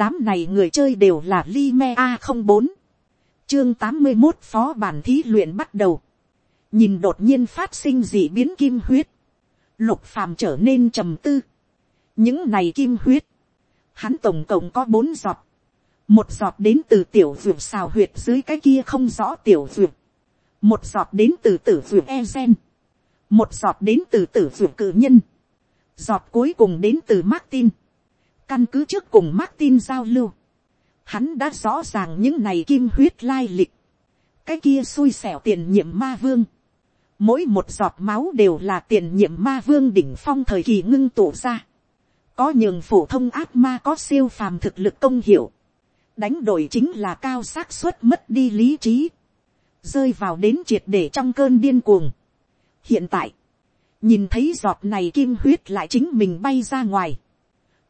đám này người chơi đều là Lime a không bốn chương tám mươi một phó bản thí luyện bắt đầu, nhìn đột nhiên phát sinh dị biến kim huyết, lục phàm trở nên trầm tư, những này kim huyết, hắn tổng cộng có bốn giọt, một giọt đến từ tiểu vượt xào huyệt dưới cái kia không rõ tiểu vượt, một giọt đến từ tử vượt e gen, một giọt đến từ tử vượt cự nhân, giọt cuối cùng đến từ Martin, căn cứ trước cùng Martin giao lưu, hắn đã rõ ràng những này kim huyết lai lịch, cái kia xui xẻo tiền nhiệm ma vương, mỗi một giọt máu đều là tiền nhiệm ma vương đỉnh phong thời kỳ ngưng tụ ra, có nhường phổ thông ác ma có siêu phàm thực lực công hiệu, đánh đổi chính là cao xác suất mất đi lý trí, rơi vào đến triệt để trong cơn điên cuồng. hiện tại, nhìn thấy giọt này kim huyết lại chính mình bay ra ngoài,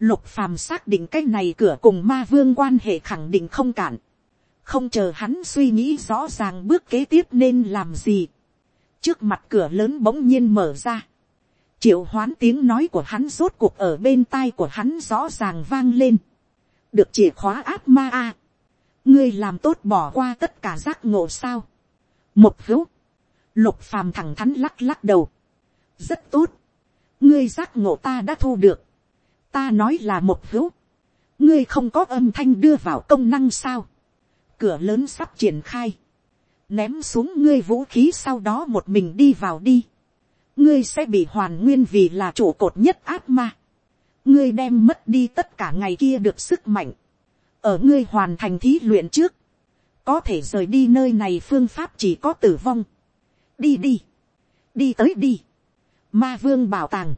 Lục phàm xác định cái này cửa cùng ma vương quan hệ khẳng định không cản. Không chờ hắn suy nghĩ rõ ràng bước kế tiếp nên làm gì. Trước mặt cửa lớn bỗng nhiên mở ra. Triệu hoán tiếng nói của hắn rốt cuộc ở bên tai của hắn rõ ràng vang lên. Được chìa khóa áp ma a. Ngươi làm tốt bỏ qua tất cả giác ngộ sao. Một hữu. Lục phàm thẳng thắn lắc lắc đầu. Rất tốt. Ngươi giác ngộ ta đã thu được ta nói là một hữu, ngươi không có âm thanh đưa vào công năng sao, cửa lớn sắp triển khai, ném xuống ngươi vũ khí sau đó một mình đi vào đi, ngươi sẽ bị hoàn nguyên vì là trụ cột nhất ác ma, ngươi đem mất đi tất cả ngày kia được sức mạnh, ở ngươi hoàn thành thí luyện trước, có thể rời đi nơi này phương pháp chỉ có tử vong, đi đi, đi tới đi, ma vương bảo tàng,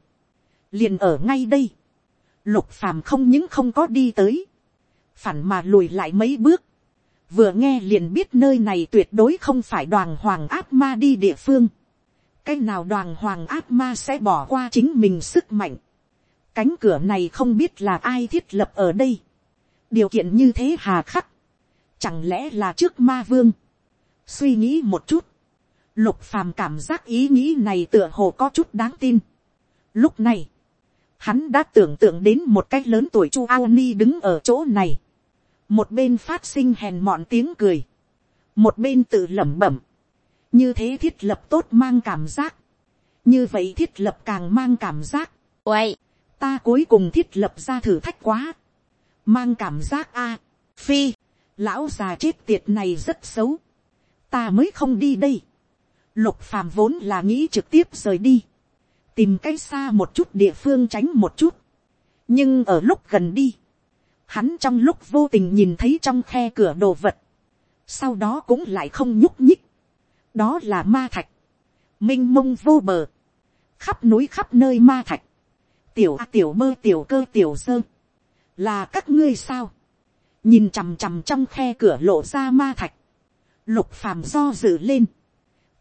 liền ở ngay đây, lục phàm không những không có đi tới, phản mà lùi lại mấy bước, vừa nghe liền biết nơi này tuyệt đối không phải đoàn hoàng áp ma đi địa phương, cái nào đoàn hoàng áp ma sẽ bỏ qua chính mình sức mạnh, cánh cửa này không biết là ai thiết lập ở đây, điều kiện như thế hà khắc, chẳng lẽ là trước ma vương, suy nghĩ một chút, lục phàm cảm giác ý nghĩ này tựa hồ có chút đáng tin. Lúc này, Hắn đã tưởng tượng đến một cách lớn tuổi Chu Ao Ni đứng ở chỗ này. Một bên phát sinh hèn mọn tiếng cười. Một bên tự lẩm bẩm. Như thế thiết lập tốt mang cảm giác. Như vậy thiết lập càng mang cảm giác. Uầy, ta cuối cùng thiết lập ra thử thách quá. Mang cảm giác a Phi, lão già chết tiệt này rất xấu. Ta mới không đi đây. Lục phàm vốn là nghĩ trực tiếp rời đi tìm cái xa một chút địa phương tránh một chút. nhưng ở lúc gần đi, hắn trong lúc vô tình nhìn thấy trong khe cửa đồ vật, sau đó cũng lại không nhúc nhích. đó là ma thạch, m i n h mông vô bờ, khắp núi khắp nơi ma thạch, tiểu a tiểu mơ tiểu cơ tiểu sơ, là các ngươi sao, nhìn chằm chằm trong khe cửa lộ ra ma thạch, lục phàm do dự lên,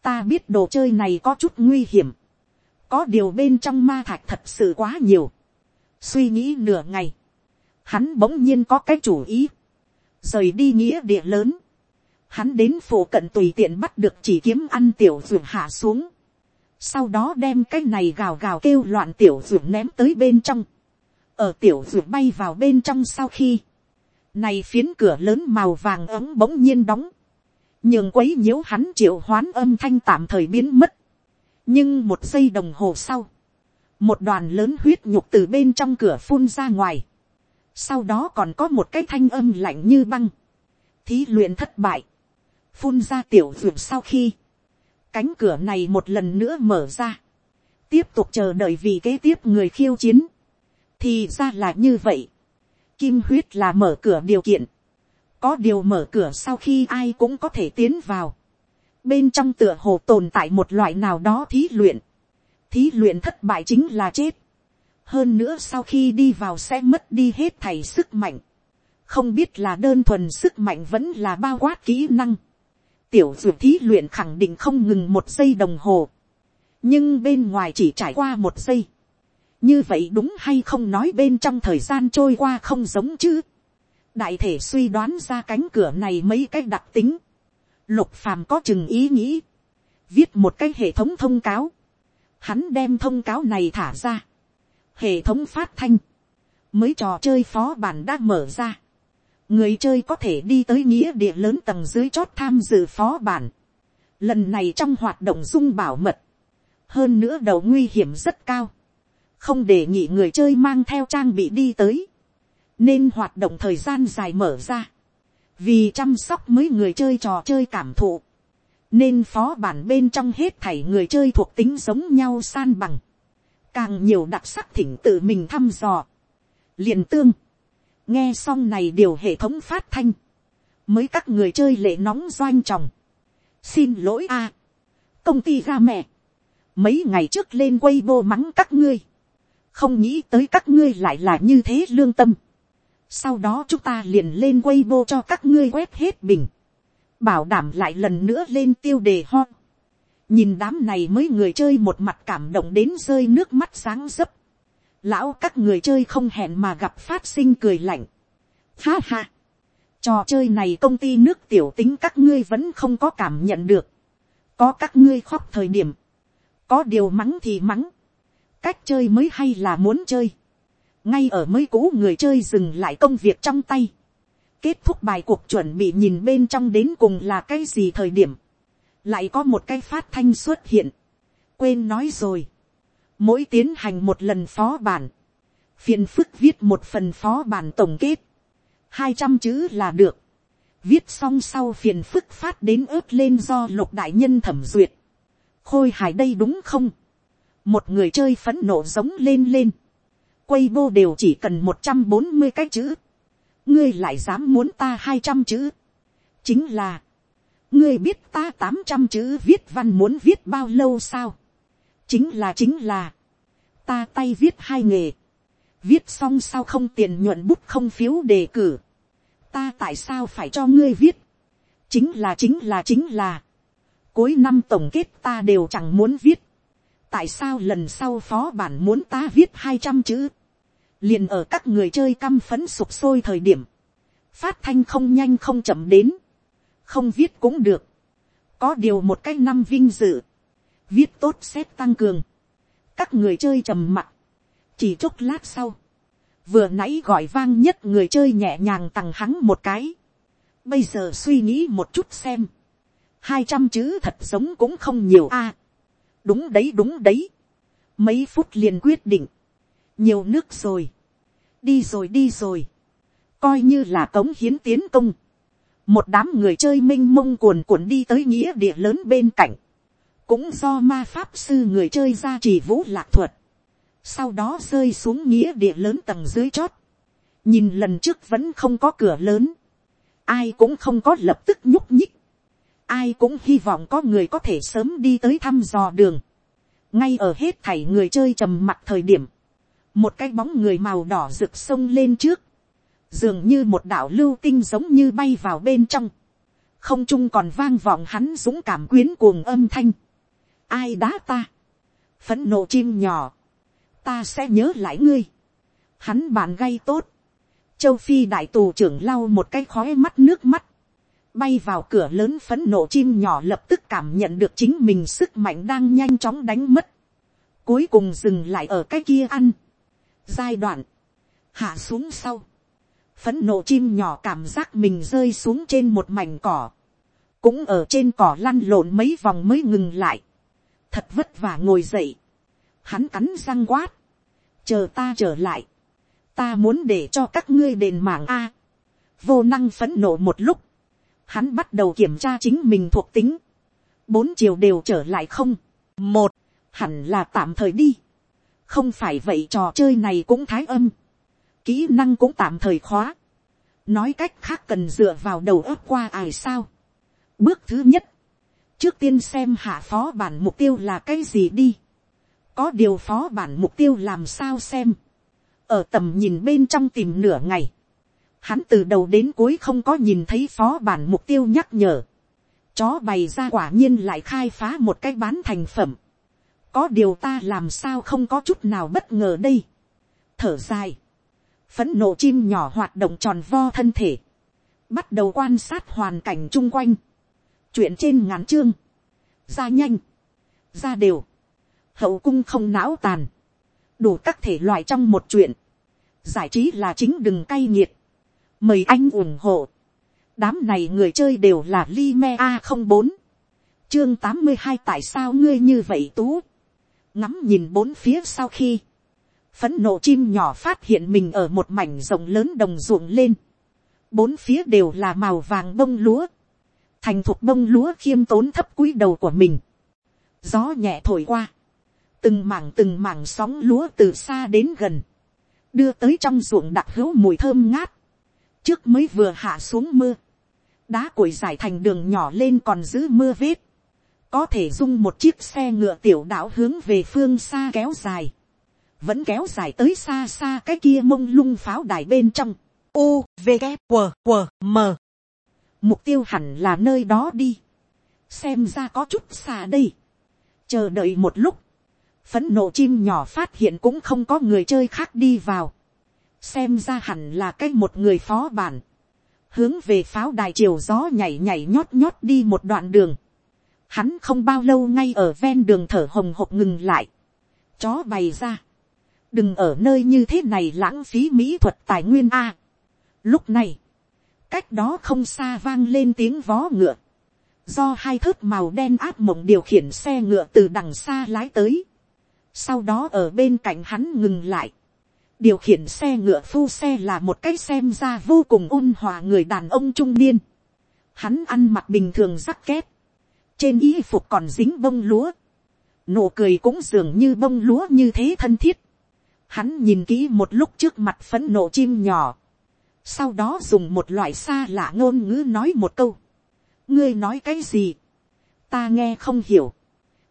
ta biết đồ chơi này có chút nguy hiểm, có điều bên trong ma thạch thật sự quá nhiều. suy nghĩ nửa ngày, hắn bỗng nhiên có cái chủ ý, rời đi nghĩa địa lớn, hắn đến phủ cận tùy tiện bắt được chỉ kiếm ăn tiểu ruộng hạ xuống, sau đó đem cái này gào gào kêu loạn tiểu ruộng ném tới bên trong, ở tiểu ruộng bay vào bên trong sau khi, này phiến cửa lớn màu vàng ấm bỗng nhiên đóng, nhường quấy nhiễu hắn triệu hoán âm thanh tạm thời biến mất, nhưng một giây đồng hồ sau, một đoàn lớn huyết nhục từ bên trong cửa phun ra ngoài, sau đó còn có một cái thanh âm lạnh như băng, thí luyện thất bại, phun ra tiểu ruộng sau khi, cánh cửa này một lần nữa mở ra, tiếp tục chờ đợi vì kế tiếp người khiêu chiến, thì ra là như vậy, kim huyết là mở cửa điều kiện, có điều mở cửa sau khi ai cũng có thể tiến vào, bên trong tựa hồ tồn tại một loại nào đó thí luyện, thí luyện thất bại chính là chết, hơn nữa sau khi đi vào sẽ mất đi hết thầy sức mạnh, không biết là đơn thuần sức mạnh vẫn là bao quát kỹ năng, tiểu dược thí luyện khẳng định không ngừng một giây đồng hồ, nhưng bên ngoài chỉ trải qua một giây, như vậy đúng hay không nói bên trong thời gian trôi qua không giống chứ, đại thể suy đoán ra cánh cửa này mấy cái đặc tính, Lục phàm có chừng ý nghĩ. Viết một cái hệ thống thông cáo. Hắn đem thông cáo này thả ra. Hệ thống phát thanh. Mới trò chơi phó bản đã mở ra. người chơi có thể đi tới nghĩa địa lớn tầng dưới chót tham dự phó bản. lần này trong hoạt động dung bảo mật, hơn nữa đầu nguy hiểm rất cao, không để nhị người chơi mang theo trang bị đi tới, nên hoạt động thời gian dài mở ra, vì chăm sóc mấy người chơi trò chơi cảm thụ, nên phó bản bên trong hết thảy người chơi thuộc tính giống nhau san bằng, càng nhiều đặc sắc thỉnh tự mình thăm dò, liền tương, nghe xong này điều hệ thống phát thanh, mới các người chơi lệ nóng doanh tròng, xin lỗi a, công ty ra mẹ, mấy ngày trước lên quay vô mắng các ngươi, không nghĩ tới các ngươi lại là như thế lương tâm, sau đó chúng ta liền lên quay vô cho các ngươi quét hết bình, bảo đảm lại lần nữa lên tiêu đề ho. nhìn đám này mới người chơi một mặt cảm động đến rơi nước mắt sáng dấp. lão các người chơi không hẹn mà gặp phát sinh cười lạnh. ha ha. trò chơi này công ty nước tiểu tính các ngươi vẫn không có cảm nhận được. có các ngươi khóc thời điểm. có điều mắng thì mắng. cách chơi mới hay là muốn chơi ngay ở mới cũ người chơi dừng lại công việc trong tay. Kết thúc bài cuộc chuẩn bị nhìn bên trong đến cùng là cái gì thời điểm, lại có một cái phát thanh xuất hiện, quên nói rồi, mỗi tiến hành một lần phó bản, phiền phức viết một phần phó bản tổng kết, hai trăm chữ là được, viết xong sau phiền phức phát đến ướp lên do lục đại nhân thẩm duyệt, khôi hài đây đúng không, một người chơi phấn nộ giống lên lên, quay vô đều chỉ cần một trăm bốn mươi cái chữ, ngươi lại dám muốn ta hai trăm chữ, chính là, ngươi biết ta tám trăm chữ viết văn muốn viết bao lâu sao, chính là chính là, ta tay viết hai nghề, viết xong sao không tiền nhuận bút không phiếu đề cử, ta tại sao phải cho ngươi viết, chính là chính là chính là, cuối năm tổng kết ta đều chẳng muốn viết, tại sao lần sau phó bản muốn ta viết hai trăm chữ, liền ở các người chơi căm phấn sụp sôi thời điểm, phát thanh không nhanh không chậm đến, không viết cũng được, có điều một cái năm vinh dự, viết tốt xét tăng cường, các người chơi trầm mặc, chỉ chốc lát sau, vừa nãy gọi vang nhất người chơi nhẹ nhàng tằng hắng một cái, bây giờ suy nghĩ một chút xem, hai trăm chữ thật giống cũng không nhiều a, à, đúng đấy đúng đấy, mấy phút liền quyết định, nhiều nước rồi, đi rồi đi rồi, coi như là cống hiến tiến công, một đám người chơi m i n h mông cuồn cuộn đi tới nghĩa địa lớn bên cạnh, cũng do ma pháp sư người chơi ra trì vũ lạc thuật, sau đó rơi xuống nghĩa địa lớn tầng dưới chót, nhìn lần trước vẫn không có cửa lớn, ai cũng không có lập tức nhúc nhích, ai cũng hy vọng có người có thể sớm đi tới thăm dò đường, ngay ở hết thảy người chơi trầm mặt thời điểm, một cái bóng người màu đỏ rực sông lên trước, dường như một đạo lưu tinh giống như bay vào bên trong, không trung còn vang vọng hắn dũng cảm quyến cuồng âm thanh, ai đá ta, phấn nộ chim nhỏ, ta sẽ nhớ lại ngươi, hắn bàn gay tốt, châu phi đại tù trưởng lau một cái khói mắt nước mắt, bay vào cửa lớn phấn nộ chim nhỏ lập tức cảm nhận được chính mình sức mạnh đang nhanh chóng đánh mất, cuối cùng dừng lại ở cái kia ăn, giai đoạn, hạ xuống sau, phấn nộ chim nhỏ cảm giác mình rơi xuống trên một mảnh cỏ, cũng ở trên cỏ lăn lộn mấy vòng mới ngừng lại, thật vất vả ngồi dậy, hắn cắn răng quát, chờ ta trở lại, ta muốn để cho các ngươi đền mạng a, vô năng phấn nộ một lúc, hắn bắt đầu kiểm tra chính mình thuộc tính, bốn chiều đều trở lại không, một, hẳn là tạm thời đi, không phải vậy trò chơi này cũng thái âm, kỹ năng cũng tạm thời khóa, nói cách khác cần dựa vào đầu ấp qua ai sao. bước thứ nhất, trước tiên xem hạ phó bản mục tiêu là cái gì đi, có điều phó bản mục tiêu làm sao xem, ở tầm nhìn bên trong tìm nửa ngày, hắn từ đầu đến cuối không có nhìn thấy phó bản mục tiêu nhắc nhở, chó bày ra quả nhiên lại khai phá một cái bán thành phẩm, có điều ta làm sao không có chút nào bất ngờ đây. thở dài, phấn nộ chim nhỏ hoạt động tròn vo thân thể, bắt đầu quan sát hoàn cảnh chung quanh, chuyện trên ngắn chương, ra nhanh, ra đều, hậu cung không não tàn, đủ các thể loại trong một chuyện, giải trí là chính đừng cay nghiệt, mời anh ủng hộ, đám này người chơi đều là Lime a không bốn. Chương tám mươi hai tại sao ngươi như vậy tú? Ngắm nhìn bốn phía sau khi, phấn nộ chim nhỏ phát hiện mình ở một mảnh rộng lớn đồng ruộng lên. Bốn phía đều là màu vàng bông lúa, thành thuộc bông lúa khiêm tốn thấp cúi đầu của mình. Gió nhẹ thổi qua, từng mảng từng mảng sóng lúa từ xa đến gần, đưa tới trong ruộng đặc hữu mùi thơm ngát. Trước mới vừa hạ xuống mưa, đá củi dài thành đường nhỏ lên còn giữ mưa vết có thể dung một chiếc xe ngựa tiểu đạo hướng về phương xa kéo dài, vẫn kéo dài tới xa xa cái kia mông lung pháo đài bên trong, u v g q q m. Mục tiêu hẳn là nơi đó đi, xem ra có chút xa đây, chờ đợi một lúc, phấn nộ chim nhỏ phát hiện cũng không có người chơi khác đi vào, xem ra hẳn là cái một người phó bản, hướng về pháo đài chiều gió nhảy nhảy nhót nhót đi một đoạn đường, hắn không bao lâu ngay ở ven đường thở hồng hộc ngừng lại, chó bày ra, đừng ở nơi như thế này lãng phí mỹ thuật tài nguyên a. lúc này, cách đó không xa vang lên tiếng vó ngựa, do hai thớt màu đen áp mộng điều khiển xe ngựa từ đằng xa lái tới, sau đó ở bên cạnh hắn ngừng lại, điều khiển xe ngựa phu xe là một cái xem ra vô cùng ôn hòa người đàn ông trung niên, hắn ăn mặc bình thường rắc két, trên y phục còn dính bông lúa, nụ cười cũng dường như bông lúa như thế thân thiết, hắn nhìn kỹ một lúc trước mặt phấn nộ chim nhỏ, sau đó dùng một loại xa lạ ngôn ngữ nói một câu, ngươi nói cái gì, ta nghe không hiểu,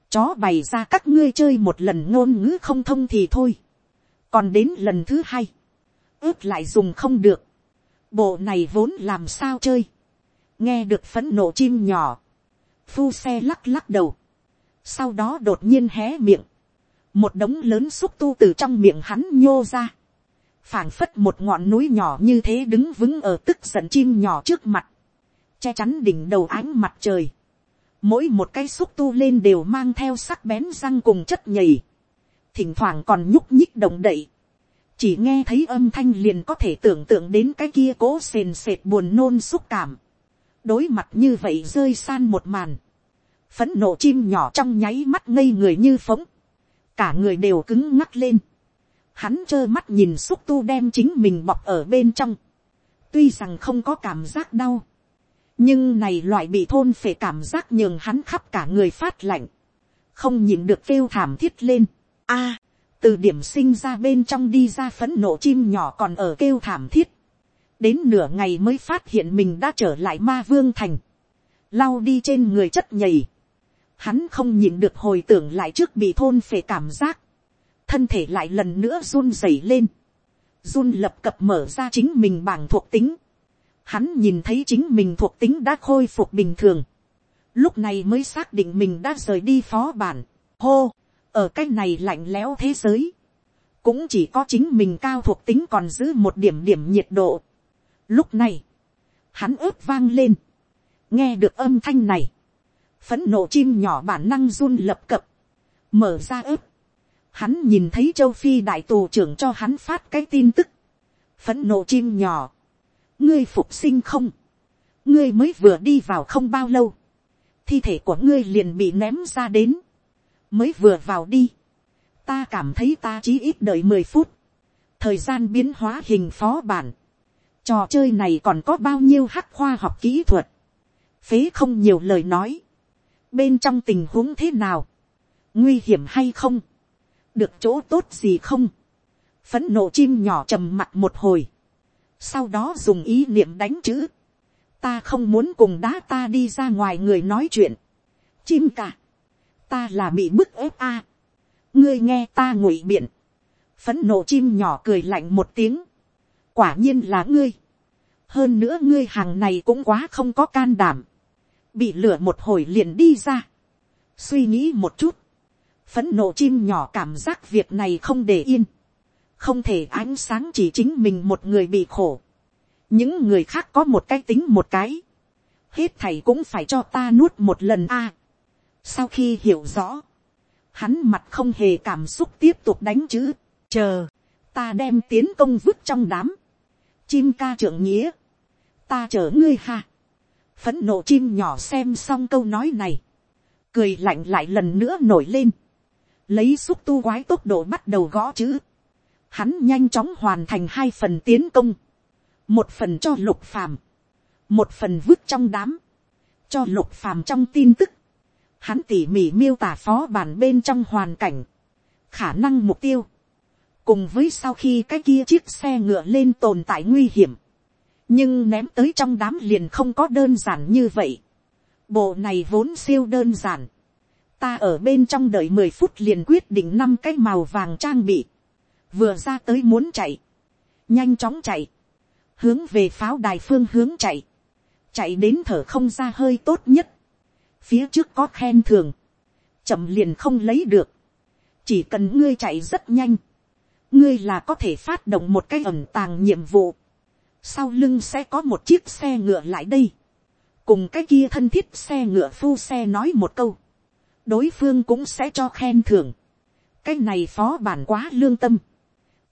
chó bày ra các ngươi chơi một lần ngôn ngữ không thông thì thôi, còn đến lần thứ hai, ướp lại dùng không được, bộ này vốn làm sao chơi, nghe được phấn nộ chim nhỏ, phu xe lắc lắc đầu, sau đó đột nhiên hé miệng, một đống lớn xúc tu từ trong miệng hắn nhô ra, phảng phất một ngọn núi nhỏ như thế đứng vững ở tức giận chim nhỏ trước mặt, che chắn đỉnh đầu ánh mặt trời, mỗi một cái xúc tu lên đều mang theo sắc bén răng cùng chất nhầy, thỉnh thoảng còn nhúc nhích động đậy, chỉ nghe thấy âm thanh liền có thể tưởng tượng đến cái kia cố sền sệt buồn nôn xúc cảm, đối mặt như vậy rơi san một màn, phấn nộ chim nhỏ trong nháy mắt ngây người như phóng, cả người đều cứng ngắc lên, hắn trơ mắt nhìn xúc tu đem chính mình bọc ở bên trong, tuy rằng không có cảm giác đau, nhưng này loại bị thôn phệ cảm giác nhường hắn khắp cả người phát lạnh, không nhìn được kêu thảm thiết lên. A, từ điểm sinh ra bên trong đi ra phấn nộ chim nhỏ còn ở kêu thảm thiết, đến nửa ngày mới phát hiện mình đã trở lại ma vương thành, lau đi trên người chất nhầy, hắn không nhìn được hồi tưởng lại trước bị thôn phệ cảm giác, thân thể lại lần nữa run rẩy lên, run lập cập mở ra chính mình bảng thuộc tính, hắn nhìn thấy chính mình thuộc tính đã khôi phục bình thường, lúc này mới xác định mình đã rời đi phó bản, hô, ở cái này lạnh lẽo thế giới, cũng chỉ có chính mình cao thuộc tính còn giữ một điểm điểm nhiệt độ, Lúc này, hắn ướp vang lên. Nghe được âm thanh này. Phấn nộ chim nhỏ bản năng run lập cập. Mở ra ướp. Hắn nhìn thấy châu Phi đại tù trưởng cho hắn phát cái tin tức. Phấn nộ chim nhỏ. Ngươi phục sinh không? Ngươi mới vừa đi vào không bao lâu. Thi thể của ngươi liền bị ném ra đến. Mới vừa vào đi. Ta cảm thấy ta chỉ ít đợi mười phút. Thời gian biến hóa hình phó bản Trò chơi này còn có bao nhiêu hắc khoa học kỹ thuật. Phế không nhiều lời nói. Bên trong tình huống thế nào? Nguy hiểm hay không? Được chỗ tốt gì không? Phấn nộ chim nhỏ trầm mặt một hồi. Sau đó dùng ý niệm đánh chữ. Ta không muốn cùng đá ta đi ra ngoài người nói chuyện. Chim cả. Ta là bị bức ép a. Ngươi nghe ta ngụy biện. Phấn nộ chim nhỏ cười lạnh một tiếng quả nhiên là ngươi hơn nữa ngươi hàng này cũng quá không có can đảm. bị lửa một hồi liền đi ra. suy nghĩ một chút. phấn nộ chim nhỏ cảm giác việc này không để yên. không thể ánh sáng chỉ chính mình một người bị khổ. những người khác có một cái tính một cái. hết thầy cũng phải cho ta nuốt một lần a. sau khi hiểu rõ, hắn mặt không hề cảm xúc tiếp tục đánh chữ, chờ, ta đem tiến công vứt trong đám, chim ca trưởng nghĩa, ta chở ngươi ha, phấn nộ chim nhỏ xem xong câu nói này, cười lạnh lại lần nữa nổi lên, lấy xúc tu quái tốc độ bắt đầu gõ chữ, hắn nhanh chóng hoàn thành hai phần tiến công, một phần cho lục phàm, một phần vứt trong đám, cho lục phàm trong tin tức, hắn tỉ mỉ miêu tả phó bản bên trong hoàn cảnh, khả năng mục tiêu, cùng với sau khi cái kia chiếc xe ngựa lên tồn tại nguy hiểm, nhưng ném tới trong đám liền không có đơn giản như vậy. Bộ này vốn siêu đơn giản. Ta ở bên trong đợi mười phút liền quyết định năm cái màu vàng trang bị. Vừa ra tới muốn chạy. Nhanh chóng chạy. Hướng về pháo đài phương hướng chạy. Chạy đến thở không ra hơi tốt nhất. Phía trước có khen thường. Chậm liền không lấy được. Chỉ cần ngươi chạy rất nhanh. Ngươi là có thể phát động một cái ẩn tàng nhiệm vụ sau lưng sẽ có một chiếc xe ngựa lại đây, cùng cái kia thân thiết xe ngựa phu xe nói một câu, đối phương cũng sẽ cho khen thưởng, cái này phó bản quá lương tâm,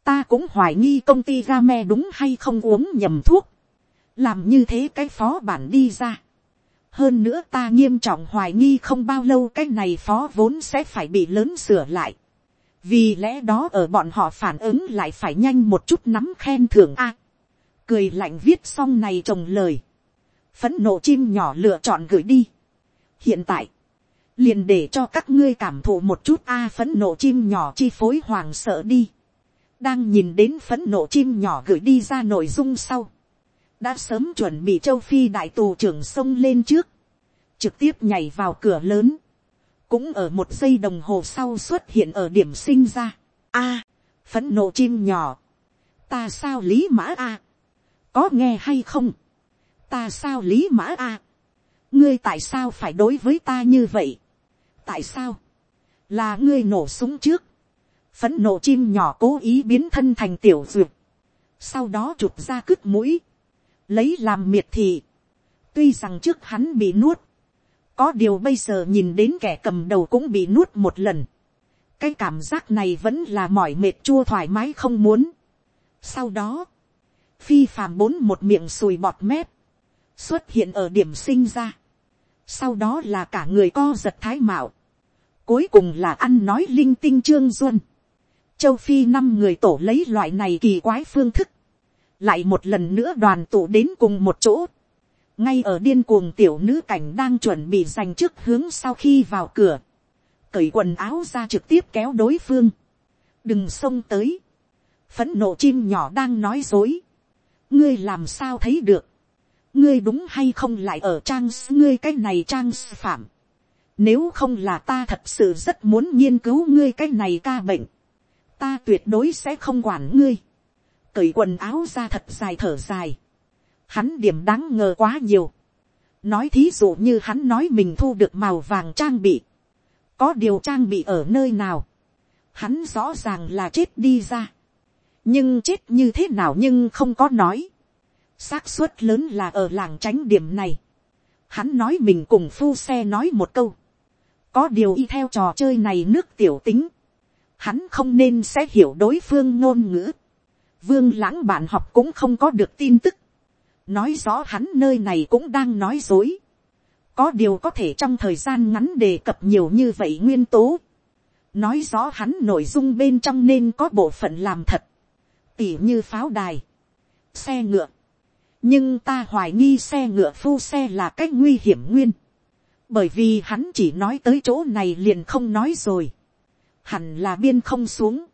ta cũng hoài nghi công ty ga me đúng hay không uống nhầm thuốc, làm như thế cái phó bản đi ra. hơn nữa ta nghiêm trọng hoài nghi không bao lâu cái này phó vốn sẽ phải bị lớn sửa lại. vì lẽ đó ở bọn họ phản ứng lại phải nhanh một chút nắm khen thưởng a cười lạnh viết xong này trồng lời, phấn nộ chim nhỏ lựa chọn gửi đi. hiện tại, liền để cho các ngươi cảm thụ một chút a phấn nộ chim nhỏ chi phối hoàng sợ đi. đang nhìn đến phấn nộ chim nhỏ gửi đi ra nội dung sau. đã sớm chuẩn bị châu phi đại tù trưởng sông lên trước, trực tiếp nhảy vào cửa lớn, cũng ở một giây đồng hồ sau xuất hiện ở điểm sinh ra. a, phấn nộ chim nhỏ, ta sao lý mã a, có nghe hay không, ta sao lý mã a, ngươi tại sao phải đối với ta như vậy, tại sao, là ngươi nổ súng trước, phấn nộ chim nhỏ cố ý biến thân thành tiểu duyệt, sau đó chụp ra cứt mũi, lấy làm miệt thị, tuy rằng trước hắn bị nuốt, có điều bây giờ nhìn đến kẻ cầm đầu cũng bị nuốt một lần, cái cảm giác này vẫn là mỏi mệt chua thoải mái không muốn. sau đó, phi phàm bốn một miệng sùi bọt mép, xuất hiện ở điểm sinh ra, sau đó là cả người co giật thái mạo, cuối cùng là ăn nói linh tinh trương duân, châu phi năm người tổ lấy loại này kỳ quái phương thức, lại một lần nữa đoàn tụ đến cùng một chỗ, ngay ở điên cuồng tiểu nữ cảnh đang chuẩn bị dành trước hướng sau khi vào cửa, cởi quần áo ra trực tiếp kéo đối phương, đừng xông tới, phấn nộ chim nhỏ đang nói dối, ngươi làm sao thấy được, ngươi đúng hay không lại ở trang ngươi cái này trang phạm, nếu không là ta thật sự rất muốn nghiên cứu ngươi cái này ca bệnh, ta tuyệt đối sẽ không quản ngươi, cởi quần áo ra thật dài thở dài, hắn điểm đáng ngờ quá nhiều, nói thí dụ như hắn nói mình thu được màu vàng trang bị, có điều trang bị ở nơi nào, hắn rõ ràng là chết đi ra, nhưng chết như thế nào nhưng không có nói. xác suất lớn là ở làng tránh điểm này. hắn nói mình cùng phu xe nói một câu. có điều y theo trò chơi này nước tiểu tính. hắn không nên sẽ hiểu đối phương ngôn ngữ. vương lãng bạn học cũng không có được tin tức. nói rõ hắn nơi này cũng đang nói dối. có điều có thể trong thời gian ngắn đề cập nhiều như vậy nguyên tố nói rõ hắn nội dung bên trong nên có bộ phận làm thật tỉ như pháo đài, xe ngựa. nhưng ta hoài nghi xe ngựa phu xe là cách nguy hiểm nguyên, bởi vì hắn chỉ nói tới chỗ này liền không nói rồi, hẳn là biên không xuống,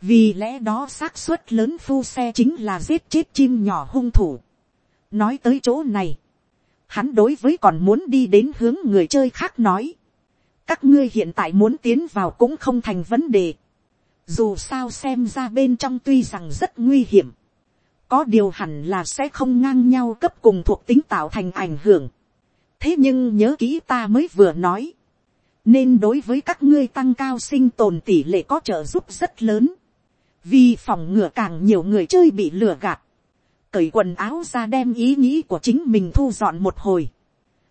vì lẽ đó xác suất lớn phu xe chính là giết chết chim nhỏ hung thủ. nói tới chỗ này, hắn đối với còn muốn đi đến hướng người chơi khác nói, các ngươi hiện tại muốn tiến vào cũng không thành vấn đề. Dù sao xem ra bên trong tuy rằng rất nguy hiểm. Có điều hẳn là sẽ không ngang nhau cấp cùng thuộc tính tạo thành ảnh hưởng. Thế nhưng nhớ kỹ ta mới vừa nói. Nên đối với các ngươi tăng cao sinh tồn tỷ lệ có trợ giúp rất lớn. Vì phòng ngừa càng nhiều người chơi bị lừa gạt. Cởi quần áo ra đem ý nghĩ của chính mình thu dọn một hồi.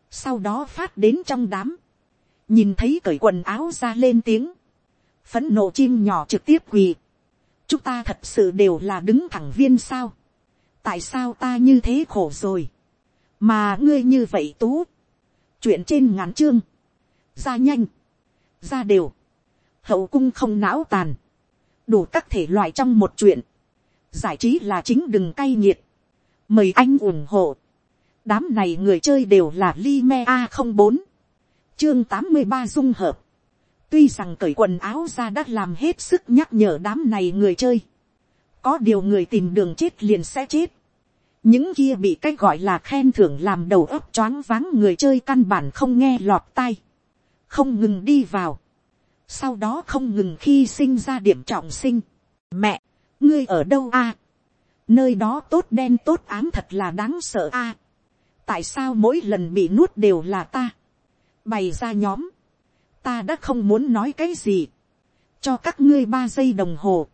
Sau đó phát đến trong đám. Nhìn thấy cởi quần áo ra lên tiếng phấn nộ chim nhỏ trực tiếp quỳ. chúng ta thật sự đều là đứng thẳng viên sao. tại sao ta như thế khổ rồi. mà ngươi như vậy tú, chuyện trên ngắn chương, ra nhanh, ra đều, hậu cung không não tàn, đủ các thể loại trong một chuyện, giải trí là chính đừng cay nghiệt, mời anh ủng hộ, đám này người chơi đều là Lime a không bốn. Chương tám mươi ba dung hợp, tuy rằng cởi quần áo ra đã làm hết sức nhắc nhở đám này người chơi, có điều người tìm đường chết liền sẽ chết, những kia bị cái gọi là khen thưởng làm đầu óc choáng váng người chơi căn bản không nghe lọt tai, không ngừng đi vào, sau đó không ngừng khi sinh ra điểm trọng sinh. Mẹ, ngươi ở đâu a? nơi đó tốt đen tốt ám thật là đáng sợ a. tại sao mỗi lần bị nuốt đều là ta, bày ra nhóm, ta đã không muốn nói cái gì, cho các ngươi ba giây đồng hồ,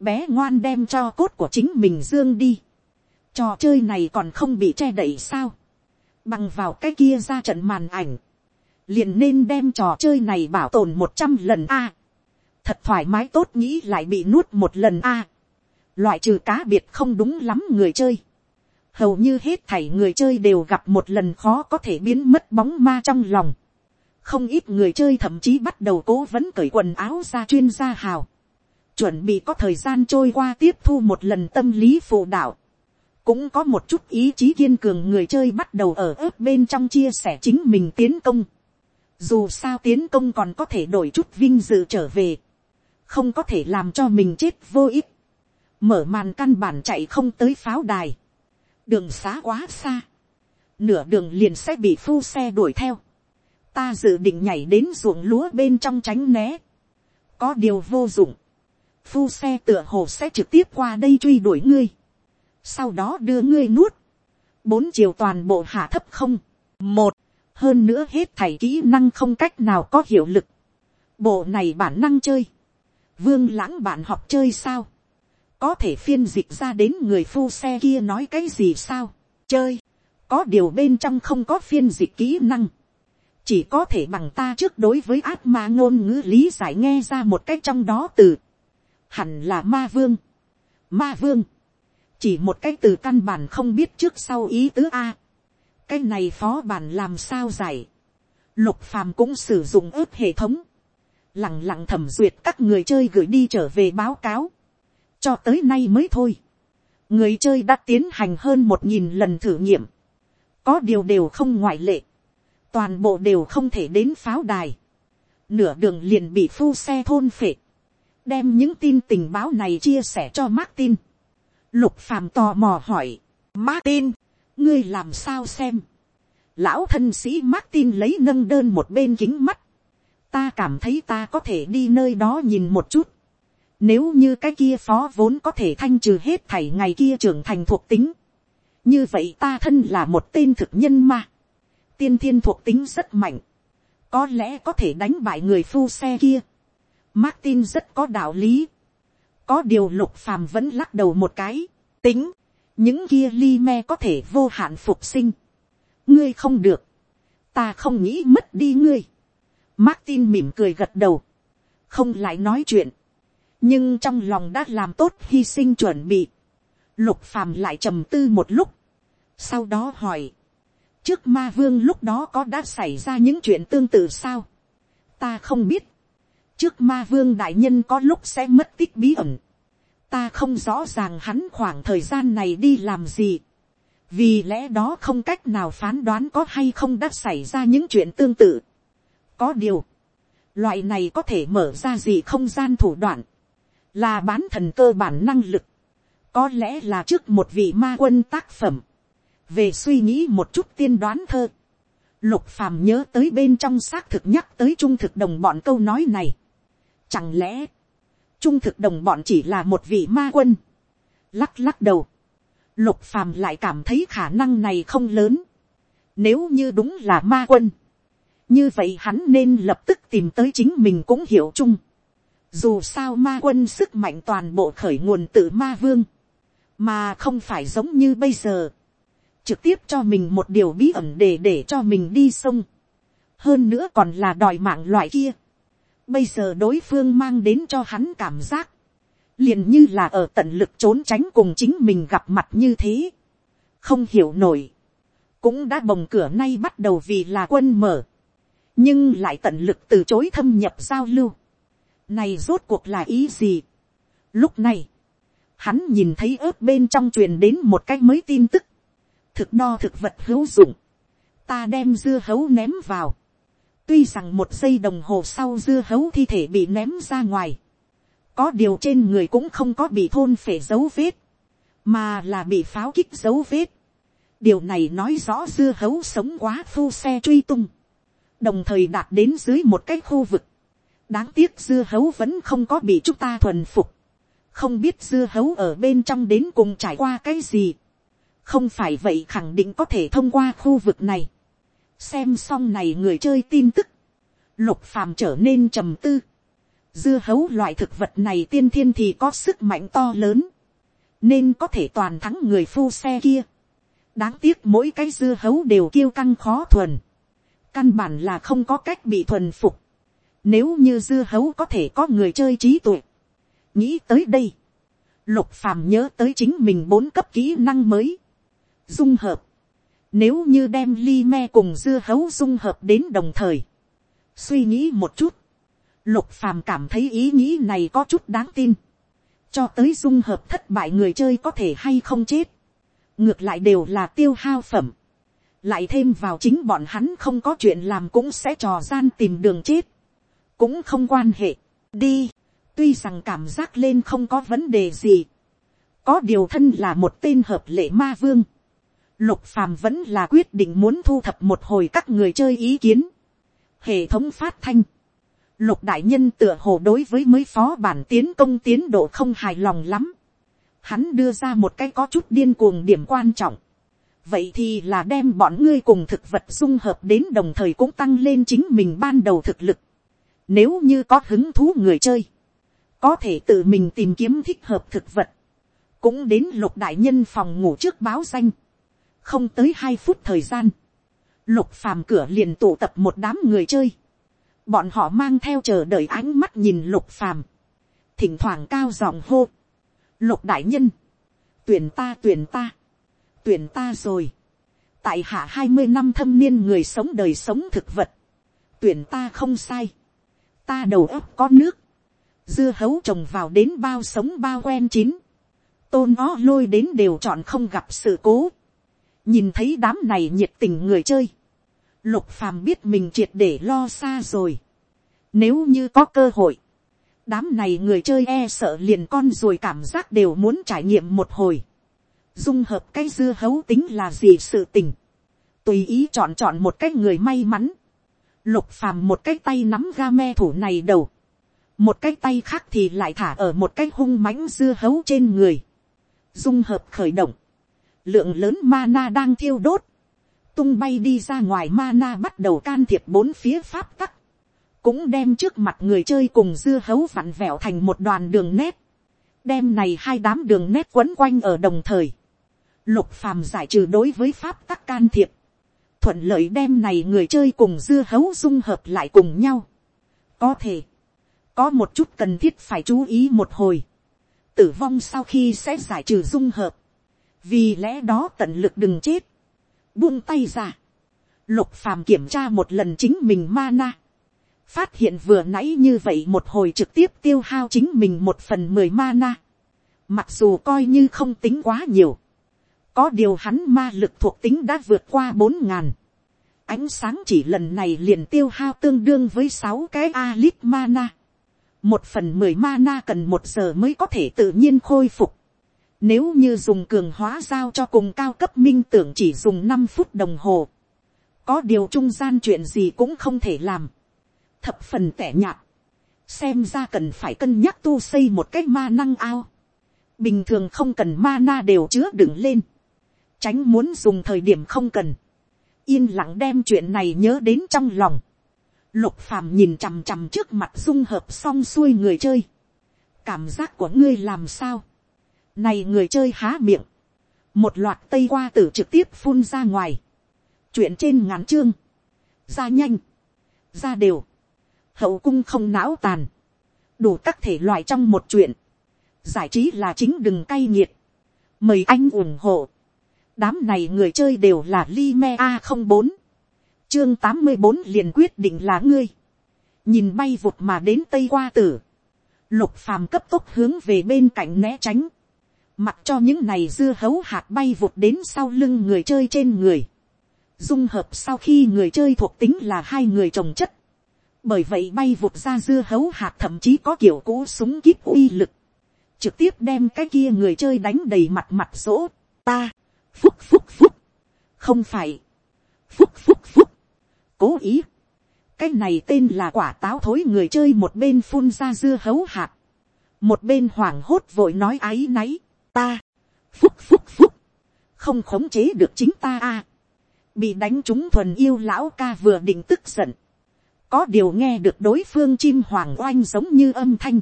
bé ngoan đem cho cốt của chính mình dương đi, trò chơi này còn không bị che đậy sao, bằng vào cái kia ra trận màn ảnh, liền nên đem trò chơi này bảo tồn một trăm lần a. thật thoải mái tốt nghĩ lại bị nuốt một lần a. loại trừ cá biệt không đúng lắm người chơi. hầu như hết thảy người chơi đều gặp một lần khó có thể biến mất bóng ma trong lòng không ít người chơi thậm chí bắt đầu cố vấn cởi quần áo ra chuyên gia hào. chuẩn bị có thời gian trôi qua tiếp thu một lần tâm lý phụ đạo cũng có một chút ý chí kiên cường người chơi bắt đầu ở ớt bên trong chia sẻ chính mình tiến công. Dù sao tiến công còn có thể đổi chút vinh dự trở về. Không có thể làm cho mình chết vô ích. Mở màn căn bản chạy không tới pháo đài. Đường xá quá xa. Nửa đường liền sẽ bị phu xe đuổi theo. Ta dự định nhảy đến ruộng lúa bên trong tránh né. Có điều vô dụng. Phu xe tựa hồ sẽ trực tiếp qua đây truy đuổi ngươi. Sau đó đưa ngươi nuốt. Bốn chiều toàn bộ hạ thấp không. Một hơn nữa hết thảy kỹ năng không cách nào có hiệu lực. bộ này bản năng chơi. vương lãng bạn học chơi sao. có thể phiên dịch ra đến người phu xe kia nói cái gì sao. chơi. có điều bên trong không có phiên dịch kỹ năng chỉ có thể bằng ta trước đối với ác ma ngôn ngữ lý giải nghe ra một cách trong đó từ. hẳn là ma vương. ma vương. chỉ một cái từ căn bản không biết trước sau ý tứ a cái này phó bản làm sao giải. lục phàm cũng sử dụng ướp hệ thống, lẳng lặng thẩm duyệt các người chơi gửi đi trở về báo cáo, cho tới nay mới thôi. người chơi đã tiến hành hơn một nghìn lần thử nghiệm, có điều đều không ngoại lệ, toàn bộ đều không thể đến pháo đài, nửa đường liền bị phu xe thôn phệ, đem những tin tình báo này chia sẻ cho Martin. Lục phàm tò mò hỏi, Martin, ngươi làm sao xem. lão thân sĩ Martin lấy nâng đơn một bên kính mắt. ta cảm thấy ta có thể đi nơi đó nhìn một chút. nếu như cái kia phó vốn có thể thanh trừ hết thảy ngày kia trưởng thành thuộc tính. như vậy ta thân là một tên thực nhân mà tiên thiên thuộc tính rất mạnh. có lẽ có thể đánh bại người phu xe kia. Martin rất có đạo lý. có điều lục phàm vẫn lắc đầu một cái. tính những kia li me có thể vô hạn phục sinh. ngươi không được, ta không nghĩ mất đi ngươi. Martin mỉm cười gật đầu, không lại nói chuyện, nhưng trong lòng đã làm tốt hy sinh chuẩn bị. Lục phàm lại trầm tư một lúc, sau đó hỏi, trước ma vương lúc đó có đã xảy ra những chuyện tương tự sao. ta không biết, trước ma vương đại nhân có lúc sẽ mất tích bí ẩn, ta không rõ ràng hắn khoảng thời gian này đi làm gì. vì lẽ đó không cách nào phán đoán có hay không đã xảy ra những chuyện tương tự. có điều, loại này có thể mở ra gì không gian thủ đoạn, là bán thần cơ bản năng lực, có lẽ là trước một vị ma quân tác phẩm, về suy nghĩ một chút tiên đoán thơ, lục phàm nhớ tới bên trong xác thực nhắc tới trung thực đồng bọn câu nói này. Chẳng lẽ, trung thực đồng bọn chỉ là một vị ma quân. Lắc lắc đầu. Lục phàm lại cảm thấy khả năng này không lớn. Nếu như đúng là ma quân. Như vậy hắn nên lập tức tìm tới chính mình cũng hiểu chung. Dù sao ma quân sức mạnh toàn bộ khởi nguồn từ ma vương. Mà không phải giống như bây giờ. Trực tiếp cho mình một điều bí ẩn để để cho mình đi sông. Hơn nữa còn là đòi mạng loại kia Bây giờ đối phương mang đến cho hắn cảm giác. Liền như là ở tận lực trốn tránh cùng chính mình gặp mặt như thế. Không hiểu nổi. cũng đã bồng cửa nay bắt đầu vì là quân mở, nhưng lại tận lực từ chối thâm nhập giao lưu. Này rốt cuộc là ý gì? Lúc này, hắn nhìn thấy ớt bên trong truyền đến một cách mới tin tức, thực đo thực vật hữu dụng, ta đem dưa hấu ném vào, tuy rằng một giây đồng hồ sau dưa hấu thi thể bị ném ra ngoài, có điều trên người cũng không có bị thôn phể dấu vết, mà là bị pháo kích dấu vết. điều này nói rõ dưa hấu sống quá phu xe truy tung, đồng thời đạt đến dưới một cái khu vực. đáng tiếc dưa hấu vẫn không có bị chúng ta thuần phục, không biết dưa hấu ở bên trong đến cùng trải qua cái gì không phải vậy khẳng định có thể thông qua khu vực này. xem xong này người chơi tin tức, lục phàm trở nên trầm tư. dưa hấu loại thực vật này tiên thiên thì có sức mạnh to lớn, nên có thể toàn thắng người phu xe kia. đáng tiếc mỗi cái dưa hấu đều kiêu căng khó thuần, căn bản là không có cách bị thuần phục. nếu như dưa hấu có thể có người chơi trí tuệ, nghĩ tới đây, lục phàm nhớ tới chính mình bốn cấp kỹ năng mới, dung hợp, nếu như đem ly me cùng dưa hấu dung hợp đến đồng thời, suy nghĩ một chút, lục phàm cảm thấy ý nghĩ này có chút đáng tin, cho tới dung hợp thất bại người chơi có thể hay không chết, ngược lại đều là tiêu hao phẩm, lại thêm vào chính bọn hắn không có chuyện làm cũng sẽ trò gian tìm đường chết, cũng không quan hệ, đi, tuy rằng cảm giác lên không có vấn đề gì, có điều thân là một tên hợp lệ ma vương, lục phàm vẫn là quyết định muốn thu thập một hồi các người chơi ý kiến, hệ thống phát thanh, lục đại nhân tựa hồ đối với mới phó bản tiến công tiến độ không hài lòng lắm, hắn đưa ra một cái có chút điên cuồng điểm quan trọng, vậy thì là đem bọn ngươi cùng thực vật dung hợp đến đồng thời cũng tăng lên chính mình ban đầu thực lực. Nếu như có hứng thú người chơi, có thể tự mình tìm kiếm thích hợp thực vật, cũng đến lục đại nhân phòng ngủ trước báo danh, không tới hai phút thời gian, lục phàm cửa liền tụ tập một đám người chơi, bọn họ mang theo chờ đợi ánh mắt nhìn lục phàm, thỉnh thoảng cao giọng hô, lục đại nhân, tuyển ta tuyển ta, tuyển ta rồi, tại hạ hai mươi năm thâm niên người sống đời sống thực vật, tuyển ta không sai, ta đầu óc có nước, dưa hấu trồng vào đến bao sống bao quen chín, tôn ó lôi đến đều chọn không gặp sự cố, nhìn thấy đám này nhiệt tình người chơi, lục phàm biết mình triệt để lo xa rồi, nếu như có cơ hội, đám này người chơi e sợ liền con rồi cảm giác đều muốn trải nghiệm một hồi, dung hợp cái dưa hấu tính là gì sự tình, tùy ý chọn chọn một cái người may mắn, lục phàm một cái tay nắm ga me thủ này đầu, một cái tay khác thì lại thả ở một cái hung mãnh dưa hấu trên người, dung hợp khởi động, lượng lớn mana đang thiêu đốt, tung bay đi ra ngoài mana bắt đầu can thiệp bốn phía pháp tắc, cũng đem trước mặt người chơi cùng dưa hấu vặn vẹo thành một đoàn đường nét, đem này hai đám đường nét quấn quanh ở đồng thời, lục phàm giải trừ đối với pháp tắc can thiệp, thuận lợi đem này người chơi cùng dưa hấu dung hợp lại cùng nhau. có thể, có một chút cần thiết phải chú ý một hồi, tử vong sau khi sẽ giải trừ dung hợp, vì lẽ đó tận lực đừng chết, buông tay ra, lục phàm kiểm tra một lần chính mình mana, phát hiện vừa nãy như vậy một hồi trực tiếp tiêu hao chính mình một phần mười mana, mặc dù coi như không tính quá nhiều, có điều hắn ma lực thuộc tính đã vượt qua bốn ngàn, ánh sáng chỉ lần này liền tiêu hao tương đương với sáu cái alit mana, một phần mười mana cần một giờ mới có thể tự nhiên khôi phục. Nếu như dùng cường hóa giao cho cùng cao cấp minh tưởng chỉ dùng năm phút đồng hồ. Có điều trung gian chuyện gì cũng không thể làm. Thập phần tẻ nhạt. Xem ra cần phải cân nhắc tu xây một cái ma năng ao. Bình thường không cần mana đều chứa đựng lên. Tránh muốn dùng thời điểm không cần. Yên lặng đem chuyện này nhớ đến trong lòng Lục phàm nhìn chằm chằm trước mặt dung hợp xong xuôi người chơi. Cảm giác của ngươi làm sao? Này người chơi há miệng. Một loạt tây qua tử trực tiếp phun ra ngoài. Chuyện trên ngắn chương. Ra nhanh. Ra đều. Hậu cung không não tàn. Đủ các thể loại trong một chuyện. Giải trí là chính đừng cay nghiệt. Mời anh ủng hộ. đám này người chơi đều là Lime a không bốn chương tám mươi bốn liền quyết định là ngươi nhìn bay vụt mà đến tây qua tử lục phàm cấp tốc hướng về bên cạnh né tránh mặc cho những này dưa hấu hạt bay vụt đến sau lưng người chơi trên người. Dung hợp sau khi người chơi thuộc tính là hai người trồng chất. Bởi vậy bay vụt ra dưa hấu hạt thậm chí có kiểu cũ súng kíp uy lực. Trực tiếp đem cái kia người chơi đánh đầy mặt mặt rỗ. Ta, phúc phúc phúc. Không phải. Phúc phúc phúc. Cố ý. Cái này tên là quả táo thối người chơi một bên phun ra dưa hấu hạt. Một bên hoảng hốt vội nói áy náy ta. Phúc phúc phúc. Không khống chế được chính ta a bị đánh trúng thuần yêu lão ca vừa định tức giận. Có điều nghe được đối phương chim hoàng oanh giống như âm thanh.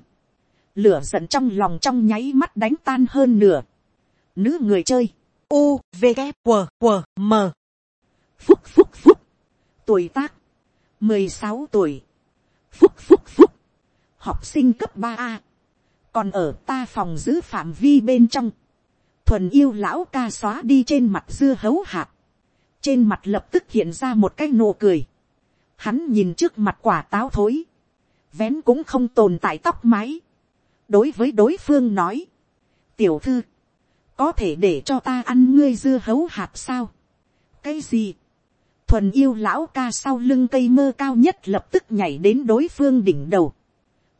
Lửa giận trong lòng trong nháy mắt đánh tan hơn nửa. Nữ người chơi. U, v, g q q m. Phúc phúc phúc. Tuổi tác. Mười sáu tuổi. Phúc phúc phúc. Học sinh cấp ba a còn ở ta phòng giữ phạm vi bên trong. Thuần yêu lão ca xóa đi trên mặt dưa hấu hạt. Trên mặt lập tức hiện ra một cái nụ cười. Hắn nhìn trước mặt quả táo thối. Vén cũng không tồn tại tóc mái. Đối với đối phương nói. Tiểu thư, có thể để cho ta ăn ngươi dưa hấu hạt sao? Cái gì? Thuần yêu lão ca sau lưng cây mơ cao nhất lập tức nhảy đến đối phương đỉnh đầu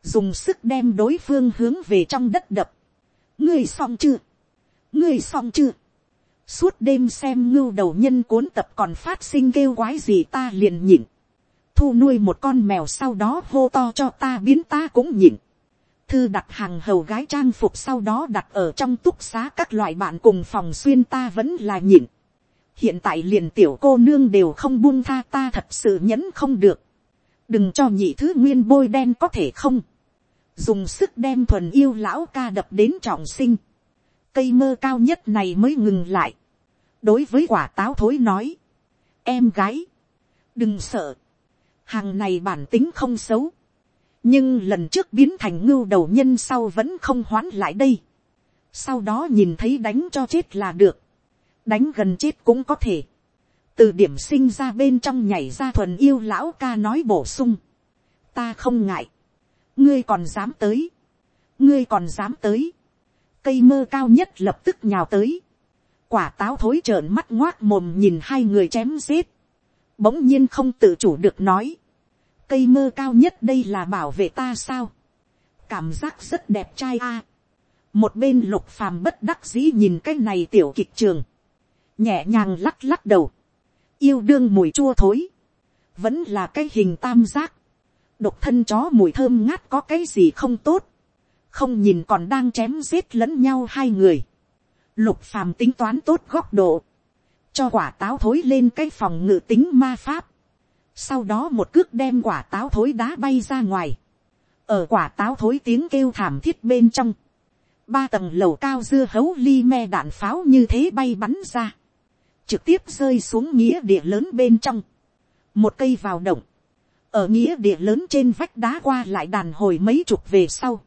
dùng sức đem đối phương hướng về trong đất đập. ngươi xong chưa, ngươi xong chưa, suốt đêm xem ngưu đầu nhân cuốn tập còn phát sinh kêu quái gì ta liền nhịn, thu nuôi một con mèo sau đó hô to cho ta biến ta cũng nhịn, thư đặt hàng hầu gái trang phục sau đó đặt ở trong túc xá các loại bạn cùng phòng xuyên ta vẫn là nhịn, hiện tại liền tiểu cô nương đều không buông tha ta thật sự nhẫn không được, đừng cho nhị thứ nguyên bôi đen có thể không, dùng sức đem thuần yêu lão ca đập đến trọng sinh, cây mơ cao nhất này mới ngừng lại, đối với quả táo thối nói, em gái, đừng sợ, hàng này bản tính không xấu, nhưng lần trước biến thành ngưu đầu nhân sau vẫn không hoán lại đây, sau đó nhìn thấy đánh cho chết là được, đánh gần chết cũng có thể, từ điểm sinh ra bên trong nhảy ra thuần yêu lão ca nói bổ sung, ta không ngại, ngươi còn dám tới, ngươi còn dám tới, cây mơ cao nhất lập tức nhào tới, quả táo thối trợn mắt ngoác mồm nhìn hai người chém giết, bỗng nhiên không tự chủ được nói, cây mơ cao nhất đây là bảo vệ ta sao, cảm giác rất đẹp trai a, một bên lục phàm bất đắc dĩ nhìn cái này tiểu kịch trường, nhẹ nhàng lắc lắc đầu, yêu đương mùi chua thối, vẫn là cái hình tam giác, độc thân chó mùi thơm ngát có cái gì không tốt, không nhìn còn đang chém giết lẫn nhau hai người, lục phàm tính toán tốt góc độ, cho quả táo thối lên cái phòng ngự tính ma pháp, sau đó một cước đem quả táo thối đá bay ra ngoài, ở quả táo thối tiếng kêu thảm thiết bên trong, ba tầng lầu cao dưa hấu ly me đạn pháo như thế bay bắn ra, trực tiếp rơi xuống nghĩa địa lớn bên trong, một cây vào động, ở nghĩa địa lớn trên vách đá qua lại đàn hồi mấy chục về sau,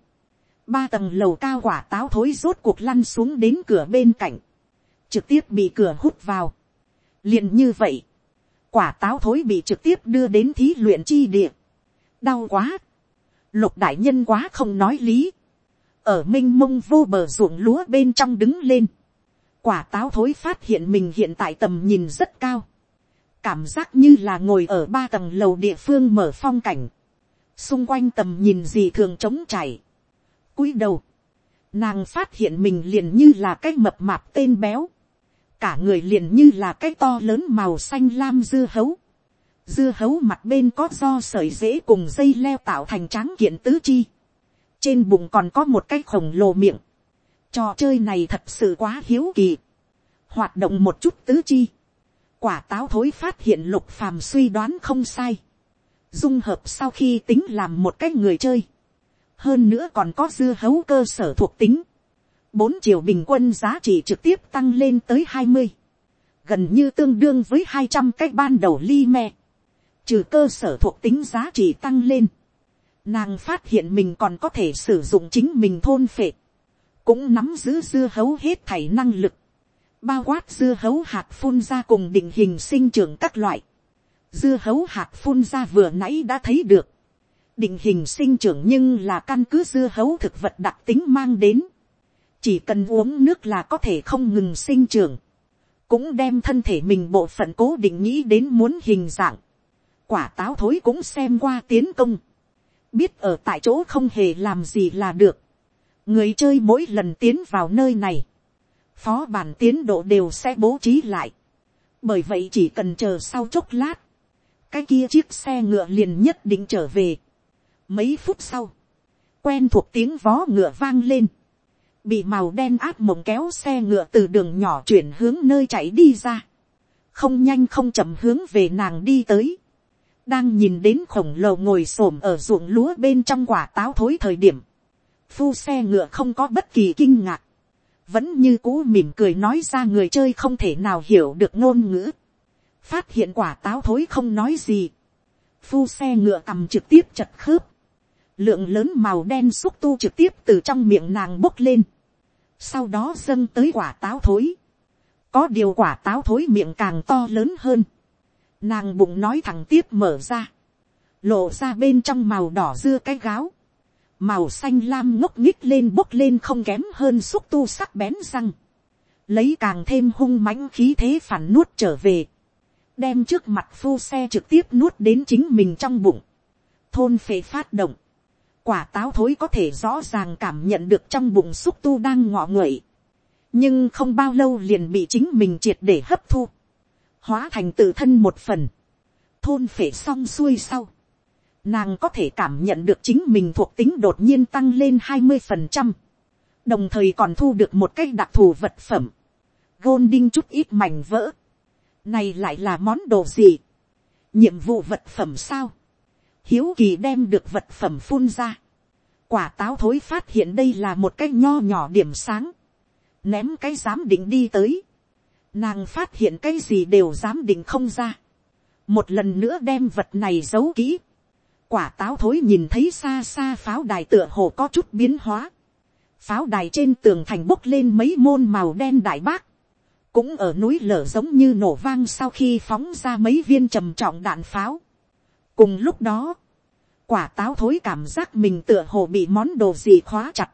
ba tầng lầu cao quả táo thối rốt cuộc lăn xuống đến cửa bên cạnh, trực tiếp bị cửa hút vào. liền như vậy, quả táo thối bị trực tiếp đưa đến thí luyện chi địa. đau quá, lục đại nhân quá không nói lý, ở m i n h mông vô bờ ruộng lúa bên trong đứng lên, quả táo thối phát hiện mình hiện tại tầm nhìn rất cao, cảm giác như là ngồi ở ba tầng lầu địa phương mở phong cảnh, xung quanh tầm nhìn gì thường trống chảy. cúi đầu, nàng phát hiện mình liền như là cái mập mạp tên béo, cả người liền như là cái to lớn màu xanh lam dưa hấu, dưa hấu mặt bên có do sợi dễ cùng dây leo tạo thành tráng kiện tứ chi, trên bụng còn có một cái khổng lồ miệng, trò chơi này thật sự quá hiếu kỳ, hoạt động một chút tứ chi, quả táo thối phát hiện lục phàm suy đoán không sai. Dung hợp sau khi tính làm một cái người chơi. Hơn nữa còn có dưa hấu cơ sở thuộc tính. Bốn triệu bình quân giá trị trực tiếp tăng lên tới hai mươi Gần như tương đương với hai trăm cái ban đầu ly me. Trừ cơ sở thuộc tính giá trị tăng lên. Nàng phát hiện mình còn có thể sử dụng chính mình thôn phệ. Cũng nắm giữ dưa hấu hết thảy năng lực bao quát dưa hấu hạt phun ra cùng định hình sinh trưởng các loại, dưa hấu hạt phun ra vừa nãy đã thấy được, định hình sinh trưởng nhưng là căn cứ dưa hấu thực vật đặc tính mang đến, chỉ cần uống nước là có thể không ngừng sinh trưởng, cũng đem thân thể mình bộ phận cố định nghĩ đến muốn hình dạng, quả táo thối cũng xem qua tiến công, biết ở tại chỗ không hề làm gì là được, người chơi mỗi lần tiến vào nơi này, phó bản tiến độ đều sẽ bố trí lại, bởi vậy chỉ cần chờ sau chốc lát, cái kia chiếc xe ngựa liền nhất định trở về. mấy phút sau, quen thuộc tiếng vó ngựa vang lên, bị màu đen áp mộng kéo xe ngựa từ đường nhỏ chuyển hướng nơi chạy đi ra, không nhanh không chậm hướng về nàng đi tới, đang nhìn đến khổng lồ ngồi s ổ m ở ruộng lúa bên trong quả táo thối thời điểm, phu xe ngựa không có bất kỳ kinh ngạc, vẫn như cũ mỉm cười nói ra người chơi không thể nào hiểu được ngôn ngữ, phát hiện quả táo thối không nói gì, phu xe ngựa cầm trực tiếp chật khớp, lượng lớn màu đen xúc tu trực tiếp từ trong miệng nàng bốc lên, sau đó dâng tới quả táo thối, có điều quả táo thối miệng càng to lớn hơn, nàng bụng nói thẳng tiếp mở ra, lộ ra bên trong màu đỏ dưa cái gáo, màu xanh lam ngốc nghích lên bốc lên không kém hơn xúc tu sắc bén răng, lấy càng thêm hung mãnh khí thế phản nuốt trở về, đem trước mặt phu xe trực tiếp nuốt đến chính mình trong bụng, thôn phệ phát động, quả táo thối có thể rõ ràng cảm nhận được trong bụng xúc tu đang ngọ nguậy, nhưng không bao lâu liền bị chính mình triệt để hấp thu, hóa thành tự thân một phần, thôn phệ xong xuôi sau, nàng có thể cảm nhận được chính mình thuộc tính đột nhiên tăng lên hai mươi phần trăm, đồng thời còn thu được một cái đặc thù vật phẩm, gôn đinh chút ít mảnh vỡ, này lại là món đồ gì, nhiệm vụ vật phẩm sao, hiếu kỳ đem được vật phẩm phun ra, quả táo thối phát hiện đây là một cái nho nhỏ điểm sáng, ném cái giám định đi tới, nàng phát hiện cái gì đều giám định không ra, một lần nữa đem vật này giấu kỹ, quả táo thối nhìn thấy xa xa pháo đài tựa hồ có chút biến hóa, pháo đài trên tường thành bốc lên mấy môn màu đen đại bác, cũng ở núi lở giống như nổ vang sau khi phóng ra mấy viên trầm trọng đạn pháo. cùng lúc đó, quả táo thối cảm giác mình tựa hồ bị món đồ gì khóa chặt,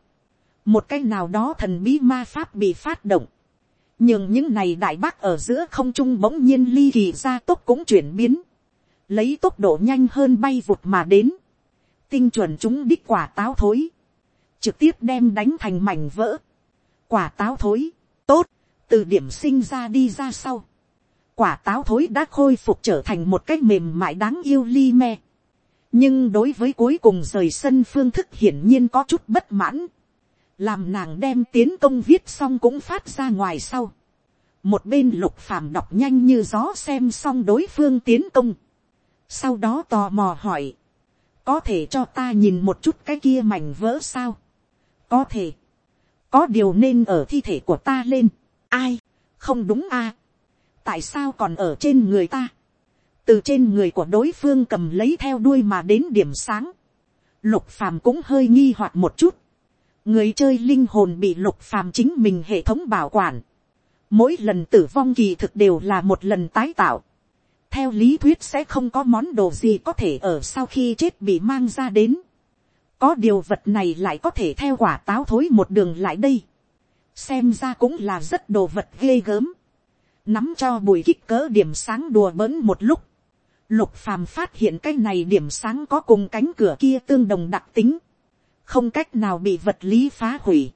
một cái nào đó thần bí ma pháp bị phát động, nhưng những này đại bác ở giữa không trung bỗng nhiên ly kỳ ra tốc cũng chuyển biến, lấy tốc độ nhanh hơn bay vụt mà đến, tinh chuẩn chúng đích quả táo thối, trực tiếp đem đánh thành mảnh vỡ, quả táo thối, tốt, từ điểm sinh ra đi ra sau, quả táo thối đã khôi phục trở thành một cái mềm mại đáng yêu li me. nhưng đối với cuối cùng rời sân phương thức hiển nhiên có chút bất mãn, làm nàng đem tiến công viết xong cũng phát ra ngoài sau. một bên lục phàm đọc nhanh như gió xem xong đối phương tiến công sau đó tò mò hỏi, có thể cho ta nhìn một chút cái kia mảnh vỡ sao. có thể, có điều nên ở thi thể của ta lên. Ai, không đúng a, à? tại sao còn ở trên người ta, từ trên người của đối phương cầm lấy theo đuôi mà đến điểm sáng, lục phàm cũng hơi nghi hoặc một chút, người chơi linh hồn bị lục phàm chính mình hệ thống bảo quản, mỗi lần tử vong kỳ thực đều là một lần tái tạo, theo lý thuyết sẽ không có món đồ gì có thể ở sau khi chết bị mang ra đến, có điều vật này lại có thể theo quả táo thối một đường lại đây, xem ra cũng là rất đồ vật ghê gớm, nắm cho bùi kích cỡ điểm sáng đùa bỡn một lúc, lục phàm phát hiện cái này điểm sáng có cùng cánh cửa kia tương đồng đặc tính, không cách nào bị vật lý phá hủy,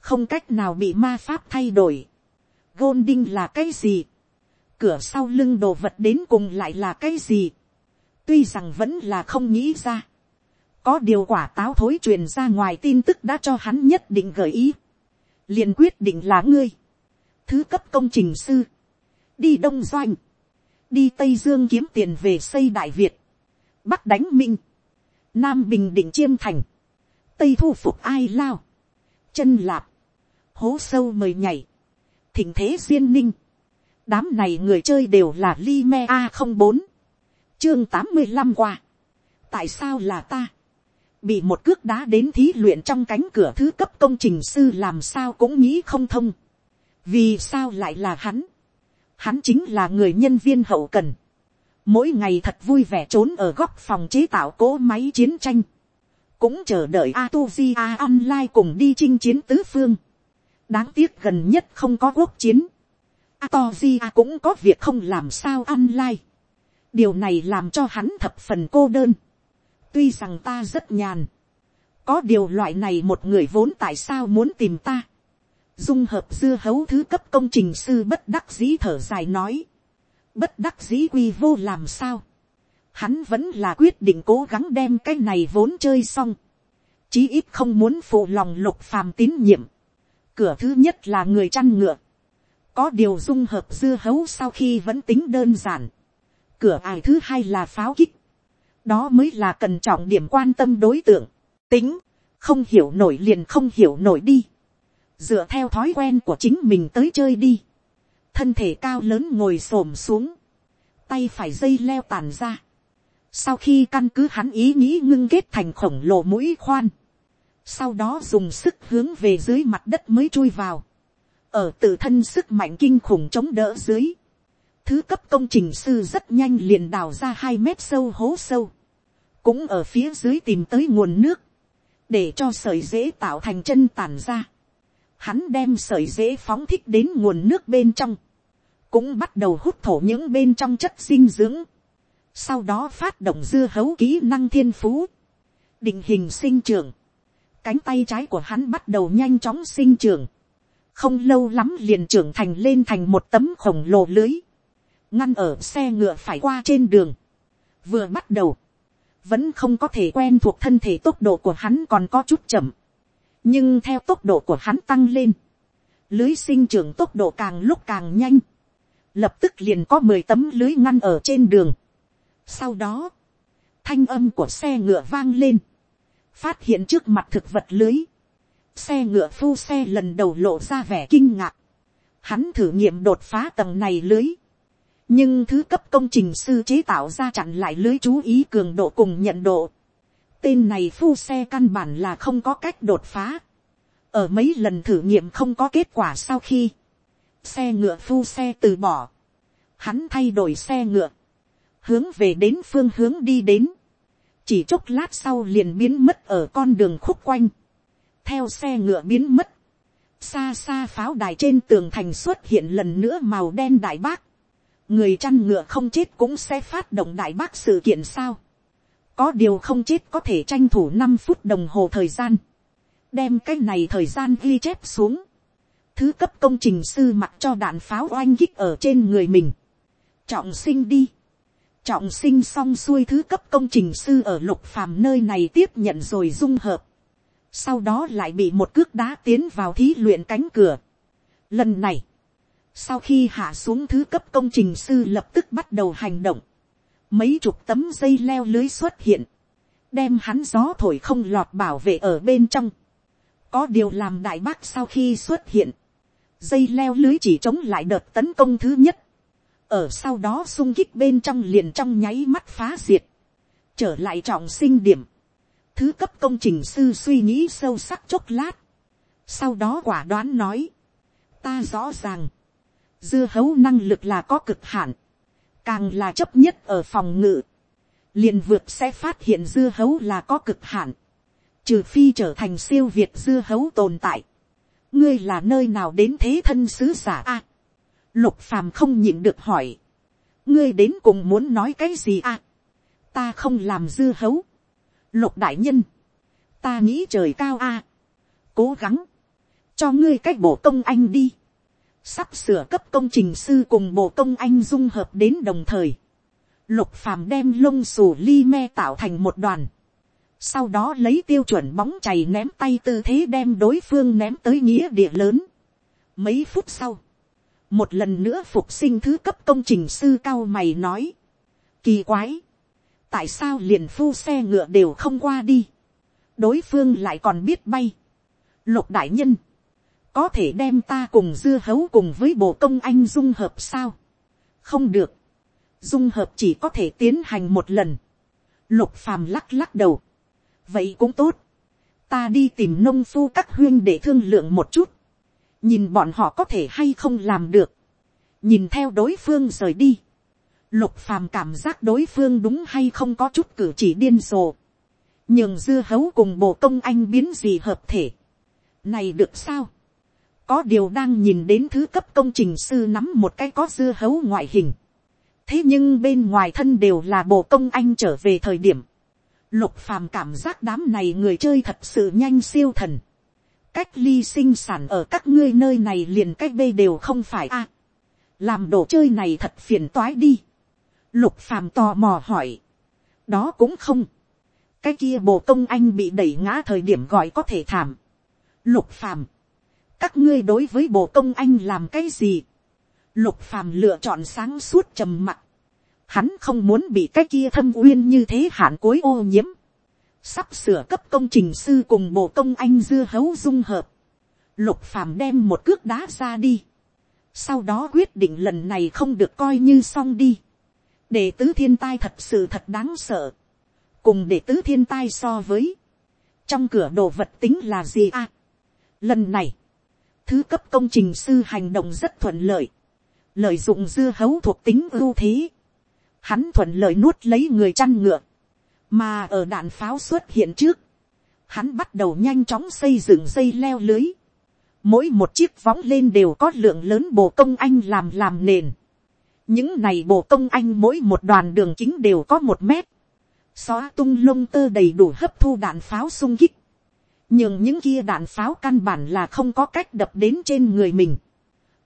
không cách nào bị ma pháp thay đổi. Golding là cái gì? Cửa sau lưng đồ vật đến cùng lại là cái gì? Tuy rằng vẫn là không nghĩ ra. Có điều quả táo thối truyền ra ngoài tin tức đã cho hắn nhất định gợi ý. Liền quyết định là ngươi, thứ cấp công trình sư, đi đông doanh, đi tây dương kiếm tiền về xây đại việt, bắc đánh minh, nam bình định chiêm thành, tây thu phục ai lao, chân lạp, hố sâu mời nhảy, thỉnh thế duyên ninh, đám này người chơi đều là li me a không bốn, chương tám mươi năm qua, tại sao là ta, bị một cước đá đến thí luyện trong cánh cửa thứ cấp công trình sư làm sao cũng nghĩ không thông. vì sao lại là hắn, hắn chính là người nhân viên hậu cần, mỗi ngày thật vui vẻ trốn ở góc phòng chế tạo cỗ máy chiến tranh, cũng chờ đợi Atuzia online cùng đi chinh chiến tứ phương. đáng tiếc gần nhất không có quốc chiến. Atuzia cũng có việc không làm sao ăn lai. điều này làm cho hắn thập phần cô đơn. tuy rằng ta rất nhàn. có điều loại này một người vốn tại sao muốn tìm ta. dung hợp dưa hấu thứ cấp công trình sư bất đắc dĩ thở dài nói. bất đắc dĩ quy vô làm sao hắn vẫn là quyết định cố gắng đem cái này vốn chơi xong. Chí ít không muốn phụ lòng lục phàm tín nhiệm. Cửa thứ nhất là người chăn ngựa. Có điều dung hợp dưa hấu sau khi vẫn tính đơn giản. Cửa ải thứ hai là pháo kích. Đó mới là cần trọng điểm quan tâm đối tượng. Tính, không hiểu nổi liền không hiểu nổi đi. Dựa theo thói quen của chính mình tới chơi đi. Thân thể cao lớn ngồi xổm xuống. Tay phải dây leo tàn ra sau khi căn cứ hắn ý nghĩ ngưng kết thành khổng lồ mũi khoan. Sau đó dùng sức hướng về dưới mặt đất mới chui vào. Ở tự thân sức mạnh kinh khủng chống đỡ dưới. Thứ cấp công trình sư rất nhanh liền đào ra hai mét sâu hố sâu. Cũng ở phía dưới tìm tới nguồn nước. Để cho sợi dễ tạo thành chân tàn ra. Hắn đem sợi dễ phóng thích đến nguồn nước bên trong. Cũng bắt đầu hút thổ những bên trong chất dinh dưỡng sau đó phát động dưa hấu kỹ năng thiên phú, định hình sinh trường, cánh tay trái của hắn bắt đầu nhanh chóng sinh trường, không lâu lắm liền trưởng thành lên thành một tấm khổng lồ lưới, ngăn ở xe ngựa phải qua trên đường, vừa bắt đầu, vẫn không có thể quen thuộc thân thể tốc độ của hắn còn có chút chậm, nhưng theo tốc độ của hắn tăng lên, lưới sinh trưởng tốc độ càng lúc càng nhanh, lập tức liền có mười tấm lưới ngăn ở trên đường, sau đó, thanh âm của xe ngựa vang lên, phát hiện trước mặt thực vật lưới, xe ngựa phu xe lần đầu lộ ra vẻ kinh ngạc, hắn thử nghiệm đột phá tầng này lưới, nhưng thứ cấp công trình sư chế tạo ra chặn lại lưới chú ý cường độ cùng nhận độ, tên này phu xe căn bản là không có cách đột phá, ở mấy lần thử nghiệm không có kết quả sau khi, xe ngựa phu xe từ bỏ, hắn thay đổi xe ngựa, hướng về đến phương hướng đi đến, chỉ chốc lát sau liền biến mất ở con đường khúc quanh, theo xe ngựa biến mất, xa xa pháo đài trên tường thành xuất hiện lần nữa màu đen đại bác, người chăn ngựa không chết cũng sẽ phát động đại bác sự kiện sao, có điều không chết có thể tranh thủ năm phút đồng hồ thời gian, đem cái này thời gian ghi chép xuống, thứ cấp công trình sư mặc cho đạn pháo oanh kích ở trên người mình, trọng sinh đi, trọng sinh xong xuôi thứ cấp công trình sư ở lục phàm nơi này tiếp nhận rồi dung hợp. Sau đó lại bị một cước đá tiến vào thí luyện cánh cửa. Lần này, sau khi hạ xuống thứ cấp công trình sư lập tức bắt đầu hành động. Mấy chục tấm dây leo lưới xuất hiện. Đem hắn gió thổi không lọt bảo vệ ở bên trong. Có điều làm đại bác sau khi xuất hiện. Dây leo lưới chỉ chống lại đợt tấn công thứ nhất ở sau đó sung kích bên trong liền trong nháy mắt phá diệt, trở lại trọng sinh điểm, thứ cấp công trình sư suy nghĩ sâu sắc chốc lát, sau đó quả đoán nói, ta rõ ràng, dưa hấu năng lực là có cực hạn, càng là chấp nhất ở phòng ngự, liền vượt sẽ phát hiện dưa hấu là có cực hạn, trừ phi trở thành siêu việt dưa hấu tồn tại, ngươi là nơi nào đến thế thân sứ giả a, Lục phàm không nhịn được hỏi. Ngươi đến cùng muốn nói cái gì à? Ta không làm dư hấu. Lục đại nhân. Ta nghĩ trời cao a. Cố gắng. Cho ngươi cách bộ công anh đi. Sắp sửa cấp công trình sư cùng bộ công anh dung hợp đến đồng thời. Lục phàm đem lông xù li me tạo thành một đoàn. Sau đó lấy tiêu chuẩn bóng chày ném tay tư thế đem đối phương ném tới nghĩa địa lớn. Mấy phút sau một lần nữa phục sinh thứ cấp công trình sư cao mày nói, kỳ quái, tại sao liền phu xe ngựa đều không qua đi, đối phương lại còn biết bay, lục đại nhân, có thể đem ta cùng dưa hấu cùng với bộ công anh dung hợp sao, không được, dung hợp chỉ có thể tiến hành một lần, lục phàm lắc lắc đầu, vậy cũng tốt, ta đi tìm nông phu các huyên để thương lượng một chút, nhìn bọn họ có thể hay không làm được, nhìn theo đối phương rời đi, lục phàm cảm giác đối phương đúng hay không có chút cử chỉ điên rồ, nhường dưa hấu cùng bộ công anh biến gì hợp thể, này được sao, có điều đang nhìn đến thứ cấp công trình sư nắm một cái có dưa hấu ngoại hình, thế nhưng bên ngoài thân đều là bộ công anh trở về thời điểm, lục phàm cảm giác đám này người chơi thật sự nhanh siêu thần, cách ly sinh sản ở các ngươi nơi này liền cách bê đều không phải a, làm đồ chơi này thật phiền toái đi, lục phàm tò mò hỏi, đó cũng không, cái kia bộ công anh bị đẩy ngã thời điểm gọi có thể thảm, lục phàm, các ngươi đối với bộ công anh làm cái gì, lục phàm lựa chọn sáng suốt trầm mặc, hắn không muốn bị cái kia thâm uyên như thế hạn cuối ô nhiễm, sắp sửa cấp công trình sư cùng bộ công anh dưa hấu dung hợp, lục phàm đem một cước đá ra đi, sau đó quyết định lần này không được coi như xong đi, đệ tứ thiên tai thật sự thật đáng sợ, cùng đệ tứ thiên tai so với, trong cửa đồ vật tính là gì à, lần này, thứ cấp công trình sư hành động rất thuận lợi, lợi dụng dưa hấu thuộc tính ưu thế, hắn thuận lợi nuốt lấy người chăn ngựa, mà ở đạn pháo xuất hiện trước, hắn bắt đầu nhanh chóng xây dựng dây leo lưới, mỗi một chiếc võng lên đều có lượng lớn bồ công anh làm làm nền, những này bộ công anh mỗi một đoàn đường chính đều có một mét, xóa tung lông tơ đầy đủ hấp thu đạn pháo sung kích, nhưng những kia đạn pháo căn bản là không có cách đập đến trên người mình,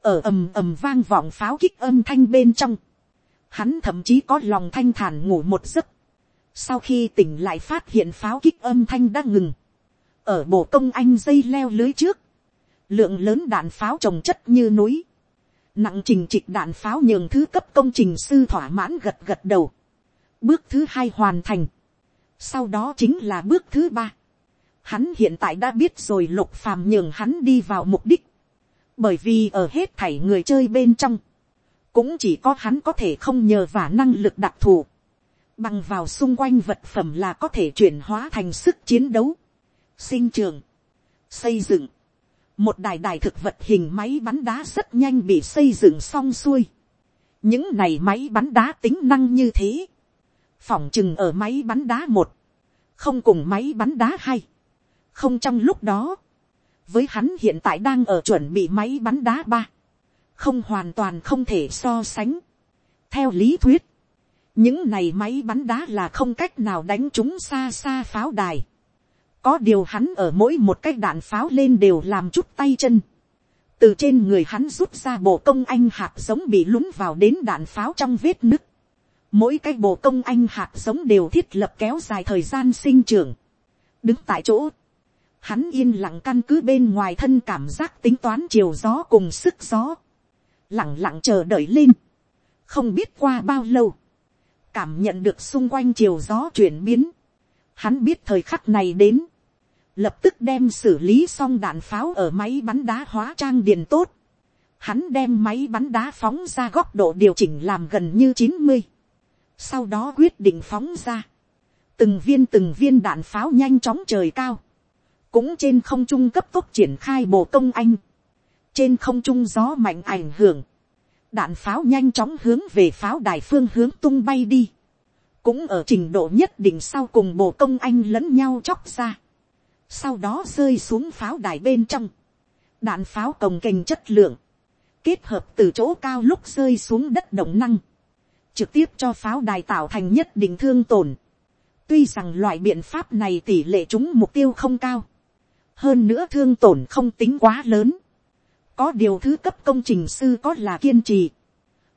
ở ầm ầm vang vọng pháo kích âm thanh bên trong, hắn thậm chí có lòng thanh thản ngủ một giấc, sau khi tỉnh lại phát hiện pháo kích âm thanh đã ngừng, ở bộ công anh dây leo lưới trước, lượng lớn đạn pháo trồng chất như núi, nặng trình trịch đạn pháo nhường thứ cấp công trình sư thỏa mãn gật gật đầu, bước thứ hai hoàn thành, sau đó chính là bước thứ ba, hắn hiện tại đã biết rồi lục phàm nhường hắn đi vào mục đích, bởi vì ở hết thảy người chơi bên trong, cũng chỉ có hắn có thể không nhờ vả năng lực đặc thù, bằng vào xung quanh vật phẩm là có thể chuyển hóa thành sức chiến đấu, sinh trường, xây dựng, một đài đài thực vật hình máy bắn đá rất nhanh bị xây dựng xong xuôi. những này máy bắn đá tính năng như thế, phỏng chừng ở máy bắn đá một, không cùng máy bắn đá hai, không trong lúc đó, với hắn hiện tại đang ở chuẩn bị máy bắn đá ba, không hoàn toàn không thể so sánh. theo lý thuyết, những này máy bắn đá là không cách nào đánh chúng xa xa pháo đài có điều hắn ở mỗi một cái đạn pháo lên đều làm chút tay chân. từ trên người hắn rút ra bộ công anh hạt giống bị lún vào đến đạn pháo trong vết nứt. mỗi cái bộ công anh hạt giống đều thiết lập kéo dài thời gian sinh trưởng. đứng tại chỗ, hắn yên lặng căn cứ bên ngoài thân cảm giác tính toán chiều gió cùng sức gió. lặng lặng chờ đợi lên. không biết qua bao lâu cảm nhận được xung quanh chiều gió chuyển biến, hắn biết thời khắc này đến, lập tức đem xử lý xong đạn pháo ở máy bắn đá hóa trang điền tốt, hắn đem máy bắn đá phóng ra góc độ điều chỉnh làm gần như chín mươi, sau đó quyết định phóng ra, từng viên từng viên đạn pháo nhanh chóng trời cao, cũng trên không trung cấp tốc triển khai bộ công anh, trên không trung gió mạnh ảnh hưởng, đạn pháo nhanh chóng hướng về pháo đài phương hướng tung bay đi, cũng ở trình độ nhất định sau cùng bộ công anh lẫn nhau chóc ra, sau đó rơi xuống pháo đài bên trong, đạn pháo cồng kềnh chất lượng, kết hợp từ chỗ cao lúc rơi xuống đất động năng, trực tiếp cho pháo đài tạo thành nhất định thương tổn. tuy rằng loại biện pháp này tỷ lệ chúng mục tiêu không cao, hơn nữa thương tổn không tính quá lớn, có điều thứ cấp công trình sư có là kiên trì.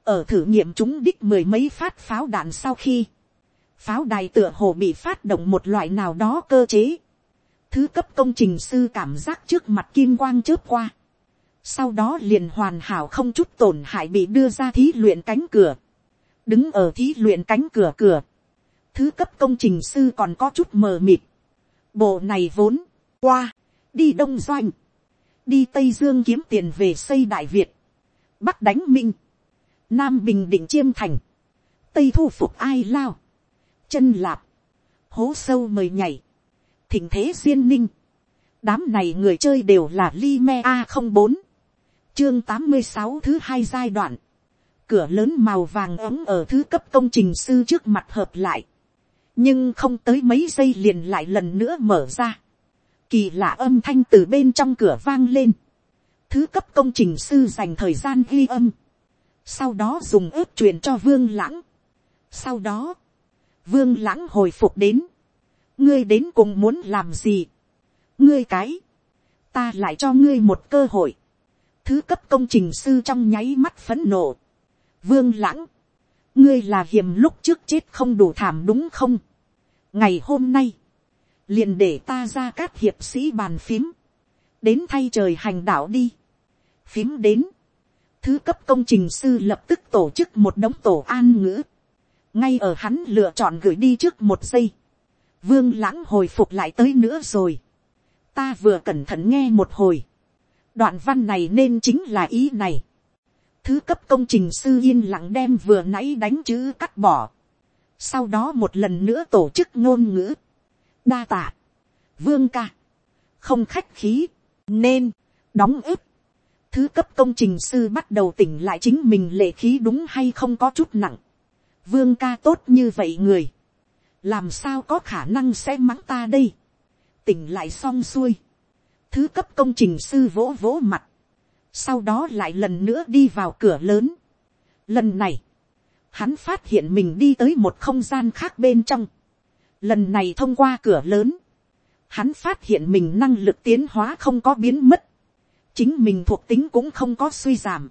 ở thử nghiệm chúng đích mười mấy phát pháo đạn sau khi, pháo đài tựa hồ bị phát động một loại nào đó cơ chế thứ cấp công trình sư cảm giác trước mặt kim quang chớp qua. sau đó liền hoàn hảo không chút tổn hại bị đưa ra thí luyện cánh cửa. đứng ở thí luyện cánh cửa cửa. thứ cấp công trình sư còn có chút mờ mịt. bộ này vốn, qua, đi đông doanh đi tây dương kiếm tiền về xây đại việt, bắc đánh minh, nam bình định chiêm thành, tây thu phục ai lao, chân lạp, hố sâu mời nhảy, thình thế duyên ninh, đám này người chơi đều là Lime a không bốn, chương tám mươi sáu thứ hai giai đoạn, cửa lớn màu vàng ấm ở thứ cấp công trình sư trước mặt hợp lại, nhưng không tới mấy giây liền lại lần nữa mở ra, kỳ lạ âm thanh từ bên trong cửa vang lên, thứ cấp công trình sư dành thời gian ghi âm, sau đó dùng ướp truyền cho vương lãng, sau đó, vương lãng hồi phục đến, ngươi đến cùng muốn làm gì, ngươi cái, ta lại cho ngươi một cơ hội, thứ cấp công trình sư trong nháy mắt phấn nộ, vương lãng, ngươi là hiềm lúc trước chết không đủ thảm đúng không, ngày hôm nay, liền để ta ra các hiệp sĩ bàn phím, đến thay trời hành đạo đi, phím đến, thứ cấp công trình sư lập tức tổ chức một đống tổ an ngữ, ngay ở hắn lựa chọn gửi đi trước một giây, vương lãng hồi phục lại tới nữa rồi, ta vừa cẩn thận nghe một hồi, đoạn văn này nên chính là ý này, thứ cấp công trình sư yên lặng đem vừa nãy đánh chữ cắt bỏ, sau đó một lần nữa tổ chức ngôn ngữ, đa tạ, vương ca, không khách khí, nên, đóng ức, thứ cấp công trình sư bắt đầu tỉnh lại chính mình lệ khí đúng hay không có chút nặng, vương ca tốt như vậy người, làm sao có khả năng sẽ mắng ta đây, tỉnh lại xong xuôi, thứ cấp công trình sư vỗ vỗ mặt, sau đó lại lần nữa đi vào cửa lớn. Lần này, hắn phát hiện mình đi tới một không gian khác bên trong. Lần này thông qua cửa lớn, hắn phát hiện mình năng lực tiến hóa không có biến mất. Chính mình thuộc tính cũng không có suy giảm.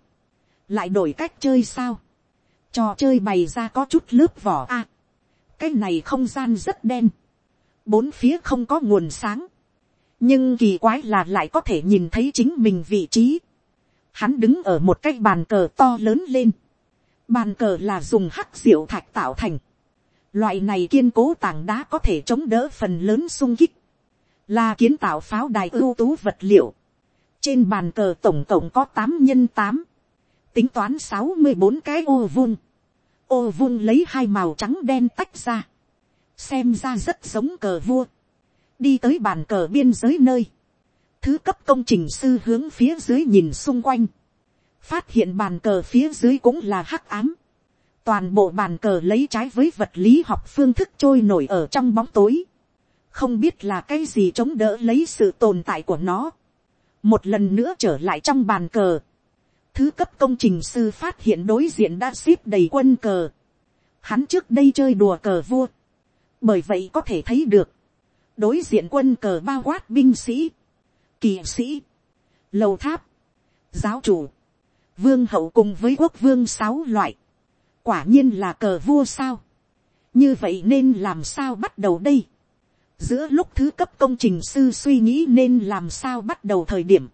Lại đổi cách chơi sao? Trò chơi bày ra có chút lớp vỏ a cái này không gian rất đen. Bốn phía không có nguồn sáng. Nhưng kỳ quái là lại có thể nhìn thấy chính mình vị trí. Hắn đứng ở một cái bàn cờ to lớn lên Bàn cờ là dùng hắc diệu thạch tạo thành. Loại này kiên cố tảng đá có thể chống đỡ phần lớn sung kích. Là kiến tạo pháo đài ưu tú vật liệu. Trên bàn cờ tổng cộng có tám nhân tám Tính toán sáu mươi bốn cái ô vuông. Ô vung lấy hai màu trắng đen tách ra. Xem ra rất giống cờ vua. Đi tới bàn cờ biên giới nơi. Thứ cấp công trình sư hướng phía dưới nhìn xung quanh, phát hiện bàn cờ phía dưới cũng là hắc ám. Toàn bộ bàn cờ lấy trái với vật lý học phương thức trôi nổi ở trong bóng tối. Không biết là cái gì chống đỡ lấy sự tồn tại của nó. Một lần nữa trở lại trong bàn cờ. Thứ cấp công trình sư phát hiện đối diện đã xếp đầy quân cờ. Hắn trước đây chơi đùa cờ vua. Bởi vậy có thể thấy được. Đối diện quân cờ bao quát binh sĩ. Kỳ sĩ. Lầu tháp. Giáo chủ vương hậu cùng với quốc vương sáu loại, quả nhiên là cờ vua sao, như vậy nên làm sao bắt đầu đây, giữa lúc thứ cấp công trình sư suy nghĩ nên làm sao bắt đầu thời điểm,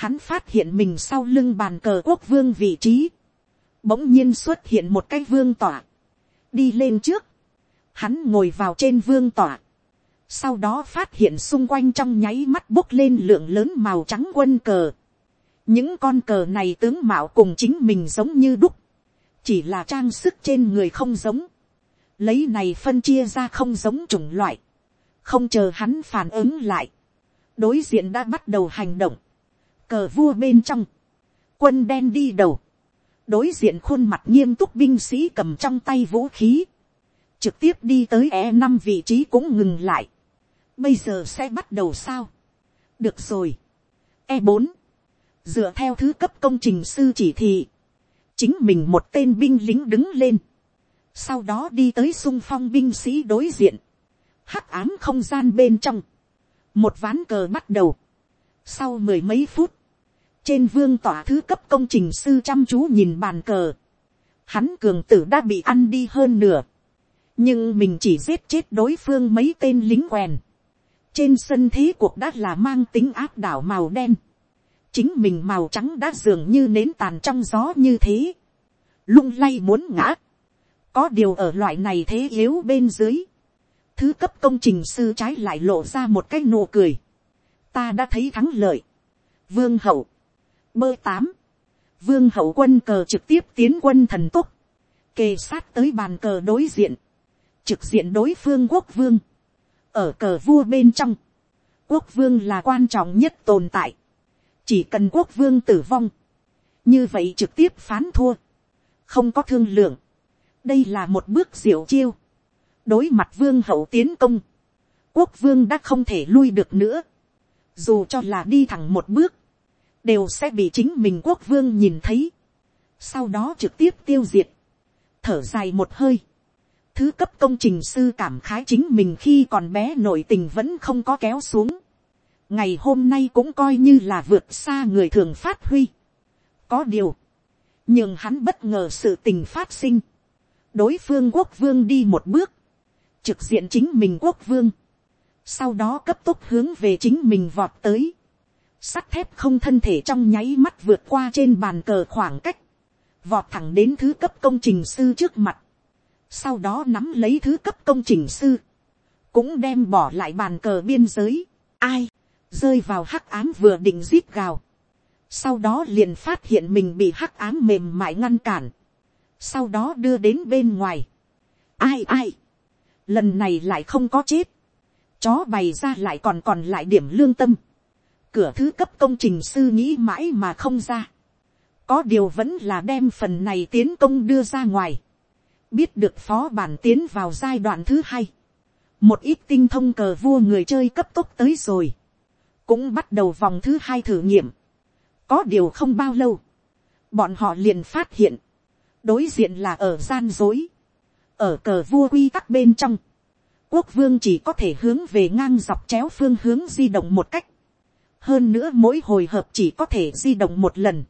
hắn phát hiện mình sau lưng bàn cờ quốc vương vị trí, bỗng nhiên xuất hiện một cái vương tỏa, đi lên trước, hắn ngồi vào trên vương tỏa, sau đó phát hiện xung quanh trong nháy mắt bốc lên lượng lớn màu trắng quân cờ, những con cờ này tướng mạo cùng chính mình giống như đúc, chỉ là trang sức trên người không giống, lấy này phân chia ra không giống chủng loại, không chờ hắn phản ứng lại, đối diện đã bắt đầu hành động, cờ vua bên trong, quân đen đi đầu, đối diện khuôn mặt nghiêm túc binh sĩ cầm trong tay vũ khí, trực tiếp đi tới e năm vị trí cũng ngừng lại, bây giờ sẽ bắt đầu sao, được rồi, e bốn, dựa theo thứ cấp công trình sư chỉ thị, chính mình một tên binh lính đứng lên, sau đó đi tới sung phong binh sĩ đối diện, hắc ám không gian bên trong, một ván cờ bắt đầu, sau mười mấy phút, trên vương tỏa thứ cấp công trình sư chăm chú nhìn bàn cờ, hắn cường tử đã bị ăn đi hơn nửa, nhưng mình chỉ giết chết đối phương mấy tên lính quèn, trên sân thế cuộc đã là mang tính áp đảo màu đen, chính mình màu trắng đã dường như nến tàn trong gió như thế, lung lay muốn ngã, có điều ở loại này thế yếu bên dưới, thứ cấp công trình sư trái lại lộ ra một cái nụ cười, ta đã thấy thắng lợi, vương hậu, bơ tám, vương hậu quân cờ trực tiếp tiến quân thần tốc. Kề sát tới bàn cờ đối diện, trực diện đối phương quốc vương, ở cờ vua bên trong, quốc vương là quan trọng nhất tồn tại, chỉ cần quốc vương tử vong, như vậy trực tiếp phán thua, không có thương lượng, đây là một bước diệu chiêu, đối mặt vương hậu tiến công, quốc vương đã không thể lui được nữa, dù cho là đi thẳng một bước, đều sẽ bị chính mình quốc vương nhìn thấy, sau đó trực tiếp tiêu diệt, thở dài một hơi, thứ cấp công trình sư cảm khái chính mình khi còn bé nội tình vẫn không có kéo xuống, ngày hôm nay cũng coi như là vượt xa người thường phát huy, có điều, nhưng hắn bất ngờ sự tình phát sinh, đối phương quốc vương đi một bước, trực diện chính mình quốc vương, sau đó cấp tốc hướng về chính mình vọt tới, sắt thép không thân thể trong nháy mắt vượt qua trên bàn cờ khoảng cách, vọt thẳng đến thứ cấp công trình sư trước mặt, sau đó nắm lấy thứ cấp công trình sư, cũng đem bỏ lại bàn cờ biên giới, ai, rơi vào hắc ám vừa định zip gào, sau đó liền phát hiện mình bị hắc ám mềm mại ngăn cản, sau đó đưa đến bên ngoài, ai ai, lần này lại không có chết, chó bày ra lại còn còn lại điểm lương tâm, cửa thứ cấp công trình sư nghĩ mãi mà không ra, có điều vẫn là đem phần này tiến công đưa ra ngoài, biết được phó bản tiến vào giai đoạn thứ hai, một ít tinh thông cờ vua người chơi cấp tốc tới rồi, cũng bắt đầu vòng thứ hai thử nghiệm, có điều không bao lâu, bọn họ liền phát hiện, đối diện là ở gian dối, ở cờ vua quy tắc bên trong, quốc vương chỉ có thể hướng về ngang dọc chéo phương hướng di động một cách, hơn nữa mỗi hồi hợp chỉ có thể di động một lần,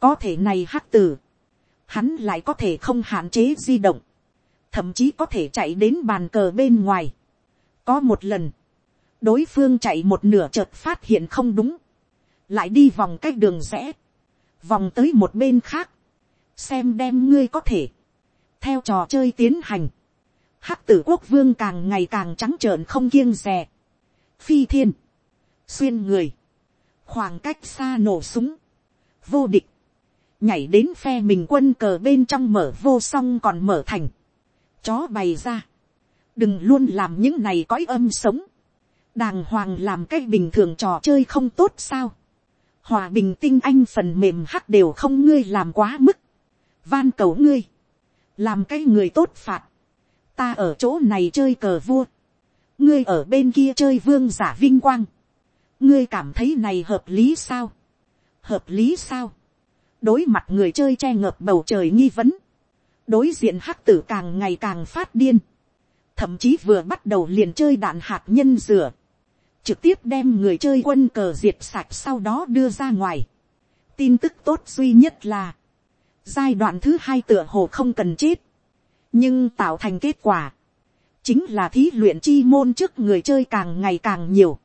có thể này hắc từ, hắn lại có thể không hạn chế di động, thậm chí có thể chạy đến bàn cờ bên ngoài. có một lần, đối phương chạy một nửa chợt phát hiện không đúng, lại đi vòng cách đường rẽ, vòng tới một bên khác, xem đem ngươi có thể, theo trò chơi tiến hành, hắc tử quốc vương càng ngày càng trắng trợn không kiêng rè, phi thiên, xuyên người, khoảng cách xa nổ súng, vô địch, nhảy đến phe mình quân cờ bên trong mở vô song còn mở thành, chó bày ra, đừng luôn làm những này cõi âm sống, đàng hoàng làm cái bình thường trò chơi không tốt sao, hòa bình tinh anh phần mềm hắc đều không ngươi làm quá mức, van cầu ngươi, làm cái người tốt phạt, ta ở chỗ này chơi cờ vua, ngươi ở bên kia chơi vương giả vinh quang, ngươi cảm thấy này hợp lý sao, hợp lý sao, đối mặt người chơi che ngợp bầu trời nghi vấn, đối diện hắc tử càng ngày càng phát điên, thậm chí vừa bắt đầu liền chơi đạn hạt nhân rửa, trực tiếp đem người chơi quân cờ diệt sạch sau đó đưa ra ngoài. tin tức tốt duy nhất là, giai đoạn thứ hai tựa hồ không cần chết, nhưng tạo thành kết quả, chính là thí luyện chi môn trước người chơi càng ngày càng nhiều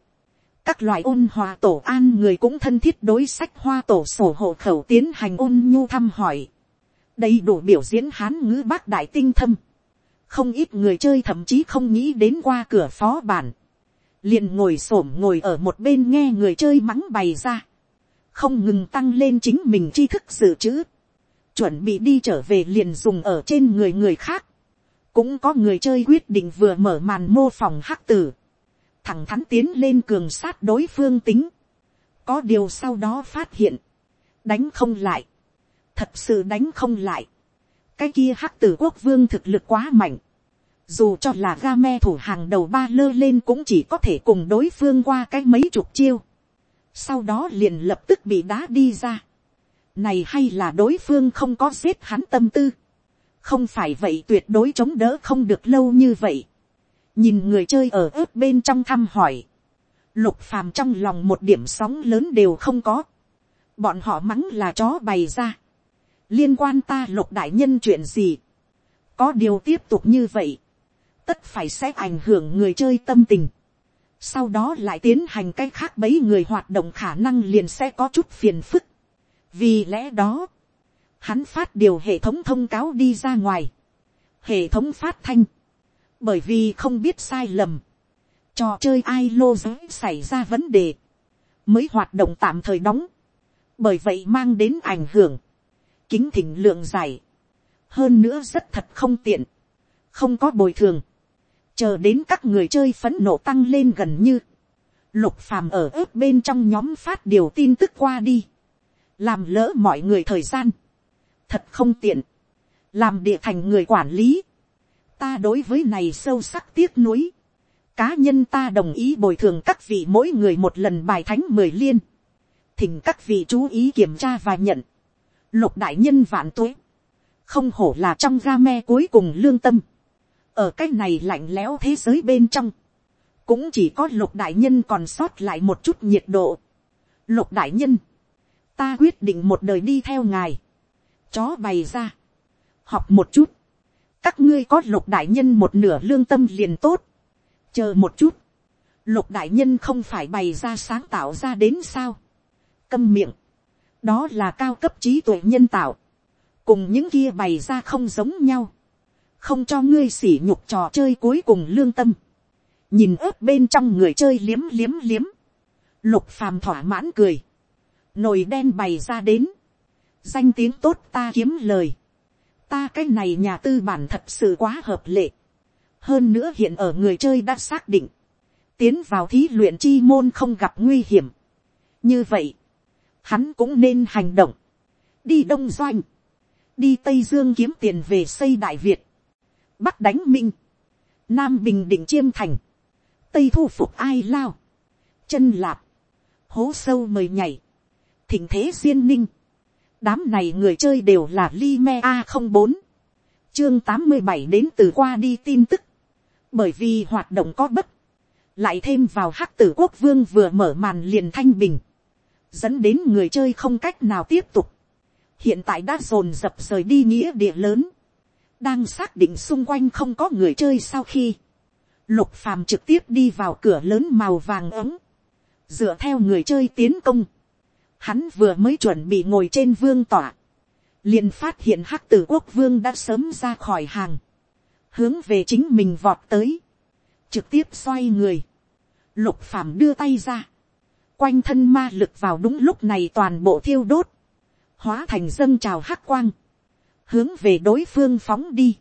các loại ôn hòa tổ an người cũng thân thiết đối sách hoa tổ sổ hộ khẩu tiến hành ôn nhu thăm hỏi. đầy đủ biểu diễn hán ngữ bác đại tinh thâm. không ít người chơi thậm chí không nghĩ đến qua cửa phó bản. liền ngồi s ổ m ngồi ở một bên nghe người chơi mắng bày ra. không ngừng tăng lên chính mình tri thức dự trữ chuẩn bị đi trở về liền dùng ở trên người người khác. cũng có người chơi quyết định vừa mở màn mô phỏng hắc tử, thẳng thắn tiến lên cường sát đối phương tính. có điều sau đó phát hiện, đánh không lại, thật sự đánh không lại. cái kia hắc tử quốc vương thực lực quá mạnh, dù cho là ga me thủ hàng đầu ba lơ lên cũng chỉ có thể cùng đối phương qua cái mấy chục chiêu. sau đó liền lập tức bị đá đi ra này hay là đối phương không có giết hắn tâm tư, không phải vậy tuyệt đối chống đỡ không được lâu như vậy, nhìn người chơi ở ớt bên trong thăm hỏi, lục phàm trong lòng một điểm sóng lớn đều không có, bọn họ mắng là chó bày ra, liên quan ta lục đại nhân chuyện gì, có điều tiếp tục như vậy, tất phải sẽ ảnh hưởng người chơi tâm tình, sau đó lại tiến hành cách khác bấy người hoạt động khả năng liền sẽ có chút phiền phức, vì lẽ đó, hắn phát điều hệ thống thông cáo đi ra ngoài, hệ thống phát thanh, bởi vì không biết sai lầm, trò chơi ai lô giới xảy ra vấn đề, mới hoạt động tạm thời đóng, bởi vậy mang đến ảnh hưởng, kính thỉnh lượng dài, hơn nữa rất thật không tiện, không có bồi thường, chờ đến các người chơi phấn nộ tăng lên gần như, lục phàm ở ớt bên trong nhóm phát điều tin tức qua đi, làm lỡ mọi người thời gian, thật không tiện, làm địa thành người quản lý, ta đối với này sâu sắc tiếc nuối, cá nhân ta đồng ý bồi thường các vị mỗi người một lần bài thánh mười liên, thỉnh các vị chú ý kiểm tra và nhận, lục đại nhân vạn tuế, không hổ là trong ga me cuối cùng lương tâm, ở cái này lạnh lẽo thế giới bên trong, cũng chỉ có lục đại nhân còn sót lại một chút nhiệt độ. lục đại nhân, ta quyết định một đời đi theo ngài, chó bày ra, học một chút, các ngươi có lục đại nhân một nửa lương tâm liền tốt, chờ một chút, lục đại nhân không phải bày ra sáng tạo ra đến sao, câm miệng, đó là cao cấp trí tuệ nhân tạo, cùng những kia bày ra không giống nhau, không cho ngươi sỉ nhục trò chơi cuối cùng lương tâm, nhìn ớt bên trong người chơi liếm liếm liếm, lục phàm thỏa mãn cười, nồi đen bày ra đến, danh tiếng tốt ta kiếm lời, ta cái này nhà tư bản thật sự quá hợp lệ, hơn nữa hiện ở người chơi đã xác định, tiến vào thí luyện chi môn không gặp nguy hiểm, như vậy, hắn cũng nên hành động, đi đông doanh, đi tây dương kiếm tiền về xây đại việt, bắc đánh minh, nam bình định chiêm thành, tây thu phục ai lao, chân lạp, hố sâu mời nhảy, thỉnh thế duyên ninh, đám này người chơi đều là Lime a không bốn, chương tám mươi bảy đến từ qua đi tin tức, bởi vì hoạt động có bất, lại thêm vào hắc tử quốc vương vừa mở màn liền thanh bình, dẫn đến người chơi không cách nào tiếp tục, hiện tại đã dồn dập rời đi nghĩa địa lớn, đang xác định xung quanh không có người chơi sau khi, lục phàm trực tiếp đi vào cửa lớn màu vàng ấm, dựa theo người chơi tiến công, hắn vừa mới chuẩn bị ngồi trên vương tỏa, liền phát hiện hắc tử quốc vương đã sớm ra khỏi hàng, hướng về chính mình vọt tới, trực tiếp xoay người, lục phàm đưa tay ra, quanh thân ma lực vào đúng lúc này toàn bộ thiêu đốt, hóa thành dâng trào hắc quang, hướng về đối phương phóng đi,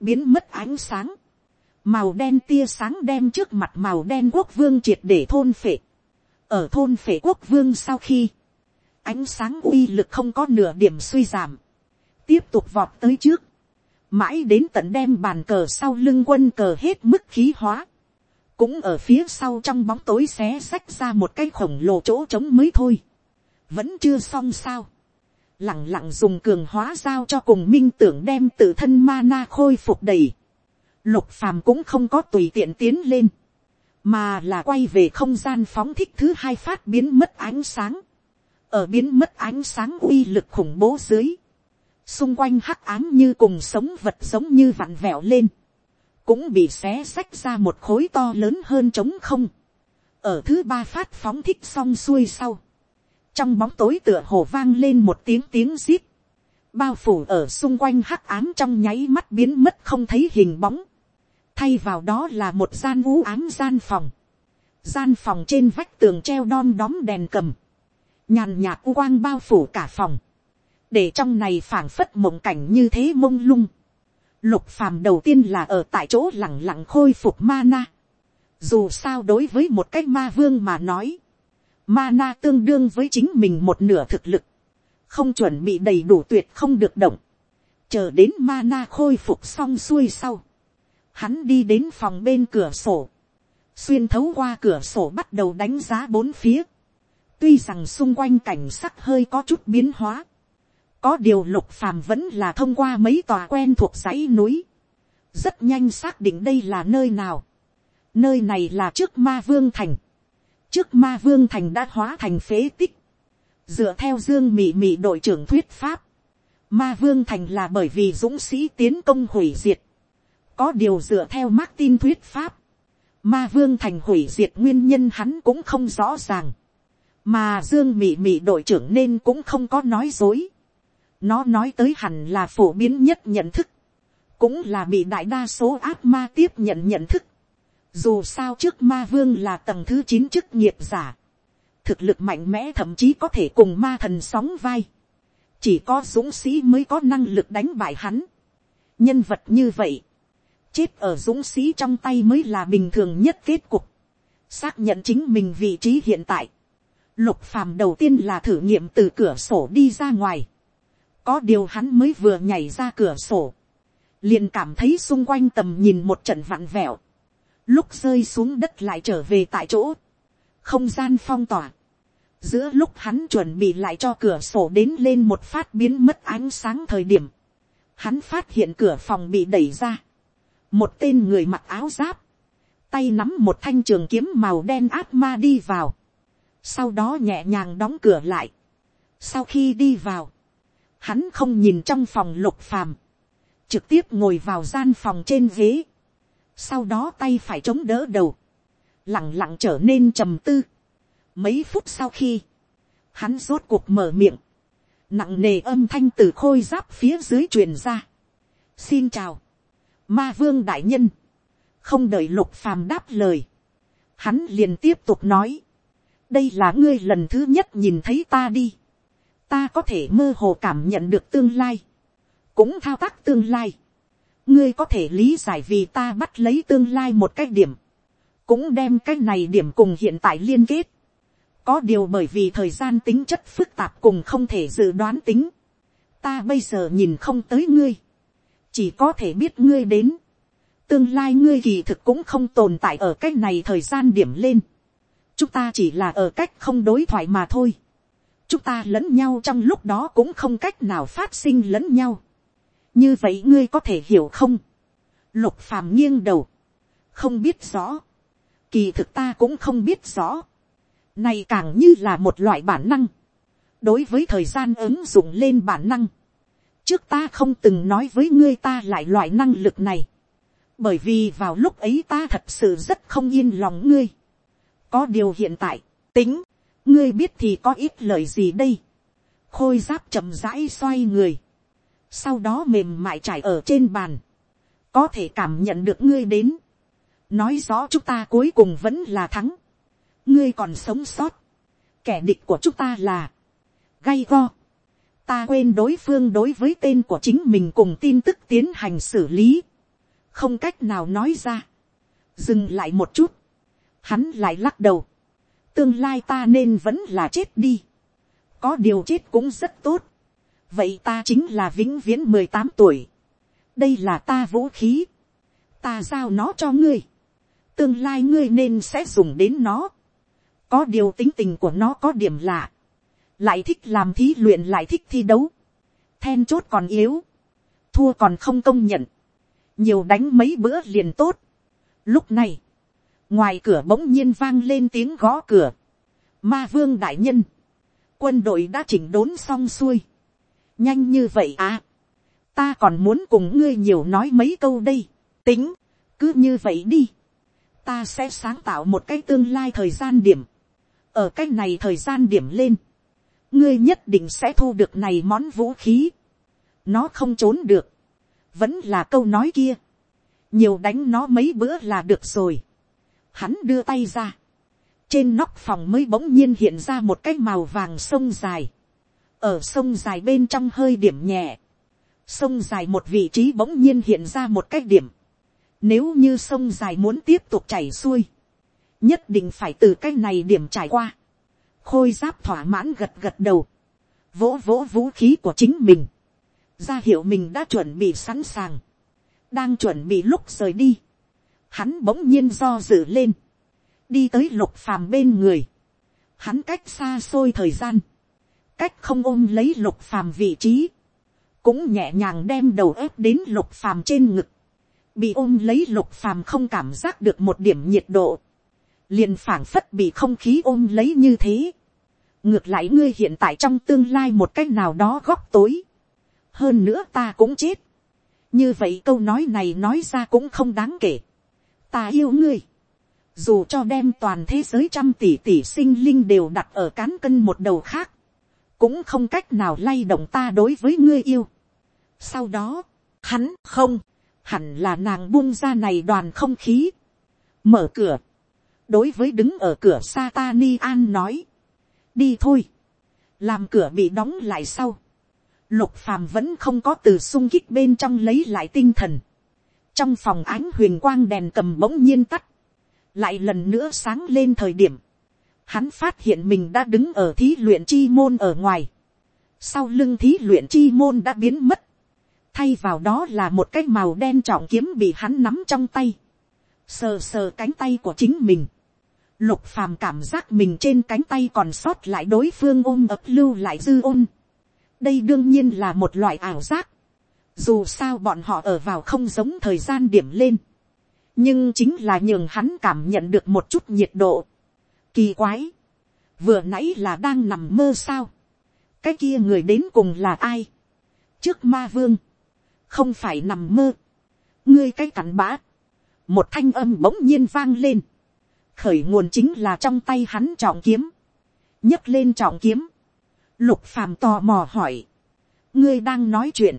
biến mất ánh sáng, màu đen tia sáng đem trước mặt màu đen quốc vương triệt để thôn phệ, ở thôn phệ quốc vương sau khi, ánh sáng uy lực không có nửa điểm suy giảm, tiếp tục vọt tới trước, mãi đến tận đem bàn cờ sau lưng quân cờ hết mức khí hóa, cũng ở phía sau trong bóng tối xé xách ra một cái khổng lồ chỗ trống mới thôi, vẫn chưa xong sao, lẳng lặng dùng cường hóa giao cho cùng minh tưởng đem tự thân mana khôi phục đầy, lục phàm cũng không có tùy tiện tiến lên, mà là quay về không gian phóng thích thứ hai phát biến mất ánh sáng, ở biến mất ánh sáng uy lực khủng bố dưới, xung quanh hắc ám như cùng sống vật giống như vặn vẹo lên, cũng bị xé xách ra một khối to lớn hơn trống không, ở thứ ba phát phóng thích xong xuôi sau, trong bóng tối tựa hồ vang lên một tiếng tiếng zip, bao phủ ở xung quanh hắc ám trong nháy mắt biến mất không thấy hình bóng, thay vào đó là một gian vũ ám gian phòng, gian phòng trên vách tường treo đom đóm đèn cầm, nhàn nhạt u quang bao phủ cả phòng, để trong này phảng phất mộng cảnh như thế mông lung. Lục phàm đầu tiên là ở tại chỗ lẳng lặng khôi phục mana. Dù sao đối với một cái ma vương mà nói, mana tương đương với chính mình một nửa thực lực, không chuẩn bị đầy đủ tuyệt không được động, chờ đến mana khôi phục xong xuôi sau, hắn đi đến phòng bên cửa sổ, xuyên thấu qua cửa sổ bắt đầu đánh giá bốn phía, tuy rằng xung quanh cảnh sắc hơi có chút biến hóa, có điều lục phàm vẫn là thông qua mấy tòa quen thuộc dãy núi, rất nhanh xác định đây là nơi nào, nơi này là trước ma vương thành, trước ma vương thành đã hóa thành phế tích, dựa theo dương mị mị đội trưởng thuyết pháp, ma vương thành là bởi vì dũng sĩ tiến công hủy diệt, có điều dựa theo Martin thuyết pháp, ma vương thành hủy diệt nguyên nhân hắn cũng không rõ ràng, mà dương mị mị đội trưởng nên cũng không có nói dối, nó nói tới hẳn là phổ biến nhất nhận thức, cũng là bị đại đa số ác ma tiếp nhận nhận thức, dù sao trước ma vương là tầng thứ chín chức nghiệp giả. Thực lực mạnh mẽ thậm chí có thể cùng ma thần sóng vai. Chỉ có dũng sĩ mới có năng lực đánh bại hắn. Nhân vật như vậy. Chết ở dũng sĩ trong tay mới là bình thường nhất kết cục. Xác nhận chính mình vị trí hiện tại. Lục phàm đầu tiên là thử nghiệm từ cửa sổ đi ra ngoài. Có điều hắn mới vừa nhảy ra cửa sổ. Liền cảm thấy xung quanh tầm nhìn một trận vặn vẹo. Lúc rơi xuống đất lại trở về tại chỗ. Không gian phong tỏa. Giữa lúc hắn chuẩn bị lại cho cửa sổ đến lên một phát biến mất ánh sáng thời điểm. Hắn phát hiện cửa phòng bị đẩy ra. Một tên người mặc áo giáp. Tay nắm một thanh trường kiếm màu đen ác ma đi vào sau đó nhẹ nhàng đóng cửa lại. sau khi đi vào, hắn không nhìn trong phòng lục phàm, trực tiếp ngồi vào gian phòng trên ghế, sau đó tay phải chống đỡ đầu, lẳng lặng trở nên trầm tư. mấy phút sau khi, hắn rốt cuộc mở miệng, nặng nề âm thanh từ khôi giáp phía dưới truyền ra. xin chào, ma vương đại nhân, không đợi lục phàm đáp lời, hắn liền tiếp tục nói, đây là ngươi lần thứ nhất nhìn thấy ta đi. ta có thể mơ hồ cảm nhận được tương lai, cũng thao tác tương lai. ngươi có thể lý giải vì ta bắt lấy tương lai một cái điểm, cũng đem cái này điểm cùng hiện tại liên kết. có điều bởi vì thời gian tính chất phức tạp cùng không thể dự đoán tính, ta bây giờ nhìn không tới ngươi, chỉ có thể biết ngươi đến. tương lai ngươi kỳ thực cũng không tồn tại ở cái này thời gian điểm lên chúng ta chỉ là ở cách không đối thoại mà thôi. chúng ta lẫn nhau trong lúc đó cũng không cách nào phát sinh lẫn nhau. như vậy ngươi có thể hiểu không. lục phàm nghiêng đầu. không biết rõ. kỳ thực ta cũng không biết rõ. này càng như là một loại bản năng. đối với thời gian ứng dụng lên bản năng. trước ta không từng nói với ngươi ta lại loại năng lực này. bởi vì vào lúc ấy ta thật sự rất không yên lòng ngươi có điều hiện tại, tính, ngươi biết thì có ít lời gì đây. khôi giáp chậm rãi xoay người, sau đó mềm mại trải ở trên bàn, có thể cảm nhận được ngươi đến, nói rõ chúng ta cuối cùng vẫn là thắng, ngươi còn sống sót, kẻ địch của chúng ta là, gay go, ta quên đối phương đối với tên của chính mình cùng tin tức tiến hành xử lý, không cách nào nói ra, dừng lại một chút, hắn lại lắc đầu, tương lai ta nên vẫn là chết đi, có điều chết cũng rất tốt, vậy ta chính là vĩnh viễn mười tám tuổi, đây là ta vũ khí, ta giao nó cho ngươi, tương lai ngươi nên sẽ dùng đến nó, có điều tính tình của nó có điểm lạ, lại thích làm thí luyện lại thích thi đấu, then chốt còn yếu, thua còn không công nhận, nhiều đánh mấy bữa liền tốt. Lúc này, ngoài cửa bỗng nhiên vang lên tiếng gõ cửa. ma vương đại nhân, quân đội đã chỉnh đốn xong xuôi. nhanh như vậy à. ta còn muốn cùng ngươi nhiều nói mấy câu đây. tính, cứ như vậy đi. ta sẽ sáng tạo một cái tương lai thời gian điểm. ở cái này thời gian điểm lên. ngươi nhất định sẽ thu được này món vũ khí. nó không trốn được. vẫn là câu nói kia. nhiều đánh nó mấy bữa là được rồi Hắn đưa tay ra. Trên nóc phòng mới bỗng nhiên hiện ra một cái màu vàng sông dài. Ở sông dài bên trong hơi điểm nhẹ. Sông dài một vị trí bỗng nhiên hiện ra một cái điểm. Nếu như sông dài muốn tiếp tục chảy xuôi. Nhất định phải từ cái này điểm trải qua. Khôi giáp thỏa mãn gật gật đầu. Vỗ vỗ vũ khí của chính mình. Ra hiệu mình đã chuẩn bị sẵn sàng. Đang chuẩn bị lúc rời đi hắn bỗng nhiên do dự lên, đi tới lục phàm bên người, hắn cách xa xôi thời gian, cách không ôm lấy lục phàm vị trí, cũng nhẹ nhàng đem đầu ép đến lục phàm trên ngực, bị ôm lấy lục phàm không cảm giác được một điểm nhiệt độ, liền phảng phất bị không khí ôm lấy như thế. ngược lại ngươi hiện tại trong tương lai một cách nào đó góc tối, hơn nữa ta cũng chết, như vậy câu nói này nói ra cũng không đáng kể ta yêu ngươi, dù cho đem toàn thế giới trăm tỷ tỷ sinh linh đều đặt ở cán cân một đầu khác, cũng không cách nào lay động ta đối với ngươi yêu. Sau đó, hắn không, hẳn là nàng buông ra này đoàn không khí, mở cửa, đối với đứng ở cửa Satani An nói, đi thôi, làm cửa bị đóng lại sau, lục phàm vẫn không có từ sung kích bên trong lấy lại tinh thần, trong phòng ánh huyền quang đèn cầm bỗng nhiên tắt, lại lần nữa sáng lên thời điểm, hắn phát hiện mình đã đứng ở thí luyện chi môn ở ngoài, sau lưng thí luyện chi môn đã biến mất, thay vào đó là một cái màu đen trọng kiếm bị hắn nắm trong tay, sờ sờ cánh tay của chính mình, lục phàm cảm giác mình trên cánh tay còn sót lại đối phương ôm ập lưu lại dư ôn, đây đương nhiên là một loại ảo giác, dù sao bọn họ ở vào không giống thời gian điểm lên, nhưng chính là nhường hắn cảm nhận được một chút nhiệt độ. Kỳ quái, vừa nãy là đang nằm mơ sao, cái kia người đến cùng là ai, trước ma vương, không phải nằm mơ, ngươi cái cắn bã, một thanh âm bỗng nhiên vang lên, khởi nguồn chính là trong tay hắn trọng kiếm, nhấc lên trọng kiếm, lục phàm tò mò hỏi, ngươi đang nói chuyện,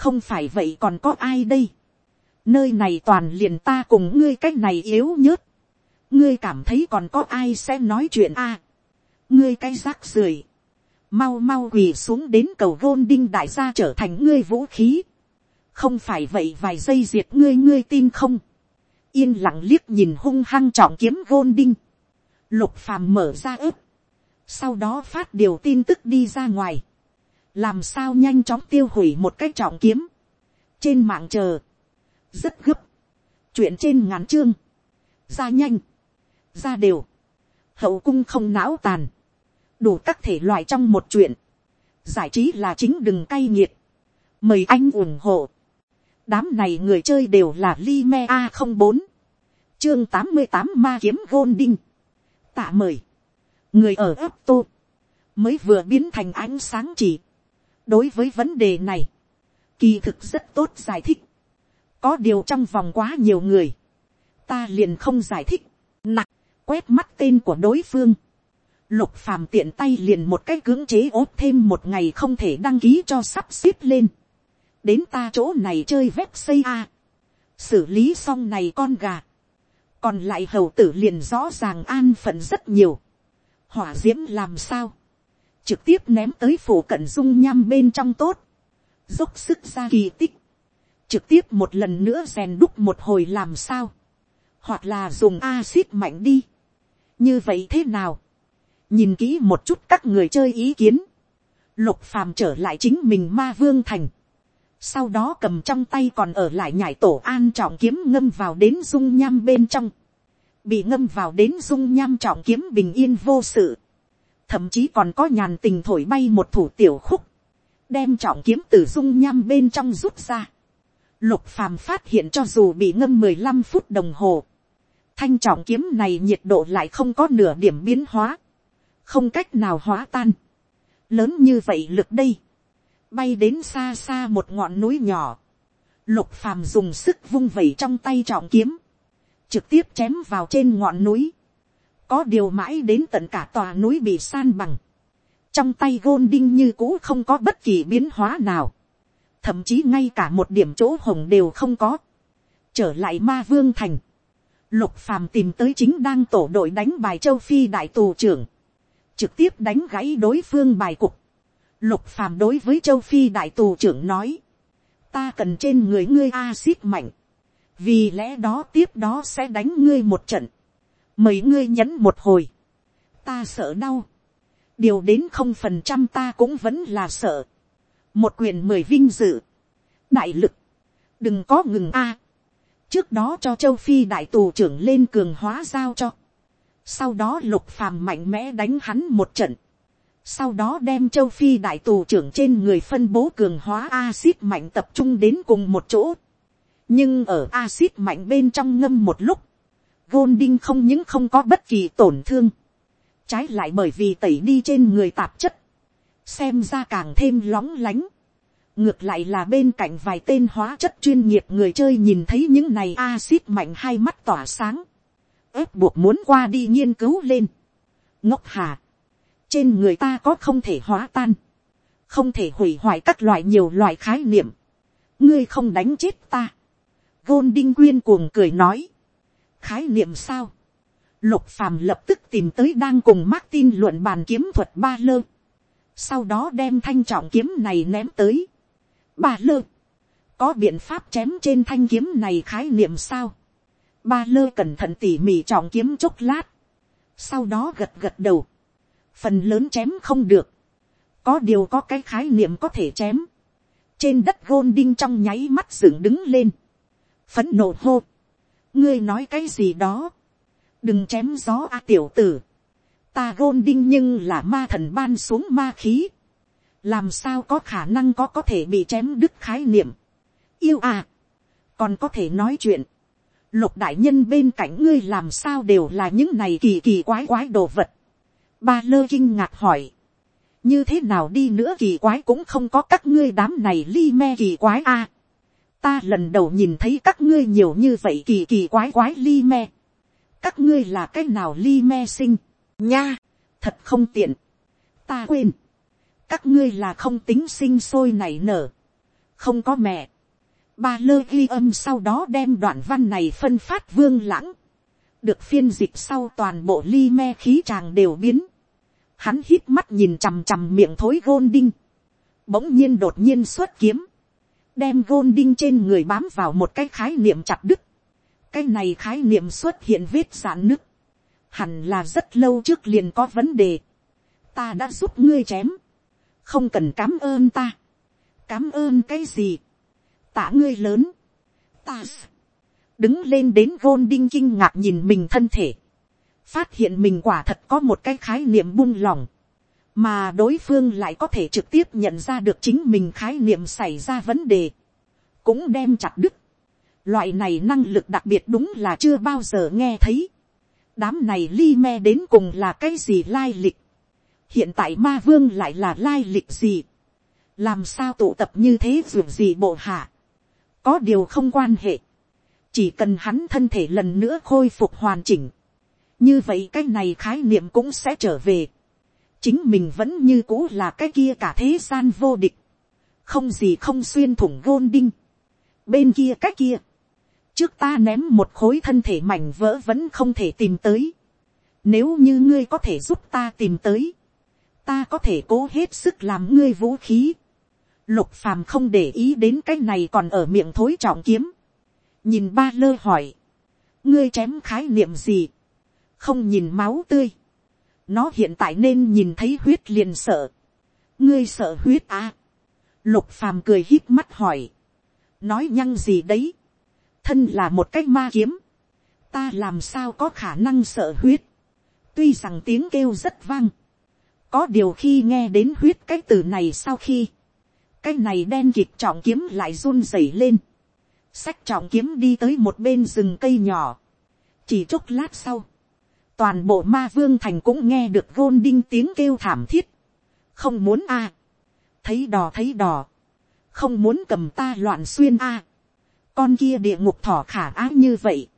không phải vậy còn có ai đây, nơi này toàn liền ta cùng ngươi cách này yếu nhớt, ngươi cảm thấy còn có ai sẽ nói chuyện a, à, ngươi cái rác rưởi, mau mau quỳ xuống đến cầu gôn đinh đại gia trở thành ngươi vũ khí, không phải vậy vài giây diệt ngươi ngươi tin không, yên lặng liếc nhìn hung hăng trọng kiếm gôn đinh, lục phàm mở ra ướp, sau đó phát điều tin tức đi ra ngoài, làm sao nhanh chóng tiêu hủy một cái trọng kiếm, trên mạng chờ, rất gấp, chuyện trên ngắn chương, ra nhanh, ra đều, hậu cung không não tàn, đủ các thể loại trong một chuyện, giải trí là chính đừng cay nghiệt, mời anh ủng hộ, đám này người chơi đều là li me a không bốn, chương tám mươi tám ma kiếm gôn đinh, tạ mời, người ở ấp tô, mới vừa biến thành ánh sáng chỉ, đối với vấn đề này, kỳ thực rất tốt giải thích, có điều trong vòng quá nhiều người, ta liền không giải thích, nặc quét mắt tên của đối phương, lục phàm tiện tay liền một cái cưỡng chế ốp thêm một ngày không thể đăng ký cho sắp xếp lên, đến ta chỗ này chơi vét xây a, xử lý xong này con gà, còn lại hầu tử liền rõ ràng an phận rất nhiều, hỏa d i ễ m làm sao, trực tiếp ném tới phủ cận dung nham bên trong tốt, dốc sức ra kỳ tích, trực tiếp một lần nữa rèn đúc một hồi làm sao, hoặc là dùng axit mạnh đi. như vậy thế nào, nhìn kỹ một chút các người chơi ý kiến, lục phàm trở lại chính mình ma vương thành, sau đó cầm trong tay còn ở lại nhảy tổ an trọng kiếm ngâm vào đến dung nham bên trong, bị ngâm vào đến dung nham trọng kiếm bình yên vô sự, thậm chí còn có nhàn tình thổi bay một thủ tiểu khúc, đem trọng kiếm từ dung nham bên trong rút ra, Lục phàm phát hiện cho dù bị ngâm 15 phút đồng hồ. Thanh trọng kiếm này nhiệt độ lại không có nửa điểm biến hóa. Không cách nào hóa tan. Lớn như vậy lực đây. Bay đến xa xa một ngọn núi nhỏ. Lục phàm dùng sức vung vẩy trong tay trọng kiếm. Trực tiếp chém vào trên ngọn núi. Có điều mãi đến tận cả tòa núi bị san bằng. Trong tay gôn đinh như cũ không có bất kỳ biến hóa nào. Thậm chí ngay cả một điểm chỗ hồng đều không có, trở lại ma vương thành, lục phàm tìm tới chính đang tổ đội đánh bài châu phi đại tù trưởng, trực tiếp đánh gãy đối phương bài cục, lục phàm đối với châu phi đại tù trưởng nói, ta cần trên người ngươi axit mạnh, vì lẽ đó tiếp đó sẽ đánh ngươi một trận, mời ngươi nhấn một hồi, ta sợ đau, điều đến không phần trăm ta cũng vẫn là sợ, một quyền mười vinh dự, đại lực, đừng có ngừng a, trước đó cho châu phi đại tù trưởng lên cường hóa giao cho, sau đó lục phàm mạnh mẽ đánh hắn một trận, sau đó đem châu phi đại tù trưởng trên người phân bố cường hóa axit mạnh tập trung đến cùng một chỗ, nhưng ở axit mạnh bên trong ngâm một lúc, Golding không những không có bất kỳ tổn thương, trái lại bởi vì tẩy đi trên người tạp chất, xem ra càng thêm lóng lánh. ngược lại là bên cạnh vài tên hóa chất chuyên nghiệp người chơi nhìn thấy những này axit mạnh hai mắt tỏa sáng, ép buộc muốn qua đi nghiên cứu lên. ngốc hà, trên người ta có không thể hóa tan, không thể hủy hoại các loại nhiều loại khái niệm, ngươi không đánh chết ta. Golding quyên cuồng cười nói, khái niệm sao, lục phàm lập tức tìm tới đang cùng Martin luận bàn kiếm thuật ba lơ. Sau đó đem thanh trọng kiếm này ném tới. Ba lơ, có biện pháp chém trên thanh kiếm này khái niệm sao. Ba lơ cẩn thận tỉ mỉ trọng kiếm chốc lát. sau đó gật gật đầu, phần lớn chém không được, có điều có cái khái niệm có thể chém, trên đất gôn đinh trong nháy mắt dựng đứng lên, phấn nộ hô, ngươi nói cái gì đó, đừng chém gió a tiểu tử, ta gôn đinh nhưng là ma thần ban xuống ma khí, làm sao có khả năng có có thể bị chém đứt khái niệm, yêu à, còn có thể nói chuyện, lục đại nhân bên cạnh ngươi làm sao đều là những này kỳ kỳ quái quái đồ vật, ba lơ kinh ngạc hỏi, như thế nào đi nữa kỳ quái cũng không có các ngươi đám này li me kỳ quái a ta lần đầu nhìn thấy các ngươi nhiều như vậy kỳ kỳ quái quái li me. các ngươi là cái nào li me sinh, nha, thật không tiện. ta quên, các ngươi là không tính sinh sôi nảy nở, không có mẹ. ba lơ ghi âm sau đó đem đoạn văn này phân phát vương lãng, được phiên dịch sau toàn bộ li me khí tràng đều biến. Hắn hít mắt nhìn chằm chằm miệng thối gôn đinh, bỗng nhiên đột nhiên xuất kiếm, đem gôn đinh trên người bám vào một cái khái niệm chặt đứt, cái này khái niệm xuất hiện vết giãn nứt, hẳn là rất lâu trước liền có vấn đề, ta đã giúp ngươi chém, không cần cám ơn ta, cám ơn cái gì, tả ngươi lớn, ta đứng lên đến gôn đinh kinh ngạc nhìn mình thân thể, phát hiện mình quả thật có một cái khái niệm buông lỏng, mà đối phương lại có thể trực tiếp nhận ra được chính mình khái niệm xảy ra vấn đề, cũng đem chặt đứt. Loại này năng lực đặc biệt đúng là chưa bao giờ nghe thấy. đám này li me đến cùng là cái gì lai lịch. hiện tại ma vương lại là lai lịch gì. làm sao tụ tập như thế dù gì bộ hạ. có điều không quan hệ. chỉ cần hắn thân thể lần nữa khôi phục hoàn chỉnh như vậy cái này khái niệm cũng sẽ trở về chính mình vẫn như cũ là cái kia cả thế gian vô địch. không gì không xuyên thủng gôn đinh. bên kia cái kia. trước ta ném một khối thân thể mảnh vỡ vẫn không thể tìm tới. nếu như ngươi có thể giúp ta tìm tới. ta có thể cố hết sức làm ngươi vũ khí. lục phàm không để ý đến cái này còn ở miệng thối trọng kiếm. nhìn ba lơ hỏi. ngươi chém khái niệm gì không nhìn máu tươi, nó hiện tại nên nhìn thấy huyết liền sợ, ngươi sợ huyết à. lục phàm cười hít mắt hỏi, nói nhăng gì đấy, thân là một cái ma kiếm, ta làm sao có khả năng sợ huyết, tuy rằng tiếng kêu rất vang, có điều khi nghe đến huyết cái từ này sau khi, cái này đen kịp trọng kiếm lại run rẩy lên, sách trọng kiếm đi tới một bên rừng cây nhỏ, chỉ chốc lát sau, toàn bộ ma vương thành cũng nghe được gôn đinh tiếng kêu thảm thiết, không muốn a, thấy đò thấy đò, không muốn cầm ta loạn xuyên a, con kia địa ngục thỏ khả á như vậy,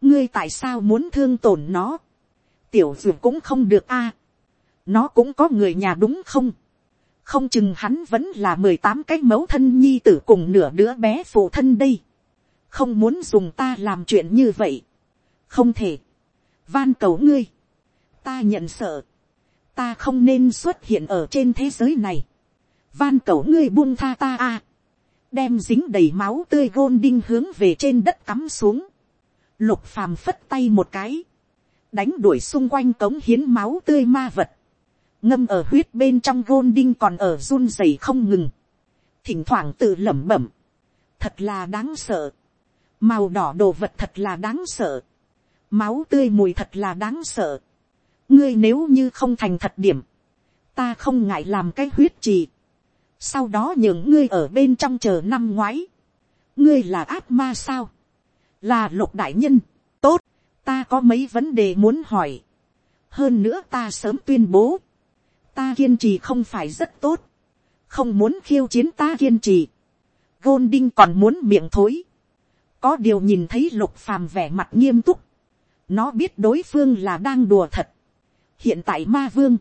ngươi tại sao muốn thương tổn nó, tiểu d cũng không được a, nó cũng có người nhà đúng không, không chừng hắn vẫn là mười tám cái mẫu thân nhi tử cùng nửa đứa bé phụ thân đây, không muốn dùng ta làm chuyện như vậy, không thể, van cầu ngươi, ta nhận sợ, ta không nên xuất hiện ở trên thế giới này, van cầu ngươi buông tha ta a, đem dính đầy máu tươi gôn đinh hướng về trên đất cắm xuống, lục phàm phất tay một cái, đánh đuổi xung quanh cống hiến máu tươi ma vật, ngâm ở huyết bên trong gôn đinh còn ở run rẩy không ngừng, thỉnh thoảng tự lẩm bẩm, thật là đáng sợ, màu đỏ đồ vật thật là đáng sợ, máu tươi mùi thật là đáng sợ. ngươi nếu như không thành thật điểm, ta không ngại làm cái huyết trì. sau đó nhường ngươi ở bên trong chờ năm ngoái. ngươi là ác ma sao, là lục đại nhân, tốt, ta có mấy vấn đề muốn hỏi. hơn nữa ta sớm tuyên bố, ta kiên trì không phải rất tốt, không muốn khiêu chiến ta kiên trì. Golding còn muốn miệng thối. Có điều nhìn thấy lục phàm vẻ mặt nghiêm túc. Nó biết đối phương là đang đùa thật. Hiện tại ma vương.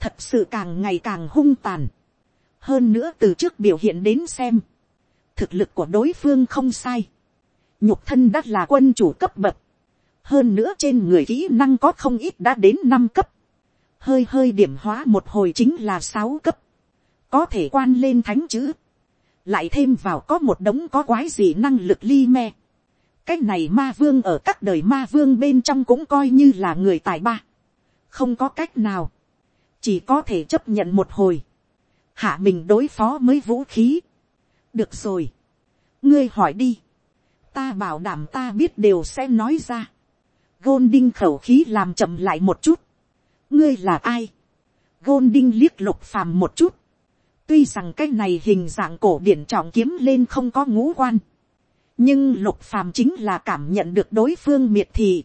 Thật sự càng ngày càng hung tàn. Hơn nữa từ trước biểu hiện đến xem. Thực lực của đối phương không sai. Nhục thân đã là quân chủ cấp bậc. Hơn nữa trên người kỹ năng có không ít đã đến năm cấp. Hơi hơi điểm hóa một hồi chính là sáu cấp. Có thể quan lên thánh chữ. Lại thêm vào có một đống có quái gì năng lực ly me cái này ma vương ở các đời ma vương bên trong cũng coi như là người tài ba. không có cách nào, chỉ có thể chấp nhận một hồi, hạ mình đối phó mới vũ khí. được rồi, ngươi hỏi đi, ta bảo đảm ta biết đều sẽ nói ra. Golding khẩu khí làm chậm lại một chút. ngươi là ai. Golding liếc lục phàm một chút. tuy rằng cái này hình dạng cổ điển trọng kiếm lên không có ngũ quan nhưng lục phàm chính là cảm nhận được đối phương miệt thị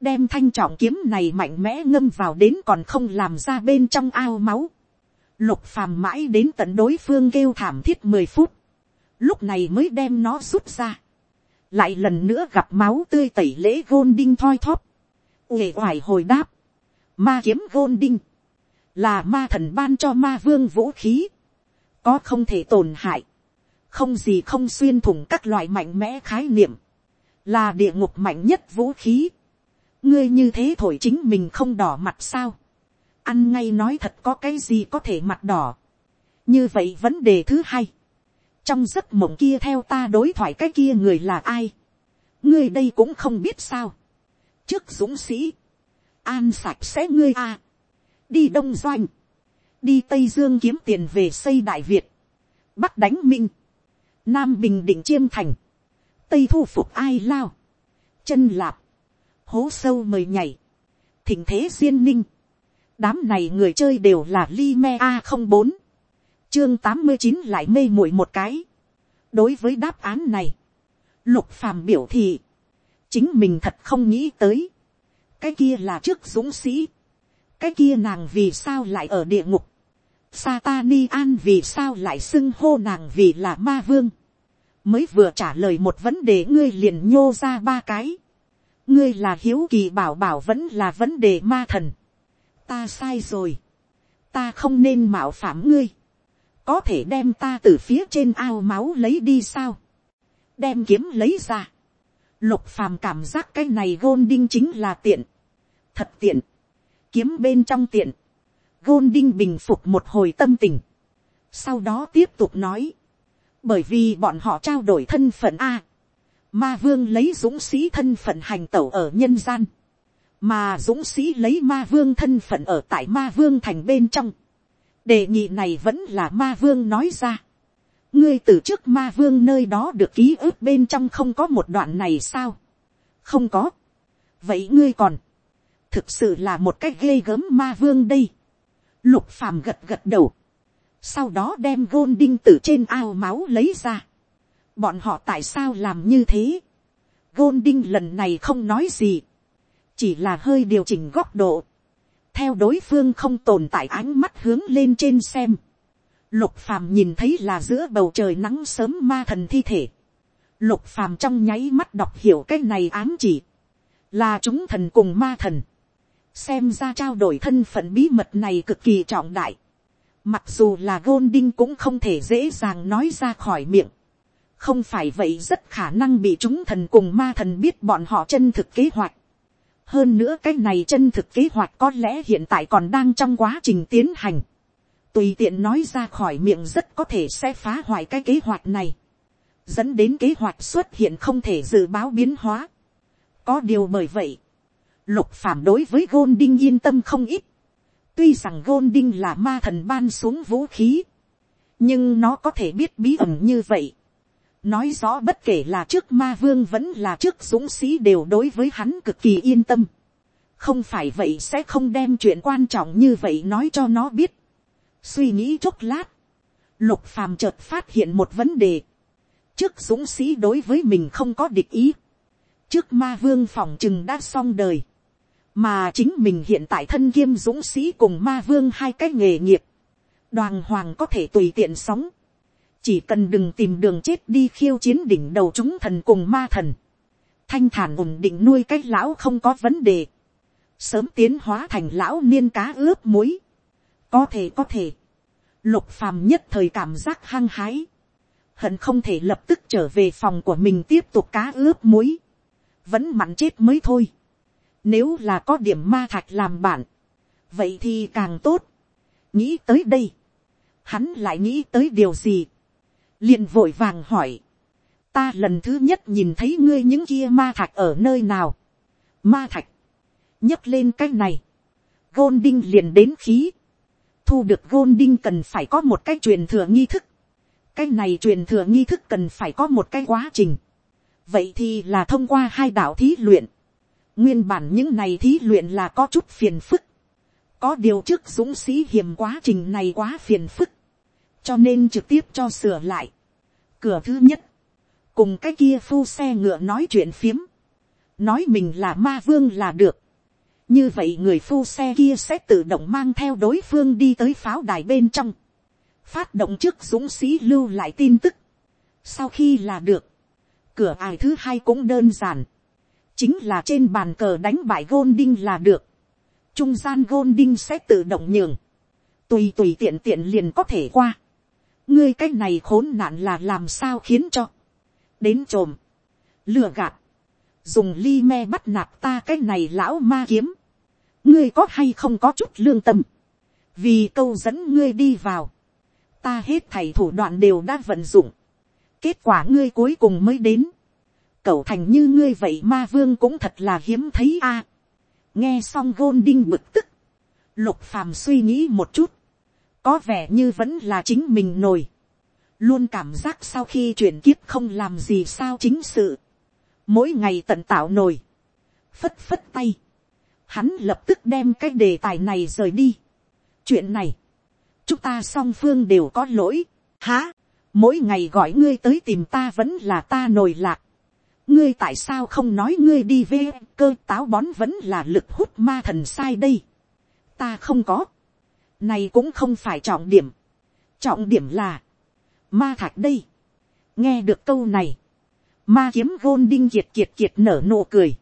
đem thanh trọng kiếm này mạnh mẽ ngâm vào đến còn không làm ra bên trong ao máu. Lục phàm mãi đến tận đối phương kêu thảm thiết mười phút. Lúc này mới đem nó rút ra. Lại lần nữa gặp máu tươi tẩy lễ gôn đinh thoi thóp. Uể hoài hồi đáp. Ma kiếm gôn đinh. Là ma thần ban cho ma vương vũ khí. Có không thể tổn hại. Không gì không xuyên thủng các loại mạnh mẽ khái niệm. Là địa ngục mạnh nhất vũ khí ngươi như thế thổi chính mình không đỏ mặt sao. ăn ngay nói thật có cái gì có thể mặt đỏ. như vậy vấn đề thứ hai. trong giấc mộng kia theo ta đối thoại cái kia người là ai. ngươi đây cũng không biết sao. trước dũng sĩ. an sạch sẽ ngươi a. đi đông doanh. đi tây dương kiếm tiền về xây đại việt. bắc đánh minh nam bình định chiêm thành. tây thu phục ai lao. chân lạp. Hố sâu mời nhảy, thỉnh thế duyên ninh, đám này người chơi đều là li me a không bốn, chương tám mươi chín lại mê muội một cái. đối với đáp án này, lục phàm biểu thị, chính mình thật không nghĩ tới, cái kia là trước dũng sĩ, cái kia nàng vì sao lại ở địa ngục, Satani an vì sao lại xưng hô nàng vì là ma vương, mới vừa trả lời một vấn đề ngươi liền nhô ra ba cái, ngươi là hiếu kỳ bảo bảo vẫn là vấn đề ma thần. ta sai rồi. ta không nên mạo phạm ngươi. có thể đem ta từ phía trên ao máu lấy đi sao. đem kiếm lấy ra. lục phàm cảm giác cái này gôn đinh chính là tiện. thật tiện. kiếm bên trong tiện. gôn đinh bình phục một hồi tâm tình. sau đó tiếp tục nói bởi vì bọn họ trao đổi thân phận a Ma vương lấy dũng sĩ thân phận hành tẩu ở nhân gian. Mà dũng sĩ lấy ma vương thân phận ở tại ma vương thành bên trong. Đề nghị này vẫn là ma vương nói ra. Ngươi từ trước ma vương nơi đó được ký ức bên trong không có một đoạn này sao? Không có. Vậy ngươi còn. Thực sự là một cách ghê gớm ma vương đây. Lục phàm gật gật đầu. Sau đó đem gôn đinh từ trên ao máu lấy ra bọn họ tại sao làm như thế. Golding lần này không nói gì, chỉ là hơi điều chỉnh góc độ, theo đối phương không tồn tại ánh mắt hướng lên trên xem. Lục phàm nhìn thấy là giữa bầu trời nắng sớm ma thần thi thể. Lục phàm trong nháy mắt đọc hiểu cái này ám chỉ. Là chúng thần cùng ma thần. Xem ra trao đổi thân phận bí mật này cực kỳ trọng đại. Mặc dù là Golding cũng không thể dễ dàng nói ra khỏi miệng không phải vậy rất khả năng bị chúng thần cùng ma thần biết bọn họ chân thực kế hoạch. hơn nữa cái này chân thực kế hoạch có lẽ hiện tại còn đang trong quá trình tiến hành. tùy tiện nói ra khỏi miệng rất có thể sẽ phá hoại cái kế hoạch này. dẫn đến kế hoạch xuất hiện không thể dự báo biến hóa. có điều bởi vậy, lục phản đối với Golding yên tâm không ít tuy rằng gôn đinh là ma thần ban xuống vũ khí, nhưng nó có thể biết bí ẩn như vậy nói rõ bất kể là trước ma vương vẫn là trước dũng sĩ đều đối với hắn cực kỳ yên tâm. không phải vậy sẽ không đem chuyện quan trọng như vậy nói cho nó biết. suy nghĩ chốc lát, lục phàm chợt phát hiện một vấn đề. trước dũng sĩ đối với mình không có địch ý. trước ma vương phòng chừng đã xong đời mà chính mình hiện tại thân kiêm dũng sĩ cùng ma vương hai cái nghề nghiệp. đoàn hoàng có thể tùy tiện sống chỉ cần đừng tìm đường chết đi khiêu chiến đỉnh đầu chúng thần cùng ma thần, thanh thản ổn định nuôi cái lão không có vấn đề, sớm tiến hóa thành lão niên cá ướp muối, có thể có thể, lục phàm nhất thời cảm giác hăng hái, hận không thể lập tức trở về phòng của mình tiếp tục cá ướp muối, vẫn mặn chết mới thôi, nếu là có điểm ma thạch làm bạn, vậy thì càng tốt, nghĩ tới đây, hắn lại nghĩ tới điều gì, liền vội vàng hỏi, ta lần thứ nhất nhìn thấy ngươi những kia ma thạch ở nơi nào, ma thạch, nhấc lên cái này, gôn đinh liền đến khí, thu được gôn đinh cần phải có một cái truyền thừa nghi thức, cái này truyền thừa nghi thức cần phải có một cái quá trình, vậy thì là thông qua hai đạo thí luyện, nguyên bản những này thí luyện là có chút phiền phức, có điều trước dũng sĩ hiểm quá trình này quá phiền phức, cho nên trực tiếp cho sửa lại. cửa thứ nhất, cùng cái kia phu xe ngựa nói chuyện phiếm, nói mình là ma vương là được. như vậy người phu xe kia sẽ tự động mang theo đối phương đi tới pháo đài bên trong, phát động trước dũng sĩ lưu lại tin tức. sau khi là được, cửa ải thứ hai cũng đơn giản, chính là trên bàn cờ đánh bại gôn đinh là được, trung gian gôn đinh sẽ tự động nhường, tùy tùy tiện tiện liền có thể qua. ngươi cái này khốn nạn là làm sao khiến cho, đến trồm, lừa gạt, dùng ly me bắt nạt ta cái này lão ma kiếm, ngươi có hay không có chút lương tâm, vì câu dẫn ngươi đi vào, ta hết thầy thủ đoạn đều đã vận dụng, kết quả ngươi cuối cùng mới đến, cầu thành như ngươi vậy ma vương cũng thật là hiếm thấy a, nghe xong gôn đinh bực tức, lục phàm suy nghĩ một chút, có vẻ như vẫn là chính mình nổi, luôn cảm giác sau khi chuyển kiếp không làm gì sao chính sự, mỗi ngày tận tạo nổi, phất phất tay, hắn lập tức đem cái đề tài này rời đi. chuyện này, chúng ta song phương đều có lỗi, há, mỗi ngày gọi ngươi tới tìm ta vẫn là ta nổi lạc, ngươi tại sao không nói ngươi đi về? Cơ táo bón vẫn là lực hút ma thần sai đây, ta không có, này cũng không phải trọng điểm, trọng điểm là, ma thạch đây, nghe được câu này, ma kiếm gôn đinh kiệt kiệt kiệt nở nụ cười,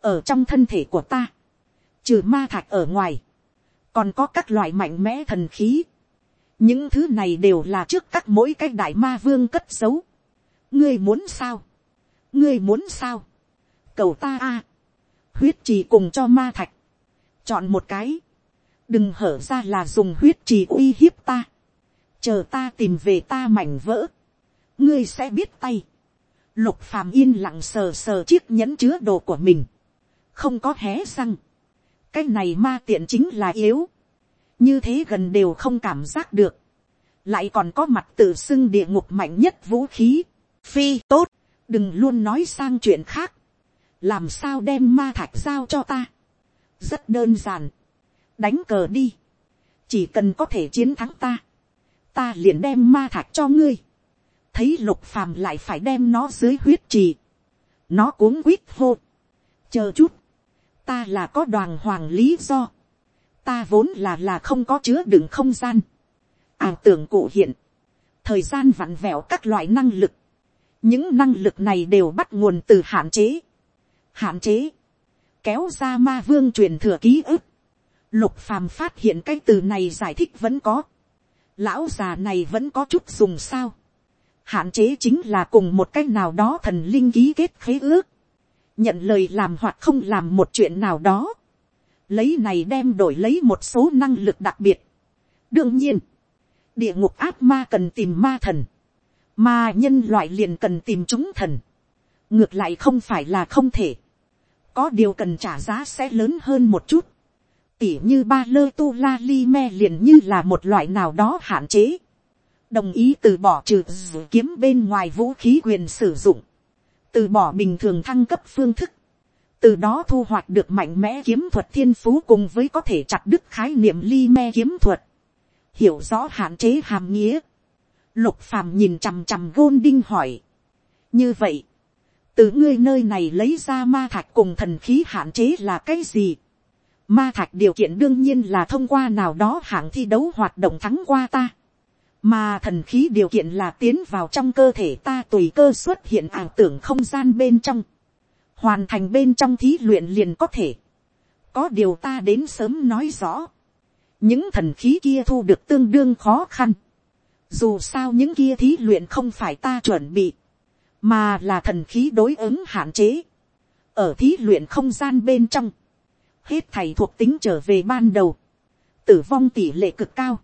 ở trong thân thể của ta, trừ ma thạch ở ngoài, còn có các loại mạnh mẽ thần khí, những thứ này đều là trước các mỗi cái đại ma vương cất giấu, ngươi muốn sao, ngươi muốn sao, cầu ta a, huyết trì cùng cho ma thạch, chọn một cái, đừng hở ra là dùng huyết trì uy hiếp ta, chờ ta tìm về ta mảnh vỡ, ngươi sẽ biết tay, Lục phàm yên lặng sờ sờ chiếc nhẫn chứa đồ của mình. Không có hé răng. Cái này ma tiện chính là yếu. Như thế gần đều không cảm giác được. Lại còn có mặt tự xưng địa ngục mạnh nhất vũ khí. Phi tốt. Đừng luôn nói sang chuyện khác. Làm sao đem ma thạch giao cho ta. Rất đơn giản. Đánh cờ đi. Chỉ cần có thể chiến thắng ta. Ta liền đem ma thạch cho ngươi thấy lục phàm lại phải đem nó dưới huyết trì. nó cuống quýt hô. chờ chút, ta là có đoàn hoàng lý do. ta vốn là là không có chứa đựng không gian. ảo tưởng cụ hiện, thời gian vặn vẹo các loại năng lực những năng lực này đều bắt nguồn từ hạn chế. hạn chế, kéo ra ma vương truyền thừa ký ức. lục phàm phát hiện cái từ này giải thích vẫn có. lão già này vẫn có chút dùng sao hạn chế chính là cùng một cách nào đó thần linh ký kết khế ước, nhận lời làm hoặc không làm một chuyện nào đó, lấy này đem đổi lấy một số năng lực đặc biệt. đương nhiên, địa ngục áp ma cần tìm ma thần, mà nhân loại liền cần tìm chúng thần, ngược lại không phải là không thể, có điều cần trả giá sẽ lớn hơn một chút, tỉ như ba lơ tu la li me liền như là một loại nào đó hạn chế, đồng ý từ bỏ trừ kiếm bên ngoài vũ khí quyền sử dụng, từ bỏ bình thường thăng cấp phương thức, từ đó thu hoạch được mạnh mẽ kiếm thuật thiên phú cùng với có thể chặt đứt khái niệm li me kiếm thuật, hiểu rõ hạn chế hàm nghĩa, lục phàm nhìn chằm chằm gôn đinh hỏi, như vậy, từ ngươi nơi này lấy ra ma thạch cùng thần khí hạn chế là cái gì, ma thạch điều kiện đương nhiên là thông qua nào đó hạng thi đấu hoạt động thắng qua ta. Mà thần khí điều kiện là tiến vào trong cơ thể ta tùy cơ xuất hiện ảo tưởng không gian bên trong, hoàn thành bên trong thí luyện liền có thể, có điều ta đến sớm nói rõ, những thần khí kia thu được tương đương khó khăn, dù sao những kia thí luyện không phải ta chuẩn bị, mà là thần khí đối ứng hạn chế, ở thí luyện không gian bên trong, hết thầy thuộc tính trở về ban đầu, tử vong tỷ lệ cực cao,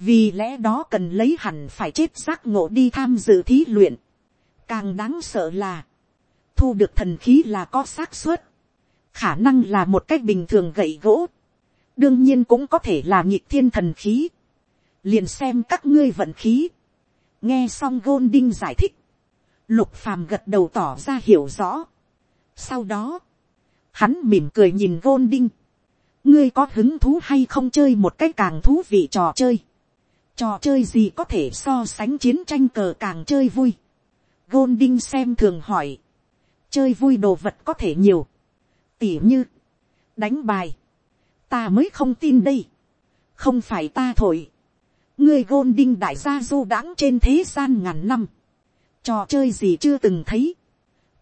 vì lẽ đó cần lấy hẳn phải chết giác ngộ đi tham dự thí luyện. càng đáng sợ là, thu được thần khí là có xác suất, khả năng là một cách bình thường gậy gỗ, đương nhiên cũng có thể là nhịp thiên thần khí, liền xem các ngươi vận khí, nghe xong gôn đinh giải thích, lục phàm gật đầu tỏ ra hiểu rõ. sau đó, hắn mỉm cười nhìn gôn đinh, ngươi có hứng thú hay không chơi một cái càng thú vị trò chơi, trò chơi gì có thể so sánh chiến tranh cờ càng chơi vui, gôn đinh xem thường hỏi, chơi vui đồ vật có thể nhiều, tỉ như, đánh bài, ta mới không tin đây, không phải ta thổi, ngươi gôn đinh đại gia du đãng trên thế gian ngàn năm, trò chơi gì chưa từng thấy,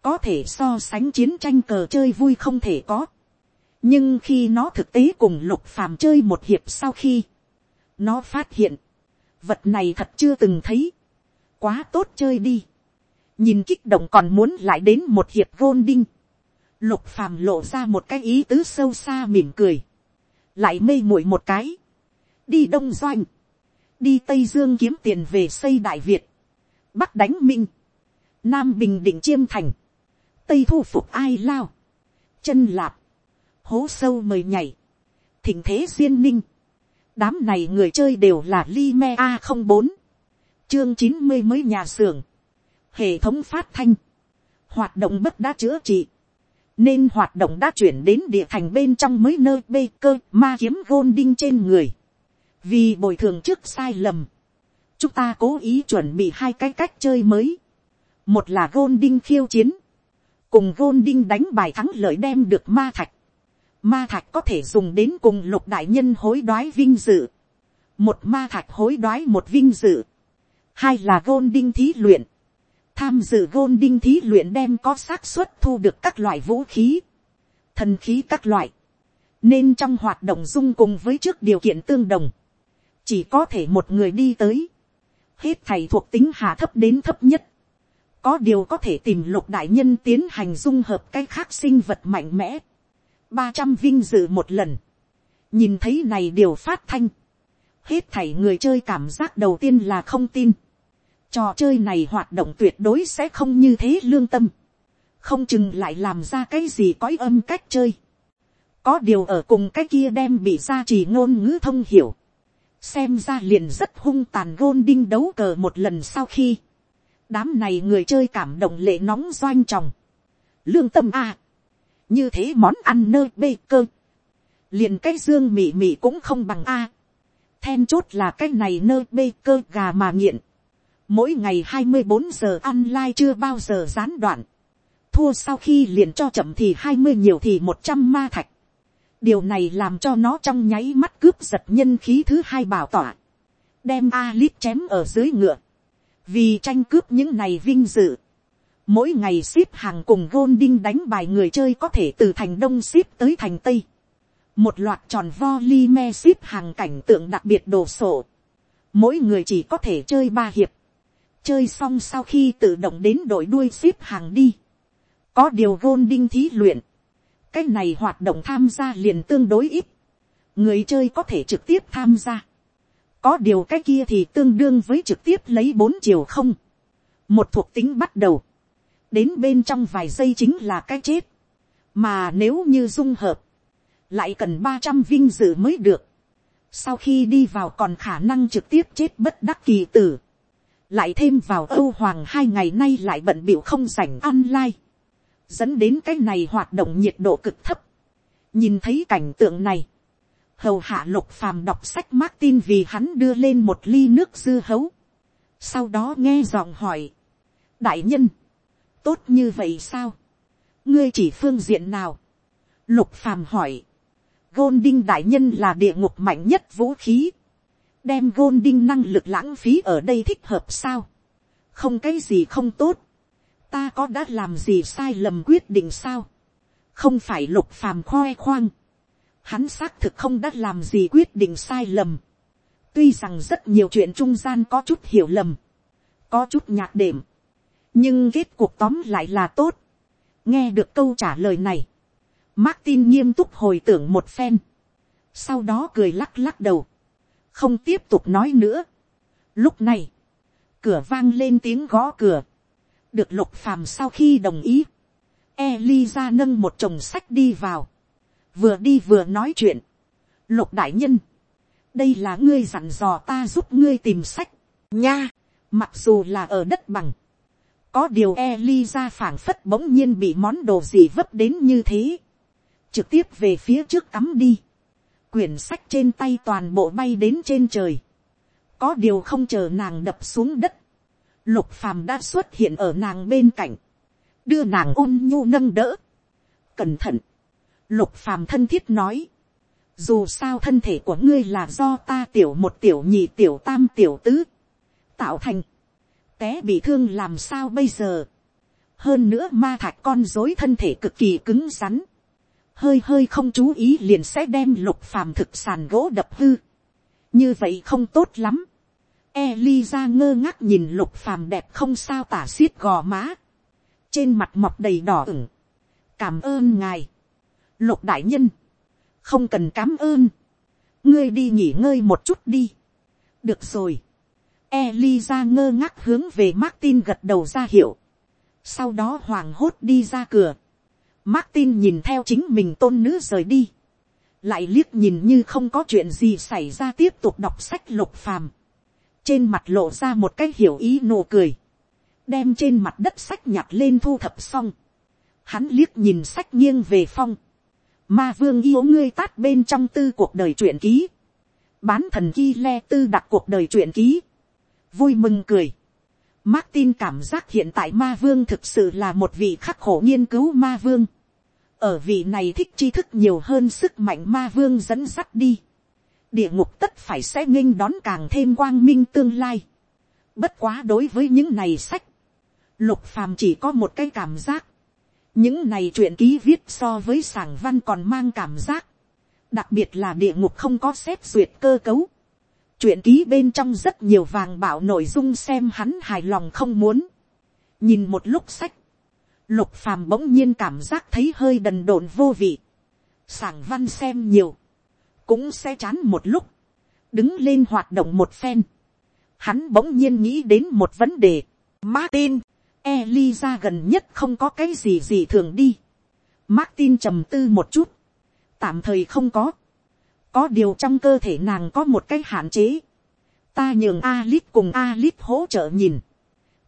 có thể so sánh chiến tranh cờ chơi vui không thể có, nhưng khi nó thực tế cùng lục phàm chơi một hiệp sau khi, nó phát hiện, vật này thật chưa từng thấy, quá tốt chơi đi, nhìn kích động còn muốn lại đến một hiệp gôn đinh, lục phàm lộ ra một cái ý tứ sâu xa mỉm cười, lại mê muội một cái, đi đông doanh, đi tây dương kiếm tiền về xây đại việt, bắc đánh minh, nam bình định chiêm thành, tây thu phục ai lao, chân lạp, hố sâu mời nhảy, thỉnh thế duyên ninh, đám này người chơi đều là li me a không bốn, chương chín mươi mới nhà xưởng, hệ thống phát thanh, hoạt động bất đã chữa trị, nên hoạt động đã chuyển đến địa thành bên trong mới nơi bê cơ ma kiếm gôn đinh trên người vì bồi thường trước sai lầm, chúng ta cố ý chuẩn bị hai cái cách chơi mới. một là gôn đinh khiêu chiến, cùng gôn đinh đánh bài thắng lợi đem được ma thạch. ma thạch có thể dùng đến cùng lục đại nhân hối đoái vinh dự. một ma thạch hối đoái một vinh dự. hai là gôn đinh thí luyện tham dự gôn đinh thí luyện đem có xác suất thu được các loại vũ khí, thần khí các loại, nên trong hoạt động dung cùng với trước điều kiện tương đồng, chỉ có thể một người đi tới, hết thầy thuộc tính hạ thấp đến thấp nhất, có điều có thể tìm lục đại nhân tiến hành dung hợp cái khác sinh vật mạnh mẽ, ba trăm vinh dự một lần, nhìn thấy này điều phát thanh, hết thảy người chơi cảm giác đầu tiên là không tin, Trò chơi này hoạt động tuyệt đối sẽ không như thế lương tâm. Không chừng lại làm ra cái gì cõi âm cách chơi. Có điều ở cùng cái kia đem bị ra chỉ ngôn ngữ thông hiểu. Xem ra liền rất hung tàn gôn đinh đấu cờ một lần sau khi. Đám này người chơi cảm động lệ nóng doanh tròng. Lương tâm A. Như thế món ăn nơi bê cơ. Liền cái dương mị mị cũng không bằng A. Then chốt là cái này nơi bê cơ gà mà nghiện mỗi ngày hai mươi bốn giờ online chưa bao giờ gián đoạn, thua sau khi liền cho chậm thì hai mươi nhiều thì một trăm ma thạch, điều này làm cho nó trong nháy mắt cướp giật nhân khí thứ hai bảo tỏa, đem a lít chém ở dưới ngựa, vì tranh cướp những này vinh dự, mỗi ngày ship hàng cùng gôn đinh đánh bài người chơi có thể từ thành đông ship tới thành tây, một loạt tròn vo li me ship hàng cảnh tượng đặc biệt đồ sổ, mỗi người chỉ có thể chơi ba hiệp, chơi xong sau khi tự động đến đội đuôi ship hàng đi, có điều gôn đinh thí luyện, cái này hoạt động tham gia liền tương đối ít, người chơi có thể trực tiếp tham gia, có điều cái kia thì tương đương với trực tiếp lấy bốn chiều không, một thuộc tính bắt đầu, đến bên trong vài giây chính là cái chết, mà nếu như dung hợp, lại cần ba trăm vinh dự mới được, sau khi đi vào còn khả năng trực tiếp chết bất đắc kỳ tử, lại thêm vào âu hoàng hai ngày nay lại bận bịu không sảnh online, dẫn đến cái này hoạt động nhiệt độ cực thấp. nhìn thấy cảnh tượng này, hầu hạ lục phàm đọc sách Martin vì hắn đưa lên một ly nước dư hấu. sau đó nghe giọng hỏi, đại nhân, tốt như vậy sao, ngươi chỉ phương diện nào, lục phàm hỏi, gôn đinh đại nhân là địa ngục mạnh nhất vũ khí, đem gôn đinh năng lực lãng phí ở đây thích hợp sao, không cái gì không tốt, ta có đã làm gì sai lầm quyết định sao, không phải lục phàm khoe khoang, hắn xác thực không đã làm gì quyết định sai lầm, tuy rằng rất nhiều chuyện trung gian có chút hiểu lầm, có chút nhạc đệm, nhưng kết cuộc tóm lại là tốt, nghe được câu trả lời này, Martin nghiêm túc hồi tưởng một phen, sau đó cười lắc lắc đầu, không tiếp tục nói nữa. Lúc này, cửa vang lên tiếng gõ cửa, được lục phàm sau khi đồng ý, Eliza nâng một chồng sách đi vào, vừa đi vừa nói chuyện, lục đại nhân, đây là ngươi dặn dò ta giúp ngươi tìm sách, nha, mặc dù là ở đất bằng, có điều Eliza phảng phất bỗng nhiên bị món đồ gì vấp đến như thế, trực tiếp về phía trước cắm đi, quyển sách trên tay toàn bộ bay đến trên trời, có điều không chờ nàng đập xuống đất, lục phàm đã xuất hiện ở nàng bên cạnh, đưa nàng ôn nhu nâng đỡ, cẩn thận, lục phàm thân thiết nói, dù sao thân thể của ngươi là do ta tiểu một tiểu nhị tiểu tam tiểu tứ, tạo thành, té bị thương làm sao bây giờ, hơn nữa ma thạch con dối thân thể cực kỳ cứng rắn, hơi hơi không chú ý liền sẽ đem lục phàm thực sàn gỗ đập hư, như vậy không tốt lắm, Eliza ngơ ngác nhìn lục phàm đẹp không sao tả xiết gò má. Trên mặt mọc đầy đỏ ửng. Cảm ơn ngài. Lục đại nhân. Không cần cảm ơn. Ngươi đi nghỉ ngơi một chút đi. Được rồi. Eliza ngơ ngác hướng về Martin gật đầu ra hiệu. Sau đó hoàng hốt đi ra cửa. Martin nhìn theo chính mình tôn nữ rời đi. Lại liếc nhìn như không có chuyện gì xảy ra tiếp tục đọc sách lục phàm trên mặt lộ ra một cái hiểu ý nụ cười, đem trên mặt đất sách nhặt lên thu thập xong, hắn liếc nhìn sách nghiêng về phong, ma vương yêu ngươi tát bên trong tư cuộc đời truyện ký, bán thần ghi le tư đặt cuộc đời truyện ký, vui mừng cười, Martin cảm giác hiện tại ma vương thực sự là một vị khắc khổ nghiên cứu ma vương. Ở vị này thích tri thức nhiều hơn sức mạnh ma vương dẫn dắt đi địa ngục tất phải sẽ nghênh đón càng thêm quang minh tương lai. Bất quá đối với những này sách, lục phàm chỉ có một cái cảm giác. những này chuyện ký viết so với sảng văn còn mang cảm giác. đặc biệt là địa ngục không có xét duyệt cơ cấu. chuyện ký bên trong rất nhiều vàng bảo nội dung xem hắn hài lòng không muốn. nhìn một lúc sách, lục phàm bỗng nhiên cảm giác thấy hơi đần độn vô vị. sảng văn xem nhiều cũng sẽ chán một lúc, đứng lên hoạt động một phen. Hắn bỗng nhiên nghĩ đến một vấn đề. Martin, Eliza gần nhất không có cái gì gì thường đi. Martin trầm tư một chút. Tạm thời không có. Có điều trong cơ thể nàng có một cái hạn chế. Ta nhường Alice cùng Alice hỗ trợ nhìn.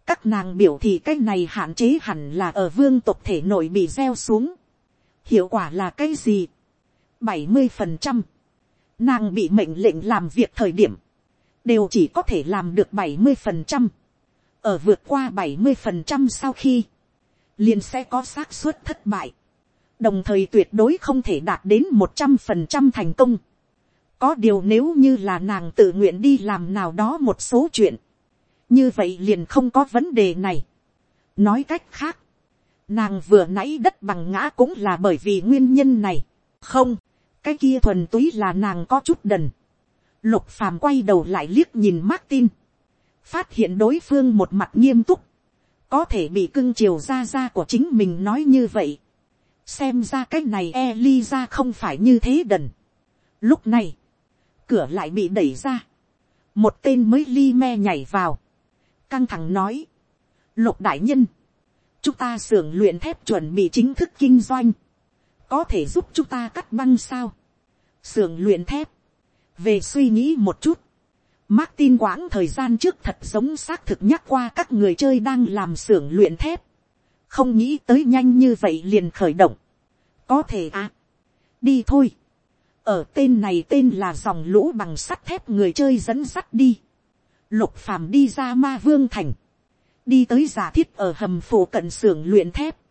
Các nàng biểu thì cái này hạn chế hẳn là ở vương tộc thể nội bị gieo xuống. Hiệu quả là cái gì? bảy mươi phần trăm nàng bị mệnh lệnh làm việc thời điểm, đều chỉ có thể làm được bảy mươi phần trăm, ở vượt qua bảy mươi phần trăm sau khi, liền sẽ có xác suất thất bại, đồng thời tuyệt đối không thể đạt đến một trăm phần trăm thành công. có điều nếu như là nàng tự nguyện đi làm nào đó một số chuyện, như vậy liền không có vấn đề này. nói cách khác, nàng vừa nãy đất bằng ngã cũng là bởi vì nguyên nhân này. không, cái kia thuần túy là nàng có chút đần. lục phàm quay đầu lại liếc nhìn Martin. phát hiện đối phương một mặt nghiêm túc. có thể bị cưng chiều ra ra của chính mình nói như vậy. xem ra cái này Eliza không phải như thế đần. lúc này, cửa lại bị đẩy ra. một tên mới li me nhảy vào. căng thẳng nói. lục đại nhân. chúng ta xưởng luyện thép chuẩn bị chính thức kinh doanh có thể giúp chúng ta cắt băng sao. Sưởng luyện thép. Về suy nghĩ một chút. Martin quãng thời gian trước thật giống xác thực nhắc qua các người chơi đang làm xưởng luyện thép. Không nghĩ tới nhanh như vậy liền khởi động. Có thể à. Đi thôi. Ở tên này tên là dòng lũ bằng sắt thép người chơi dẫn sắt đi. Lục phàm đi ra ma vương thành. Đi tới giả thiết ở hầm phủ cận xưởng luyện thép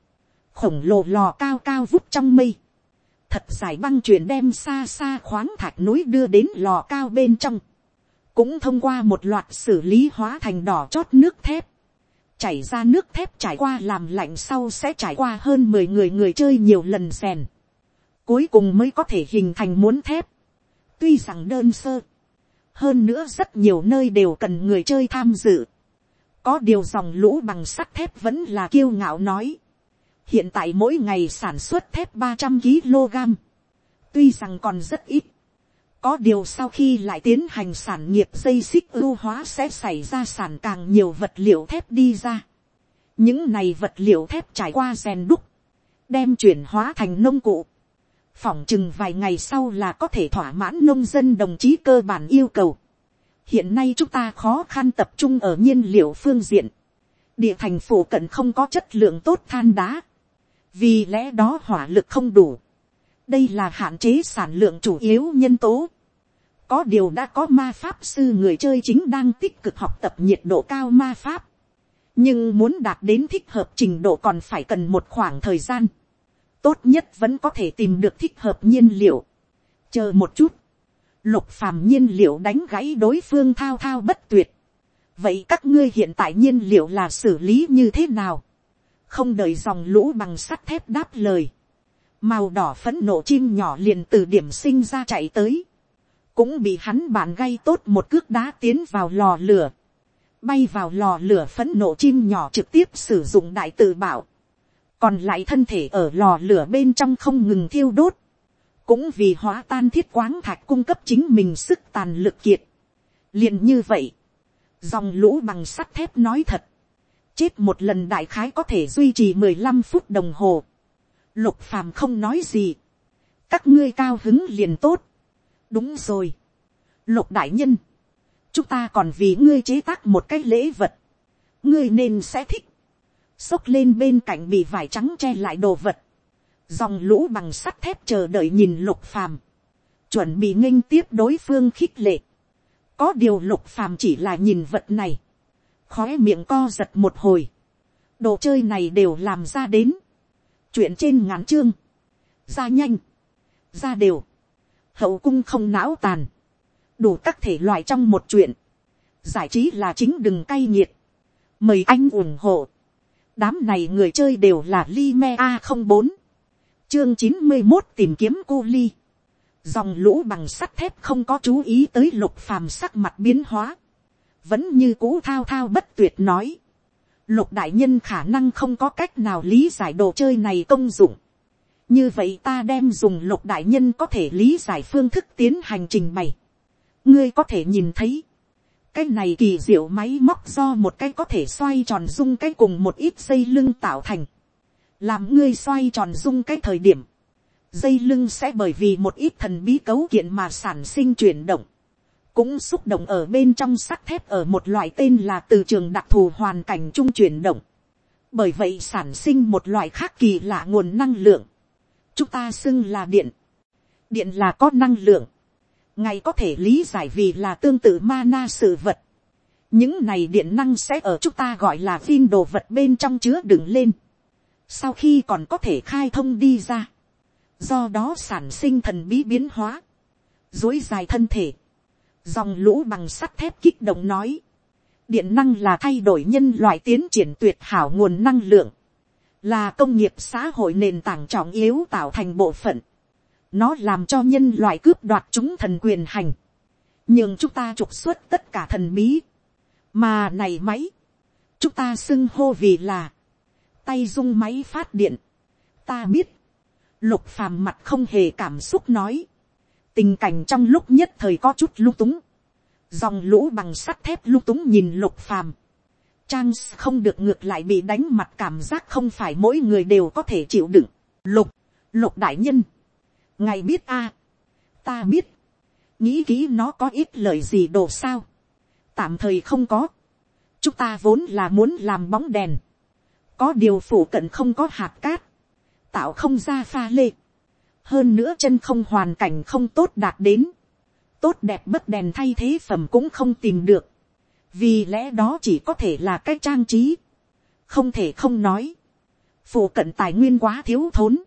khổng lồ lò cao cao vút trong mây, thật dài băng chuyển đem xa xa khoáng thạch núi đưa đến lò cao bên trong, cũng thông qua một loạt xử lý hóa thành đỏ chót nước thép, chảy ra nước thép trải qua làm lạnh sau sẽ trải qua hơn mười người người chơi nhiều lần rèn, cuối cùng mới có thể hình thành muốn thép, tuy rằng đơn sơ, hơn nữa rất nhiều nơi đều cần người chơi tham dự, có điều dòng lũ bằng sắt thép vẫn là kiêu ngạo nói, hiện tại mỗi ngày sản xuất thép ba trăm kg, tuy rằng còn rất ít, có điều sau khi lại tiến hành sản nghiệp dây xích ưu hóa sẽ xảy ra sản càng nhiều vật liệu thép đi ra. những này vật liệu thép trải qua rèn đúc, đem chuyển hóa thành nông cụ, phỏng chừng vài ngày sau là có thể thỏa mãn nông dân đồng chí cơ bản yêu cầu. hiện nay chúng ta khó khăn tập trung ở nhiên liệu phương diện. địa thành phủ cận không có chất lượng tốt than đá vì lẽ đó hỏa lực không đủ. đây là hạn chế sản lượng chủ yếu nhân tố. có điều đã có ma pháp sư người chơi chính đang tích cực học tập nhiệt độ cao ma pháp. nhưng muốn đạt đến thích hợp trình độ còn phải cần một khoảng thời gian tốt nhất vẫn có thể tìm được thích hợp nhiên liệu. chờ một chút, lục phàm nhiên liệu đánh gãy đối phương thao thao bất tuyệt. vậy các ngươi hiện tại nhiên liệu là xử lý như thế nào không đợi dòng lũ bằng sắt thép đáp lời. màu đỏ phấn nộ chim nhỏ liền từ điểm sinh ra chạy tới. cũng bị hắn bạn gây tốt một cước đá tiến vào lò lửa. bay vào lò lửa phấn nộ chim nhỏ trực tiếp sử dụng đại tự bảo còn lại thân thể ở lò lửa bên trong không ngừng thiêu đốt, cũng vì hóa tan thiết quáng thạch cung cấp chính mình sức tàn lực kiệt. liền như vậy, dòng lũ bằng sắt thép nói thật, chết một lần đại khái có thể duy trì mười lăm phút đồng hồ, lục phàm không nói gì, các ngươi cao hứng liền tốt, đúng rồi, lục đại nhân, chúng ta còn vì ngươi chế tác một cái lễ vật, ngươi nên sẽ thích, xốc lên bên cạnh bị vải trắng che lại đồ vật, dòng lũ bằng sắt thép chờ đợi nhìn lục phàm, chuẩn bị nghênh tiếp đối phương khích lệ. có điều lục phàm chỉ là nhìn vật này, khói miệng co giật một hồi, đồ chơi này đều làm ra đến, chuyện trên ngắn chương, ra nhanh, ra đều, hậu cung không não tàn, đủ các thể loại trong một chuyện, giải trí là chính đừng cay nghiệt, mời anh ủng hộ. Đám này người chơi đều là Lime a không bốn chương chín mươi một tìm kiếm cô ly dòng lũ bằng sắt thép không có chú ý tới lục phàm sắc mặt biến hóa vẫn như cũ thao thao bất tuyệt nói lục đại nhân khả năng không có cách nào lý giải đồ chơi này công dụng như vậy ta đem dùng lục đại nhân có thể lý giải phương thức tiến hành trình bày ngươi có thể nhìn thấy cái này kỳ diệu máy móc do một cái có thể xoay tròn dung cái cùng một ít dây lưng tạo thành. làm ngươi xoay tròn dung cái thời điểm. dây lưng sẽ bởi vì một ít thần bí cấu kiện mà sản sinh chuyển động cũng xúc động ở bên trong sắt thép ở một loại tên là từ trường đặc thù hoàn cảnh trung chuyển động. bởi vậy sản sinh một loại khác kỳ lạ nguồn năng lượng. chúng ta xưng là điện. điện là có năng lượng Ngày có thể lý giải vì là tương tự mana sự vật. những này điện năng sẽ ở chúng ta gọi là phim đồ vật bên trong chứa đựng lên. sau khi còn có thể khai thông đi ra. do đó sản sinh thần bí biến hóa. dối dài thân thể dòng lũ bằng sắt thép kích động nói. điện năng là thay đổi nhân loại tiến triển tuyệt hảo nguồn năng lượng. là công nghiệp xã hội nền tảng trọng yếu tạo thành bộ phận nó làm cho nhân loại cướp đoạt chúng thần quyền hành. nhưng chúng ta trục xuất tất cả thần bí. mà này máy, chúng ta xưng hô vì là, tay dung máy phát điện. ta biết, lục phàm mặt không hề cảm xúc nói tình cảnh trong lúc nhất thời có chút lung túng. dòng lũ bằng sắt thép lung túng nhìn lục phàm. Trang không được ngược lại bị đánh mặt cảm giác không phải mỗi người đều có thể chịu đựng. Lục, lục đại nhân. Ngài biết a, ta biết, nghĩ kỹ nó có ít lời gì đồ sao, tạm thời không có, chúng ta vốn là muốn làm bóng đèn, có điều phủ cận không có hạt cát, tạo không ra pha lê, hơn nữa chân không hoàn cảnh không tốt đạt đến, tốt đẹp bất đèn thay thế phẩm cũng không tìm được, vì lẽ đó chỉ có thể là cái trang trí, không thể không nói, phụ cận tài nguyên quá thiếu thốn,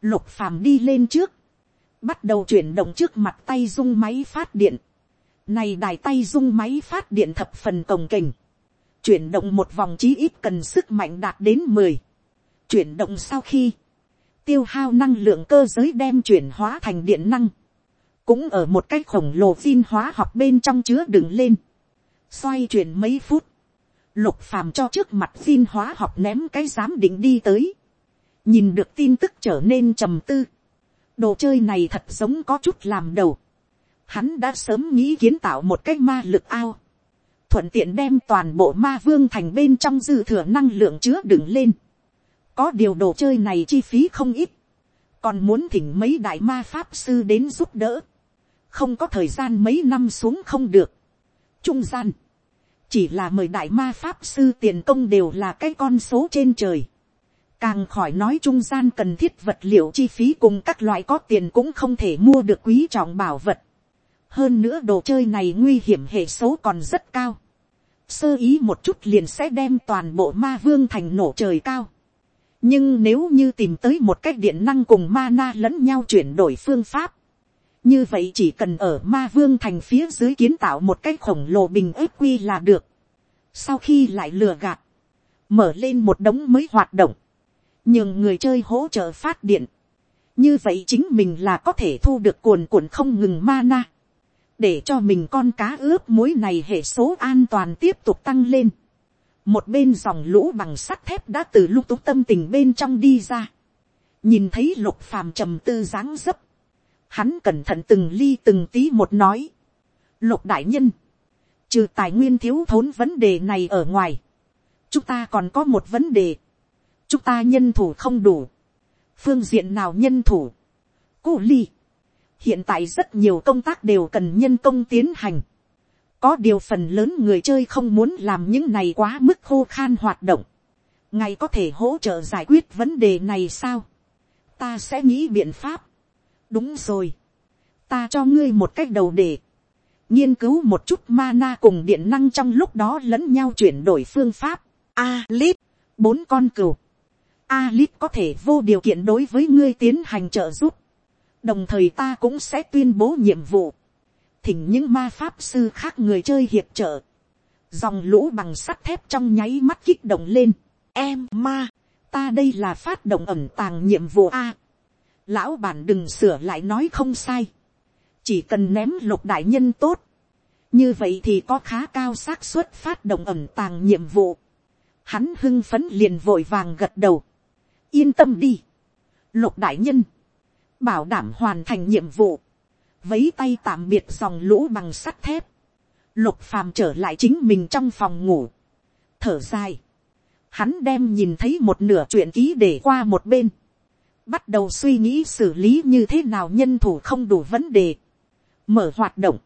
lục phàm đi lên trước, bắt đầu chuyển động trước mặt tay dung máy phát điện. Này đài tay dung máy phát điện thập phần cồng kềnh. Chuyển động một vòng chí ít cần sức mạnh đạt đến mười. Chuyển động sau khi tiêu hao năng lượng cơ giới đem chuyển hóa thành điện năng. Cũng ở một cái khổng lồ phin hóa học bên trong chứa đựng lên. Xoay chuyển mấy phút. Lục phàm cho trước mặt phin hóa học ném cái giám định đi tới. Nhìn được tin tức trở nên trầm tư đồ chơi này thật giống có chút làm đầu. Hắn đã sớm nghĩ kiến tạo một cái ma lực ao. Thuận tiện đem toàn bộ ma vương thành bên trong dư thừa năng lượng chứa đựng lên. Có điều đồ chơi này chi phí không ít. còn muốn thỉnh mấy đại ma pháp sư đến giúp đỡ, không có thời gian mấy năm xuống không được. trung gian, chỉ là mời đại ma pháp sư tiền công đều là cái con số trên trời. càng khỏi nói trung gian cần thiết vật liệu chi phí cùng các loại có tiền cũng không thể mua được quý trọng bảo vật. hơn nữa đồ chơi này nguy hiểm hệ số còn rất cao. sơ ý một chút liền sẽ đem toàn bộ ma vương thành nổ trời cao nhưng nếu như tìm tới một cách điện năng cùng mana lẫn nhau chuyển đổi phương pháp, như vậy chỉ cần ở ma vương thành phía dưới kiến tạo một cái khổng lồ bình ếp quy là được. sau khi lại lừa gạt, mở lên một đống mới hoạt động, nhường người chơi hỗ trợ phát điện, như vậy chính mình là có thể thu được cuồn cuộn không ngừng mana. Để cho mình con cá ướp muối này hệ số an toàn tiếp tục tăng lên một bên dòng lũ bằng sắt thép đã từ lúc túc tâm tình bên trong đi ra, nhìn thấy lục phàm trầm tư dáng dấp, hắn cẩn thận từng ly từng tí một nói, lục đại nhân, trừ tài nguyên thiếu thốn vấn đề này ở ngoài, chúng ta còn có một vấn đề, chúng ta nhân thủ không đủ, phương diện nào nhân thủ, cô ly, hiện tại rất nhiều công tác đều cần nhân công tiến hành, có điều phần lớn người chơi không muốn làm những này quá mức khô khan hoạt động. ngài có thể hỗ trợ giải quyết vấn đề này sao. ta sẽ nghĩ biện pháp. đúng rồi. ta cho ngươi một cách đầu để nghiên cứu một chút mana cùng điện năng trong lúc đó lẫn nhau chuyển đổi phương pháp. a lít, bốn con cừu. a lít có thể vô điều kiện đối với ngươi tiến hành trợ giúp. đồng thời ta cũng sẽ tuyên bố nhiệm vụ thỉnh những ma pháp sư khác người chơi hiệp trợ. Dòng lũ bằng sắt thép trong nháy mắt kích động lên. Em ma, ta đây là phát động ẩm tàng nhiệm vụ A. Lão bản đừng sửa lại nói không sai. Chỉ cần ném lục đại nhân tốt. Như vậy thì có khá cao xác suất phát động ẩm tàng nhiệm vụ. Hắn hưng phấn liền vội vàng gật đầu. Yên tâm đi. Lục đại nhân. Bảo đảm hoàn thành nhiệm vụ vấy tay tạm biệt dòng lũ bằng sắt thép, lục phàm trở lại chính mình trong phòng ngủ, thở dài, hắn đem nhìn thấy một nửa chuyện ký để qua một bên, bắt đầu suy nghĩ xử lý như thế nào nhân thủ không đủ vấn đề, mở hoạt động,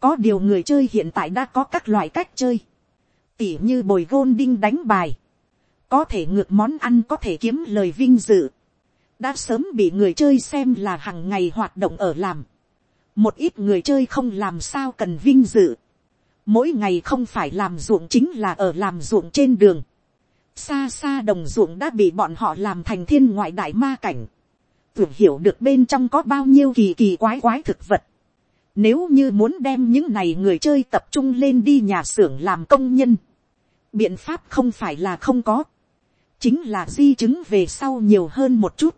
có điều người chơi hiện tại đã có các loại cách chơi, tỉ như bồi gôn đinh đánh bài, có thể ngược món ăn có thể kiếm lời vinh dự, đã sớm bị người chơi xem là hàng ngày hoạt động ở làm một ít người chơi không làm sao cần vinh dự, mỗi ngày không phải làm ruộng chính là ở làm ruộng trên đường, xa xa đồng ruộng đã bị bọn họ làm thành thiên ngoại đại ma cảnh, tưởng hiểu được bên trong có bao nhiêu kỳ kỳ quái quái thực vật, nếu như muốn đem những này người chơi tập trung lên đi nhà xưởng làm công nhân, biện pháp không phải là không có, chính là di chứng về sau nhiều hơn một chút,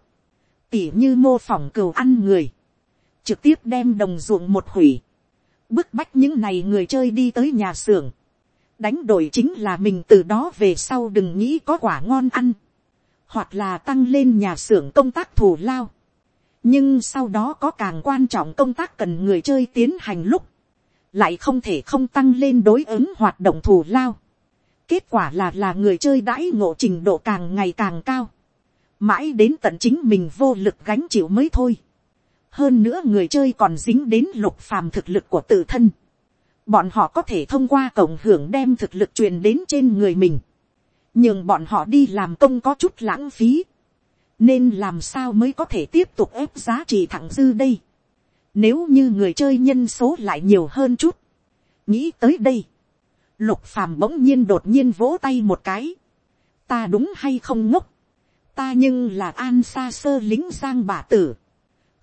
tỉ như mô phỏng cừu ăn người, trực tiếp đem đồng ruộng một hủy, bức bách những này người chơi đi tới nhà xưởng, đánh đổi chính là mình từ đó về sau đừng nghĩ có quả ngon ăn, hoặc là tăng lên nhà xưởng công tác thù lao, nhưng sau đó có càng quan trọng công tác cần người chơi tiến hành lúc, lại không thể không tăng lên đối ứng hoạt động thù lao. kết quả là là người chơi đãi ngộ trình độ càng ngày càng cao, mãi đến tận chính mình vô lực gánh chịu mới thôi hơn nữa người chơi còn dính đến lục phàm thực lực của tự thân. bọn họ có thể thông qua cổng hưởng đem thực lực truyền đến trên người mình. nhưng bọn họ đi làm công có chút lãng phí. nên làm sao mới có thể tiếp tục ép giá trị thẳng dư đây. nếu như người chơi nhân số lại nhiều hơn chút. nghĩ tới đây. lục phàm bỗng nhiên đột nhiên vỗ tay một cái. ta đúng hay không ngốc. ta nhưng là an xa sơ lính sang bà tử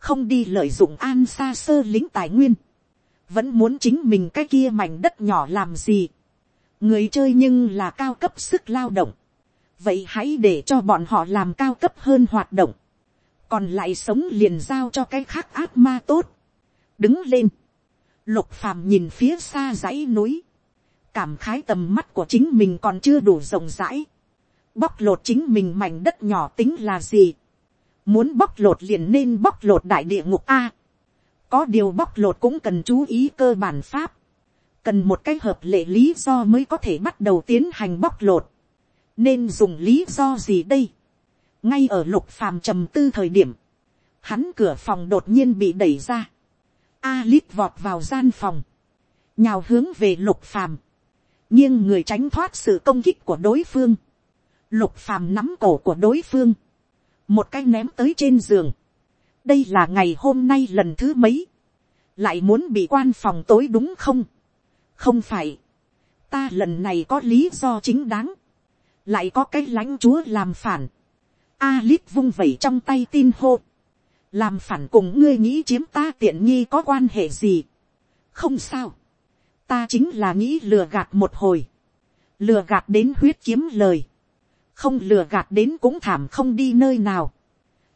không đi lợi dụng an xa sơ lính tài nguyên, vẫn muốn chính mình cái kia mảnh đất nhỏ làm gì, người chơi nhưng là cao cấp sức lao động, vậy hãy để cho bọn họ làm cao cấp hơn hoạt động, còn lại sống liền giao cho cái khác ác ma tốt, đứng lên, lục phàm nhìn phía xa dãy núi, cảm khái tầm mắt của chính mình còn chưa đủ rộng rãi, bóc lột chính mình mảnh đất nhỏ tính là gì, Muốn bóc lột liền nên bóc lột đại địa ngục A. Có điều bóc lột cũng cần chú ý cơ bản pháp. Cần một cái hợp lệ lý do mới có thể bắt đầu tiến hành bóc lột. Nên dùng lý do gì đây? Ngay ở lục phàm trầm tư thời điểm. hắn cửa phòng đột nhiên bị đẩy ra, Alip vọt vào gian phòng, nhào hướng về lục phàm, nhưng người tránh thoát sự công kích của đối phương, lục phàm nắm cổ của đối phương, một cái ném tới trên giường, đây là ngày hôm nay lần thứ mấy, lại muốn bị quan phòng tối đúng không, không phải, ta lần này có lý do chính đáng, lại có cái lãnh chúa làm phản, Alip vung vẩy trong tay tin hô, làm phản cùng ngươi nghĩ chiếm ta tiện nghi có quan hệ gì, không sao, ta chính là nghĩ lừa gạt một hồi, lừa gạt đến huyết kiếm lời, không lừa gạt đến cũng thảm không đi nơi nào.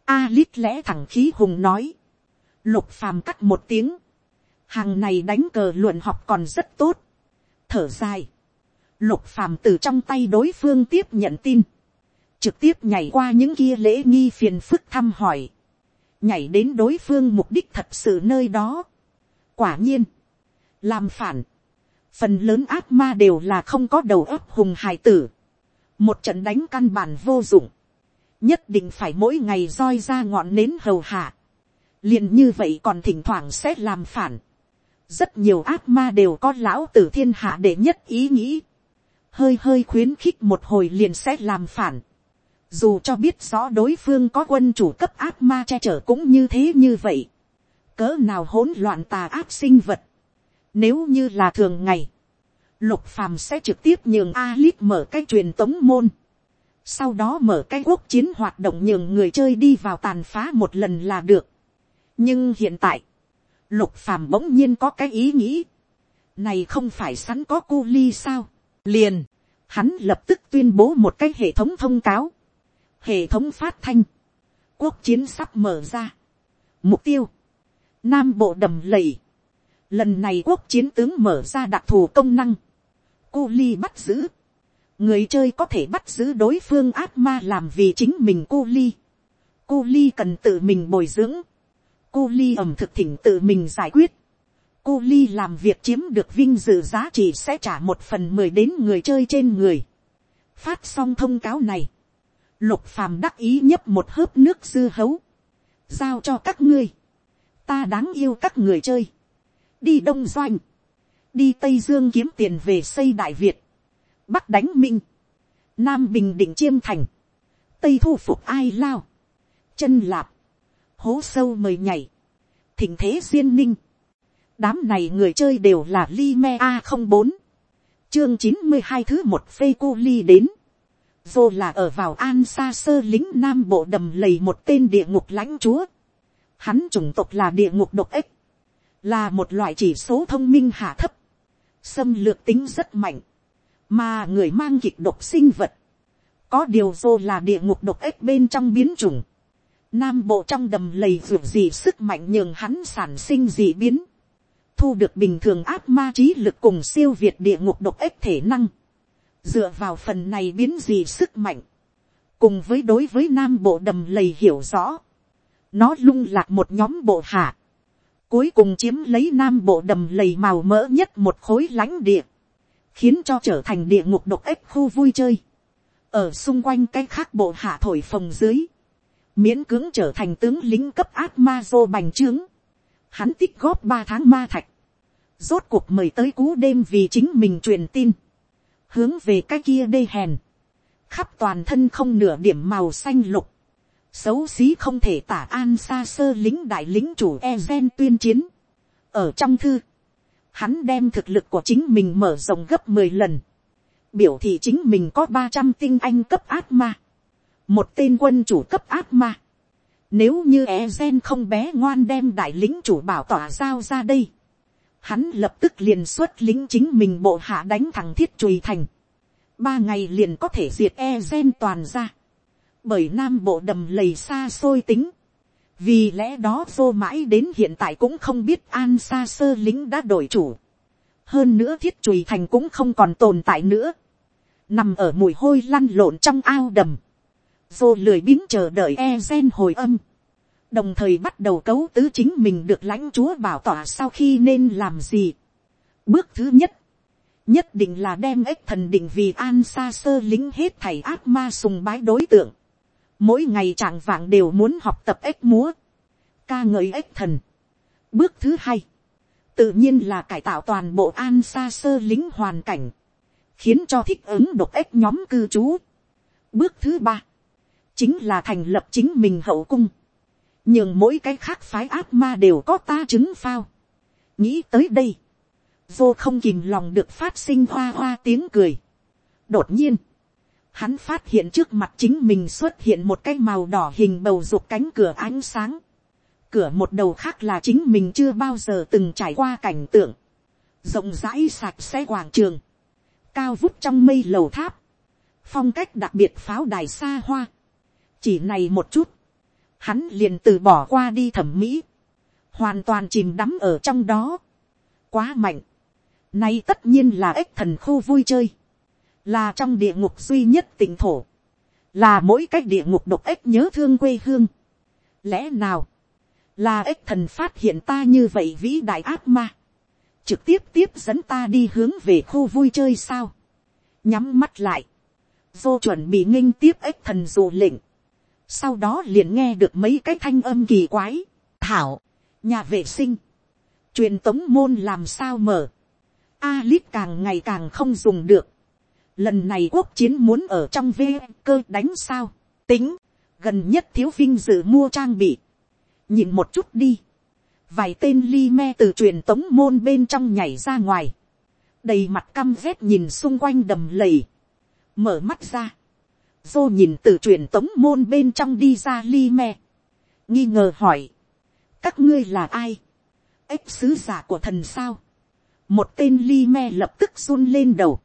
A lít lẽ thẳng khí hùng nói, lục phàm cắt một tiếng, hàng này đánh cờ luận học còn rất tốt, thở dài, lục phàm từ trong tay đối phương tiếp nhận tin, trực tiếp nhảy qua những kia lễ nghi phiền phức thăm hỏi, nhảy đến đối phương mục đích thật sự nơi đó. quả nhiên, làm phản, phần lớn ác ma đều là không có đầu óc hùng hài tử, một trận đánh căn bản vô dụng, nhất định phải mỗi ngày roi ra ngọn nến hầu hạ, liền như vậy còn thỉnh thoảng sẽ làm phản, rất nhiều ác ma đều có lão tử thiên hạ để nhất ý nghĩ, hơi hơi khuyến khích một hồi liền sẽ làm phản, dù cho biết rõ đối phương có quân chủ cấp ác ma che chở cũng như thế như vậy, cỡ nào hỗn loạn tà ác sinh vật, nếu như là thường ngày, lục phàm sẽ trực tiếp nhường Alip mở cái truyền tống môn. Sau đó mở cái quốc chiến hoạt động nhường người chơi đi vào tàn phá một lần là được. Nhưng hiện tại, lục phàm bỗng nhiên có cái ý nghĩ. Này không phải sẵn có cu ly sao? Liền, hắn lập tức tuyên bố một cái hệ thống thông cáo. Hệ thống phát thanh. Quốc chiến sắp mở ra. Mục tiêu. Nam bộ đầm lầy. Lần này quốc chiến tướng mở ra đặc thù công năng cu ly bắt giữ. người chơi có thể bắt giữ đối phương ác ma làm vì chính mình cu ly. cu ly cần tự mình bồi dưỡng. cu ly ẩm thực thỉnh tự mình giải quyết. cu ly làm việc chiếm được vinh dự giá trị sẽ trả một phần mười đến người chơi trên người. phát xong thông cáo này. lục phàm đắc ý nhấp một hớp nước dư hấu. giao cho các ngươi. ta đáng yêu các người chơi đi đông doanh đi tây dương kiếm tiền về xây đại việt, bắc đánh minh, nam bình định chiêm thành, tây thu phục ai lao, chân lạp, hố sâu mời nhảy, thỉnh thế duyên ninh, đám này người chơi đều là li me a không bốn, chương chín mươi hai thứ một phê cô ly đến, vô là ở vào an xa sơ lính nam bộ đầm lầy một tên địa ngục lãnh chúa, hắn chủng tộc là địa ngục độc ếch, là một loại chỉ số thông minh hạ thấp, xâm lược tính rất mạnh, mà người mang kịch độc sinh vật, có điều dô là địa ngục độc ếch bên trong biến chủng, nam bộ trong đầm lầy ruột gì sức mạnh nhường hắn sản sinh dị biến, thu được bình thường áp ma trí lực cùng siêu việt địa ngục độc ếch thể năng, dựa vào phần này biến gì sức mạnh, cùng với đối với nam bộ đầm lầy hiểu rõ, nó lung lạc một nhóm bộ hạ, cuối cùng chiếm lấy nam bộ đầm lầy màu mỡ nhất một khối lãnh địa, khiến cho trở thành địa ngục độc ếch khu vui chơi, ở xung quanh cái khác bộ hạ thổi phồng dưới, miễn cưỡng trở thành tướng lính cấp ác ma dô bành trướng, hắn tích góp ba tháng ma thạch, rốt cuộc mời tới cú đêm vì chính mình truyền tin, hướng về cái kia đê hèn, khắp toàn thân không nửa điểm màu xanh lục, xấu xí không thể tả an xa sơ lính đại lính chủ e gen tuyên chiến. ở trong thư, hắn đem thực lực của chính mình mở rộng gấp mười lần, biểu thị chính mình có ba trăm tinh anh cấp ác ma, một tên quân chủ cấp ác ma. Nếu như e gen không bé ngoan đem đại lính chủ bảo tỏa giao ra đây, hắn lập tức liền xuất lính chính mình bộ hạ đánh thẳng thiết chùi thành. ba ngày liền có thể diệt e gen toàn ra bởi nam bộ đầm lầy xa xôi tính. vì lẽ đó vô mãi đến hiện tại cũng không biết an xa sơ lính đã đổi chủ. hơn nữa thiết chùi thành cũng không còn tồn tại nữa. nằm ở mùi hôi lăn lộn trong ao đầm. vô lười biếng chờ đợi e gen hồi âm. đồng thời bắt đầu cấu tứ chính mình được lãnh chúa bảo tỏa sau khi nên làm gì. bước thứ nhất nhất định là đem ếch thần định vì an xa sơ lính hết thảy ác ma sùng bái đối tượng mỗi ngày trạng vạng đều muốn học tập ếch múa, ca ngợi ếch thần. bước thứ hai, tự nhiên là cải tạo toàn bộ an xa sơ lính hoàn cảnh, khiến cho thích ứng độc ếch nhóm cư trú. bước thứ ba, chính là thành lập chính mình hậu cung, nhưng mỗi cái khác phái ác ma đều có ta chứng phao. nghĩ tới đây, vô không kìm lòng được phát sinh hoa hoa tiếng cười. đột nhiên, hắn phát hiện trước mặt chính mình xuất hiện một cái màu đỏ hình bầu dục cánh cửa ánh sáng. cửa một đầu khác là chính mình chưa bao giờ từng trải qua cảnh tượng. rộng rãi sạch sẽ quảng trường. cao vút trong mây lầu tháp. phong cách đặc biệt pháo đài xa hoa. chỉ này một chút. hắn liền từ bỏ qua đi thẩm mỹ. hoàn toàn chìm đắm ở trong đó. quá mạnh. nay tất nhiên là ếch thần khu vui chơi là trong địa ngục duy nhất tỉnh thổ, là mỗi cách địa ngục độc ếch nhớ thương quê hương. Lẽ nào, là ếch thần phát hiện ta như vậy vĩ đại ác ma, trực tiếp tiếp dẫn ta đi hướng về khu vui chơi sao, nhắm mắt lại, vô chuẩn bị nghinh tiếp ếch thần dù lệnh, sau đó liền nghe được mấy cái thanh âm kỳ quái, thảo, nhà vệ sinh, truyền tống môn làm sao mở, Alip càng ngày càng không dùng được, lần này quốc chiến muốn ở trong v cơ đánh sao, tính, gần nhất thiếu vinh dự mua trang bị, nhìn một chút đi, vài tên li me từ truyền tống môn bên trong nhảy ra ngoài, đầy mặt căm vét nhìn xung quanh đầm lầy, mở mắt ra, vô nhìn từ truyền tống môn bên trong đi ra li me, nghi ngờ hỏi, các ngươi là ai, ếch sứ giả của thần sao, một tên li me lập tức run lên đầu,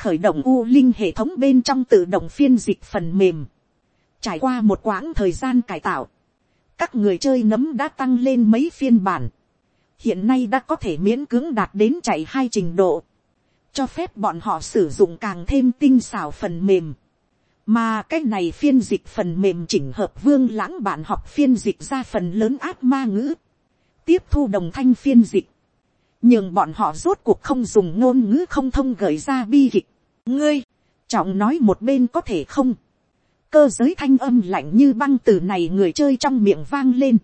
khởi động u linh hệ thống bên trong tự động phiên dịch phần mềm. Trải qua một quãng thời gian cải tạo, các người chơi nấm đã tăng lên mấy phiên bản. Hiện nay đã có thể miễn cưỡng đạt đến chạy hai trình độ. Cho phép bọn họ sử dụng càng thêm tinh xảo phần mềm. Mà cái này phiên dịch phần mềm chỉnh hợp vương lãng bạn học phiên dịch ra phần lớn ác ma ngữ. Tiếp thu đồng thanh phiên dịch nhưng bọn họ rốt cuộc không dùng ngôn ngữ không thông gợi ra bi kịch. ngươi, trọng nói một bên có thể không. cơ giới thanh âm lạnh như băng từ này người chơi trong miệng vang lên.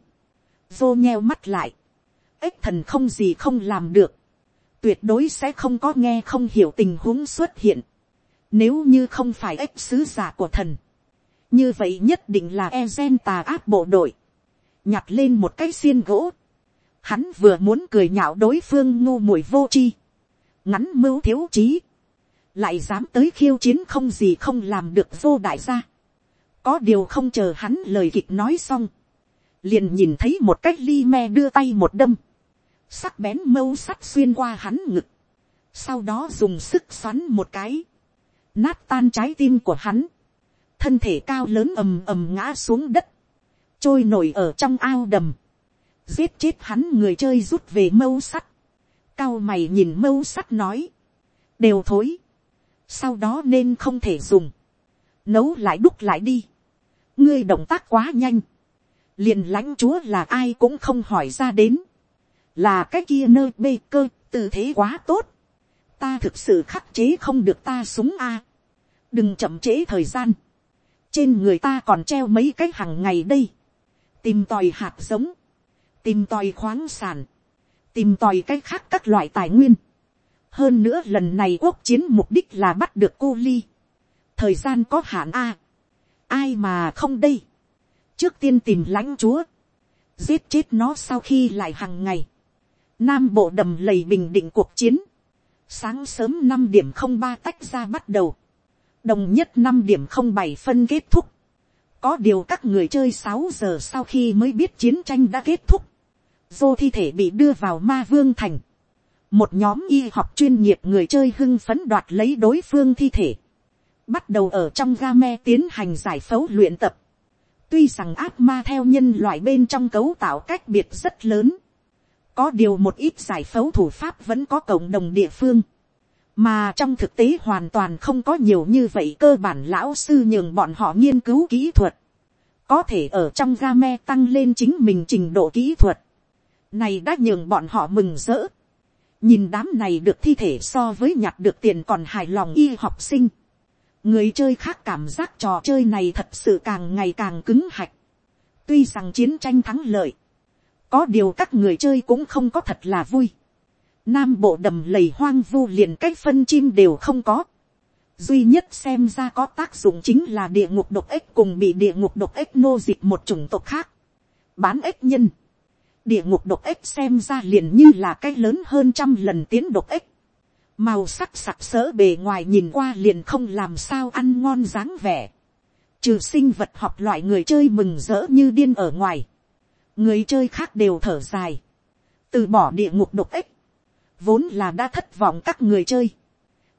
vô nheo mắt lại. ếch thần không gì không làm được. tuyệt đối sẽ không có nghe không hiểu tình huống xuất hiện. nếu như không phải ếch sứ giả của thần. như vậy nhất định là e gen tà áp bộ đội. nhặt lên một cái xiên gỗ Hắn vừa muốn cười nhạo đối phương ngu muội vô chi. Ngắn mưu thiếu trí. Lại dám tới khiêu chiến không gì không làm được vô đại gia. Có điều không chờ hắn lời kịch nói xong. Liền nhìn thấy một cách ly me đưa tay một đâm. Sắc bén mâu sắt xuyên qua hắn ngực. Sau đó dùng sức xoắn một cái. Nát tan trái tim của hắn. Thân thể cao lớn ầm ầm ngã xuống đất. Trôi nổi ở trong ao đầm giết chết hắn người chơi rút về mâu sắt, cao mày nhìn mâu sắt nói, đều thối, sau đó nên không thể dùng, nấu lại đúc lại đi, ngươi động tác quá nhanh, liền lãnh chúa là ai cũng không hỏi ra đến, là cái kia nơi bê cơ tư thế quá tốt, ta thực sự khắc chế không được ta súng a, đừng chậm chế thời gian, trên người ta còn treo mấy cái hàng ngày đây, tìm tòi hạt giống, tìm tòi khoáng sản, tìm tòi cách khác các loại tài nguyên. hơn nữa lần này quốc chiến mục đích là bắt được cô ly. thời gian có hạn a. ai mà không đây. trước tiên tìm lãnh chúa. giết chết nó sau khi lại hàng ngày. nam bộ đầm lầy bình định cuộc chiến. sáng sớm năm điểm không ba tách ra bắt đầu. đồng nhất năm điểm không bảy phân kết thúc có điều các người chơi sáu giờ sau khi mới biết chiến tranh đã kết thúc dô thi thể bị đưa vào ma vương thành. một nhóm y học chuyên nghiệp người chơi hưng phấn đoạt lấy đối phương thi thể. bắt đầu ở trong ga me tiến hành giải phẫu luyện tập. tuy rằng ác ma theo nhân loại bên trong cấu tạo cách biệt rất lớn. có điều một ít giải phẫu thủ pháp vẫn có cộng đồng địa phương. mà trong thực tế hoàn toàn không có nhiều như vậy cơ bản lão sư nhường bọn họ nghiên cứu kỹ thuật có thể ở trong ga me tăng lên chính mình trình độ kỹ thuật này đã nhường bọn họ mừng rỡ. nhìn đám này được thi thể so với nhặt được tiền còn hài lòng y học sinh. người chơi khác cảm giác trò chơi này thật sự càng ngày càng cứng hạch. tuy rằng chiến tranh thắng lợi, có điều các người chơi cũng không có thật là vui. nam bộ đầm lầy hoang vu liền cách phân chim đều không có. duy nhất xem ra có tác dụng chính là địa ngục độc ếch cùng bị địa ngục độc ếch nô dịch một chủng tộc khác. bán ếch nhân địa ngục độc ếch xem ra liền như là cái lớn hơn trăm lần tiến độc ếch. màu sắc sặc sỡ bề ngoài nhìn qua liền không làm sao ăn ngon dáng vẻ. trừ sinh vật học loại người chơi mừng rỡ như điên ở ngoài. Người chơi khác đều thở dài, từ bỏ địa ngục độc ếch, vốn là đã thất vọng các người chơi,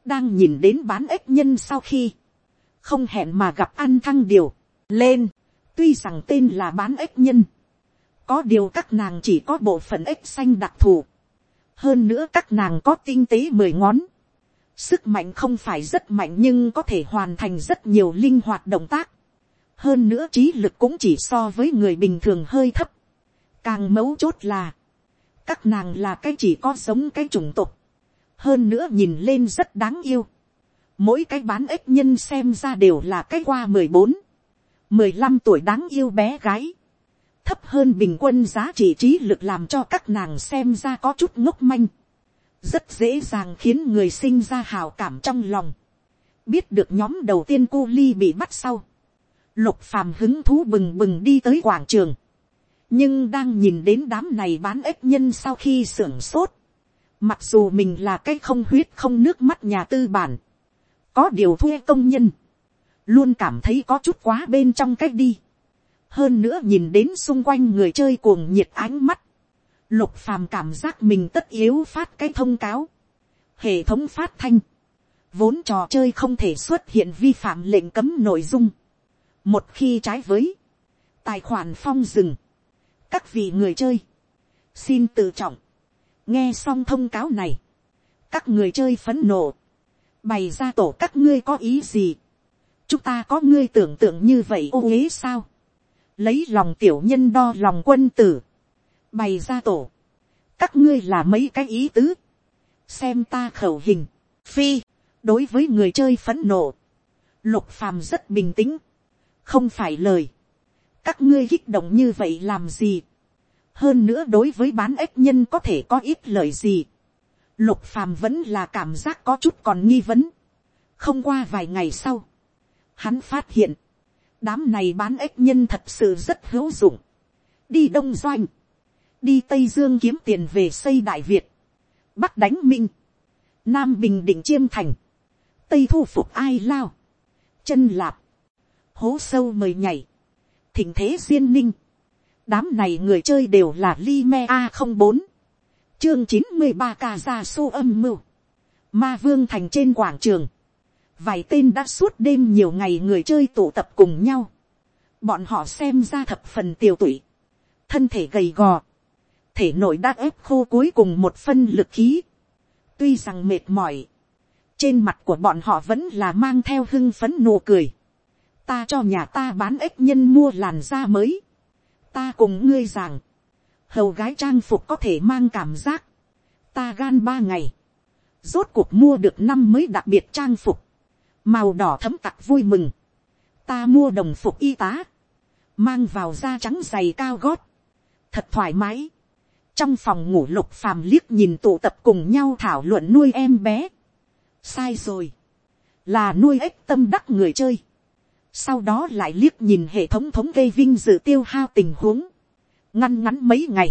đang nhìn đến bán ếch nhân sau khi, không hẹn mà gặp ăn thăng điều, lên, tuy rằng tên là bán ếch nhân, có điều các nàng chỉ có bộ phận ếch xanh đặc thù, hơn nữa các nàng có tinh tế mười ngón, sức mạnh không phải rất mạnh nhưng có thể hoàn thành rất nhiều linh hoạt động tác, hơn nữa trí lực cũng chỉ so với người bình thường hơi thấp, Càng mấu chốt là, các nàng là cái chỉ có sống cái chủng tộc. Hơn nữa nhìn lên rất đáng yêu. Mỗi cái bán ếch nhân xem ra đều là cái qua mười bốn mười lăm tuổi đáng yêu bé gái. Thấp hơn bình quân giá trị trí lực làm cho các nàng xem ra có chút ngốc manh. Rất dễ dàng khiến người sinh ra hào cảm trong lòng. Biết được nhóm đầu tiên cô ly bị bắt sau. Lục phàm hứng thú bừng bừng đi tới quảng trường nhưng đang nhìn đến đám này bán ếch nhân sau khi sưởng sốt, mặc dù mình là cái không huyết không nước mắt nhà tư bản, có điều thuê công nhân, luôn cảm thấy có chút quá bên trong cách đi hơn nữa nhìn đến xung quanh người chơi cuồng nhiệt ánh mắt, lục phàm cảm giác mình tất yếu phát cái thông cáo, hệ thống phát thanh, vốn trò chơi không thể xuất hiện vi phạm lệnh cấm nội dung, một khi trái với, tài khoản phong dừng, các vị người chơi, xin tự trọng, nghe xong thông cáo này, các người chơi phấn nộ, bày ra tổ các ngươi có ý gì, chúng ta có ngươi tưởng tượng như vậy ô uế sao, lấy lòng tiểu nhân đo lòng quân tử, bày ra tổ, các ngươi là mấy cái ý tứ, xem ta khẩu hình, phi, đối với người chơi phấn nộ, lục phàm rất bình tĩnh, không phải lời, các ngươi kích động như vậy làm gì. hơn nữa đối với bán ếch nhân có thể có ít lời gì. lục phàm vẫn là cảm giác có chút còn nghi vấn. không qua vài ngày sau, hắn phát hiện, đám này bán ếch nhân thật sự rất hữu dụng. đi đông doanh, đi tây dương kiếm tiền về xây đại việt, bắc đánh minh, nam bình định chiêm thành, tây thu phục ai lao, chân lạp, hố sâu mời nhảy, thịnh thế duyên ninh. đám này người chơi đều là li me a không bốn chương chín mươi ba ca ra su âm mưu. ma vương thành trên quảng trường vài tên đã suốt đêm nhiều ngày người chơi tụ tập cùng nhau. bọn họ xem ra thập phần tiều tụy. thân thể gầy gò. thể nội đã ép khô cuối cùng một phân lực khí. tuy rằng mệt mỏi. trên mặt của bọn họ vẫn là mang theo hưng phấn nụ cười ta cho nhà ta bán ếch nhân mua làn da mới. ta cùng ngươi rằng, hầu gái trang phục có thể mang cảm giác. ta gan ba ngày, rốt cuộc mua được năm mới đặc biệt trang phục, màu đỏ thấm tặc vui mừng. ta mua đồng phục y tá, mang vào da trắng dày cao gót, thật thoải mái. trong phòng ngủ lục phàm liếc nhìn tụ tập cùng nhau thảo luận nuôi em bé. sai rồi, là nuôi ếch tâm đắc người chơi. Sau đó lại liếc nhìn hệ thống thống kê vinh dự tiêu hao tình huống, ngăn ngắn mấy ngày,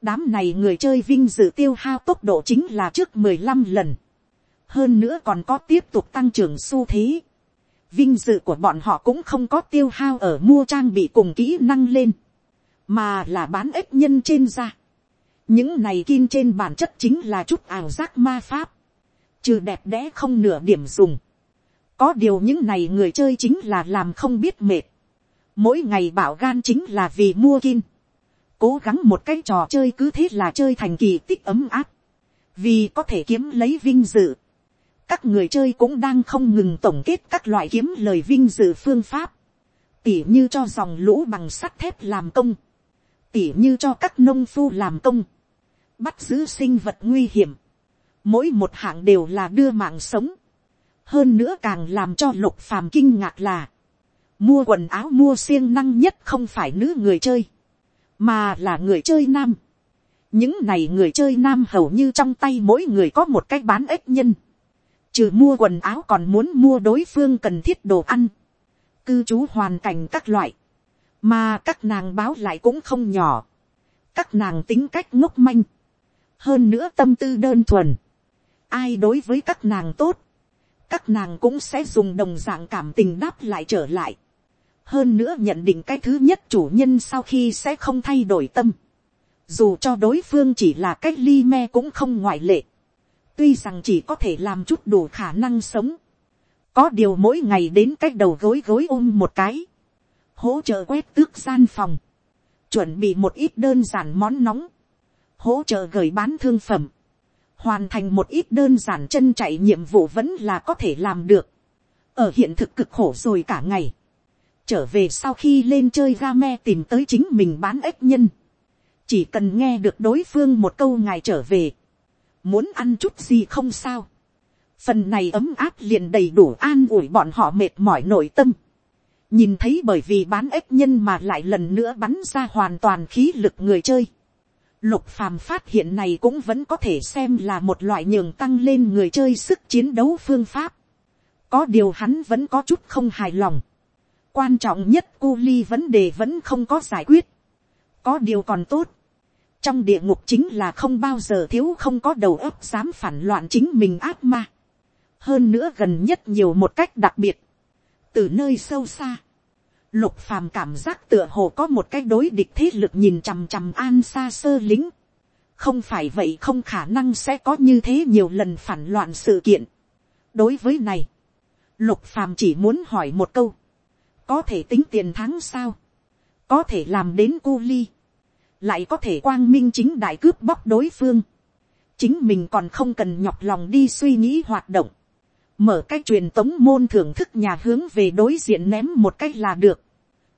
đám này người chơi vinh dự tiêu hao tốc độ chính là trước mười lăm lần, hơn nữa còn có tiếp tục tăng trưởng xu thế, vinh dự của bọn họ cũng không có tiêu hao ở mua trang bị cùng kỹ năng lên, mà là bán ếch nhân trên da. những này kim trên bản chất chính là chút ảo giác ma pháp, trừ đẹp đẽ không nửa điểm dùng, có điều những này người chơi chính là làm không biết mệt. mỗi ngày bảo gan chính là vì mua kim. cố gắng một cái trò chơi cứ thế là chơi thành kỳ tích ấm áp. vì có thể kiếm lấy vinh dự các người chơi cũng đang không ngừng tổng kết các loại kiếm lời vinh dự phương pháp. tỉ như cho dòng lũ bằng sắt thép làm công. tỉ như cho các nông phu làm công. bắt giữ sinh vật nguy hiểm. mỗi một hạng đều là đưa mạng sống hơn nữa càng làm cho lục phàm kinh ngạc là, mua quần áo mua siêng năng nhất không phải nữ người chơi, mà là người chơi nam. những này người chơi nam hầu như trong tay mỗi người có một cái bán ếch nhân trừ mua quần áo còn muốn mua đối phương cần thiết đồ ăn. cư trú hoàn cảnh các loại. mà các nàng báo lại cũng không nhỏ. các nàng tính cách ngốc manh. hơn nữa tâm tư đơn thuần. ai đối với các nàng tốt. các nàng cũng sẽ dùng đồng dạng cảm tình đáp lại trở lại hơn nữa nhận định cái thứ nhất chủ nhân sau khi sẽ không thay đổi tâm, dù cho đối phương chỉ là cách ly me cũng không ngoại lệ, tuy rằng chỉ có thể làm chút đủ khả năng sống, có điều mỗi ngày đến cách đầu gối gối ôm một cái, hỗ trợ quét tước gian phòng, chuẩn bị một ít đơn giản món nóng, hỗ trợ gửi bán thương phẩm, hoàn thành một ít đơn giản chân chạy nhiệm vụ vẫn là có thể làm được. ở hiện thực cực khổ rồi cả ngày trở về sau khi lên chơi ga me tìm tới chính mình bán ếch nhân. chỉ cần nghe được đối phương một câu ngài trở về muốn ăn chút gì không sao. phần này ấm áp liền đầy đủ an ủi bọn họ mệt mỏi nội tâm. nhìn thấy bởi vì bán ếch nhân mà lại lần nữa bắn ra hoàn toàn khí lực người chơi. Lục phàm phát hiện này cũng vẫn có thể xem là một loại nhường tăng lên người chơi sức chiến đấu phương pháp. Có điều hắn vẫn có chút không hài lòng quan trọng nhất cu ly vấn đề vẫn không có giải quyết. có điều còn tốt trong địa ngục chính là không bao giờ thiếu không có đầu óc dám phản loạn chính mình ác ma. hơn nữa gần nhất nhiều một cách đặc biệt. từ nơi sâu xa. lục phàm cảm giác tựa hồ có một cái đối địch thế lực nhìn chằm chằm an xa sơ lính. không phải vậy không khả năng sẽ có như thế nhiều lần phản loạn sự kiện. đối với này, lục phàm chỉ muốn hỏi một câu có thể tính tiền tháng sao, có thể làm đến cu ly, lại có thể quang minh chính đại cướp bóc đối phương, chính mình còn không cần nhọc lòng đi suy nghĩ hoạt động, mở cái truyền tống môn thưởng thức nhà hướng về đối diện ném một cách là được,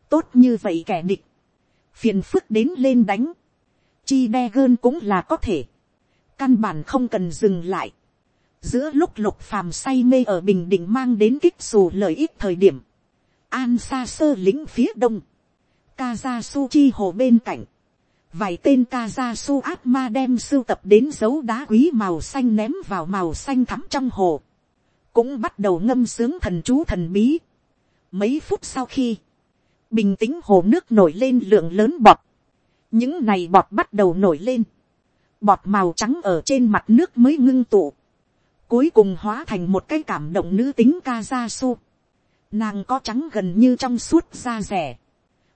tốt như vậy kẻ địch, phiền phức đến lên đánh, chi đe gơn cũng là có thể, căn bản không cần dừng lại, giữa lúc lục phàm say mê ở bình định mang đến kích xù lợi ích thời điểm, an xa sơ lính phía đông, Kaza chi hồ bên cạnh, vài tên Kaza áp ma đem sưu tập đến dấu đá quý màu xanh ném vào màu xanh thắm trong hồ, cũng bắt đầu ngâm sướng thần chú thần bí. Mấy phút sau khi, bình tĩnh hồ nước nổi lên lượng lớn bọt, những này bọt bắt đầu nổi lên, bọt màu trắng ở trên mặt nước mới ngưng tụ, cuối cùng hóa thành một cái cảm động nữ tính Kaza Nàng có trắng gần như trong suốt da rẻ.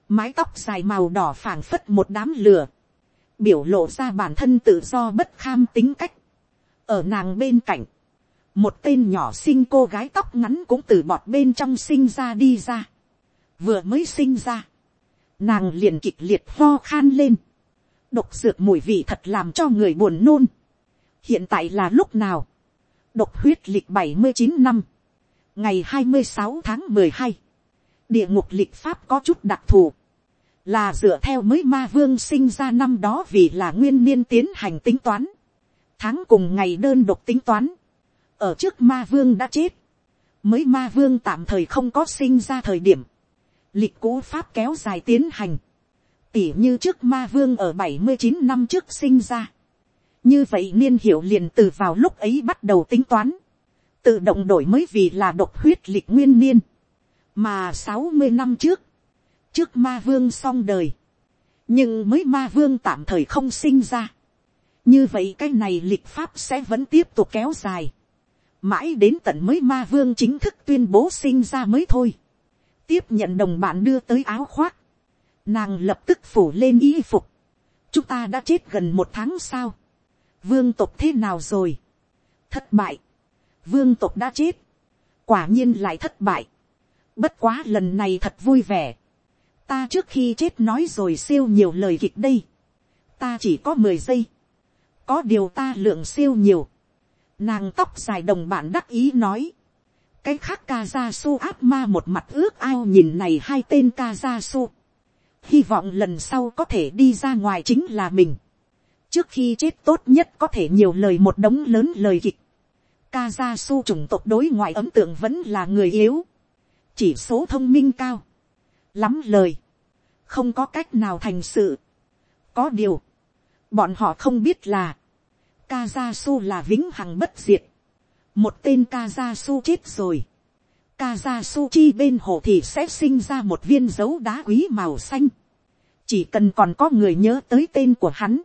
Mái tóc dài màu đỏ phảng phất một đám lửa. Biểu lộ ra bản thân tự do bất kham tính cách. Ở nàng bên cạnh. Một tên nhỏ sinh cô gái tóc ngắn cũng từ bọt bên trong sinh ra đi ra. Vừa mới sinh ra. Nàng liền kịch liệt ho khan lên. Độc dược mùi vị thật làm cho người buồn nôn. Hiện tại là lúc nào? Độc huyết lịch bảy mươi chín năm ngày hai mươi sáu tháng mười hai, địa ngục lịch pháp có chút đặc thù, là dựa theo mới ma vương sinh ra năm đó vì là nguyên niên tiến hành tính toán, tháng cùng ngày đơn độc tính toán, ở trước ma vương đã chết, mới ma vương tạm thời không có sinh ra thời điểm, lịch cũ pháp kéo dài tiến hành, tỉ như trước ma vương ở bảy mươi chín năm trước sinh ra, như vậy niên hiệu liền từ vào lúc ấy bắt đầu tính toán, tự động đổi mới vì là độc huyết lịch nguyên niên, mà sáu mươi năm trước, trước ma vương xong đời, nhưng mới ma vương tạm thời không sinh ra. như vậy cái này lịch pháp sẽ vẫn tiếp tục kéo dài, mãi đến tận mới ma vương chính thức tuyên bố sinh ra mới thôi, tiếp nhận đồng bạn đưa tới áo khoác, nàng lập tức phủ lên y phục, chúng ta đã chết gần một tháng sau, vương tộc thế nào rồi, thất bại, vương tộc đã chết, quả nhiên lại thất bại. Bất quá lần này thật vui vẻ. Ta trước khi chết nói rồi siêu nhiều lời kịch đây. Ta chỉ có mười giây. Có điều ta lượng siêu nhiều. Nàng tóc dài đồng bạn đắc ý nói. Cái khác ca ra su áp ma một mặt ước ao nhìn này hai tên ca ra su. Hy vọng lần sau có thể đi ra ngoài chính là mình. Trước khi chết tốt nhất có thể nhiều lời một đống lớn lời kịch ca ra su chủng tộc đối ngoại ấm tượng vẫn là người yếu, chỉ số thông minh cao, lắm lời, không có cách nào thành sự, có điều, bọn họ không biết là, Kazasu là vĩnh hằng bất diệt, một tên Kazasu chết rồi, Kazasu chi bên hồ thì sẽ sinh ra một viên dấu đá quý màu xanh, chỉ cần còn có người nhớ tới tên của hắn,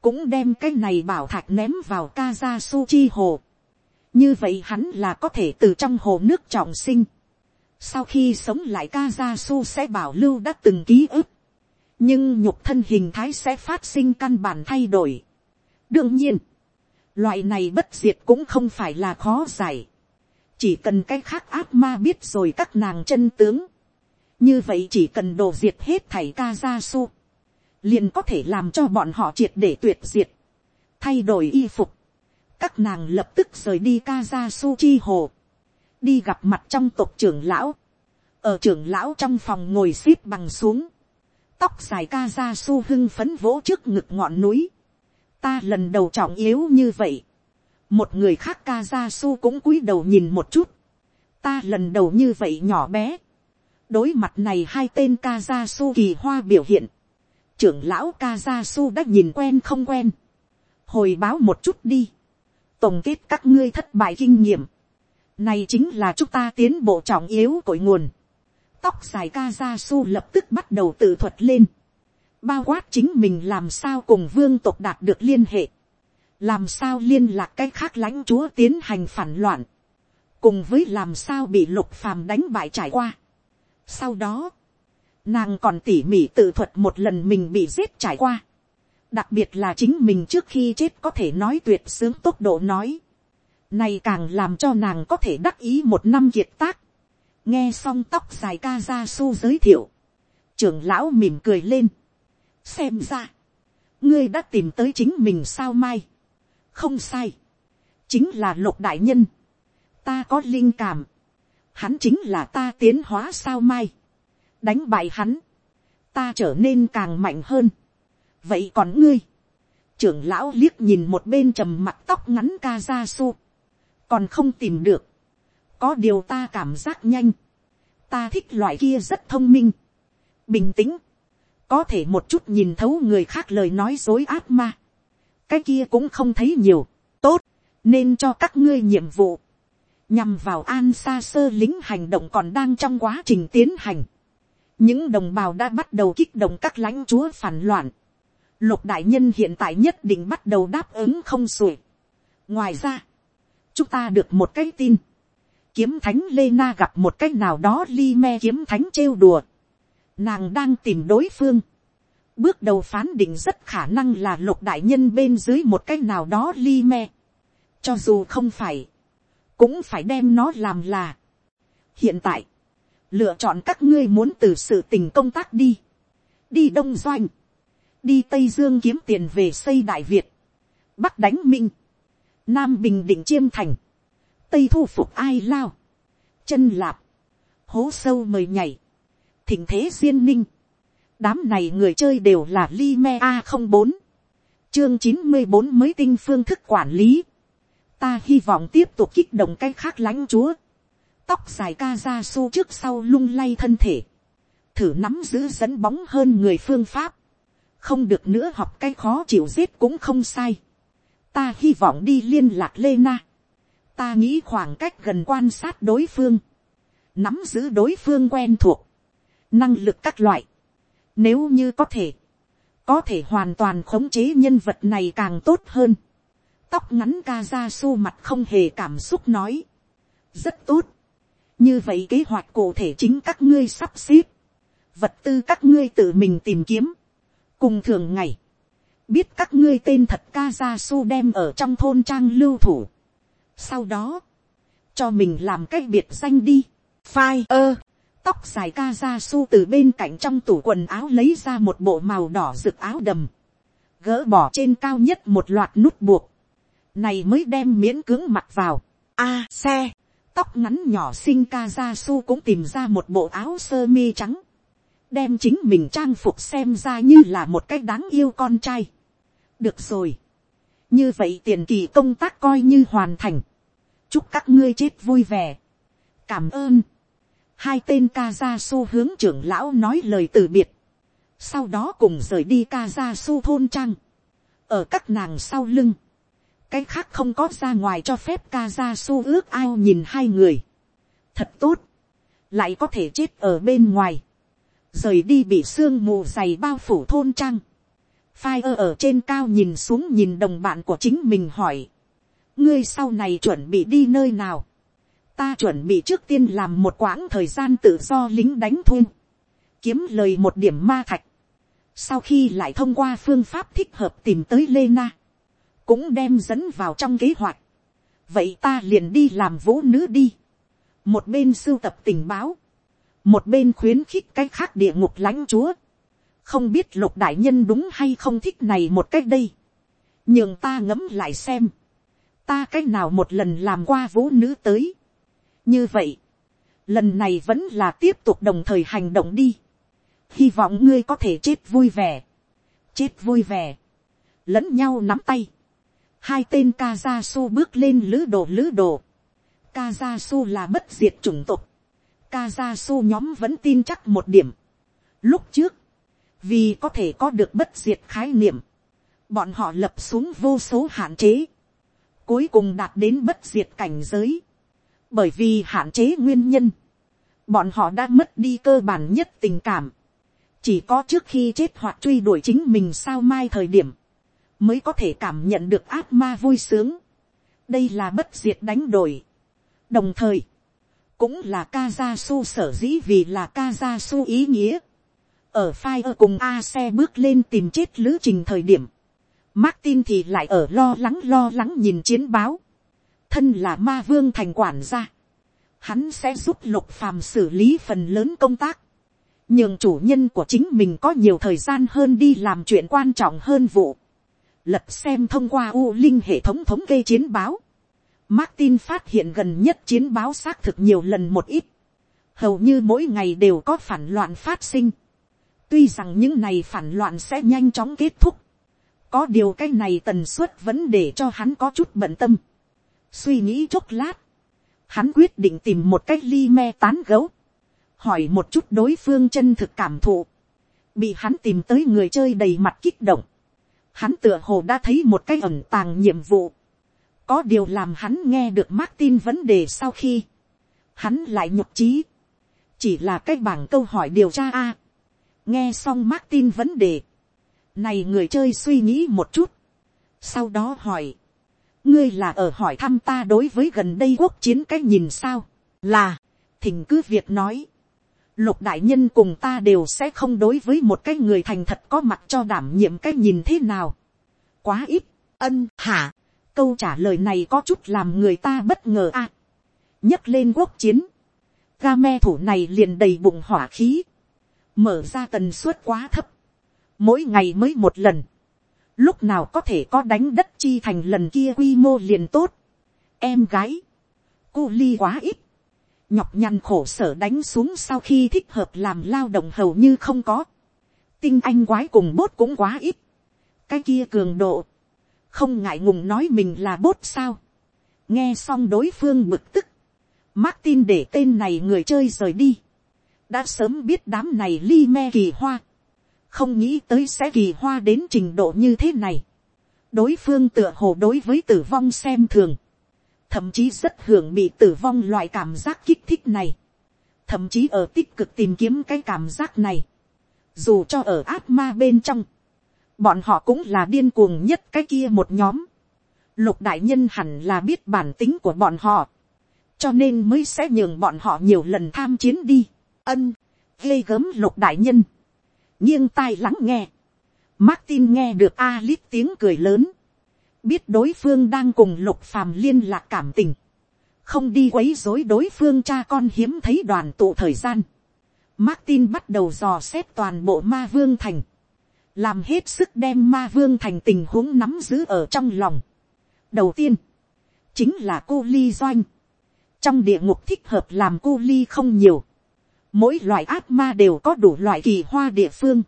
cũng đem cái này bảo thạch ném vào Kazasu chi hồ, như vậy hắn là có thể từ trong hồ nước trọng sinh, sau khi sống lại ca ra su sẽ bảo lưu đã từng ký ức, nhưng nhục thân hình thái sẽ phát sinh căn bản thay đổi. đương nhiên, loại này bất diệt cũng không phải là khó giải, chỉ cần cái khác ác ma biết rồi các nàng chân tướng, như vậy chỉ cần đổ diệt hết thảy su liền có thể làm cho bọn họ triệt để tuyệt diệt, thay đổi y phục, các nàng lập tức rời đi ca ra su chi hồ, đi gặp mặt trong tộc trưởng lão, ở trưởng lão trong phòng ngồi x ế p bằng xuống, tóc dài ca ra su hưng phấn vỗ trước ngực ngọn núi, ta lần đầu trọng yếu như vậy, một người khác ca ra su cũng cúi đầu nhìn một chút, ta lần đầu như vậy nhỏ bé, đối mặt này hai tên ca ra su kỳ hoa biểu hiện, trưởng lão ca ra su đã nhìn quen không quen, hồi báo một chút đi, tổng kết các ngươi thất bại kinh nghiệm, này chính là chúng ta tiến bộ trọng yếu cội nguồn, tóc dài ca ra su lập tức bắt đầu tự thuật lên. Bao quát chính mình làm sao cùng vương tộc đạt được liên hệ. Làm sao liên lạc cái khác lãnh chúa tiến hành phản loạn. Cùng với làm sao bị lục phàm đánh bại trải qua. Sau đó, nàng còn tỉ mỉ tự thuật một lần mình bị giết trải qua. Đặc biệt là chính mình trước khi chết có thể nói tuyệt sướng tốc độ nói. Này càng làm cho nàng có thể đắc ý một năm kiệt tác. Nghe xong tóc dài ca ra su giới thiệu, trưởng lão mỉm cười lên, xem ra, ngươi đã tìm tới chính mình sao mai, không sai, chính là lục đại nhân, ta có linh cảm, hắn chính là ta tiến hóa sao mai, đánh bại hắn, ta trở nên càng mạnh hơn, vậy còn ngươi, trưởng lão liếc nhìn một bên trầm mặt tóc ngắn ca ra su, còn không tìm được, có điều ta cảm giác nhanh, ta thích loại kia rất thông minh, bình tĩnh, có thể một chút nhìn thấu người khác lời nói dối ác ma, cái kia cũng không thấy nhiều, tốt, nên cho các ngươi nhiệm vụ, nhằm vào an xa sơ lính hành động còn đang trong quá trình tiến hành, những đồng bào đã bắt đầu kích động các lãnh chúa phản loạn, lục đại nhân hiện tại nhất định bắt đầu đáp ứng không sủi. ngoài ra, chúng ta được một cái tin, kiếm thánh lê na gặp một cái nào đó li me kiếm thánh trêu đùa. Nàng đang tìm đối phương. Bước đầu phán định rất khả năng là lục đại nhân bên dưới một cái nào đó li me. Cho dù không phải. Cũng phải đem nó làm là. Hiện tại. Lựa chọn các ngươi muốn từ sự tình công tác đi. Đi Đông Doanh. Đi Tây Dương kiếm tiền về xây Đại Việt. Bắc đánh Minh. Nam Bình Định Chiêm Thành. Tây thu phục ai lao, chân lạp, hố sâu mời nhảy, thỉnh thế duyên ninh, đám này người chơi đều là li me a không bốn, chương chín mươi bốn mới tinh phương thức quản lý, ta hy vọng tiếp tục kích động cái khác lãnh chúa, tóc dài ca ra su trước sau lung lay thân thể, thử nắm giữ dẫn bóng hơn người phương pháp, không được nữa học cái khó chịu giết cũng không sai, ta hy vọng đi liên lạc lê na, ta nghĩ khoảng cách gần quan sát đối phương, nắm giữ đối phương quen thuộc, năng lực các loại, nếu như có thể, có thể hoàn toàn khống chế nhân vật này càng tốt hơn. Tóc ngắn ca ra su mặt không hề cảm xúc nói. Rất tốt. Như vậy kế hoạch cụ thể chính các ngươi sắp xếp. Vật tư các ngươi tự mình tìm kiếm. Cùng thường ngày. Biết các ngươi tên thật ca ra su đem ở trong thôn trang lưu thủ. Sau đó, cho mình làm cái biệt danh đi. Phai ơ, tóc dài ca ra su từ bên cạnh trong tủ quần áo lấy ra một bộ màu đỏ rực áo đầm. Gỡ bỏ trên cao nhất một loạt nút buộc. Này mới đem miễn cưỡng mặt vào. A xe, tóc ngắn nhỏ xinh ca ra su cũng tìm ra một bộ áo sơ mi trắng. Đem chính mình trang phục xem ra như là một cái đáng yêu con trai. Được rồi. Như vậy tiền kỳ công tác coi như hoàn thành, chúc các ngươi chết vui vẻ, cảm ơn, hai tên ca gia su hướng trưởng lão nói lời từ biệt, sau đó cùng rời đi ca ra su thôn trang, ở các nàng sau lưng, cái khác không có ra ngoài cho phép ca ra su ước ao nhìn hai người, thật tốt, lại có thể chết ở bên ngoài, rời đi bị sương mù dày bao phủ thôn trang, phai ơ ở trên cao nhìn xuống nhìn đồng bạn của chính mình hỏi, ngươi sau này chuẩn bị đi nơi nào, ta chuẩn bị trước tiên làm một quãng thời gian tự do lính đánh thun, kiếm lời một điểm ma thạch, sau khi lại thông qua phương pháp thích hợp tìm tới lê na, cũng đem dẫn vào trong kế hoạch, vậy ta liền đi làm vũ nữ đi, một bên sưu tập tình báo, một bên khuyến khích cái khác địa ngục lãnh chúa, không biết lục đại nhân đúng hay không thích này một cách đây, nhường ta ngẫm lại xem, ta cái nào một lần làm qua vũ nữ tới, như vậy, lần này vẫn là tiếp tục đồng thời hành động đi, hy vọng ngươi có thể chết vui vẻ, chết vui vẻ, lẫn nhau nắm tay, hai tên ka gia su bước lên lữ đồ lữ đồ, ka gia su là bất diệt chủng tộc, ka gia su nhóm vẫn tin chắc một điểm. Lúc trước, vì có thể có được bất diệt khái niệm, bọn họ lập xuống vô số hạn chế, cuối cùng đạt đến bất diệt cảnh giới, bởi vì hạn chế nguyên nhân, bọn họ đã mất đi cơ bản nhất tình cảm, chỉ có trước khi chết hoặc truy đuổi chính mình sao mai thời điểm, mới có thể cảm nhận được ác ma vui sướng. đây là bất diệt đánh đổi. đồng thời, cũng là ca gia su sở dĩ vì là ca gia su ý nghĩa ở phai cùng a xe bước lên tìm chết lữ trình thời điểm, Martin thì lại ở lo lắng lo lắng nhìn chiến báo. thân là ma vương thành quản gia. hắn sẽ giúp lục phàm xử lý phần lớn công tác. nhưng chủ nhân của chính mình có nhiều thời gian hơn đi làm chuyện quan trọng hơn vụ. lật xem thông qua u linh hệ thống thống kê chiến báo Martin phát hiện gần nhất chiến báo xác thực nhiều lần một ít. Hầu như mỗi ngày đều có phản loạn phát sinh. Tuy rằng những này phản loạn sẽ nhanh chóng kết thúc. Có điều cái này tần suất vẫn để cho hắn có chút bận tâm. Suy nghĩ chốc lát. Hắn quyết định tìm một cách ly me tán gấu. Hỏi một chút đối phương chân thực cảm thụ. Bị hắn tìm tới người chơi đầy mặt kích động. Hắn tựa hồ đã thấy một cái ẩn tàng nhiệm vụ có điều làm hắn nghe được Martin vấn đề sau khi. Hắn lại nhục trí. Chỉ là cái bảng câu hỏi điều tra a. Nghe xong Martin vấn đề. Này người chơi suy nghĩ một chút. Sau đó hỏi. Ngươi là ở hỏi thăm ta đối với gần đây quốc chiến cái nhìn sao? Là. Thỉnh cứ việc nói. Lục đại nhân cùng ta đều sẽ không đối với một cái người thành thật có mặt cho đảm nhiệm cái nhìn thế nào. Quá ít. Ân hả câu trả lời này có chút làm người ta bất ngờ a. À, nhấc lên quốc chiến, ga me thủ này liền đầy bụng hỏa khí, mở ra tần suất quá thấp, mỗi ngày mới một lần, lúc nào có thể có đánh đất chi thành lần kia quy mô liền tốt, em gái, cu ly quá ít, nhọc nhằn khổ sở đánh xuống sau khi thích hợp làm lao động hầu như không có, tinh anh quái cùng bốt cũng quá ít, cái kia cường độ, không ngại ngùng nói mình là bốt sao. nghe xong đối phương bực tức, Martin để tên này người chơi rời đi đã sớm biết đám này li me kỳ hoa. không nghĩ tới sẽ kỳ hoa đến trình độ như thế này. đối phương tựa hồ đối với tử vong xem thường. thậm chí rất hưởng bị tử vong loại cảm giác kích thích này. thậm chí ở tích cực tìm kiếm cái cảm giác này. dù cho ở ác ma bên trong bọn họ cũng là điên cuồng nhất cái kia một nhóm. lục đại nhân hẳn là biết bản tính của bọn họ, cho nên mới sẽ nhường bọn họ nhiều lần tham chiến đi ân, ghê gớm lục đại nhân, nghiêng tai lắng nghe. Martin nghe được Alice tiếng cười lớn, biết đối phương đang cùng lục phàm liên lạc cảm tình, không đi quấy rối đối phương cha con hiếm thấy đoàn tụ thời gian. Martin bắt đầu dò xét toàn bộ ma vương thành làm hết sức đem ma vương thành tình huống nắm giữ ở trong lòng. đầu tiên, chính là cô ly doanh. trong địa ngục thích hợp làm cô ly không nhiều mỗi loại ác ma đều có đủ loại kỳ hoa địa phương.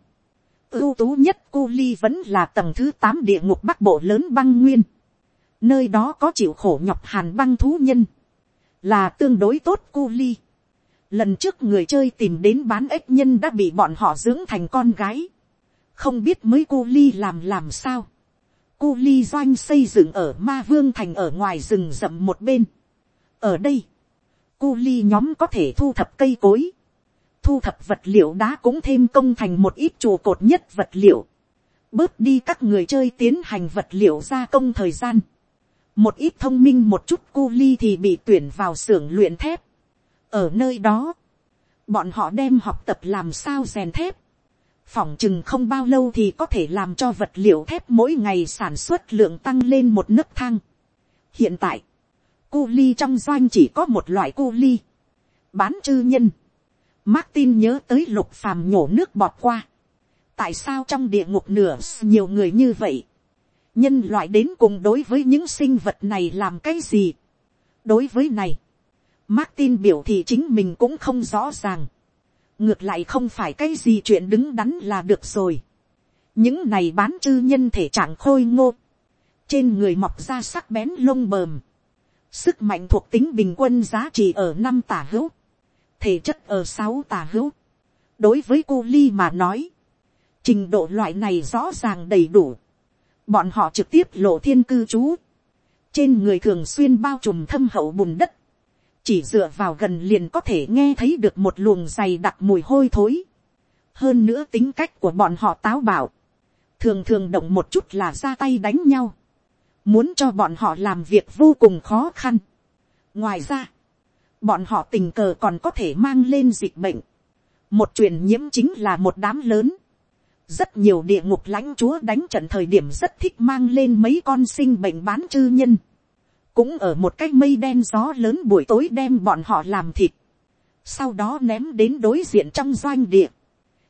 ưu tú nhất cu ly vẫn là tầng thứ tám địa ngục bắc bộ lớn băng nguyên. nơi đó có chịu khổ nhọc hàn băng thú nhân. là tương đối tốt cu ly. lần trước người chơi tìm đến bán ếch nhân đã bị bọn họ dưỡng thành con gái không biết mới cu ly làm làm sao, cu ly doanh xây dựng ở ma vương thành ở ngoài rừng rậm một bên. ở đây, cu ly nhóm có thể thu thập cây cối, thu thập vật liệu đá cũng thêm công thành một ít trụ cột nhất vật liệu, bớt đi các người chơi tiến hành vật liệu gia công thời gian. một ít thông minh một chút cu ly thì bị tuyển vào xưởng luyện thép. ở nơi đó, bọn họ đem học tập làm sao rèn thép. phỏng chừng không bao lâu thì có thể làm cho vật liệu thép mỗi ngày sản xuất lượng tăng lên một nấc thang. hiện tại, cu ly trong doanh chỉ có một loại cu ly, bán chư nhân. Martin nhớ tới lục phàm nhổ nước bọt qua tại sao trong địa ngục nửa nhiều người như vậy, nhân loại đến cùng đối với những sinh vật này làm cái gì. đối với này, Martin biểu thị chính mình cũng không rõ ràng. ngược lại không phải cái gì chuyện đứng đắn là được rồi. những này bán chư nhân thể trạng khôi ngô, trên người mọc ra sắc bén lông bờm, sức mạnh thuộc tính bình quân giá trị ở năm tả hữu, thể chất ở sáu tà hữu. đối với cô ly mà nói, Trình độ loại này rõ ràng đầy đủ. Bọn họ trực tiếp lộ thiên cư trú. Trên người thường xuyên bao trùm thâm hậu bùn đất. Chỉ dựa vào gần liền có thể nghe thấy được một luồng dày đặc mùi hôi thối. Hơn nữa tính cách của bọn họ táo bạo. Thường thường động một chút là ra tay đánh nhau. Muốn cho bọn họ làm việc vô cùng khó khăn. Ngoài ra, bọn họ tình cờ còn có thể mang lên dịch bệnh. Một truyền nhiễm chính là một đám lớn rất nhiều địa ngục lãnh chúa đánh trận thời điểm rất thích mang lên mấy con sinh bệnh bán chư nhân. cũng ở một cái mây đen gió lớn buổi tối đem bọn họ làm thịt. sau đó ném đến đối diện trong doanh địa.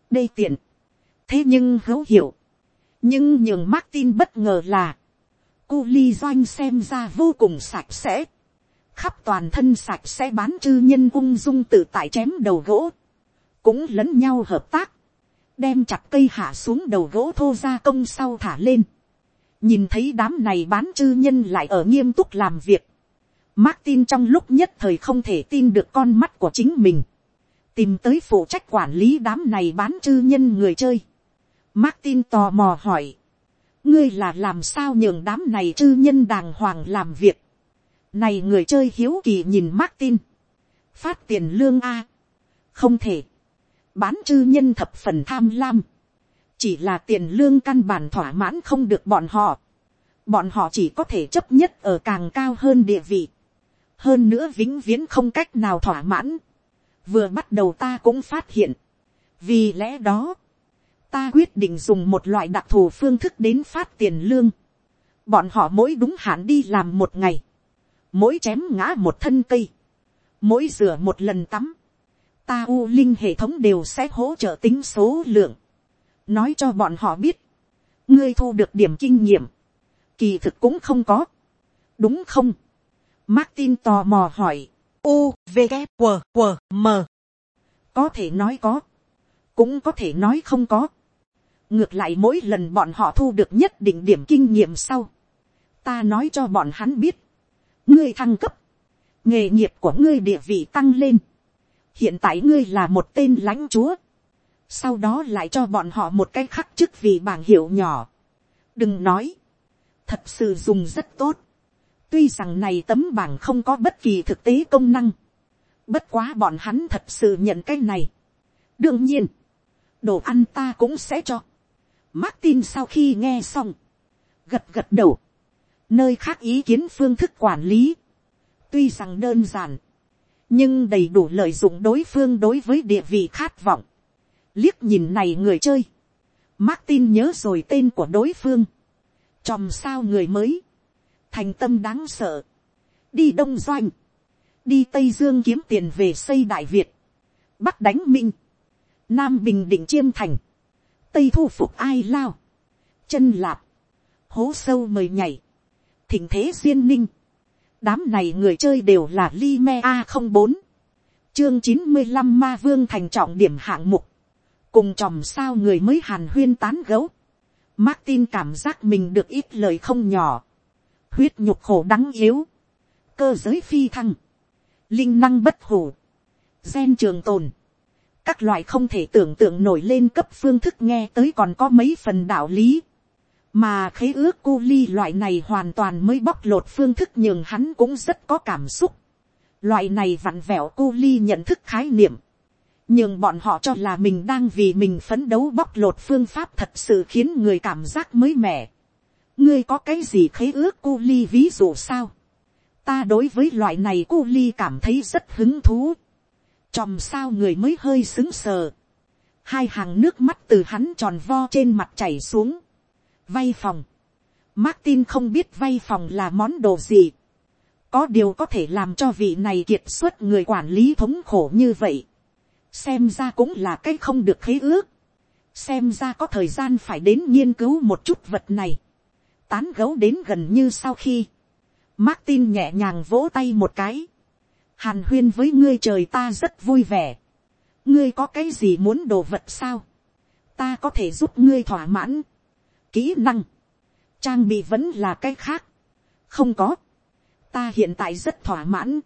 đây tiện. thế nhưng hữu hiệu. nhưng nhường Martin bất ngờ là, cu ly doanh xem ra vô cùng sạch sẽ khắp toàn thân sạch sẽ bán chư nhân ung dung tự tại chém đầu gỗ. cũng lẫn nhau hợp tác đem chặt cây hạ xuống đầu gỗ thô ra công sau thả lên. nhìn thấy đám này bán chư nhân lại ở nghiêm túc làm việc. Martin trong lúc nhất thời không thể tin được con mắt của chính mình. tìm tới phụ trách quản lý đám này bán chư nhân người chơi. Martin tò mò hỏi. ngươi là làm sao nhường đám này chư nhân đàng hoàng làm việc này người chơi hiếu kỳ nhìn Martin. phát tiền lương a. không thể. Bán chư nhân thập phần tham lam, chỉ là tiền lương căn bản thỏa mãn không được bọn họ, bọn họ chỉ có thể chấp nhất ở càng cao hơn địa vị, hơn nữa vĩnh viễn không cách nào thỏa mãn, vừa bắt đầu ta cũng phát hiện, vì lẽ đó, ta quyết định dùng một loại đặc thù phương thức đến phát tiền lương, bọn họ mỗi đúng hạn đi làm một ngày, mỗi chém ngã một thân cây, mỗi rửa một lần tắm, ta u linh hệ thống đều sẽ hỗ trợ tính số lượng, nói cho bọn họ biết, ngươi thu được điểm kinh nghiệm, kỳ thực cũng không có, đúng không, Martin tò mò hỏi, u v g q q m. Có thể nói có, cũng có thể nói không có, ngược lại mỗi lần bọn họ thu được nhất định điểm kinh nghiệm sau, ta nói cho bọn hắn biết, ngươi thăng cấp, nghề nghiệp của ngươi địa vị tăng lên, hiện tại ngươi là một tên lãnh chúa, sau đó lại cho bọn họ một cái khắc chức vì bảng hiệu nhỏ. đừng nói, thật sự dùng rất tốt, tuy rằng này tấm bảng không có bất kỳ thực tế công năng, bất quá bọn hắn thật sự nhận cái này. đương nhiên, đồ ăn ta cũng sẽ cho. Martin sau khi nghe xong, gật gật đầu, nơi khác ý kiến phương thức quản lý, tuy rằng đơn giản, nhưng đầy đủ lợi dụng đối phương đối với địa vị khát vọng. liếc nhìn này người chơi, Martin nhớ rồi tên của đối phương, chòm sao người mới, thành tâm đáng sợ, đi đông doanh, đi tây dương kiếm tiền về xây đại việt, bắc đánh minh, nam bình định chiêm thành, tây thu phục ai lao, chân lạp, hố sâu mời nhảy, thình thế duyên ninh, đám này người chơi đều là Lime a không bốn. Chương chín mươi 95 ma vương thành trọng điểm hạng mục. Cùng chòm sao người mới hàn huyên tán gấu. Martin cảm giác mình được ít lời không nhỏ. Huyết nhục khổ đắng yếu. Cơ giới phi thăng. Linh năng bất hủ. Gen trường tồn. Các loại không thể tưởng tượng nổi lên cấp phương thức nghe tới còn có mấy phần đạo lý. Mà khế ước cu ly loại này hoàn toàn mới bóc lột phương thức nhưng hắn cũng rất có cảm xúc. Loại này vặn vẹo cu ly nhận thức khái niệm. Nhưng bọn họ cho là mình đang vì mình phấn đấu bóc lột phương pháp thật sự khiến người cảm giác mới mẻ. Ngươi có cái gì khế ước cu ly ví dụ sao? Ta đối với loại này cu ly cảm thấy rất hứng thú Chòm sao người mới hơi xứng sờ. Hai hàng nước mắt từ hắn tròn vo trên mặt chảy xuống. Vay phòng. Martin không biết vay phòng là món đồ gì. Có điều có thể làm cho vị này kiệt xuất người quản lý thống khổ như vậy. Xem ra cũng là cái không được khế ước. Xem ra có thời gian phải đến nghiên cứu một chút vật này. Tán gấu đến gần như sau khi. Martin nhẹ nhàng vỗ tay một cái hàn huyên với ngươi trời ta rất vui vẻ. ngươi có cái gì muốn đồ vật sao. ta có thể giúp ngươi thỏa mãn kỹ năng, trang bị vẫn là cái khác. không có. ta hiện tại rất thỏa mãn.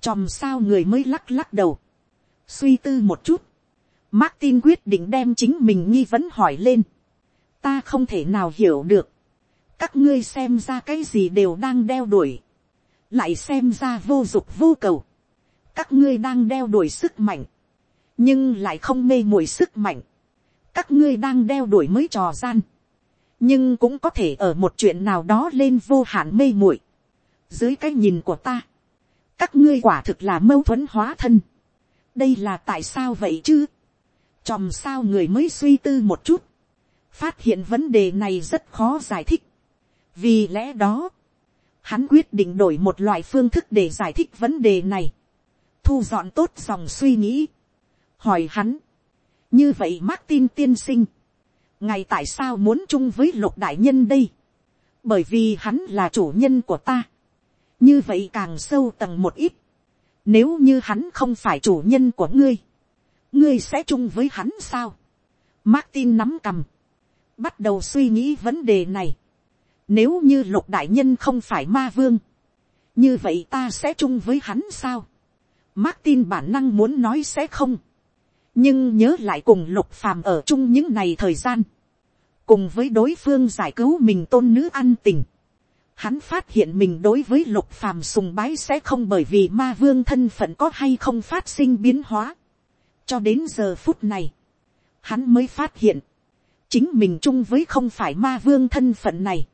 chòm sao người mới lắc lắc đầu. suy tư một chút. Martin quyết định đem chính mình nghi vấn hỏi lên. ta không thể nào hiểu được. các ngươi xem ra cái gì đều đang đeo đuổi lại xem ra vô dục vô cầu, các ngươi đang đeo đuổi sức mạnh, nhưng lại không mê muội sức mạnh, các ngươi đang đeo đuổi mới trò gian, nhưng cũng có thể ở một chuyện nào đó lên vô hạn mê muội, dưới cái nhìn của ta, các ngươi quả thực là mâu thuẫn hóa thân, đây là tại sao vậy chứ, chòm sao người mới suy tư một chút, phát hiện vấn đề này rất khó giải thích, vì lẽ đó, hắn quyết định đổi một loại phương thức để giải thích vấn đề này, thu dọn tốt dòng suy nghĩ, hỏi hắn, như vậy Martin tiên sinh, ngài tại sao muốn chung với lục đại nhân đây, bởi vì hắn là chủ nhân của ta, như vậy càng sâu tầng một ít, nếu như hắn không phải chủ nhân của ngươi, ngươi sẽ chung với hắn sao, Martin nắm cầm, bắt đầu suy nghĩ vấn đề này, nếu như lục đại nhân không phải ma vương. Như vậy ta sẽ chung với hắn sao? Martin bản năng muốn nói sẽ không. Nhưng nhớ lại cùng lục phàm ở chung những ngày thời gian. Cùng với đối phương giải cứu mình tôn nữ ăn tình. Hắn phát hiện mình đối với lục phàm sùng bái sẽ không bởi vì ma vương thân phận có hay không phát sinh biến hóa. Cho đến giờ phút này. Hắn mới phát hiện. Chính mình chung với không phải ma vương thân phận này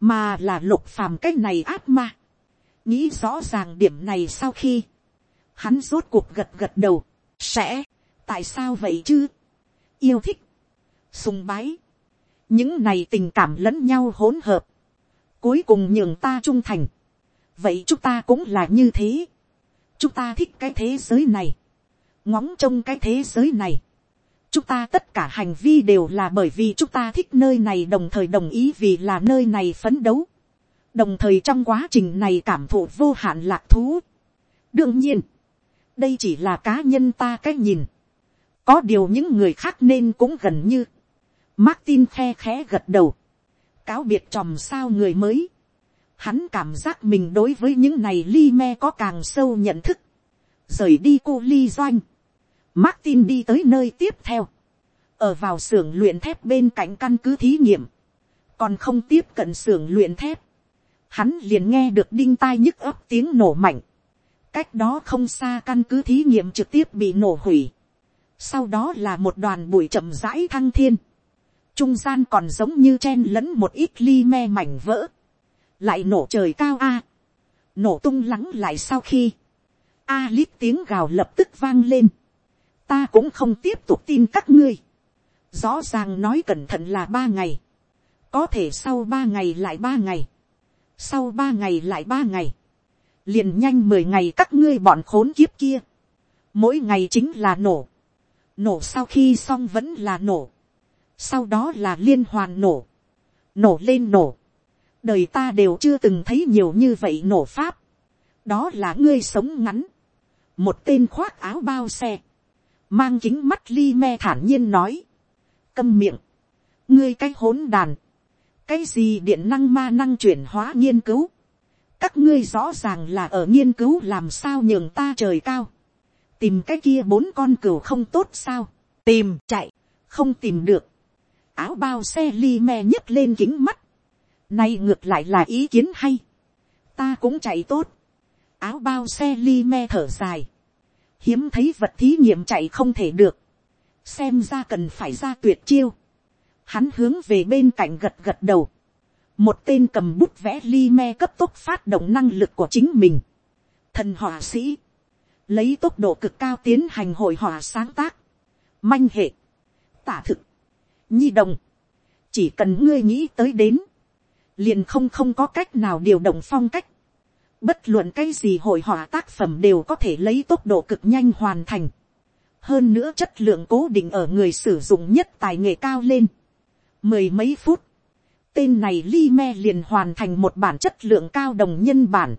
mà là lục phàm cái này ác ma. nghĩ rõ ràng điểm này sau khi, hắn rốt cuộc gật gật đầu, sẽ, tại sao vậy chứ, yêu thích, sùng bái, những này tình cảm lẫn nhau hỗn hợp, cuối cùng nhường ta trung thành, vậy chúng ta cũng là như thế, chúng ta thích cái thế giới này, ngóng trông cái thế giới này, chúng ta tất cả hành vi đều là bởi vì chúng ta thích nơi này đồng thời đồng ý vì là nơi này phấn đấu. đồng thời trong quá trình này cảm thụ vô hạn lạc thú. đương nhiên, đây chỉ là cá nhân ta cách nhìn có điều những người khác nên cũng gần như. Martin khe khẽ gật đầu. cáo biệt tròm sao người mới. hắn cảm giác mình đối với những này ly me có càng sâu nhận thức. rời đi cô ly doanh Martin đi tới nơi tiếp theo. Ở vào xưởng luyện thép bên cạnh căn cứ thí nghiệm. Còn không tiếp cận xưởng luyện thép. Hắn liền nghe được đinh tai nhức ấp tiếng nổ mạnh. Cách đó không xa căn cứ thí nghiệm trực tiếp bị nổ hủy. Sau đó là một đoàn bụi chậm rãi thăng thiên. Trung gian còn giống như chen lẫn một ít ly me mảnh vỡ. Lại nổ trời cao a. Nổ tung lắng lại sau khi. A lít tiếng gào lập tức vang lên ta cũng không tiếp tục tin các ngươi. rõ ràng nói cẩn thận là ba ngày. có thể sau ba ngày lại ba ngày. sau ba ngày lại ba ngày. liền nhanh mười ngày các ngươi bọn khốn kiếp kia. mỗi ngày chính là nổ nổ sau khi xong vẫn là nổ. sau đó là liên hoàn nổ. nổ lên nổ. đời ta đều chưa từng thấy nhiều như vậy nổ pháp. đó là ngươi sống ngắn. một tên khoác áo bao xe mang kính mắt li me thản nhiên nói, câm miệng, ngươi cái hỗn đàn, cái gì điện năng ma năng chuyển hóa nghiên cứu, các ngươi rõ ràng là ở nghiên cứu làm sao nhường ta trời cao, tìm cái kia bốn con cừu không tốt sao, tìm chạy, không tìm được, áo bao xe li me nhấc lên kính mắt, nay ngược lại là ý kiến hay, ta cũng chạy tốt, áo bao xe li me thở dài, hiếm thấy vật thí nghiệm chạy không thể được, xem ra cần phải ra tuyệt chiêu, hắn hướng về bên cạnh gật gật đầu, một tên cầm bút vẽ li me cấp tốc phát động năng lực của chính mình, thần họa sĩ, lấy tốc độ cực cao tiến hành hội họa sáng tác, manh hệ, tả thực, nhi đồng, chỉ cần ngươi nghĩ tới đến, liền không không có cách nào điều động phong cách, bất luận cái gì hội họa tác phẩm đều có thể lấy tốc độ cực nhanh hoàn thành, hơn nữa chất lượng cố định ở người sử dụng nhất tài nghệ cao lên, mười mấy phút, tên này li me liền hoàn thành một bản chất lượng cao đồng nhân bản,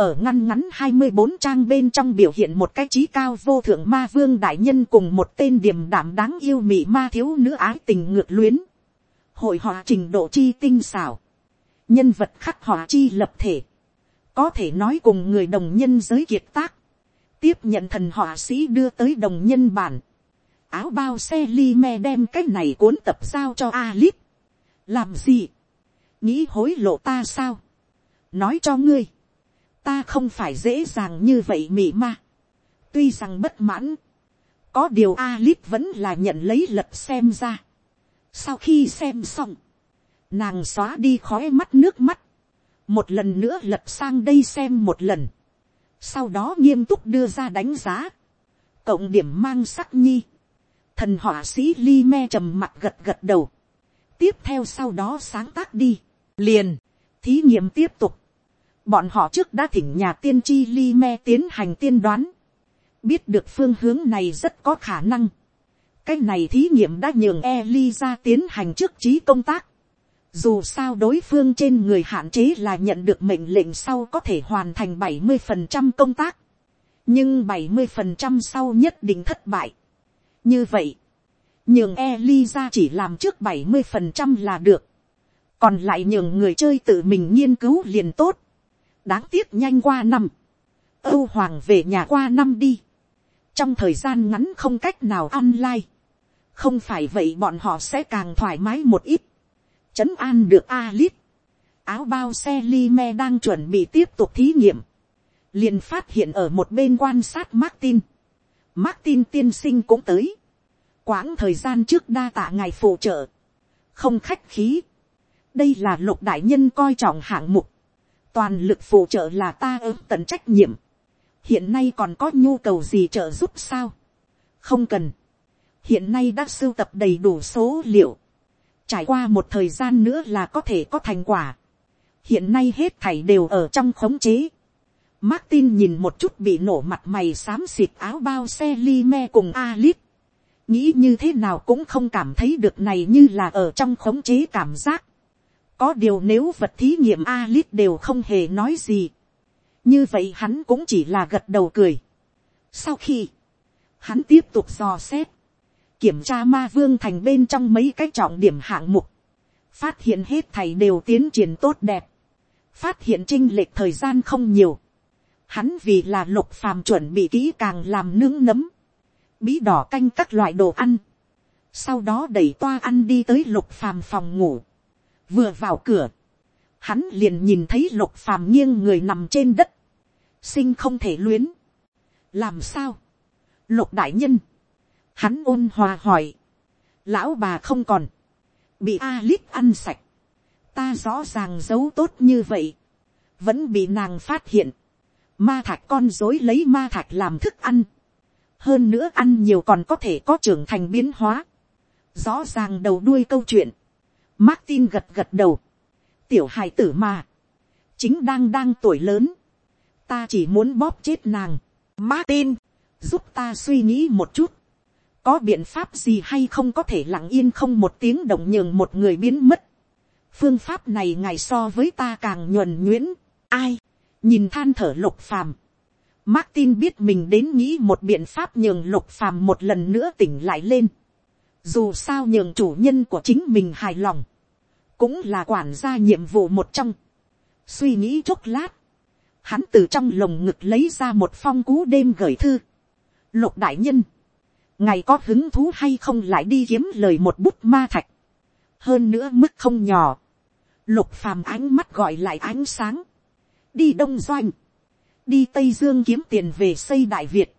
ở ngăn ngắn hai mươi bốn trang bên trong biểu hiện một cái trí cao vô thượng ma vương đại nhân cùng một tên điềm đảm đáng yêu mị ma thiếu nữ ái tình ngược luyến. Hội họa trình độ chi tinh xảo. Nhân vật khắc họa chi lập thể. Có thể nói cùng người đồng nhân giới kiệt tác. Tiếp nhận thần họa sĩ đưa tới đồng nhân bản. Áo bao xe ly me đem cái này cuốn tập giao cho Alip. Làm gì? Nghĩ hối lộ ta sao? Nói cho ngươi ta không phải dễ dàng như vậy mị ma. tuy rằng bất mãn, có điều Alip vẫn là nhận lấy lật xem ra. sau khi xem xong, nàng xóa đi khói mắt nước mắt, một lần nữa lật sang đây xem một lần, sau đó nghiêm túc đưa ra đánh giá, cộng điểm mang sắc nhi, thần họa sĩ li me trầm mặt gật gật đầu, tiếp theo sau đó sáng tác đi, liền, thí nghiệm tiếp tục, Bọn họ trước đã thỉnh nhà tiên tri Li Me tiến hành tiên đoán. Biết được phương hướng này rất có khả năng. Cái này thí nghiệm đã nhường eliza tiến hành trước trí công tác. Dù sao đối phương trên người hạn chế là nhận được mệnh lệnh sau có thể hoàn thành 70% công tác. Nhưng 70% sau nhất định thất bại. Như vậy, nhường eliza chỉ làm trước 70% là được. Còn lại nhường người chơi tự mình nghiên cứu liền tốt đáng tiếc nhanh qua năm, âu hoàng về nhà qua năm đi, trong thời gian ngắn không cách nào ăn lai, không phải vậy bọn họ sẽ càng thoải mái một ít, trấn an được a lít áo bao xe li me đang chuẩn bị tiếp tục thí nghiệm, liền phát hiện ở một bên quan sát Martin, Martin tiên sinh cũng tới, quãng thời gian trước đa tạ ngài phụ trợ, không khách khí, đây là lục đại nhân coi trọng hạng mục, toàn lực phụ trợ là ta ớt tận trách nhiệm, hiện nay còn có nhu cầu gì trợ giúp sao, không cần, hiện nay đã sưu tập đầy đủ số liệu, trải qua một thời gian nữa là có thể có thành quả, hiện nay hết thảy đều ở trong khống chế, Martin nhìn một chút bị nổ mặt mày xám xịt áo bao xe li me cùng Alice. Nghĩ như thế nào cũng không cảm thấy được này như là ở trong khống chế cảm giác. Có điều nếu vật thí nghiệm Alice đều không hề nói gì. Như vậy hắn cũng chỉ là gật đầu cười. Sau khi hắn tiếp tục dò xét. Kiểm tra ma vương thành bên trong mấy cái trọng điểm hạng mục. Phát hiện hết thầy đều tiến triển tốt đẹp. Phát hiện trinh lệch thời gian không nhiều. Hắn vì là lục phàm chuẩn bị kỹ càng làm nướng nấm. Bí đỏ canh các loại đồ ăn. Sau đó đẩy toa ăn đi tới lục phàm phòng ngủ vừa vào cửa, hắn liền nhìn thấy lục phàm nghiêng người nằm trên đất, sinh không thể luyến. làm sao, lục đại nhân, hắn ôn hòa hỏi, lão bà không còn, bị a lít ăn sạch, ta rõ ràng giấu tốt như vậy, vẫn bị nàng phát hiện, ma thạch con dối lấy ma thạch làm thức ăn, hơn nữa ăn nhiều còn có thể có trưởng thành biến hóa, rõ ràng đầu đuôi câu chuyện, Martin gật gật đầu. Tiểu hài tử mà. Chính đang đang tuổi lớn. Ta chỉ muốn bóp chết nàng. Martin, giúp ta suy nghĩ một chút. Có biện pháp gì hay không có thể lặng yên không một tiếng động nhường một người biến mất. Phương pháp này ngày so với ta càng nhuần nhuyễn. Ai? Nhìn than thở lục phàm. Martin biết mình đến nghĩ một biện pháp nhường lục phàm một lần nữa tỉnh lại lên. Dù sao nhường chủ nhân của chính mình hài lòng cũng là quản gia nhiệm vụ một trong. suy nghĩ chốc lát, hắn từ trong lồng ngực lấy ra một phong cú đêm gửi thư. lục đại nhân, ngài có hứng thú hay không lại đi kiếm lời một bút ma thạch, hơn nữa mức không nhỏ, lục phàm ánh mắt gọi lại ánh sáng, đi đông doanh, đi tây dương kiếm tiền về xây đại việt,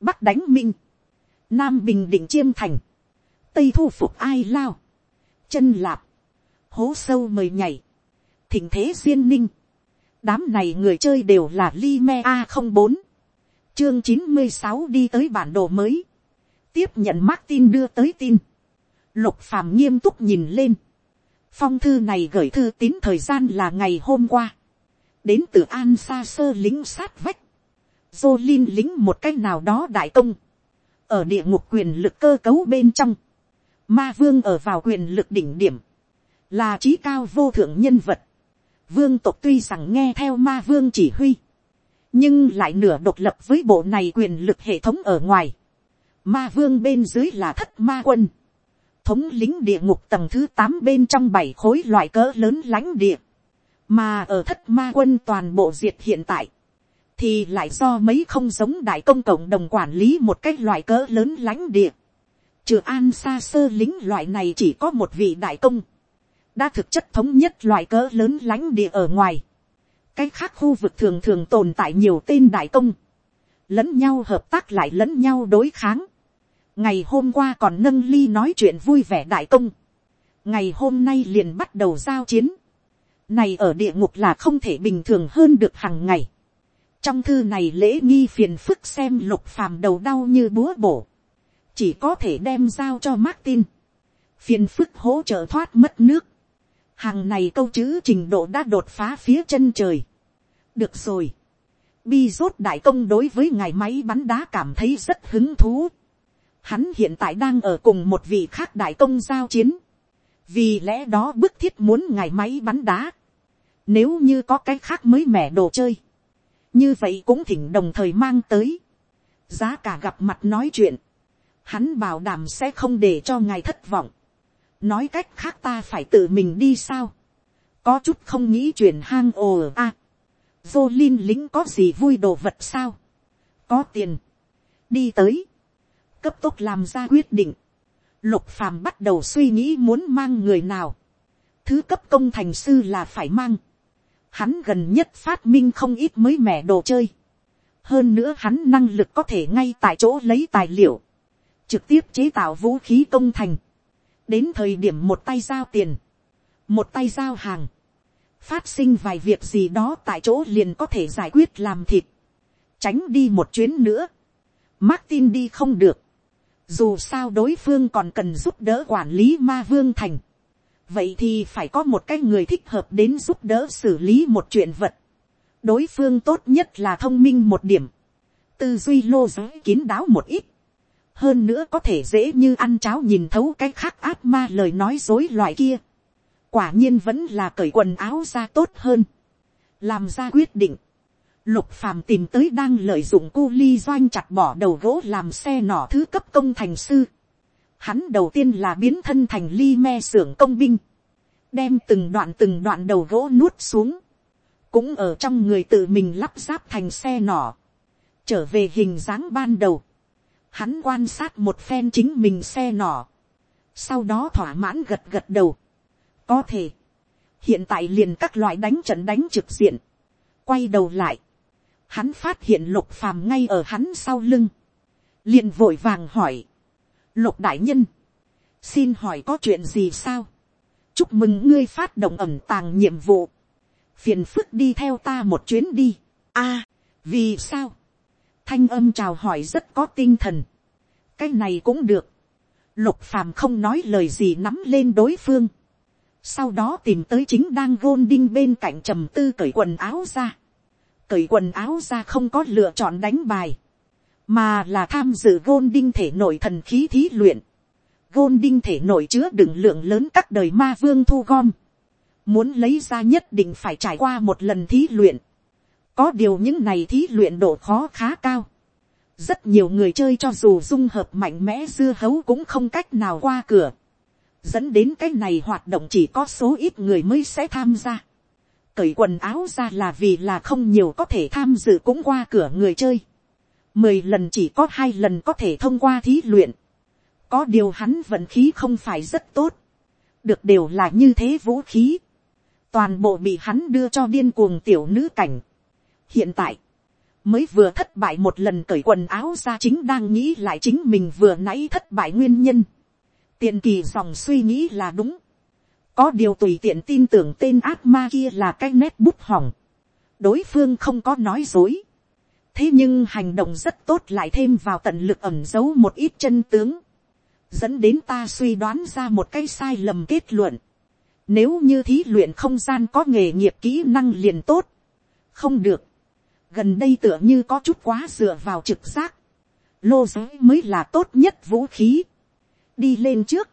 bắc đánh minh, nam bình định chiêm thành, tây thu phục ai lao, chân lạp, hố sâu mời nhảy, thỉnh thế duyên ninh, đám này người chơi đều là Lime a không bốn chương chín mươi sáu đi tới bản đồ mới, tiếp nhận Martin đưa tới tin, lục phàm nghiêm túc nhìn lên, phong thư này gửi thư tín thời gian là ngày hôm qua, đến từ an xa sơ lính sát vách, dô lính một cách nào đó đại công, ở địa ngục quyền lực cơ cấu bên trong, ma vương ở vào quyền lực đỉnh điểm, là trí cao vô thượng nhân vật, vương tộc tuy rằng nghe theo ma vương chỉ huy, nhưng lại nửa độc lập với bộ này quyền lực hệ thống ở ngoài. Ma vương bên dưới là thất ma quân, thống lính địa ngục tầng thứ tám bên trong bảy khối loại cỡ lớn lãnh địa, mà ở thất ma quân toàn bộ diệt hiện tại, thì lại do mấy không giống đại công cộng đồng quản lý một cách loại cỡ lớn lãnh địa. Trừ an xa sơ lính loại này chỉ có một vị đại công, đã thực chất thống nhất loại cỡ lớn lãnh địa ở ngoài. cái khác khu vực thường thường tồn tại nhiều tên đại công, lẫn nhau hợp tác lại lẫn nhau đối kháng. ngày hôm qua còn nâng ly nói chuyện vui vẻ đại công, ngày hôm nay liền bắt đầu giao chiến. này ở địa ngục là không thể bình thường hơn được hàng ngày. trong thư này lễ nghi phiền phức xem lục phàm đầu đau như búa bổ, chỉ có thể đem giao cho Martin. phiền phức hỗ trợ thoát mất nước hàng này câu chữ trình độ đã đột phá phía chân trời. được rồi. bi rốt đại công đối với ngài máy bắn đá cảm thấy rất hứng thú. hắn hiện tại đang ở cùng một vị khác đại công giao chiến. vì lẽ đó bức thiết muốn ngài máy bắn đá. nếu như có cái khác mới mẻ đồ chơi. như vậy cũng thỉnh đồng thời mang tới. giá cả gặp mặt nói chuyện. hắn bảo đảm sẽ không để cho ngài thất vọng nói cách khác ta phải tự mình đi sao, có chút không nghĩ chuyển hang ồ a, vô linh lính có gì vui đồ vật sao, có tiền, đi tới, cấp tốc làm ra quyết định, lục phàm bắt đầu suy nghĩ muốn mang người nào, thứ cấp công thành sư là phải mang, hắn gần nhất phát minh không ít mới mẻ đồ chơi, hơn nữa hắn năng lực có thể ngay tại chỗ lấy tài liệu, trực tiếp chế tạo vũ khí công thành, đến thời điểm một tay giao tiền, một tay giao hàng, phát sinh vài việc gì đó tại chỗ liền có thể giải quyết làm thịt, tránh đi một chuyến nữa, Martin đi không được, dù sao đối phương còn cần giúp đỡ quản lý ma vương thành, vậy thì phải có một cái người thích hợp đến giúp đỡ xử lý một chuyện vật, đối phương tốt nhất là thông minh một điểm, tư duy lô giới kín đáo một ít, hơn nữa có thể dễ như ăn cháo nhìn thấu cái khác ác ma lời nói dối loại kia. quả nhiên vẫn là cởi quần áo ra tốt hơn. làm ra quyết định. lục phàm tìm tới đang lợi dụng cu ly doanh chặt bỏ đầu gỗ làm xe nỏ thứ cấp công thành sư. hắn đầu tiên là biến thân thành ly me xưởng công binh. đem từng đoạn từng đoạn đầu gỗ nuốt xuống. cũng ở trong người tự mình lắp ráp thành xe nỏ. trở về hình dáng ban đầu Hắn quan sát một phen chính mình xe nỏ. Sau đó thỏa mãn gật gật đầu. Có thể. Hiện tại liền các loại đánh trận đánh trực diện. Quay đầu lại. Hắn phát hiện lục phàm ngay ở hắn sau lưng. Liền vội vàng hỏi. Lục đại nhân. Xin hỏi có chuyện gì sao? Chúc mừng ngươi phát động ẩm tàng nhiệm vụ. Phiền phức đi theo ta một chuyến đi. a, vì sao? Thanh âm chào hỏi rất có tinh thần. cái này cũng được. lục phàm không nói lời gì nắm lên đối phương. sau đó tìm tới chính đang gôn đinh bên cạnh trầm tư cởi quần áo ra. cởi quần áo ra không có lựa chọn đánh bài, mà là tham dự gôn đinh thể nội thần khí thí luyện. gôn đinh thể nội chứa đựng lượng lớn các đời ma vương thu gom. muốn lấy ra nhất định phải trải qua một lần thí luyện có điều những này thí luyện độ khó khá cao. rất nhiều người chơi cho dù dung hợp mạnh mẽ dưa hấu cũng không cách nào qua cửa. dẫn đến cái này hoạt động chỉ có số ít người mới sẽ tham gia. cởi quần áo ra là vì là không nhiều có thể tham dự cũng qua cửa người chơi. mười lần chỉ có hai lần có thể thông qua thí luyện, có điều hắn vận khí không phải rất tốt, được đều là như thế vũ khí, toàn bộ bị hắn đưa cho điên cuồng tiểu nữ cảnh hiện tại, mới vừa thất bại một lần cởi quần áo ra chính đang nghĩ lại chính mình vừa nãy thất bại nguyên nhân. tiền kỳ dòng suy nghĩ là đúng. có điều tùy tiện tin tưởng tên ác ma kia là cái nét bút hỏng. đối phương không có nói dối. thế nhưng hành động rất tốt lại thêm vào tận lực ẩm giấu một ít chân tướng. dẫn đến ta suy đoán ra một cái sai lầm kết luận. nếu như thí luyện không gian có nghề nghiệp kỹ năng liền tốt. không được gần đây tựa như có chút quá dựa vào trực giác, lô giới mới là tốt nhất vũ khí, đi lên trước,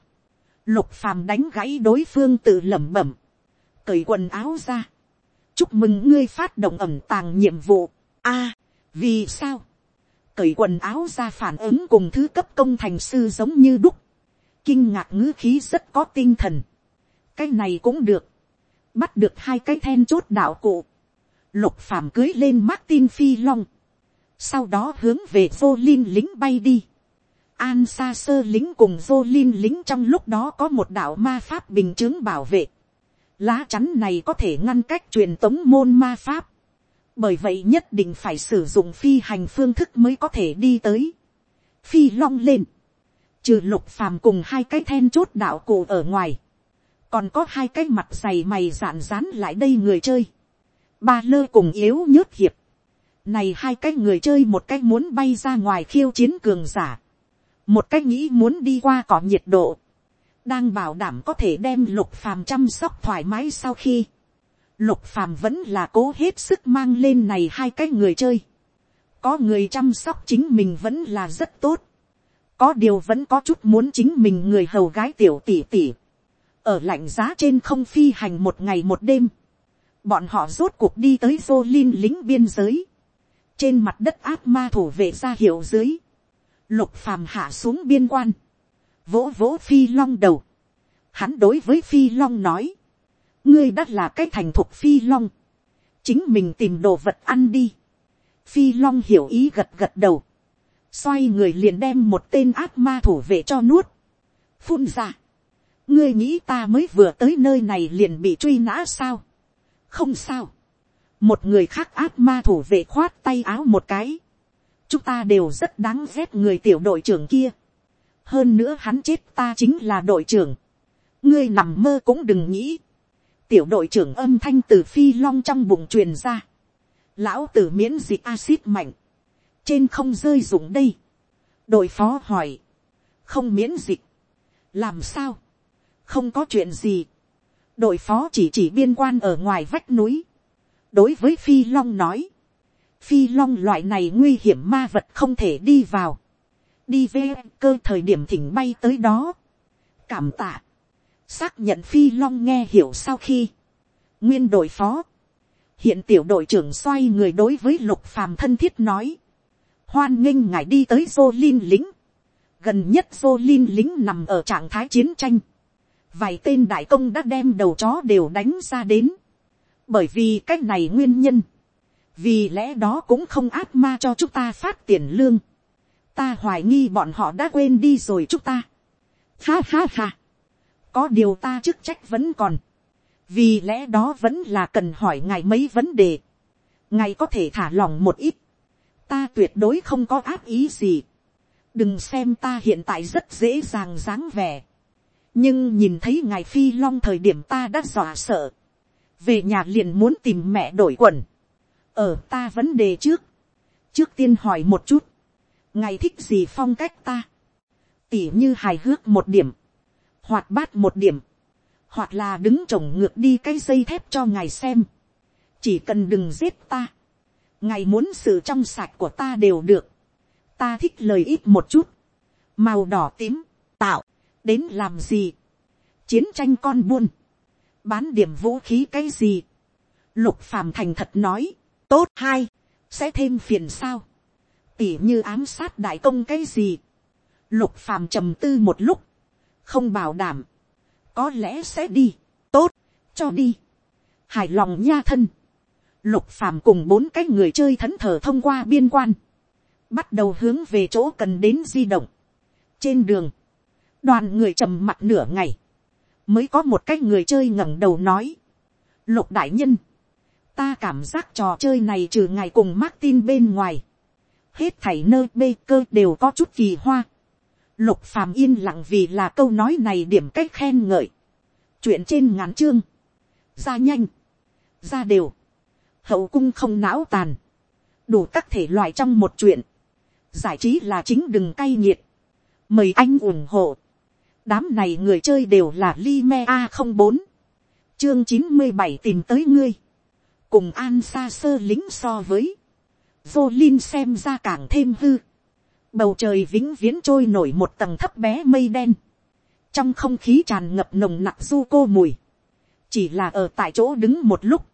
lục phàm đánh gãy đối phương tự lẩm bẩm, cởi quần áo ra, chúc mừng ngươi phát động ẩm tàng nhiệm vụ, a, vì sao, cởi quần áo ra phản ứng cùng thứ cấp công thành sư giống như đúc, kinh ngạc ngữ khí rất có tinh thần, cái này cũng được, bắt được hai cái then chốt đạo cụ, lục phàm cưới lên Martin Phi Long. Sau đó hướng về Jolin lính bay đi. An xa sơ lính cùng Jolin lính trong lúc đó có một đạo ma pháp bình chứng bảo vệ. Lá chắn này có thể ngăn cách truyền tống môn ma pháp. Bởi vậy nhất định phải sử dụng phi hành phương thức mới có thể đi tới. Phi long lên. Trừ lục phàm cùng hai cái then chốt đạo cụ ở ngoài. Còn có hai cái mặt dày mày dạn dán lại đây người chơi ba lơ cùng yếu nhớt hiệp. Này hai cái người chơi một cái muốn bay ra ngoài khiêu chiến cường giả. Một cái nghĩ muốn đi qua cỏ nhiệt độ. Đang bảo đảm có thể đem lục phàm chăm sóc thoải mái sau khi. Lục phàm vẫn là cố hết sức mang lên này hai cái người chơi. Có người chăm sóc chính mình vẫn là rất tốt. Có điều vẫn có chút muốn chính mình người hầu gái tiểu tỷ tỷ. Ở lạnh giá trên không phi hành một ngày một đêm bọn họ rốt cuộc đi tới dô linh lính biên giới, trên mặt đất áp ma thủ vệ ra hiệu dưới, lục phàm hạ xuống biên quan, vỗ vỗ phi long đầu, hắn đối với phi long nói, ngươi đã là cái thành thuộc phi long, chính mình tìm đồ vật ăn đi, phi long hiểu ý gật gật đầu, xoay người liền đem một tên ác ma thủ vệ cho nuốt, phun ra, ngươi nghĩ ta mới vừa tới nơi này liền bị truy nã sao, không sao. một người khác ác ma thủ vệ khoát tay áo một cái. chúng ta đều rất đáng ghét người tiểu đội trưởng kia. hơn nữa hắn chết ta chính là đội trưởng. ngươi nằm mơ cũng đừng nghĩ. tiểu đội trưởng âm thanh từ phi long trong bụng truyền ra. lão tử miễn dịch axit mạnh. trên không rơi dụng đây. đội phó hỏi. không miễn dịch. làm sao. không có chuyện gì đội phó chỉ chỉ biên quan ở ngoài vách núi. đối với phi long nói, phi long loại này nguy hiểm ma vật không thể đi vào. đi về cơ thời điểm thỉnh bay tới đó. cảm tạ. xác nhận phi long nghe hiểu sau khi. nguyên đội phó. hiện tiểu đội trưởng xoay người đối với lục phàm thân thiết nói. hoan nghênh ngài đi tới dô linh lính. gần nhất dô linh lính nằm ở trạng thái chiến tranh vài tên đại công đã đem đầu chó đều đánh ra đến, bởi vì cách này nguyên nhân, vì lẽ đó cũng không áp ma cho chúng ta phát tiền lương, ta hoài nghi bọn họ đã quên đi rồi chúng ta, ha ha ha, có điều ta chức trách vẫn còn, vì lẽ đó vẫn là cần hỏi ngài mấy vấn đề, ngài có thể thả lòng một ít, ta tuyệt đối không có áp ý gì, đừng xem ta hiện tại rất dễ dàng dáng vẻ, nhưng nhìn thấy ngài phi long thời điểm ta đã dọa sợ, về nhà liền muốn tìm mẹ đổi quần, ở ta vấn đề trước, trước tiên hỏi một chút, ngài thích gì phong cách ta, tỉ như hài hước một điểm, hoặc bát một điểm, hoặc là đứng trồng ngược đi cái dây thép cho ngài xem, chỉ cần đừng giết ta, ngài muốn sự trong sạch của ta đều được, ta thích lời ít một chút, màu đỏ tím, tạo, đến làm gì, chiến tranh con buôn, bán điểm vũ khí cái gì, lục phàm thành thật nói, tốt hai, sẽ thêm phiền sao, tỉ như ám sát đại công cái gì, lục phàm trầm tư một lúc, không bảo đảm, có lẽ sẽ đi, tốt, cho đi, hài lòng nha thân, lục phàm cùng bốn cái người chơi thẫn thờ thông qua biên quan, bắt đầu hướng về chỗ cần đến di động. trên đường, đoàn người trầm mặt nửa ngày, mới có một cái người chơi ngẩng đầu nói, lục đại nhân, ta cảm giác trò chơi này trừ ngày cùng Martin bên ngoài, hết thảy nơi bê cơ đều có chút kỳ hoa. Lục phàm yên lặng vì là câu nói này điểm cách khen ngợi. Chuyện trên ngắn chương. Ra nhanh. Ra đều. Hậu cung không não tàn. Đủ các thể loại trong một chuyện. Giải trí là chính đừng cay nghiệt. Mời anh ủng hộ. Đám này người chơi đều là Lime A04. Chương chín mươi bảy tìm tới ngươi. Cùng An xa sơ lính so với. Jolin xem ra càng thêm hư. Bầu trời vĩnh viễn trôi nổi một tầng thấp bé mây đen. Trong không khí tràn ngập nồng nặc du cô mùi. Chỉ là ở tại chỗ đứng một lúc.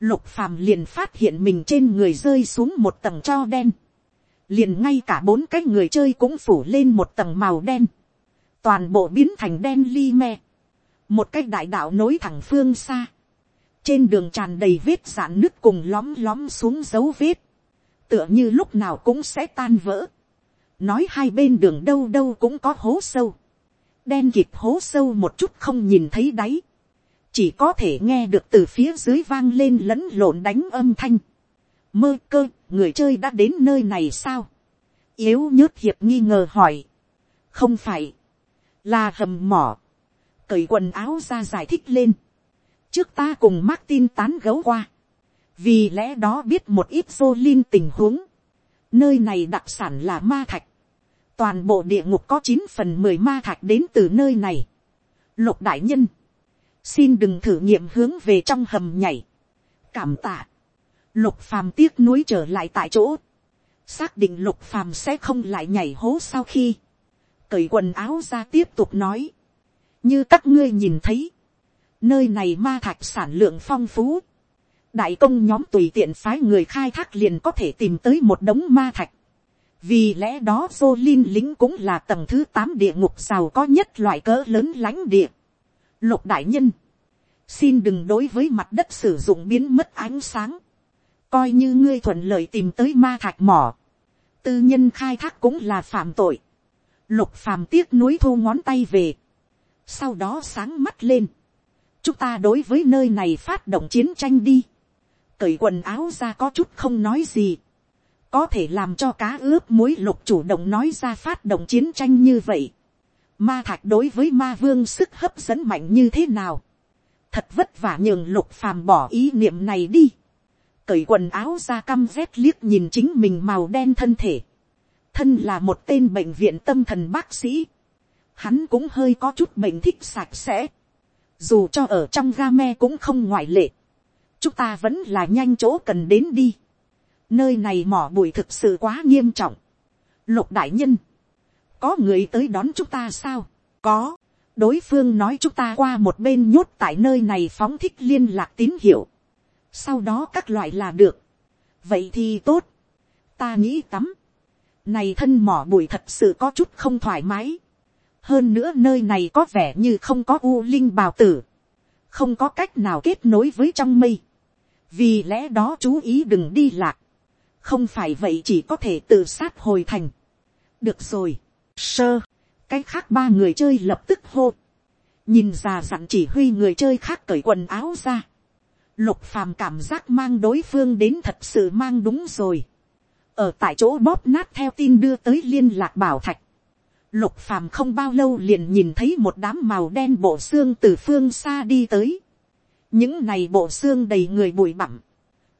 Lục phàm liền phát hiện mình trên người rơi xuống một tầng cho đen. Liền ngay cả bốn cái người chơi cũng phủ lên một tầng màu đen. Toàn bộ biến thành đen li me. Một cái đại đạo nối thẳng phương xa. Trên đường tràn đầy vết giãn nứt cùng lóm lóm xuống dấu vết tựa như lúc nào cũng sẽ tan vỡ. nói hai bên đường đâu đâu cũng có hố sâu. đen kịp hố sâu một chút không nhìn thấy đáy. chỉ có thể nghe được từ phía dưới vang lên lẫn lộn đánh âm thanh. mơ cơ, người chơi đã đến nơi này sao. yếu nhớt hiệp nghi ngờ hỏi. không phải, là hầm mỏ. cởi quần áo ra giải thích lên. trước ta cùng Martin tán gấu qua. Vì lẽ đó biết một ít vô linh tình huống, nơi này đặc sản là ma thạch, toàn bộ địa ngục có chín phần mười ma thạch đến từ nơi này. Lục đại nhân, xin đừng thử nghiệm hướng về trong hầm nhảy, cảm tạ, lục phàm tiếc nuối trở lại tại chỗ, xác định lục phàm sẽ không lại nhảy hố sau khi, cởi quần áo ra tiếp tục nói, như các ngươi nhìn thấy, nơi này ma thạch sản lượng phong phú, đại công nhóm tùy tiện phái người khai thác liền có thể tìm tới một đống ma thạch. vì lẽ đó dô linh lính cũng là tầng thứ tám địa ngục giàu có nhất loại cỡ lớn lãnh địa. lục đại nhân, xin đừng đối với mặt đất sử dụng biến mất ánh sáng, coi như ngươi thuận lợi tìm tới ma thạch mỏ, tư nhân khai thác cũng là phạm tội, lục phàm tiếc nuối thu ngón tay về, sau đó sáng mắt lên, chúng ta đối với nơi này phát động chiến tranh đi, cởi quần áo ra có chút không nói gì. Có thể làm cho cá ướp muối lục chủ động nói ra phát động chiến tranh như vậy. Ma thạch đối với ma vương sức hấp dẫn mạnh như thế nào. Thật vất vả nhường lục phàm bỏ ý niệm này đi. Cởi quần áo ra căm rét liếc nhìn chính mình màu đen thân thể. Thân là một tên bệnh viện tâm thần bác sĩ. Hắn cũng hơi có chút bệnh thích sạch sẽ. Dù cho ở trong game cũng không ngoại lệ chúng ta vẫn là nhanh chỗ cần đến đi. nơi này mỏ bụi thực sự quá nghiêm trọng. lục đại nhân, có người tới đón chúng ta sao, có, đối phương nói chúng ta qua một bên nhốt tại nơi này phóng thích liên lạc tín hiệu. sau đó các loại là được. vậy thì tốt, ta nghĩ tắm này thân mỏ bụi thật sự có chút không thoải mái. hơn nữa nơi này có vẻ như không có u linh bào tử. Không có cách nào kết nối với trong mây. Vì lẽ đó chú ý đừng đi lạc, không phải vậy chỉ có thể tự sát hồi thành. được rồi, sơ, cái khác ba người chơi lập tức hô, nhìn già dặn chỉ huy người chơi khác cởi quần áo ra, lục phàm cảm giác mang đối phương đến thật sự mang đúng rồi, ở tại chỗ bóp nát theo tin đưa tới liên lạc bảo thạch, lục phàm không bao lâu liền nhìn thấy một đám màu đen bộ xương từ phương xa đi tới, những này bộ xương đầy người bụi bặm,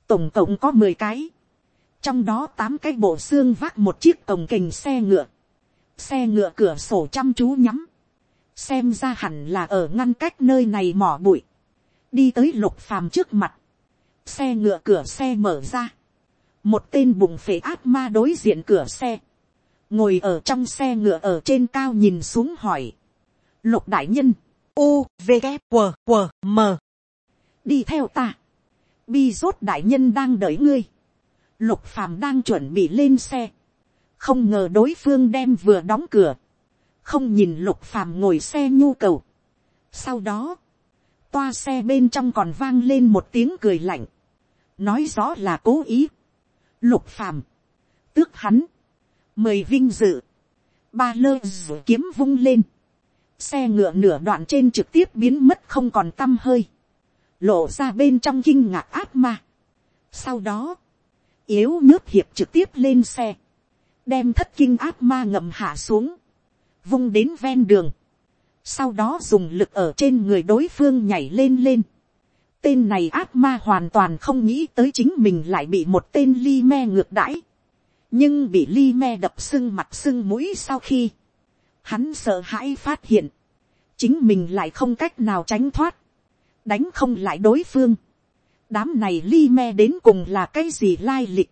tổng cộng có mười cái, trong đó tám cái bộ xương vác một chiếc cồng kềnh xe ngựa, xe ngựa cửa sổ chăm chú nhắm, xem ra hẳn là ở ngăn cách nơi này mỏ bụi, đi tới lục phàm trước mặt, xe ngựa cửa xe mở ra, một tên bụng phệ ác ma đối diện cửa xe, ngồi ở trong xe ngựa ở trên cao nhìn xuống hỏi, lục đại nhân, u v g q q m đi theo ta. Bi rốt đại nhân đang đợi ngươi. Lục phàm đang chuẩn bị lên xe. Không ngờ đối phương đem vừa đóng cửa. Không nhìn lục phàm ngồi xe nhu cầu. Sau đó, toa xe bên trong còn vang lên một tiếng cười lạnh. Nói rõ là cố ý. Lục phàm. Tước hắn. mời vinh dự, ba lơ dù kiếm vung lên, xe ngựa nửa đoạn trên trực tiếp biến mất không còn t â m hơi, lộ ra bên trong kinh ngạc át ma. sau đó, yếu nhớt hiệp trực tiếp lên xe, đem thất kinh át ma ngậm hạ xuống, vung đến ven đường, sau đó dùng lực ở trên người đối phương nhảy lên lên. Tên này ác ma hoàn toàn không nghĩ tới chính mình lại bị một tên ly me ngược đãi nhưng bị li me đập sưng mặt sưng mũi sau khi, hắn sợ hãi phát hiện, chính mình lại không cách nào tránh thoát, đánh không lại đối phương. đám này li me đến cùng là cái gì lai lịch,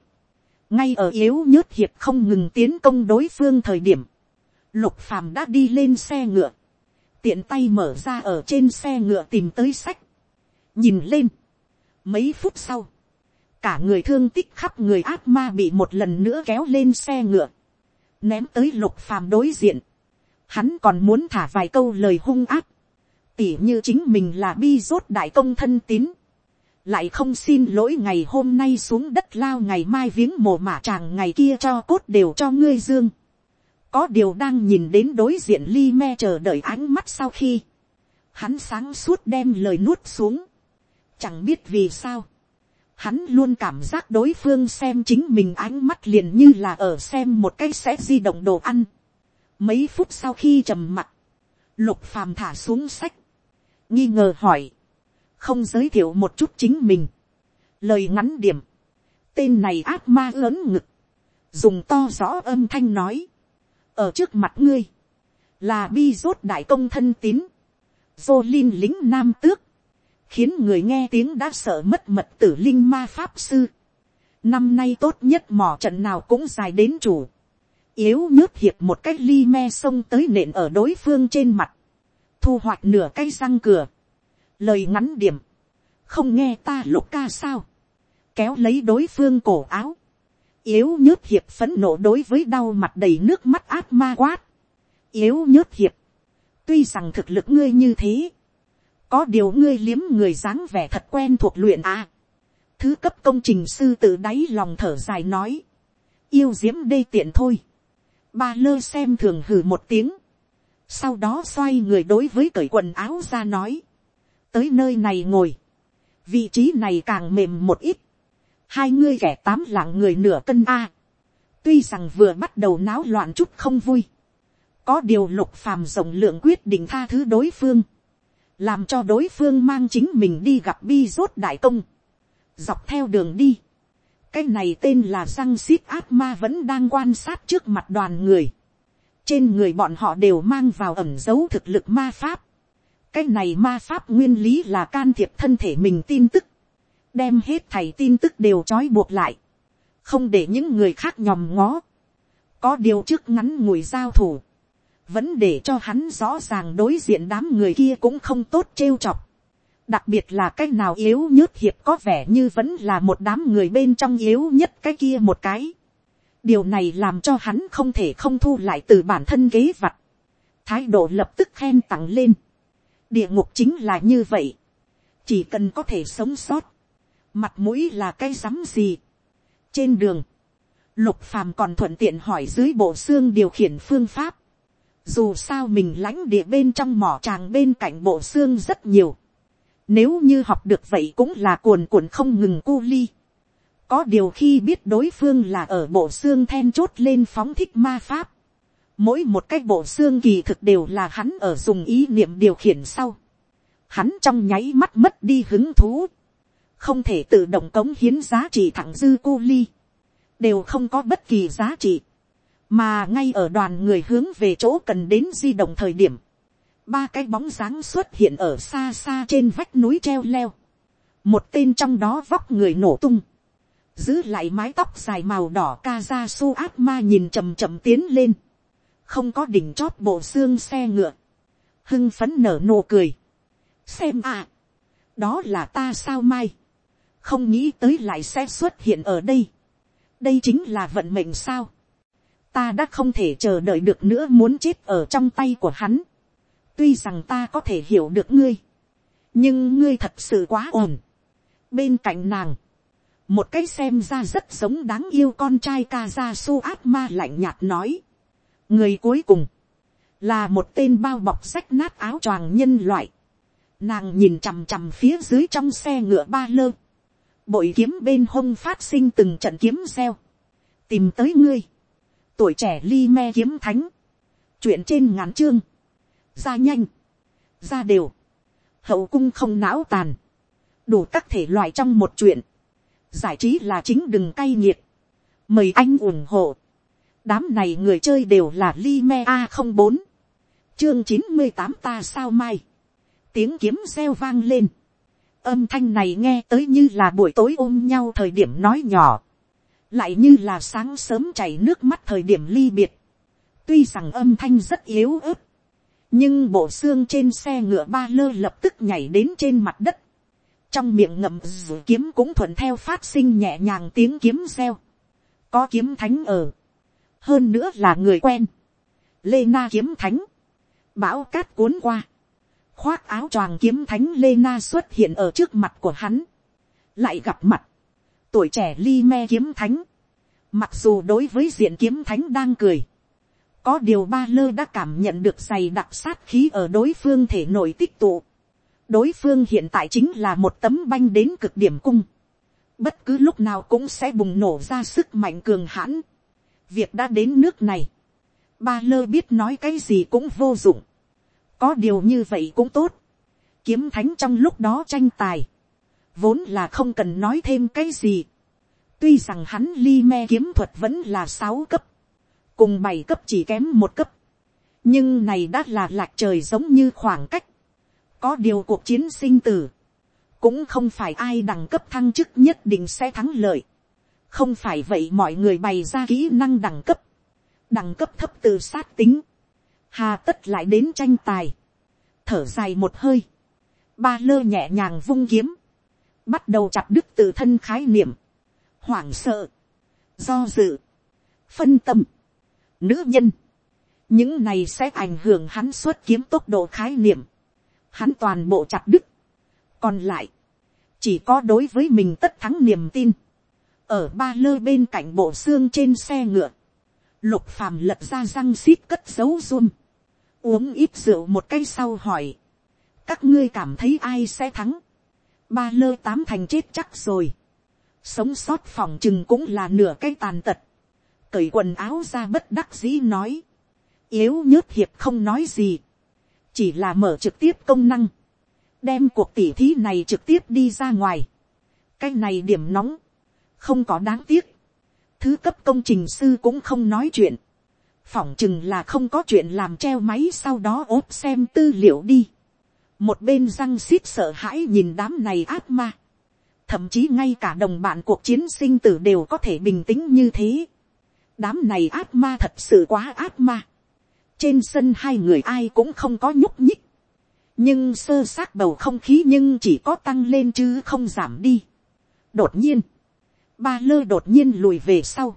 ngay ở yếu nhớt hiệp không ngừng tiến công đối phương thời điểm, lục phàm đã đi lên xe ngựa, tiện tay mở ra ở trên xe ngựa tìm tới sách, nhìn lên, mấy phút sau, cả người thương tích khắp người ác ma bị một lần nữa kéo lên xe ngựa, ném tới lục phàm đối diện, hắn còn muốn thả vài câu lời hung ác, tỉ như chính mình là bi rốt đại công thân tín, lại không xin lỗi ngày hôm nay xuống đất lao ngày mai viếng mồ mả chàng ngày kia cho cốt đều cho ngươi dương. có điều đang nhìn đến đối diện li me chờ đợi ánh mắt sau khi, hắn sáng suốt đem lời nuốt xuống, chẳng biết vì sao, hắn luôn cảm giác đối phương xem chính mình ánh mắt liền như là ở xem một cái sẽ di động đồ ăn. Mấy phút sau khi trầm mặt, lục phàm thả xuống sách, nghi ngờ hỏi, không giới thiệu một chút chính mình. Lời ngắn điểm, tên này ác ma lớn ngực, dùng to rõ âm thanh nói, ở trước mặt ngươi, là bi rốt đại công thân tín, dô linh lính nam tước, khiến người nghe tiếng đã sợ mất mật tử linh ma pháp sư. Năm nay tốt nhất mỏ trận nào cũng dài đến chủ. Yếu nhớt hiệp một cách ly me sông tới nện ở đối phương trên mặt. Thu hoạch nửa cây răng cửa. Lời ngắn điểm. Không nghe ta lục ca sao. Kéo lấy đối phương cổ áo. Yếu nhớt hiệp phấn nộ đối với đau mặt đầy nước mắt át ma quát. Yếu nhớt hiệp. Tuy rằng thực lực ngươi như thế có điều ngươi liếm người dáng vẻ thật quen thuộc luyện à. thứ cấp công trình sư tự đáy lòng thở dài nói, yêu diễm đê tiện thôi. ba lơ xem thường hừ một tiếng, sau đó xoay người đối với cởi quần áo ra nói, tới nơi này ngồi, vị trí này càng mềm một ít, hai ngươi kẻ tám lạng người nửa cân a, tuy rằng vừa bắt đầu náo loạn chút không vui, có điều lục phàm rộng lượng quyết định tha thứ đối phương, làm cho đối phương mang chính mình đi gặp bi rốt đại công, dọc theo đường đi, cái này tên là răng xít át ma vẫn đang quan sát trước mặt đoàn người, trên người bọn họ đều mang vào ẩm dấu thực lực ma pháp, cái này ma pháp nguyên lý là can thiệp thân thể mình tin tức, đem hết thầy tin tức đều trói buộc lại, không để những người khác nhòm ngó, có điều trước ngắn ngủi giao thủ, vẫn để cho hắn rõ ràng đối diện đám người kia cũng không tốt trêu chọc. đặc biệt là cái nào yếu nhớt hiệp có vẻ như vẫn là một đám người bên trong yếu nhất cái kia một cái. điều này làm cho hắn không thể không thu lại từ bản thân ghế vặt. thái độ lập tức khen tặng lên. địa ngục chính là như vậy. chỉ cần có thể sống sót. mặt mũi là cái rắm gì. trên đường, lục phàm còn thuận tiện hỏi dưới bộ xương điều khiển phương pháp dù sao mình lãnh địa bên trong mỏ tràng bên cạnh bộ xương rất nhiều. Nếu như học được vậy cũng là cuồn cuộn không ngừng cu ly. Có điều khi biết đối phương là ở bộ xương then chốt lên phóng thích ma pháp. Mỗi một cái bộ xương kỳ thực đều là hắn ở dùng ý niệm điều khiển sau. Hắn trong nháy mắt mất đi hứng thú. Không thể tự động cống hiến giá trị thẳng dư cu ly. Đều không có bất kỳ giá trị mà ngay ở đoàn người hướng về chỗ cần đến di động thời điểm, ba cái bóng dáng xuất hiện ở xa xa trên vách núi treo leo, một tên trong đó vóc người nổ tung, giữ lại mái tóc dài màu đỏ ca ra su ác ma nhìn chầm chầm tiến lên, không có đỉnh chót bộ xương xe ngựa, hưng phấn nở nụ cười, xem à, đó là ta sao mai, không nghĩ tới lại sẽ xuất hiện ở đây, đây chính là vận mệnh sao, ta đã không thể chờ đợi được nữa muốn chết ở trong tay của hắn. tuy rằng ta có thể hiểu được ngươi, nhưng ngươi thật sự quá ổn. bên cạnh nàng, một cái xem ra rất giống đáng yêu con trai ca ra su áp ma lạnh nhạt nói. người cuối cùng, là một tên bao bọc sách nát áo choàng nhân loại. Nàng nhìn chằm chằm phía dưới trong xe ngựa ba lơ. Bội kiếm bên hông phát sinh từng trận kiếm reo. Tìm tới ngươi. Tuổi trẻ ly me kiếm thánh. Chuyện trên ngắn chương. Ra nhanh. Ra đều. Hậu cung không não tàn. Đủ các thể loại trong một chuyện. Giải trí là chính đừng cay nghiệt. Mời anh ủng hộ. Đám này người chơi đều là ly me A04. Chương chín mươi tám ta sao mai. Tiếng kiếm reo vang lên. Âm thanh này nghe tới như là buổi tối ôm nhau thời điểm nói nhỏ. Lại như là sáng sớm chảy nước mắt thời điểm ly biệt. Tuy rằng âm thanh rất yếu ớt. Nhưng bộ xương trên xe ngựa ba lơ lập tức nhảy đến trên mặt đất. Trong miệng ngậm dù kiếm cũng thuận theo phát sinh nhẹ nhàng tiếng kiếm reo. Có kiếm thánh ở. Hơn nữa là người quen. Lê Na kiếm thánh. Bão cát cuốn qua khoác áo choàng kiếm thánh lê na xuất hiện ở trước mặt của hắn, lại gặp mặt, tuổi trẻ ly me kiếm thánh, mặc dù đối với diện kiếm thánh đang cười, có điều ba lơ đã cảm nhận được dày đặc sát khí ở đối phương thể nội tích tụ, đối phương hiện tại chính là một tấm banh đến cực điểm cung, bất cứ lúc nào cũng sẽ bùng nổ ra sức mạnh cường hãn, việc đã đến nước này, ba lơ biết nói cái gì cũng vô dụng, có điều như vậy cũng tốt. kiếm thánh trong lúc đó tranh tài, vốn là không cần nói thêm cái gì. tuy rằng hắn ly me kiếm thuật vẫn là sáu cấp, cùng bảy cấp chỉ kém một cấp, nhưng này đã là lạc trời giống như khoảng cách. có điều cuộc chiến sinh tử, cũng không phải ai đẳng cấp thăng chức nhất định sẽ thắng lợi. không phải vậy mọi người bày ra kỹ năng đẳng cấp, đẳng cấp thấp từ sát tính, hà tất lại đến tranh tài, thở dài một hơi, ba lơ nhẹ nhàng vung kiếm, bắt đầu chặt đứt từ thân khái niệm, hoảng sợ, do dự, phân tâm, nữ nhân, những này sẽ ảnh hưởng hắn xuất kiếm tốc độ khái niệm, hắn toàn bộ chặt đứt, còn lại, chỉ có đối với mình tất thắng niềm tin, ở ba lơ bên cạnh bộ xương trên xe ngựa, lục phàm lật ra răng xít cất dấu run, uống ít rượu một cây sau hỏi, các ngươi cảm thấy ai sẽ thắng, ba lơ tám thành chết chắc rồi, sống sót phòng chừng cũng là nửa cái tàn tật, cởi quần áo ra bất đắc dĩ nói, yếu nhớt hiệp không nói gì, chỉ là mở trực tiếp công năng, đem cuộc tỉ thí này trực tiếp đi ra ngoài, cái này điểm nóng, không có đáng tiếc, thứ cấp công trình sư cũng không nói chuyện, phỏng chừng là không có chuyện làm treo máy sau đó ốp xem tư liệu đi một bên răng xít sợ hãi nhìn đám này ác ma. thậm chí ngay cả đồng bạn cuộc chiến sinh tử đều có thể bình tĩnh như thế. đám này ác ma thật sự quá ác ma. trên sân hai người ai cũng không có nhúc nhích. nhưng sơ xác bầu không khí nhưng chỉ có tăng lên chứ không giảm đi. đột nhiên, ba lơ đột nhiên lùi về sau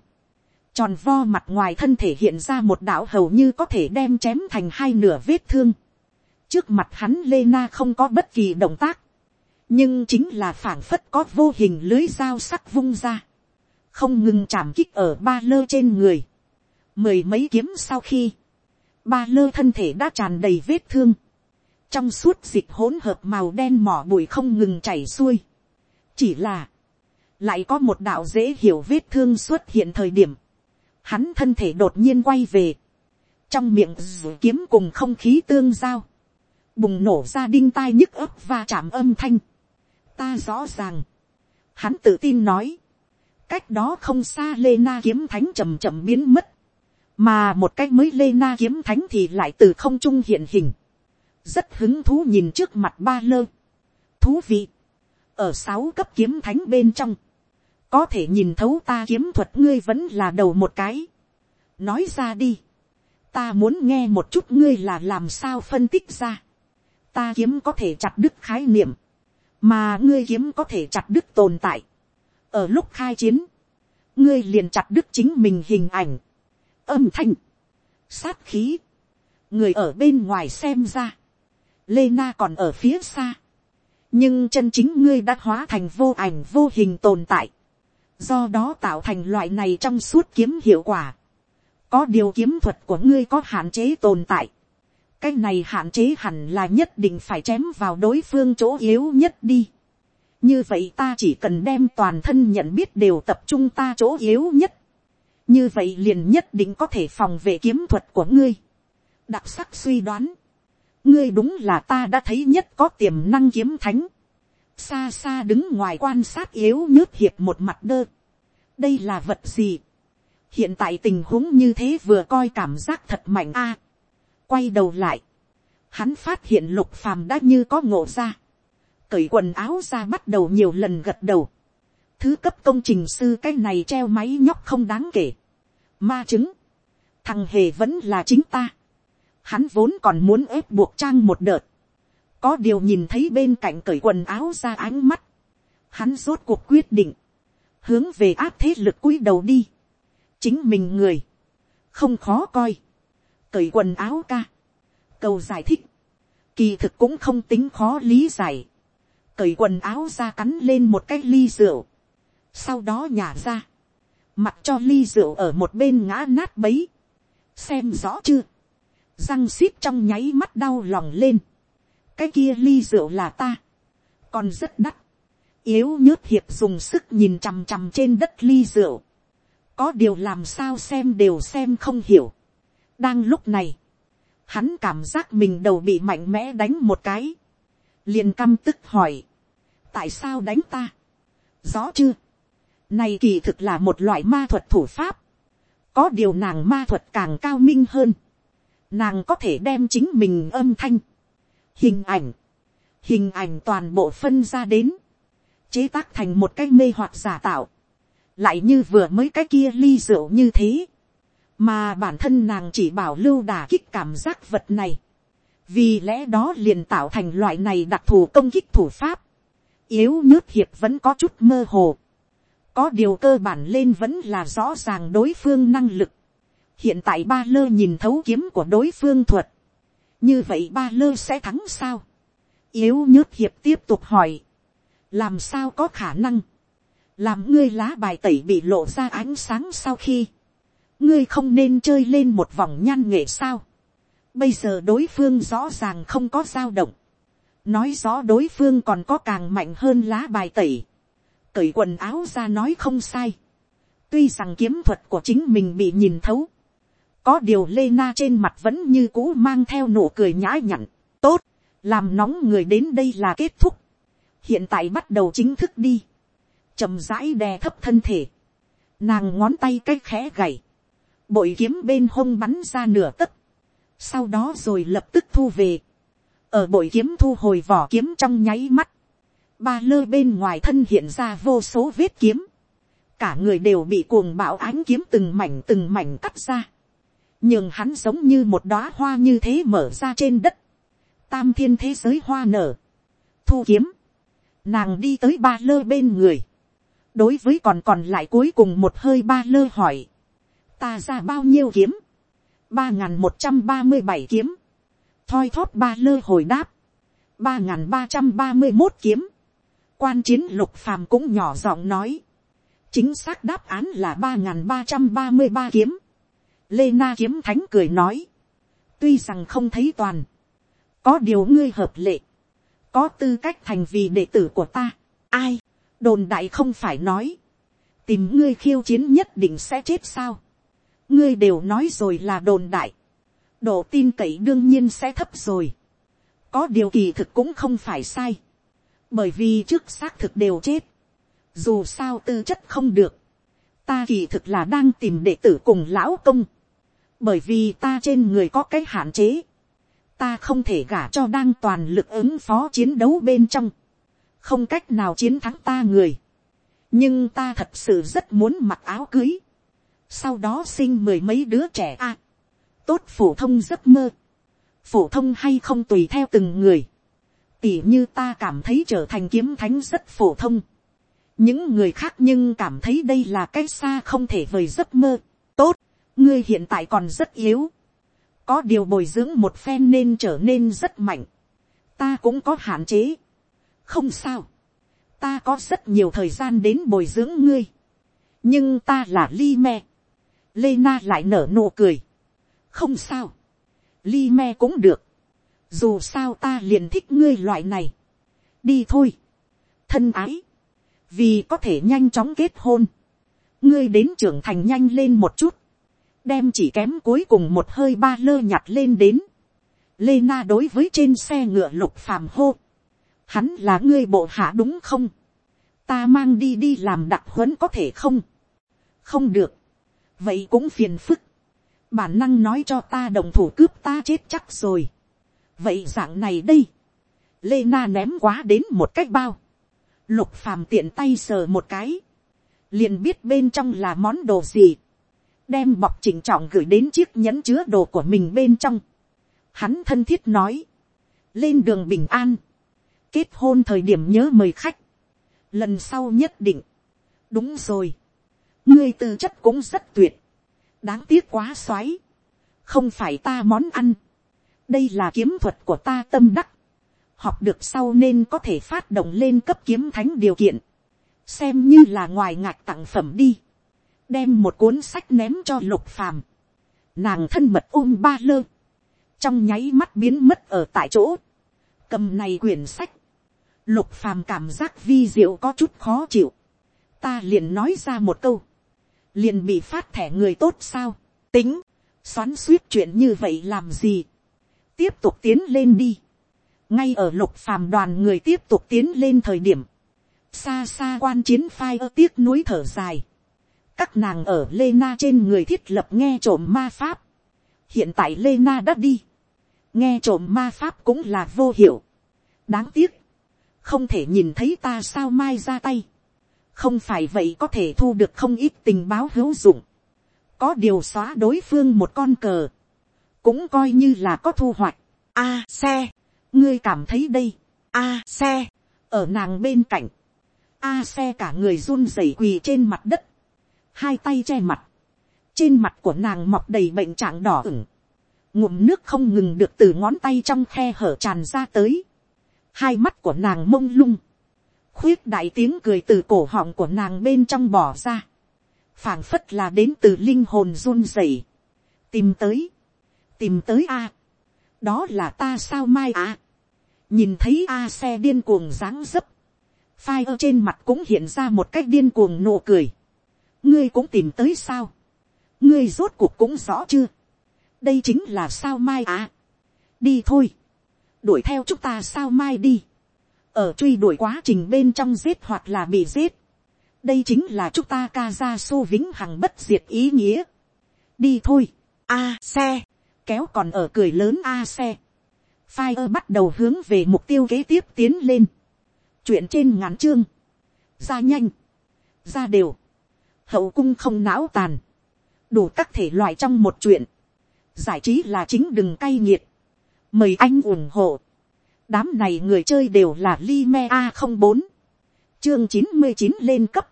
tròn vo mặt ngoài thân thể hiện ra một đạo hầu như có thể đem chém thành hai nửa vết thương trước mặt hắn lê na không có bất kỳ động tác, nhưng chính là phảng phất có vô hình lưới dao sắc vung ra, không ngừng chạm kích ở ba lơ trên người. mười mấy kiếm sau khi, ba lơ thân thể đã tràn đầy vết thương, trong suốt dịch hỗn hợp màu đen mỏ bụi không ngừng chảy xuôi. chỉ là, lại có một đạo dễ hiểu vết thương xuất hiện thời điểm, hắn thân thể đột nhiên quay về, trong miệng kiếm cùng không khí tương giao, bùng nổ ra đinh tai nhức ấp và chạm âm thanh. ta rõ ràng, hắn tự tin nói, cách đó không xa lê na kiếm thánh chậm chậm biến mất, mà một cách mới lê na kiếm thánh thì lại từ không trung hiện hình, rất hứng thú nhìn trước mặt ba lơ, thú vị, ở sáu cấp kiếm thánh bên trong, có thể nhìn thấu ta kiếm thuật ngươi vẫn là đầu một cái. nói ra đi. ta muốn nghe một chút ngươi là làm sao phân tích ra ta kiếm có thể chặt đứt khái niệm, mà ngươi kiếm có thể chặt đứt tồn tại. ở lúc khai chiến, ngươi liền chặt đứt chính mình hình ảnh, âm thanh, sát khí, người ở bên ngoài xem ra, lê na còn ở phía xa, nhưng chân chính ngươi đã hóa thành vô ảnh vô hình tồn tại, do đó tạo thành loại này trong suốt kiếm hiệu quả. có điều kiếm thuật của ngươi có hạn chế tồn tại cái này hạn chế hẳn là nhất định phải chém vào đối phương chỗ yếu nhất đi. như vậy ta chỉ cần đem toàn thân nhận biết đều tập trung ta chỗ yếu nhất. như vậy liền nhất định có thể phòng vệ kiếm thuật của ngươi. đặc sắc suy đoán. ngươi đúng là ta đã thấy nhất có tiềm năng kiếm thánh xa xa đứng ngoài quan sát yếu nhớt hiệp một mặt đơ. đây là vật gì. hiện tại tình huống như thế vừa coi cảm giác thật mạnh a. À, quay đầu lại, hắn phát hiện lục phàm đã như có ngộ ra. cởi quần áo ra bắt đầu nhiều lần gật đầu. thứ cấp công trình sư cái này treo máy nhóc không đáng kể. ma chứng. thằng hề vẫn là chính ta. hắn vốn còn muốn ép buộc trang một đợt có điều nhìn thấy bên cạnh cởi quần áo ra ánh mắt, hắn rốt cuộc quyết định, hướng về áp thế lực cúi đầu đi, chính mình người, không khó coi, cởi quần áo ca, cầu giải thích, kỳ thực cũng không tính khó lý giải, cởi quần áo ra cắn lên một cái ly rượu, sau đó nhả ra, mặc cho ly rượu ở một bên ngã nát bấy, xem rõ chưa, răng xít trong nháy mắt đau lòng lên, cái kia ly rượu là ta, còn rất đắt, yếu nhớt hiệp dùng sức nhìn chằm chằm trên đất ly rượu, có điều làm sao xem đều xem không hiểu đang lúc này, hắn cảm giác mình đầu bị mạnh mẽ đánh một cái, liền căm tức hỏi, tại sao đánh ta, rõ chưa, này kỳ thực là một loại ma thuật thủ pháp, có điều nàng ma thuật càng cao minh hơn, nàng có thể đem chính mình âm thanh, hình ảnh, hình ảnh toàn bộ phân ra đến, chế tác thành một cái mê hoặc giả tạo, lại như vừa mới cái kia ly rượu như thế, mà bản thân nàng chỉ bảo lưu đà kích cảm giác vật này, vì lẽ đó liền tạo thành loại này đặc thù công kích thủ pháp, yếu nhớt hiệp vẫn có chút mơ hồ, có điều cơ bản lên vẫn là rõ ràng đối phương năng lực, hiện tại ba lơ nhìn thấu kiếm của đối phương thuật, như vậy ba lơ sẽ thắng sao, yếu nhớt hiệp tiếp tục hỏi, làm sao có khả năng, làm ngươi lá bài tẩy bị lộ ra ánh sáng sau khi, ngươi không nên chơi lên một vòng nhan nghệ sao, bây giờ đối phương rõ ràng không có dao động, nói rõ đối phương còn có càng mạnh hơn lá bài tẩy, cởi quần áo ra nói không sai, tuy rằng kiếm thuật của chính mình bị nhìn thấu, có điều lê na trên mặt vẫn như cũ mang theo nụ cười nhã nhặn, tốt, làm nóng người đến đây là kết thúc, hiện tại bắt đầu chính thức đi, chầm rãi đè thấp thân thể, nàng ngón tay cái khẽ gảy, bội kiếm bên hông bắn ra nửa tấc, sau đó rồi lập tức thu về, ở bội kiếm thu hồi vỏ kiếm trong nháy mắt, ba lơ bên ngoài thân hiện ra vô số vết kiếm, cả người đều bị cuồng bạo ánh kiếm từng mảnh từng mảnh cắt ra, nhưng hắn giống như một đóa hoa như thế mở ra trên đất, tam thiên thế giới hoa nở, thu kiếm, nàng đi tới ba lơ bên người, đối với còn còn lại cuối cùng một hơi ba lơ hỏi, ta ra bao nhiêu kiếm, ba n g h n một trăm ba mươi bảy kiếm, thoi thóp ba lơ hồi đáp, ba n g h n ba trăm ba mươi một kiếm, quan chiến lục phàm cũng nhỏ giọng nói, chính xác đáp án là ba n g h n ba trăm ba mươi ba kiếm, Lê Na kiếm thánh cười nói. Tuy rằng không thấy toàn. Có điều ngươi hợp lệ. Có tư cách thành vì đệ tử của ta. Ai? Đồn đại không phải nói. Tìm ngươi khiêu chiến nhất định sẽ chết sao. Ngươi đều nói rồi là đồn đại. Độ tin cậy đương nhiên sẽ thấp rồi. Có điều kỳ thực cũng không phải sai. Bởi vì trước xác thực đều chết. Dù sao tư chất không được ta kỳ thực là đang tìm đệ tử cùng lão công bởi vì ta trên người có cái hạn chế, ta không thể gả cho đang toàn lực ứng phó chiến đấu bên trong, không cách nào chiến thắng ta người, nhưng ta thật sự rất muốn mặc áo cưới, sau đó sinh mười mấy đứa trẻ a, tốt phổ thông giấc mơ, phổ thông hay không tùy theo từng người, tỉ như ta cảm thấy trở thành kiếm thánh rất phổ thông, những người khác nhưng cảm thấy đây là cái xa không thể vời giấc mơ, tốt, ngươi hiện tại còn rất yếu, có điều bồi dưỡng một phen nên trở nên rất mạnh, ta cũng có hạn chế, không sao, ta có rất nhiều thời gian đến bồi dưỡng ngươi, nhưng ta là li me, lê na lại nở nụ cười, không sao, li me cũng được, dù sao ta liền thích ngươi loại này, đi thôi, thân ái, vì có thể nhanh chóng kết hôn, ngươi đến trưởng thành nhanh lên một chút, đem chỉ kém cuối cùng một hơi ba lơ nhặt lên đến, lê na đối với trên xe ngựa lục phàm hô, hắn là ngươi bộ hạ đúng không, ta mang đi đi làm đặc huấn có thể không, không được, vậy cũng phiền phức, bản năng nói cho ta đồng thủ cướp ta chết chắc rồi, vậy dạng này đây, lê na ném quá đến một cách bao, lục phàm tiện tay sờ một cái, liền biết bên trong là món đồ gì, đem bọc chỉnh trọng gửi đến chiếc nhẫn chứa đồ của mình bên trong. Hắn thân thiết nói, lên đường bình an, kết hôn thời điểm nhớ mời khách, lần sau nhất định, đúng rồi, ngươi tư chất cũng rất tuyệt, đáng tiếc quá xoáy, không phải ta món ăn, đây là kiếm thuật của ta tâm đắc, học được sau nên có thể phát động lên cấp kiếm thánh điều kiện, xem như là ngoài ngạc tặng phẩm đi, đem một cuốn sách ném cho lục phàm, nàng thân mật ôm ba lơ, trong nháy mắt biến mất ở tại chỗ, cầm này quyển sách, lục phàm cảm giác vi diệu có chút khó chịu, ta liền nói ra một câu, liền bị phát thẻ người tốt sao, tính, xoắn suýt chuyện như vậy làm gì, tiếp tục tiến lên đi, ngay ở lục phàm đoàn người tiếp tục tiến lên thời điểm, xa xa quan chiến phai ơ tiếc núi thở dài, các nàng ở lê na trên người thiết lập nghe trộm ma pháp, hiện tại lê na đã đi, nghe trộm ma pháp cũng là vô hiệu, đáng tiếc, không thể nhìn thấy ta sao mai ra tay, không phải vậy có thể thu được không ít tình báo hữu dụng, có điều xóa đối phương một con cờ, cũng coi như là có thu hoạch. A xe, ngươi cảm thấy đây, a xe, ở nàng bên cạnh, a xe cả người run rẩy quỳ trên mặt đất, hai tay che mặt, trên mặt của nàng mọc đầy bệnh trạng đỏ ửng, ngụm nước không ngừng được từ ngón tay trong khe hở tràn ra tới, hai mắt của nàng mông lung, khuyết đại tiếng cười từ cổ họng của nàng bên trong bỏ ra, phảng phất là đến từ linh hồn run rẩy, tìm tới, tìm tới a, đó là ta sao mai a, nhìn thấy a xe điên cuồng dáng dấp, phai ở trên mặt cũng hiện ra một cách điên cuồng nụ cười, ngươi cũng tìm tới sao, ngươi rốt cuộc cũng rõ chưa, đây chính là sao mai a. đi thôi, đuổi theo chúng ta sao mai đi, ở truy đuổi quá trình bên trong giết hoặc là bị giết, đây chính là chúng ta ca ra xô vĩnh hằng bất diệt ý nghĩa, đi thôi, a xe, kéo còn ở cười lớn a xe, phai ơ bắt đầu hướng về mục tiêu kế tiếp tiến lên, chuyện trên ngắn chương, ra nhanh, ra đều, hậu cung không não tàn, đủ các thể loại trong một chuyện, giải trí là chính đừng cay nghiệt, mời anh ủng hộ, đám này người chơi đều là Lime a không bốn, chương chín mươi chín lên cấp,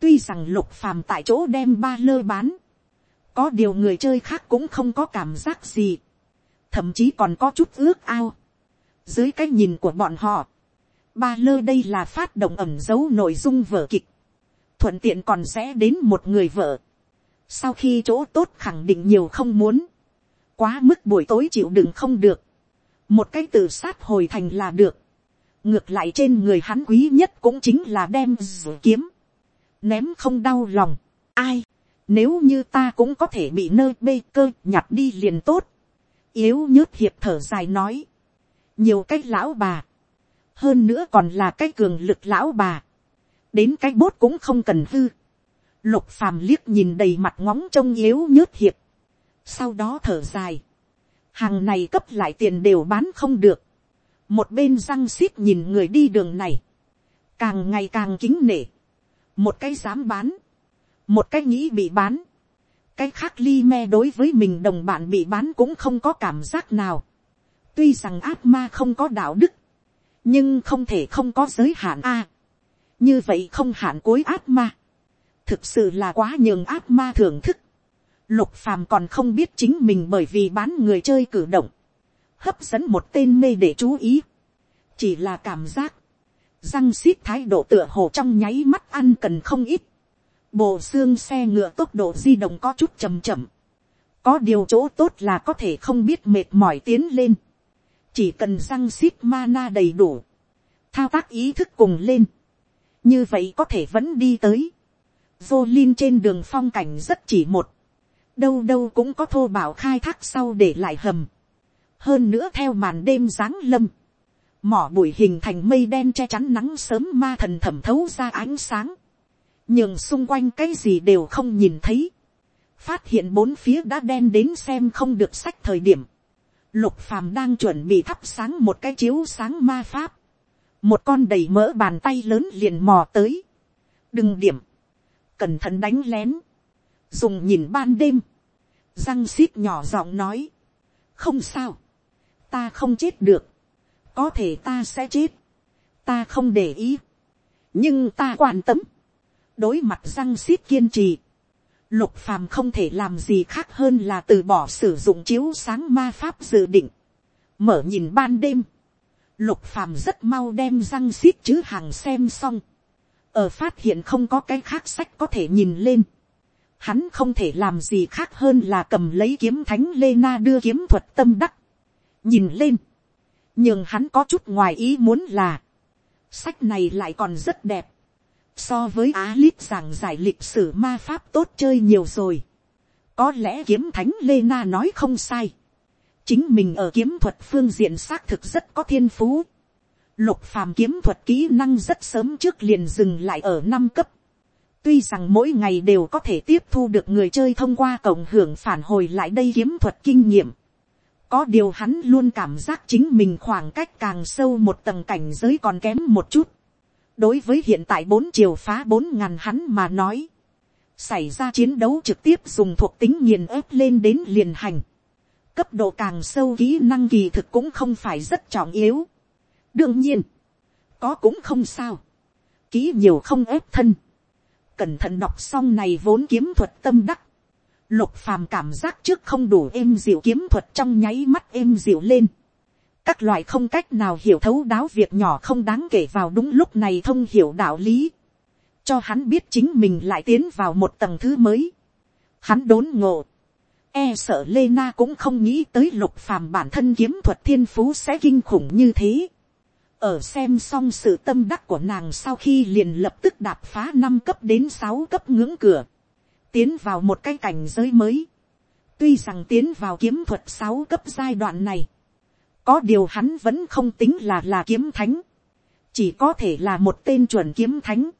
tuy rằng lục phàm tại chỗ đem ba lơ bán, có điều người chơi khác cũng không có cảm giác gì, thậm chí còn có chút ước ao, dưới cái nhìn của bọn họ, ba lơ đây là phát động ẩm dấu nội dung vở kịch, thuận tiện còn sẽ đến một người vợ. sau khi chỗ tốt khẳng định nhiều không muốn, quá mức buổi tối chịu đựng không được, một cái tự sát hồi thành là được, ngược lại trên người hắn quý nhất cũng chính là đem dù kiếm, ném không đau lòng, ai, nếu như ta cũng có thể bị nơi bê cơ nhặt đi liền tốt, yếu nhớt hiệp thở dài nói, nhiều cái lão bà, hơn nữa còn là cái cường lực lão bà, đến cái bốt cũng không cần hư. Lục phàm liếc nhìn đầy mặt ngóng trông yếu nhớt hiệp. Sau đó thở dài. Hàng này cấp lại tiền đều bán không được. Một bên răng xít nhìn người đi đường này. Càng ngày càng kính nể. Một cái dám bán. Một cái nghĩ bị bán. Cái khác li me đối với mình đồng bạn bị bán cũng không có cảm giác nào. Tuy rằng ác ma không có đạo đức. Nhưng không thể không có giới hạn a như vậy không hạn cối ác ma, thực sự là quá nhường ác ma thưởng thức. Lục phàm còn không biết chính mình bởi vì bán người chơi cử động, hấp dẫn một tên mê để chú ý, chỉ là cảm giác, răng xít thái độ tựa hồ trong nháy mắt ăn cần không ít, bộ xương xe ngựa tốc độ di động có chút chậm chậm, có điều chỗ tốt là có thể không biết mệt mỏi tiến lên, chỉ cần răng xít mana đầy đủ, thao tác ý thức cùng lên, như vậy có thể vẫn đi tới. Jolin trên đường phong cảnh rất chỉ một, đâu đâu cũng có thô bảo khai thác sau để lại hầm. hơn nữa theo màn đêm giáng lâm, mỏ bụi hình thành mây đen che chắn nắng sớm ma thần thẩm thấu ra ánh sáng, nhưng xung quanh cái gì đều không nhìn thấy, phát hiện bốn phía đã đen đến xem không được sách thời điểm, lục phàm đang chuẩn bị thắp sáng một cái chiếu sáng ma pháp, một con đầy mỡ bàn tay lớn liền mò tới, đừng điểm, cẩn thận đánh lén, dùng nhìn ban đêm, răng xít nhỏ giọng nói, không sao, ta không chết được, có thể ta sẽ chết, ta không để ý, nhưng ta quan tâm, đối mặt răng xít kiên trì, lục phàm không thể làm gì khác hơn là từ bỏ sử dụng chiếu sáng ma pháp dự định, mở nhìn ban đêm, lục phàm rất mau đem răng xít chứ hàng xem xong, ở phát hiện không có cái khác sách có thể nhìn lên, hắn không thể làm gì khác hơn là cầm lấy kiếm thánh lê na đưa kiếm thuật tâm đắc, nhìn lên, nhưng hắn có chút ngoài ý muốn là, sách này lại còn rất đẹp, so với á lít giảng giải lịch sử ma pháp tốt chơi nhiều rồi, có lẽ kiếm thánh lê na nói không sai, chính mình ở kiếm thuật phương diện xác thực rất có thiên phú, lục phàm kiếm thuật kỹ năng rất sớm trước liền dừng lại ở năm cấp, tuy rằng mỗi ngày đều có thể tiếp thu được người chơi thông qua cổng hưởng phản hồi lại đây kiếm thuật kinh nghiệm, có điều hắn luôn cảm giác chính mình khoảng cách càng sâu một tầng cảnh giới còn kém một chút. đối với hiện tại bốn chiều phá bốn ngàn hắn mà nói, xảy ra chiến đấu trực tiếp dùng thuộc tính nghiền ép lên đến liền hành. cấp độ càng sâu kỹ năng kỳ thực cũng không phải rất trọng yếu. đương nhiên, có cũng không sao. kỹ nhiều không ép thân cẩn thận đọc xong này vốn kiếm thuật tâm đắc Lục phàm cảm giác trước không đủ êm dịu kiếm thuật trong nháy mắt êm dịu lên. Các loại không cách nào hiểu thấu đáo việc nhỏ không đáng kể vào đúng lúc này thông hiểu đạo lý. Cho hắn biết chính mình lại tiến vào một tầng thứ mới. Hắn đốn ngộ. E sợ Lê Na cũng không nghĩ tới lục phàm bản thân kiếm thuật thiên phú sẽ kinh khủng như thế. Ở xem xong sự tâm đắc của nàng sau khi liền lập tức đạp phá năm cấp đến sáu cấp ngưỡng cửa tiến vào một cái cảnh giới mới. Tuy rằng tiến vào kiếm thuật sáu cấp giai đoạn này, có điều hắn vẫn không tính là là kiếm thánh, chỉ có thể là một tên chuẩn kiếm thánh.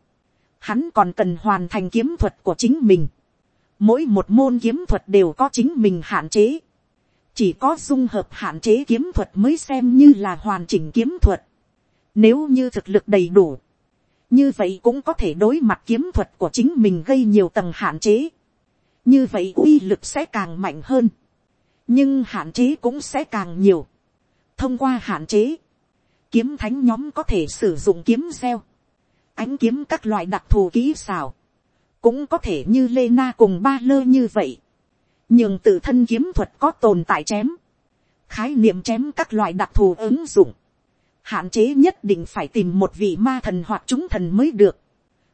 Hắn còn cần hoàn thành kiếm thuật của chính mình. Mỗi một môn kiếm thuật đều có chính mình hạn chế. Chỉ có dung hợp hạn chế kiếm thuật mới xem như là hoàn chỉnh kiếm thuật. Nếu như thực lực đầy đủ, như vậy cũng có thể đối mặt kiếm thuật của chính mình gây nhiều tầng hạn chế. như vậy uy lực sẽ càng mạnh hơn. nhưng hạn chế cũng sẽ càng nhiều. thông qua hạn chế, kiếm thánh nhóm có thể sử dụng kiếm gieo, ánh kiếm các loại đặc thù kỹ xào, cũng có thể như lê na cùng ba lơ như vậy, nhưng tự thân kiếm thuật có tồn tại chém, khái niệm chém các loại đặc thù ứng dụng, hạn chế nhất định phải tìm một vị ma thần hoặc chúng thần mới được.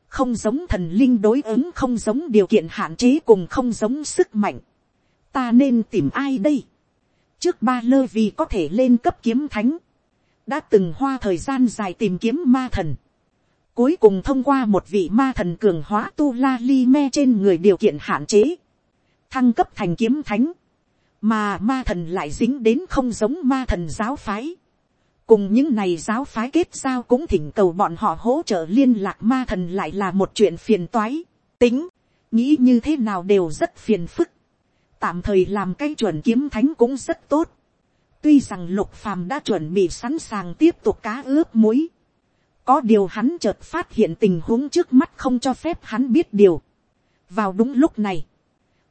không giống thần linh đối ứng không giống điều kiện hạn chế cùng không giống sức mạnh. ta nên tìm ai đây. trước ba lơ vì có thể lên cấp kiếm thánh, đã từng hoa thời gian dài tìm kiếm ma thần. cuối cùng thông qua một vị ma thần cường hóa tu la li me trên người điều kiện hạn chế, thăng cấp thành kiếm thánh, mà ma thần lại dính đến không giống ma thần giáo phái cùng những này giáo phái kết giao cũng thỉnh cầu bọn họ hỗ trợ liên lạc ma thần lại là một chuyện phiền toái, tính, nghĩ như thế nào đều rất phiền phức, tạm thời làm cái chuẩn kiếm thánh cũng rất tốt, tuy rằng lục phàm đã chuẩn bị sẵn sàng tiếp tục cá ướp muối, có điều hắn chợt phát hiện tình huống trước mắt không cho phép hắn biết điều. vào đúng lúc này,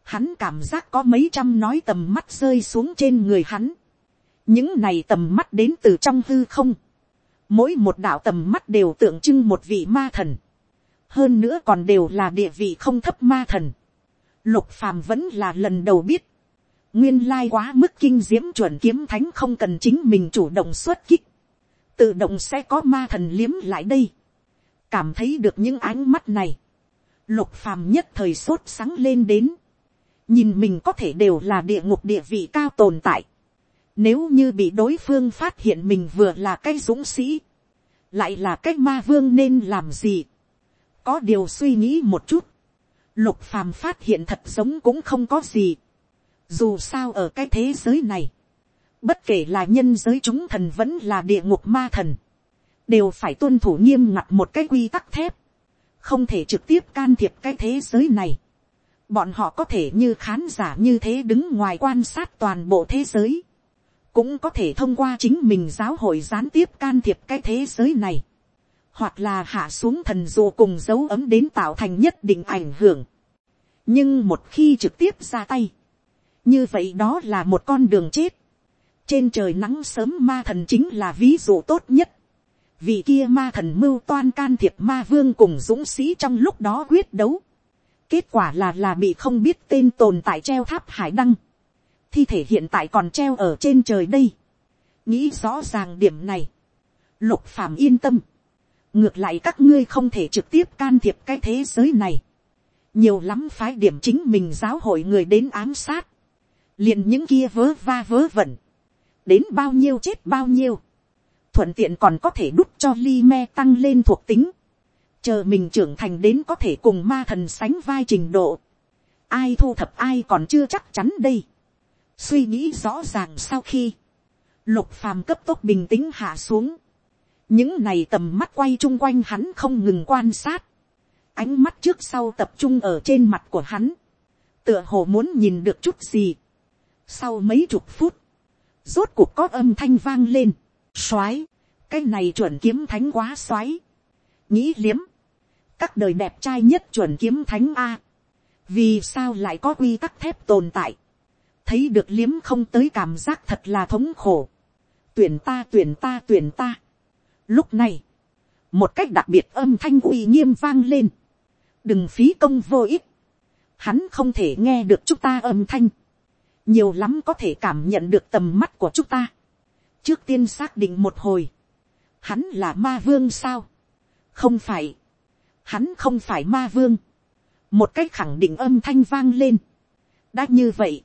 hắn cảm giác có mấy trăm nói tầm mắt rơi xuống trên người hắn những này tầm mắt đến từ trong hư không, mỗi một đạo tầm mắt đều tượng trưng một vị ma thần, hơn nữa còn đều là địa vị không thấp ma thần, lục phàm vẫn là lần đầu biết, nguyên lai quá mức kinh diễm chuẩn kiếm thánh không cần chính mình chủ động xuất kích, tự động sẽ có ma thần liếm lại đây, cảm thấy được những ánh mắt này, lục phàm nhất thời sốt sáng lên đến, nhìn mình có thể đều là địa ngục địa vị cao tồn tại, nếu như bị đối phương phát hiện mình vừa là cái dũng sĩ, lại là cái ma vương nên làm gì, có điều suy nghĩ một chút, lục phàm phát hiện thật giống cũng không có gì, dù sao ở cái thế giới này, bất kể là nhân giới chúng thần vẫn là địa ngục ma thần, đều phải tuân thủ nghiêm ngặt một cái quy tắc thép, không thể trực tiếp can thiệp cái thế giới này. Bọn họ có thể như khán giả như thế đứng ngoài quan sát toàn bộ thế giới, cũng có thể thông qua chính mình giáo hội gián tiếp can thiệp cái thế giới này, hoặc là hạ xuống thần dù cùng dấu ấm đến tạo thành nhất định ảnh hưởng. nhưng một khi trực tiếp ra tay, như vậy đó là một con đường chết. trên trời nắng sớm ma thần chính là ví dụ tốt nhất vì kia ma thần mưu toan can thiệp ma vương cùng dũng sĩ trong lúc đó quyết đấu. Kết quả là là bị không biết tên tồn tại treo tháp hải đăng. Thi thể hiện tại còn treo ở trên trời đây. Nghĩ rõ ràng điểm này. Lục phàm yên tâm. Ngược lại các ngươi không thể trực tiếp can thiệp cái thế giới này. Nhiều lắm phái điểm chính mình giáo hội người đến ám sát. liền những kia vớ va vớ vẩn. Đến bao nhiêu chết bao nhiêu thuận tiện còn có thể đúc cho ly me tăng lên thuộc tính, chờ mình trưởng thành đến có thể cùng ma thần sánh vai trình độ, ai thu thập ai còn chưa chắc chắn đây, suy nghĩ rõ ràng sau khi, lục phàm cấp tốc bình tĩnh hạ xuống, những này tầm mắt quay chung quanh hắn không ngừng quan sát, ánh mắt trước sau tập trung ở trên mặt của hắn, tựa hồ muốn nhìn được chút gì. Sau mấy chục phút, rốt cuộc có âm thanh vang lên. Soái, cái này chuẩn kiếm thánh quá soái, nghĩ liếm, các đời đẹp trai nhất chuẩn kiếm thánh a, vì sao lại có quy tắc thép tồn tại, thấy được liếm không tới cảm giác thật là thống khổ, tuyển ta tuyển ta tuyển ta. Lúc này, một cách đặc biệt âm thanh uy nghiêm vang lên, đừng phí công vô ích, hắn không thể nghe được chúng ta âm thanh, nhiều lắm có thể cảm nhận được tầm mắt của chúng ta. Trước tiên xác định một hồi, hắn là ma vương sao, không phải, hắn không phải ma vương, một cách khẳng định âm thanh vang lên, đã như vậy,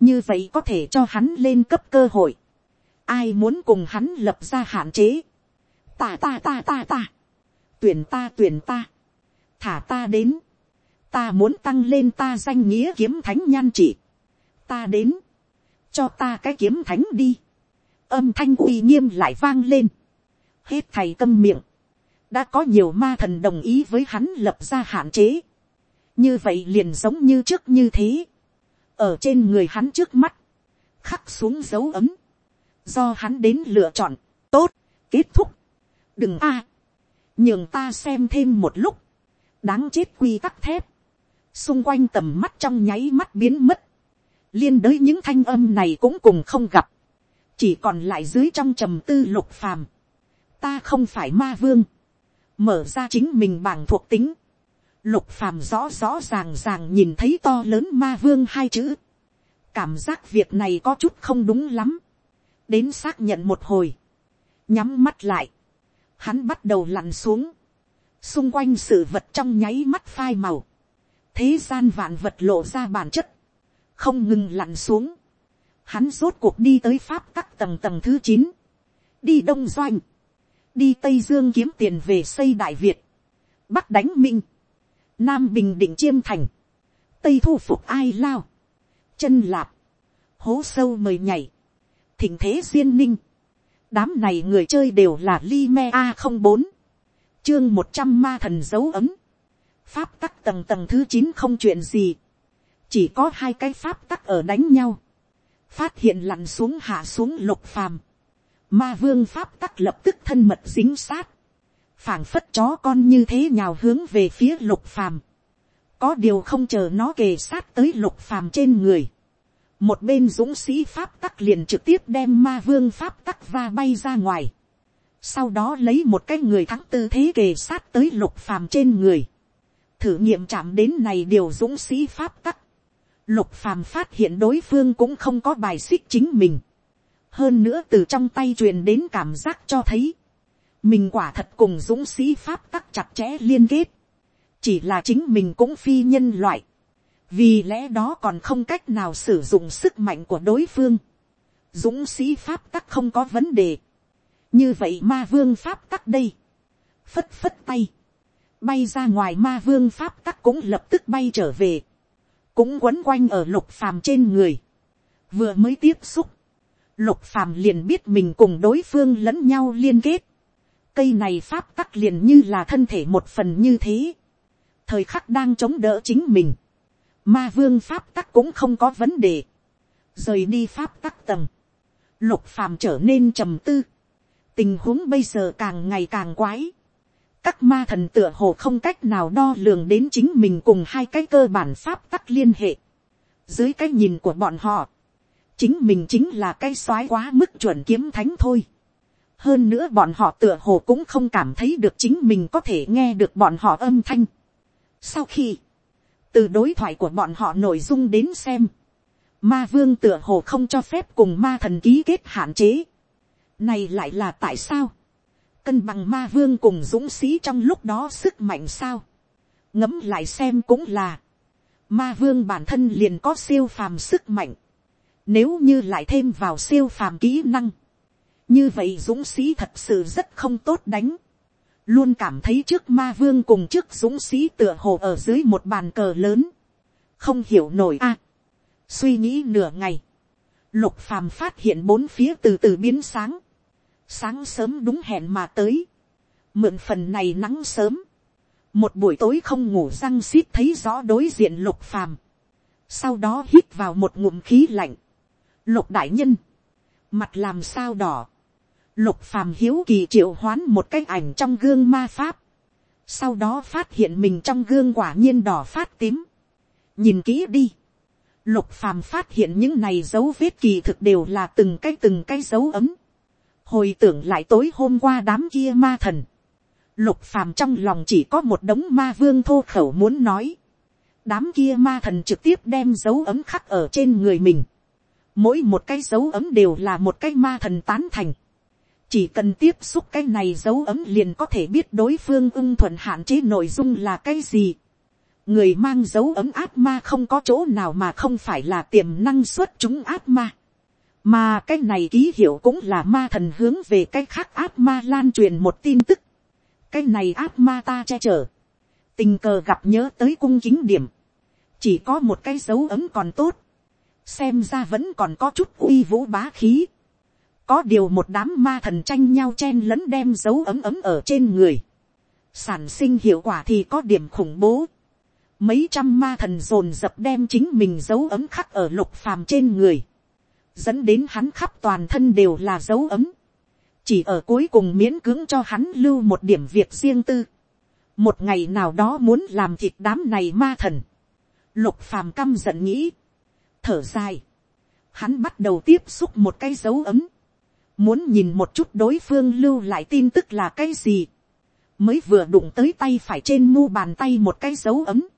như vậy có thể cho hắn lên cấp cơ hội, ai muốn cùng hắn lập ra hạn chế, ta ta ta ta ta, tuyển ta tuyển ta, thả ta đến, ta muốn tăng lên ta danh nghĩa kiếm thánh nhan chỉ, ta đến, cho ta cái kiếm thánh đi, âm thanh uy nghiêm lại vang lên, hết thầy tâm miệng, đã có nhiều ma thần đồng ý với hắn lập ra hạn chế, như vậy liền giống như trước như thế, ở trên người hắn trước mắt, khắc xuống dấu ấm, do hắn đến lựa chọn, tốt, kết thúc, đừng a, nhường ta xem thêm một lúc, đáng chết quy tắc thép, xung quanh tầm mắt trong nháy mắt biến mất, liên đới những thanh âm này cũng cùng không gặp, chỉ còn lại dưới trong trầm tư lục phàm, ta không phải ma vương, mở ra chính mình bảng thuộc tính, lục phàm rõ rõ ràng ràng nhìn thấy to lớn ma vương hai chữ, cảm giác việc này có chút không đúng lắm, đến xác nhận một hồi, nhắm mắt lại, hắn bắt đầu lặn xuống, xung quanh sự vật trong nháy mắt phai màu, thế gian vạn vật lộ ra bản chất, không ngừng lặn xuống, hắn rốt cuộc đi tới pháp các tầng tầng thứ chín, đi đông doanh, đi tây dương kiếm tiền về xây đại việt, bắc đánh minh, nam bình định chiêm thành, tây thu phục ai lao, chân lạp, hố sâu mời nhảy, thỉnh thế duyên ninh, đám này người chơi đều là li me a không bốn, chương một trăm ma thần dấu ấm, pháp tắc tầng tầng thứ chín không chuyện gì, chỉ có hai cái pháp tắc ở đánh nhau, phát hiện lặn xuống hạ xuống lục phàm, ma vương pháp tắc lập tức thân mật dính sát, phảng phất chó con như thế nhào hướng về phía lục phàm, có điều không chờ nó kề sát tới lục phàm trên người, một bên dũng sĩ pháp tắc liền trực tiếp đem ma vương pháp tắc va bay ra ngoài, sau đó lấy một cái người thắng tư thế kề sát tới lục phàm trên người, thử nghiệm chạm đến này điều dũng sĩ pháp tắc, lục phàm phát hiện đối phương cũng không có bài xích chính mình. hơn nữa từ trong tay truyền đến cảm giác cho thấy, mình quả thật cùng dũng sĩ pháp tắc chặt chẽ liên kết. chỉ là chính mình cũng phi nhân loại, vì lẽ đó còn không cách nào sử dụng sức mạnh của đối phương, dũng sĩ pháp tắc không có vấn đề, như vậy ma vương pháp tắc đây, phất phất tay, bay ra ngoài ma vương pháp tắc cũng lập tức bay trở về, cũng quấn quanh ở lục phàm trên người, vừa mới tiếp xúc, lục phàm liền biết mình cùng đối phương lẫn nhau liên kết, cây này pháp tắc liền như là thân thể một phần như thế, thời khắc đang chống đỡ chính mình, ma vương pháp tắc cũng không có vấn đề, rời đi pháp tắc tầng, lục phàm trở nên trầm tư, tình huống bây giờ càng ngày càng quái, các ma thần tựa hồ không cách nào đo lường đến chính mình cùng hai cái cơ bản pháp tắc liên hệ. Dưới cái nhìn của bọn họ, chính mình chính là cái soái quá mức chuẩn kiếm thánh thôi. Hơn nữa bọn họ tựa hồ cũng không cảm thấy được chính mình có thể nghe được bọn họ âm thanh. Sau khi, từ đối thoại của bọn họ nội dung đến xem, ma vương tựa hồ không cho phép cùng ma thần ký kết hạn chế. Này lại là tại sao? cân bằng ma vương cùng dũng sĩ trong lúc đó sức mạnh sao. ngấm lại xem cũng là, ma vương bản thân liền có siêu phàm sức mạnh. Nếu như lại thêm vào siêu phàm kỹ năng, như vậy dũng sĩ thật sự rất không tốt đánh. Luôn cảm thấy trước ma vương cùng trước dũng sĩ tựa hồ ở dưới một bàn cờ lớn. Không hiểu nổi a. suy nghĩ nửa ngày. Lục phàm phát hiện bốn phía từ từ biến sáng sáng sớm đúng hẹn mà tới, mượn phần này nắng sớm, một buổi tối không ngủ răng xít thấy rõ đối diện lục phàm, sau đó hít vào một ngụm khí lạnh, lục đại nhân, mặt làm sao đỏ, lục phàm hiếu kỳ triệu hoán một cái ảnh trong gương ma pháp, sau đó phát hiện mình trong gương quả nhiên đỏ phát tím, nhìn kỹ đi, lục phàm phát hiện những này dấu vết kỳ thực đều là từng cái từng cái dấu ấm, hồi tưởng lại tối hôm qua đám kia ma thần, lục phàm trong lòng chỉ có một đống ma vương thô khẩu muốn nói, đám kia ma thần trực tiếp đem dấu ấm khắc ở trên người mình, mỗi một cái dấu ấm đều là một cái ma thần tán thành, chỉ cần tiếp xúc cái này dấu ấm liền có thể biết đối phương ưng thuận hạn chế nội dung là cái gì. người mang dấu ấm át ma không có chỗ nào mà không phải là tiềm năng xuất chúng át ma mà cái này ký hiệu cũng là ma thần hướng về cái khác át ma lan truyền một tin tức. cái này át ma ta che chở. tình cờ gặp nhớ tới cung chính điểm. chỉ có một cái dấu ấm còn tốt. xem ra vẫn còn có chút uy vũ bá khí có điều một đám ma thần tranh nhau chen lẫn đem dấu ấm ấm ở trên người. sản sinh hiệu quả thì có điểm khủng bố. mấy trăm ma thần dồn dập đem chính mình dấu ấm khắc ở lục phàm trên người dẫn đến hắn khắp toàn thân đều là dấu ấm, chỉ ở cuối cùng miễn cưỡng cho hắn lưu một điểm việc riêng tư. một ngày nào đó muốn làm thịt đám này ma thần, lục phàm căm giận nghĩ, thở dài, hắn bắt đầu tiếp xúc một cái dấu ấm, muốn nhìn một chút đối phương lưu lại tin tức là cái gì, mới vừa đụng tới tay phải trên mu bàn tay một cái dấu ấm,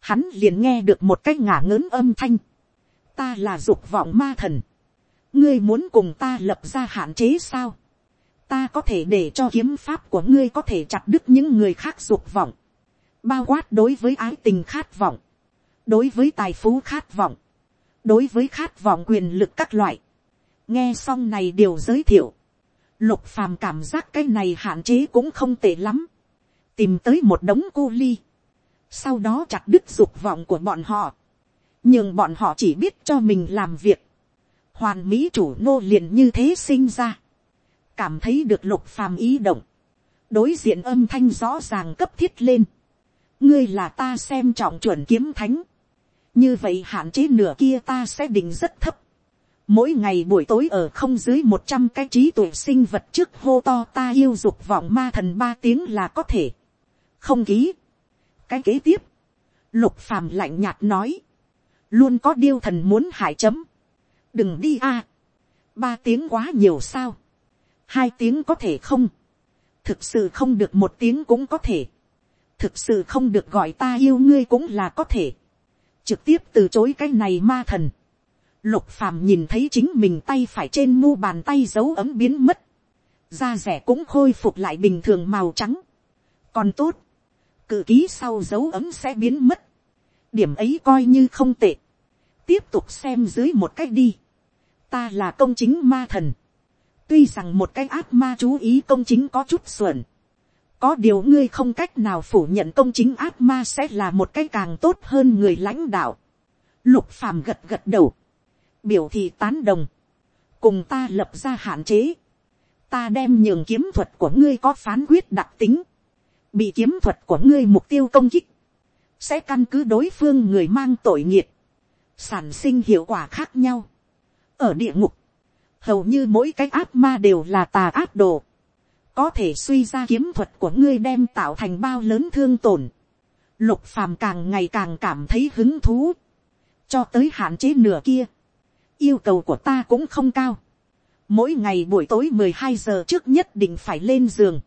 hắn liền nghe được một cái ngả ngớn âm thanh, ta là dục vọng ma thần, ngươi muốn cùng ta lập ra hạn chế sao, ta có thể để cho kiếm pháp của ngươi có thể chặt đứt những người khác dục vọng, bao quát đối với ái tình khát vọng, đối với tài phú khát vọng, đối với khát vọng quyền lực các loại, nghe xong này điều giới thiệu, lục phàm cảm giác cái này hạn chế cũng không tệ lắm, tìm tới một đống cô ly, sau đó chặt đứt dục vọng của bọn họ, nhưng bọn họ chỉ biết cho mình làm việc, hoàn mỹ chủ nô liền như thế sinh ra, cảm thấy được lục phàm ý động, đối diện âm thanh rõ ràng cấp thiết lên, ngươi là ta xem trọng chuẩn kiếm thánh, như vậy hạn chế nửa kia ta sẽ định rất thấp, mỗi ngày buổi tối ở không dưới một trăm cái trí tuệ sinh vật trước hô to ta yêu dục vọng ma thần ba tiếng là có thể, không ký, cái kế tiếp, lục phàm lạnh nhạt nói, luôn có điêu thần muốn hại chấm, đừng đi a, ba tiếng quá nhiều sao, hai tiếng có thể không, thực sự không được một tiếng cũng có thể, thực sự không được gọi ta yêu ngươi cũng là có thể, trực tiếp từ chối cái này ma thần, lục phàm nhìn thấy chính mình tay phải trên mu bàn tay dấu ấm biến mất, da rẻ cũng khôi phục lại bình thường màu trắng, còn tốt, cự ký sau dấu ấm sẽ biến mất, điểm ấy coi như không tệ, tiếp tục xem dưới một cách đi, ta là công chính ma thần, tuy rằng một cái ác ma chú ý công chính có chút xuẩn, có điều ngươi không cách nào phủ nhận công chính ác ma sẽ là một cái càng tốt hơn người lãnh đạo. Lục phàm gật gật đầu, biểu thị tán đồng, cùng ta lập ra hạn chế, ta đem nhường kiếm thuật của ngươi có phán quyết đặc tính, bị kiếm thuật của ngươi mục tiêu công kích, sẽ căn cứ đối phương người mang tội nghiệt, sản sinh hiệu quả khác nhau. ở địa ngục, hầu như mỗi cái ác ma đều là tà ác đồ, có thể suy ra kiếm thuật của ngươi đem tạo thành bao lớn thương tổn, lục phàm càng ngày càng cảm thấy hứng thú, cho tới hạn chế nửa kia, yêu cầu của ta cũng không cao, mỗi ngày buổi tối mười hai giờ trước nhất định phải lên giường,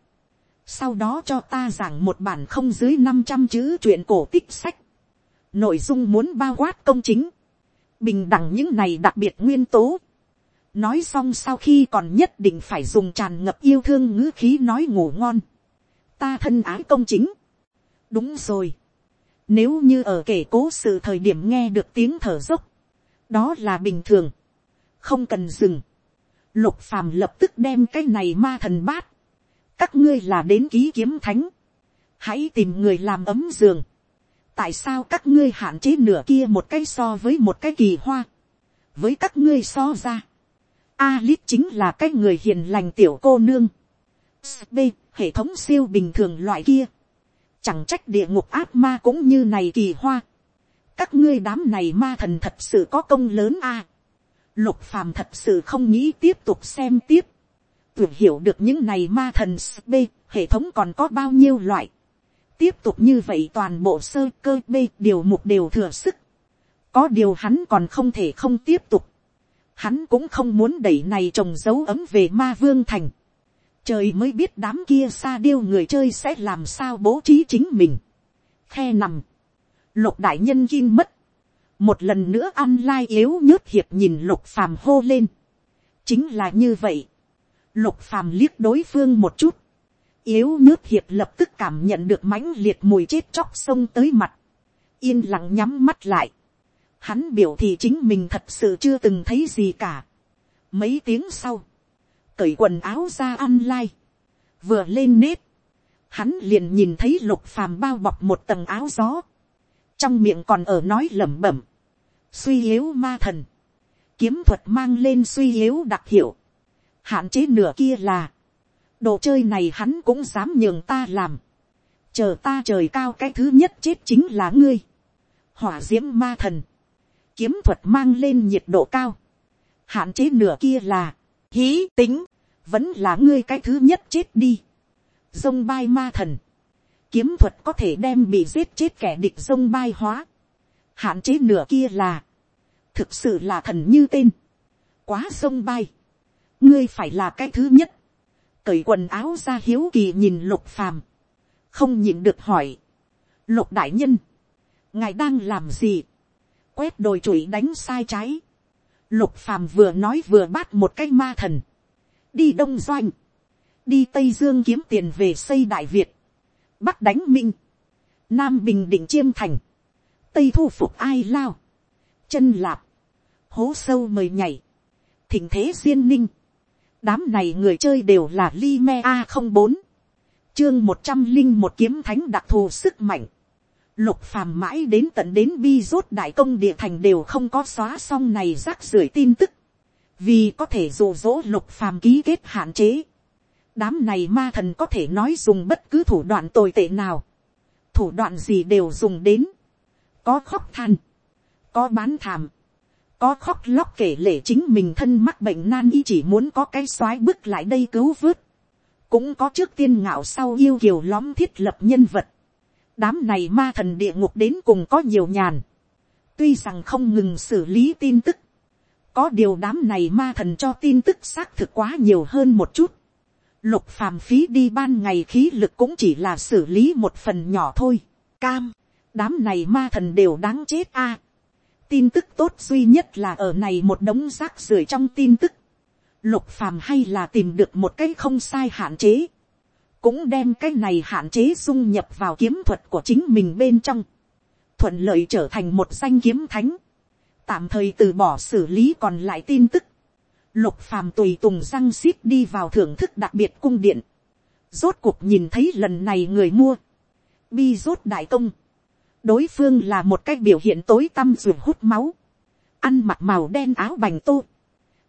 sau đó cho ta giảng một bản không dưới năm trăm chữ chuyện cổ tích sách, nội dung muốn bao quát công chính, bình đẳng những này đặc biệt nguyên tố, nói xong sau khi còn nhất định phải dùng tràn ngập yêu thương ngữ khí nói ngủ ngon, ta thân ái công chính, đúng rồi, nếu như ở kể cố sự thời điểm nghe được tiếng thở dốc, đó là bình thường, không cần dừng, lục phàm lập tức đem cái này ma thần bát, các ngươi là đến ký kiếm thánh, hãy tìm người làm ấm giường, tại sao các ngươi hạn chế nửa kia một cái so với một cái kỳ hoa, với các ngươi so ra, Alip chính là cái người hiền lành tiểu cô nương, b hệ thống siêu bình thường loại kia, chẳng trách địa ngục ác ma cũng như này kỳ hoa, các ngươi đám này ma thần thật sự có công lớn a, lục phàm thật sự không nghĩ tiếp tục xem tiếp, tưởng hiểu được những này ma thần b hệ thống còn có bao nhiêu loại. Tiếp tục như vậy toàn bộ sơ cơ b điều mục đều thừa sức. Có điều hắn còn không thể không tiếp tục. Hắn cũng không muốn đẩy này trồng dấu ấm về ma vương thành. Trời mới biết đám kia xa điêu người chơi sẽ làm sao bố trí chính mình. Khe nằm lục đại nhân kim mất một lần nữa ăn lai yếu nhớt hiệp nhìn lục phàm hô lên chính là như vậy Lục phàm liếc đối phương một chút. Yếu nhớt hiệp lập tức cảm nhận được mãnh liệt mùi chết chóc sông tới mặt. Yên lặng nhắm mắt lại. Hắn biểu thị chính mình thật sự chưa từng thấy gì cả. Mấy tiếng sau. Cởi quần áo ra ăn lai. Vừa lên nết. Hắn liền nhìn thấy lục phàm bao bọc một tầng áo gió. Trong miệng còn ở nói lẩm bẩm. Suy yếu ma thần. Kiếm thuật mang lên suy yếu đặc hiệu. Hạn chế nửa kia là, đồ chơi này hắn cũng dám nhường ta làm, chờ ta trời cao cái thứ nhất chết chính là ngươi, hỏa d i ễ m ma thần, kiếm thuật mang lên nhiệt độ cao, hạn chế nửa kia là, hí tính, vẫn là ngươi cái thứ nhất chết đi, dông bai ma thần, kiếm thuật có thể đem bị giết chết kẻ địch sông bai hóa, hạn chế nửa kia là, thực sự là thần như tên, quá sông bay ngươi phải là cái thứ nhất, cởi quần áo ra hiếu kỳ nhìn lục phàm, không nhịn được hỏi, lục đại nhân, ngài đang làm gì, quét đồi chuỗi đánh sai trái, lục phàm vừa nói vừa bắt một cái ma thần, đi đông doanh, đi tây dương kiếm tiền về xây đại việt, bắc đánh minh, nam bình định chiêm thành, tây thu phục ai lao, chân lạp, hố sâu mời nhảy, thỉnh thế duyên ninh, đám này người chơi đều là li me a không bốn chương một trăm linh một kiếm thánh đặc thù sức mạnh. Lục phàm mãi đến tận đến bi rốt đại công địa thành đều không có xóa xong này rác rưởi tin tức. Vì có thể dụ dỗ lục phàm ký kết hạn chế. Đám này ma thần có thể nói dùng bất cứ thủ đoạn tồi tệ nào. Thủ đoạn gì đều dùng đến. Có khóc than. Có bán thảm có khóc lóc kể lể chính mình thân mắc bệnh nan y chỉ muốn có cái soái bước lại đây cứu vớt. cũng có trước tiên ngạo sau yêu kiều lóm thiết lập nhân vật. đám này ma thần địa ngục đến cùng có nhiều nhàn. tuy rằng không ngừng xử lý tin tức. có điều đám này ma thần cho tin tức xác thực quá nhiều hơn một chút lục phàm phí đi ban ngày khí lực cũng chỉ là xử lý một phần nhỏ thôi. cam, đám này ma thần đều đáng chết a tin tức tốt duy nhất là ở này một đống rác rưởi trong tin tức. Lục phàm hay là tìm được một cái không sai hạn chế. cũng đem cái này hạn chế dung nhập vào kiếm thuật của chính mình bên trong, thuận lợi trở thành một danh kiếm thánh, tạm thời từ bỏ xử lý còn lại tin tức, lục phàm tùy tùng răng xít đi vào thưởng thức đặc biệt cung điện, rốt cuộc nhìn thấy lần này người mua, bi rốt đại công, đối phương là một cách biểu hiện tối tăm ruột hút máu, ăn mặc màu đen áo bành tô,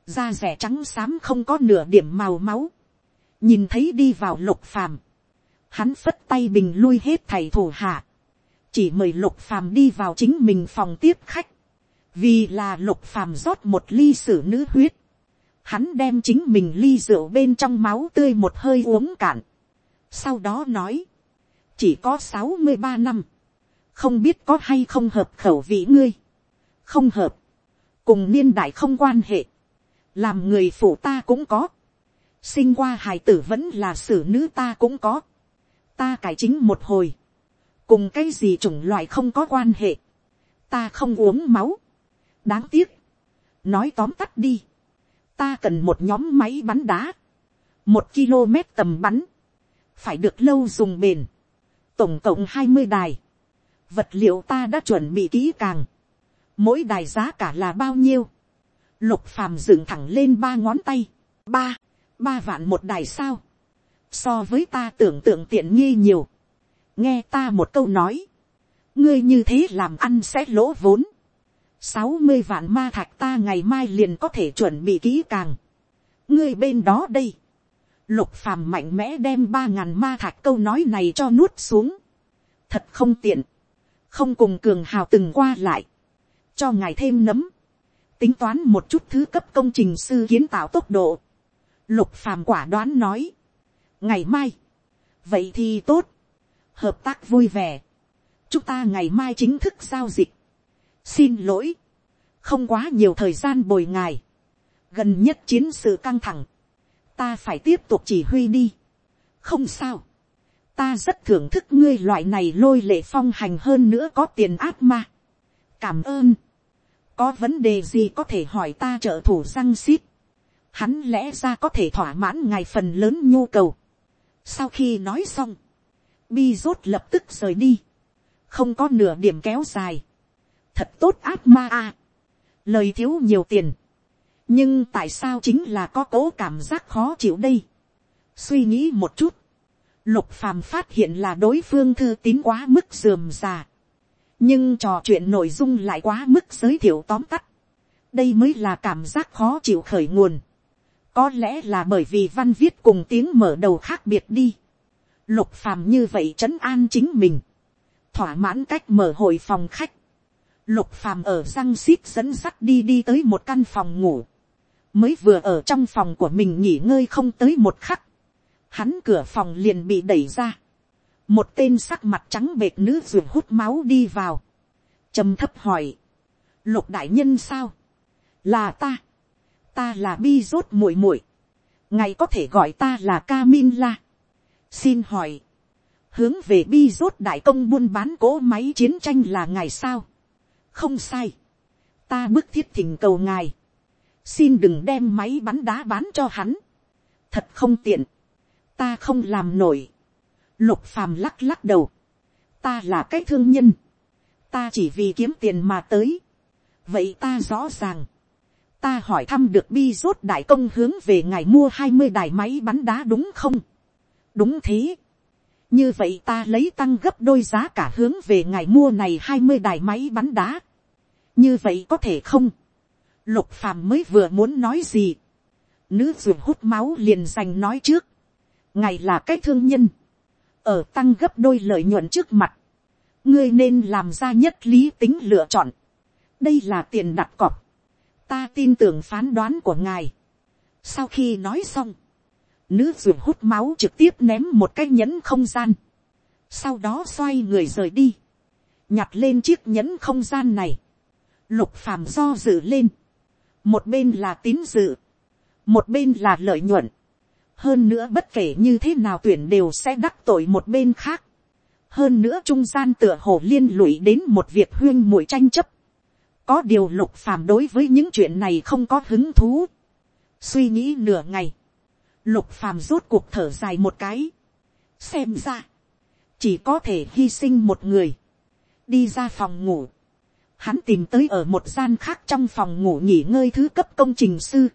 da rẻ trắng xám không có nửa điểm màu máu, nhìn thấy đi vào lục phàm, hắn phất tay bình lui hết thầy thủ hạ, chỉ mời lục phàm đi vào chính mình phòng tiếp khách, vì là lục phàm rót một ly sử nữ huyết, hắn đem chính mình ly rượu bên trong máu tươi một hơi uống cạn, sau đó nói, chỉ có sáu mươi ba năm, không biết có hay không hợp khẩu vị ngươi, không hợp, cùng niên đại không quan hệ, làm người phụ ta cũng có, sinh qua hài tử vẫn là xử nữ ta cũng có, ta cải chính một hồi, cùng cái gì chủng loại không có quan hệ, ta không uống máu, đáng tiếc, nói tóm tắt đi, ta cần một nhóm máy bắn đá, một km tầm bắn, phải được lâu dùng bền, tổng cộng hai mươi đài, vật liệu ta đã chuẩn bị kỹ càng, mỗi đài giá cả là bao nhiêu, lục phàm dựng thẳng lên ba ngón tay, ba, ba vạn một đài sao, so với ta tưởng tượng tiện nghi nhiều, nghe ta một câu nói, ngươi như thế làm ăn sẽ lỗ vốn, sáu mươi vạn ma thạch ta ngày mai liền có thể chuẩn bị kỹ càng, ngươi bên đó đây, lục phàm mạnh mẽ đem ba ngàn ma thạch câu nói này cho nuốt xuống, thật không tiện, không cùng cường hào từng qua lại, cho ngài thêm nấm, tính toán một chút thứ cấp công trình sư kiến tạo tốc độ, lục phàm quả đoán nói, ngày mai, vậy thì tốt, hợp tác vui vẻ, chúng ta ngày mai chính thức giao dịch, xin lỗi, không quá nhiều thời gian bồi ngài, gần nhất chiến sự căng thẳng, ta phải tiếp tục chỉ huy đi, không sao, ta rất thưởng thức ngươi loại này lôi lệ phong hành hơn nữa có tiền ác ma. cảm ơn. có vấn đề gì có thể hỏi ta trợ thủ răng xít. hắn lẽ ra có thể thỏa mãn ngài phần lớn nhu cầu. sau khi nói xong, bi rốt lập tức rời đi. không có nửa điểm kéo dài thật tốt ác ma à. lời thiếu nhiều tiền. nhưng tại sao chính là có cố cảm giác khó chịu đây. suy nghĩ một chút Lục phàm phát hiện là đối phương thư tín quá mức dườm già. Nhưng trò chuyện nội dung lại quá mức giới thiệu tóm tắt. Đây mới là cảm giác khó chịu khởi nguồn. Có lẽ là bởi vì văn viết cùng tiếng mở đầu khác biệt đi. Lục phàm như vậy trấn an chính mình. Thỏa mãn cách mở hội phòng khách. Lục phàm ở răng xít dẫn sắt đi đi tới một căn phòng ngủ. Mới vừa ở trong phòng của mình nghỉ ngơi không tới một khắc. Hắn cửa phòng liền bị đẩy ra, một tên sắc mặt trắng bệt nữ ruột hút máu đi vào, trầm thấp hỏi, lục đại nhân sao, là ta, ta là bi rốt muội muội, ngài có thể gọi ta là ca min la, xin hỏi, hướng về bi rốt đại công buôn bán cỗ máy chiến tranh là ngài sao, không sai, ta bức thiết thỉnh cầu ngài, xin đừng đem máy bắn đá bán cho hắn, thật không tiện, ta không làm nổi. lục phàm lắc lắc đầu. ta là cái thương nhân. ta chỉ vì kiếm tiền mà tới. vậy ta rõ ràng. ta hỏi thăm được bi rốt đại công hướng về ngài mua hai mươi đài máy bắn đá đúng không. đúng thế. như vậy ta lấy tăng gấp đôi giá cả hướng về ngài mua này hai mươi đài máy bắn đá như vậy có thể không. lục phàm mới vừa muốn nói gì. nữ ruột hút máu liền dành nói trước ngài là cái thương nhân, ở tăng gấp đôi lợi nhuận trước mặt, ngươi nên làm ra nhất lý tính lựa chọn. đây là tiền đặt cọc, ta tin tưởng phán đoán của ngài. sau khi nói xong, nữ ruột hút máu trực tiếp ném một cái nhẫn không gian, sau đó xoay người rời đi, nhặt lên chiếc nhẫn không gian này, lục phàm do dự lên, một bên là tín dự, một bên là lợi nhuận, hơn nữa bất kể như thế nào tuyển đều sẽ đắc tội một bên khác. hơn nữa trung gian tựa hồ liên lụy đến một việc huyên mũi tranh chấp. có điều lục phàm đối với những chuyện này không có hứng thú. suy nghĩ nửa ngày, lục phàm rút cuộc thở dài một cái. xem ra, chỉ có thể hy sinh một người, đi ra phòng ngủ, hắn tìm tới ở một gian khác trong phòng ngủ nghỉ ngơi thứ cấp công trình sư,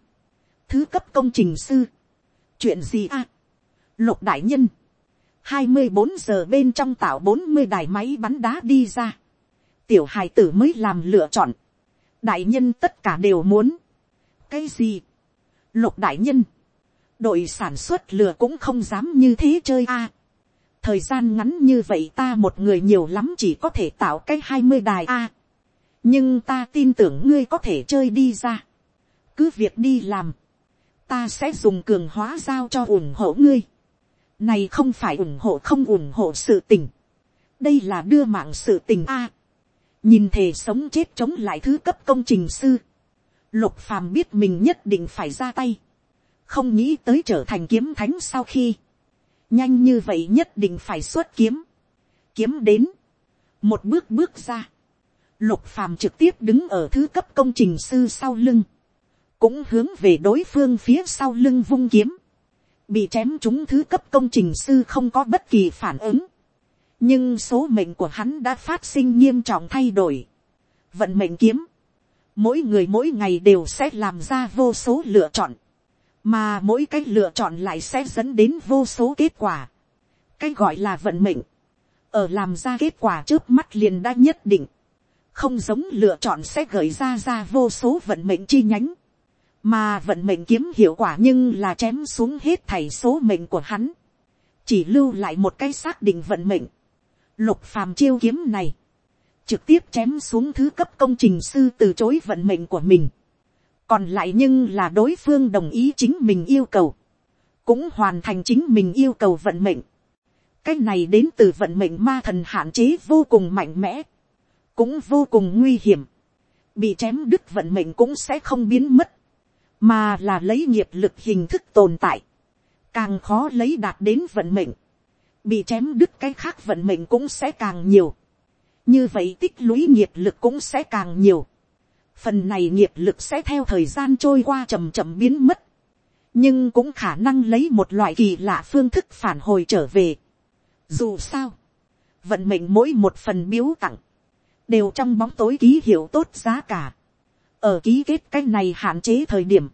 thứ cấp công trình sư, chuyện gì à, lục đại nhân, hai mươi bốn giờ bên trong tạo bốn mươi đài máy bắn đá đi ra, tiểu hài tử mới làm lựa chọn, đại nhân tất cả đều muốn, cái gì, lục đại nhân, đội sản xuất lừa cũng không dám như thế chơi a, thời gian ngắn như vậy ta một người nhiều lắm chỉ có thể tạo cái hai mươi đài a, nhưng ta tin tưởng ngươi có thể chơi đi ra, cứ việc đi làm, ta sẽ dùng cường hóa giao cho ủng hộ ngươi, này không phải ủng hộ không ủng hộ sự tình. Đây là đưa mạng sự tình a. nhìn thể sống chết chống lại thứ cấp công trình sư. Lục phàm biết mình nhất định phải ra tay. Không nghĩ tới trở thành kiếm thánh sau khi. Nhanh như vậy nhất định phải xuất kiếm. Kiếm đến. Một bước bước ra. Lục phàm trực tiếp đứng ở thứ cấp công trình sư sau lưng. Cũng hướng về đối phương phía sau lưng vung kiếm bị chém chúng thứ cấp công trình sư không có bất kỳ phản ứng. nhưng số mệnh của hắn đã phát sinh nghiêm trọng thay đổi. vận mệnh kiếm, mỗi người mỗi ngày đều sẽ làm ra vô số lựa chọn, mà mỗi cái lựa chọn lại sẽ dẫn đến vô số kết quả. cái gọi là vận mệnh, ở làm ra kết quả trước mắt liền đã nhất định, không giống lựa chọn sẽ gợi ra ra vô số vận mệnh chi nhánh. Mà vận mệnh kiếm hiệu quả nhưng là chém xuống hết thảy số mệnh của hắn, chỉ lưu lại một cái xác định vận mệnh, lục phàm chiêu kiếm này, trực tiếp chém xuống thứ cấp công trình sư từ chối vận mệnh của mình, còn lại nhưng là đối phương đồng ý chính mình yêu cầu, cũng hoàn thành chính mình yêu cầu vận mệnh, cái này đến từ vận mệnh ma thần hạn chế vô cùng mạnh mẽ, cũng vô cùng nguy hiểm, bị chém đứt vận mệnh cũng sẽ không biến mất, mà là lấy nghiệp lực hình thức tồn tại, càng khó lấy đạt đến vận mệnh, bị chém đứt cái khác vận mệnh cũng sẽ càng nhiều, như vậy tích lũy nghiệp lực cũng sẽ càng nhiều, phần này nghiệp lực sẽ theo thời gian trôi qua chầm chậm biến mất, nhưng cũng khả năng lấy một loại kỳ lạ phương thức phản hồi trở về. Dù sao, vận mệnh mỗi một phần biếu tặng, đều trong bóng tối ký hiệu tốt giá cả. Ở ký kết cái này hạn chế thời điểm,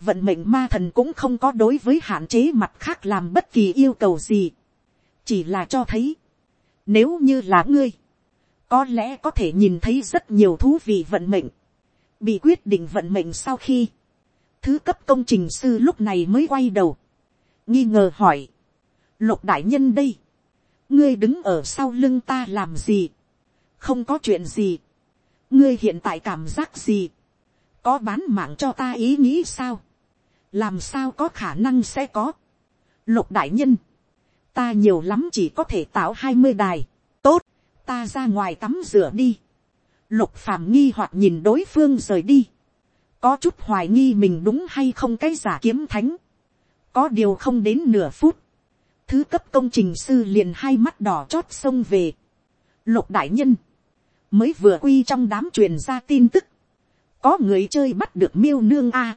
vận mệnh ma thần cũng không có đối với hạn chế mặt khác làm bất kỳ yêu cầu gì, chỉ là cho thấy, nếu như là ngươi, có lẽ có thể nhìn thấy rất nhiều thú vị vận mệnh, bị quyết định vận mệnh sau khi, thứ cấp công trình sư lúc này mới quay đầu, nghi ngờ hỏi, lục đại nhân đây, ngươi đứng ở sau lưng ta làm gì, không có chuyện gì, ngươi hiện tại cảm giác gì, có bán mạng cho ta ý nghĩ sao, làm sao có khả năng sẽ có, lục đại nhân, ta nhiều lắm chỉ có thể tạo hai mươi đài, tốt, ta ra ngoài tắm rửa đi, lục phàm nghi hoặc nhìn đối phương rời đi, có chút hoài nghi mình đúng hay không cái giả kiếm thánh, có điều không đến nửa phút, thứ cấp công trình sư liền hai mắt đỏ chót xông về, lục đại nhân, mới vừa quy trong đám truyền ra tin tức, có người chơi bắt được miêu nương a,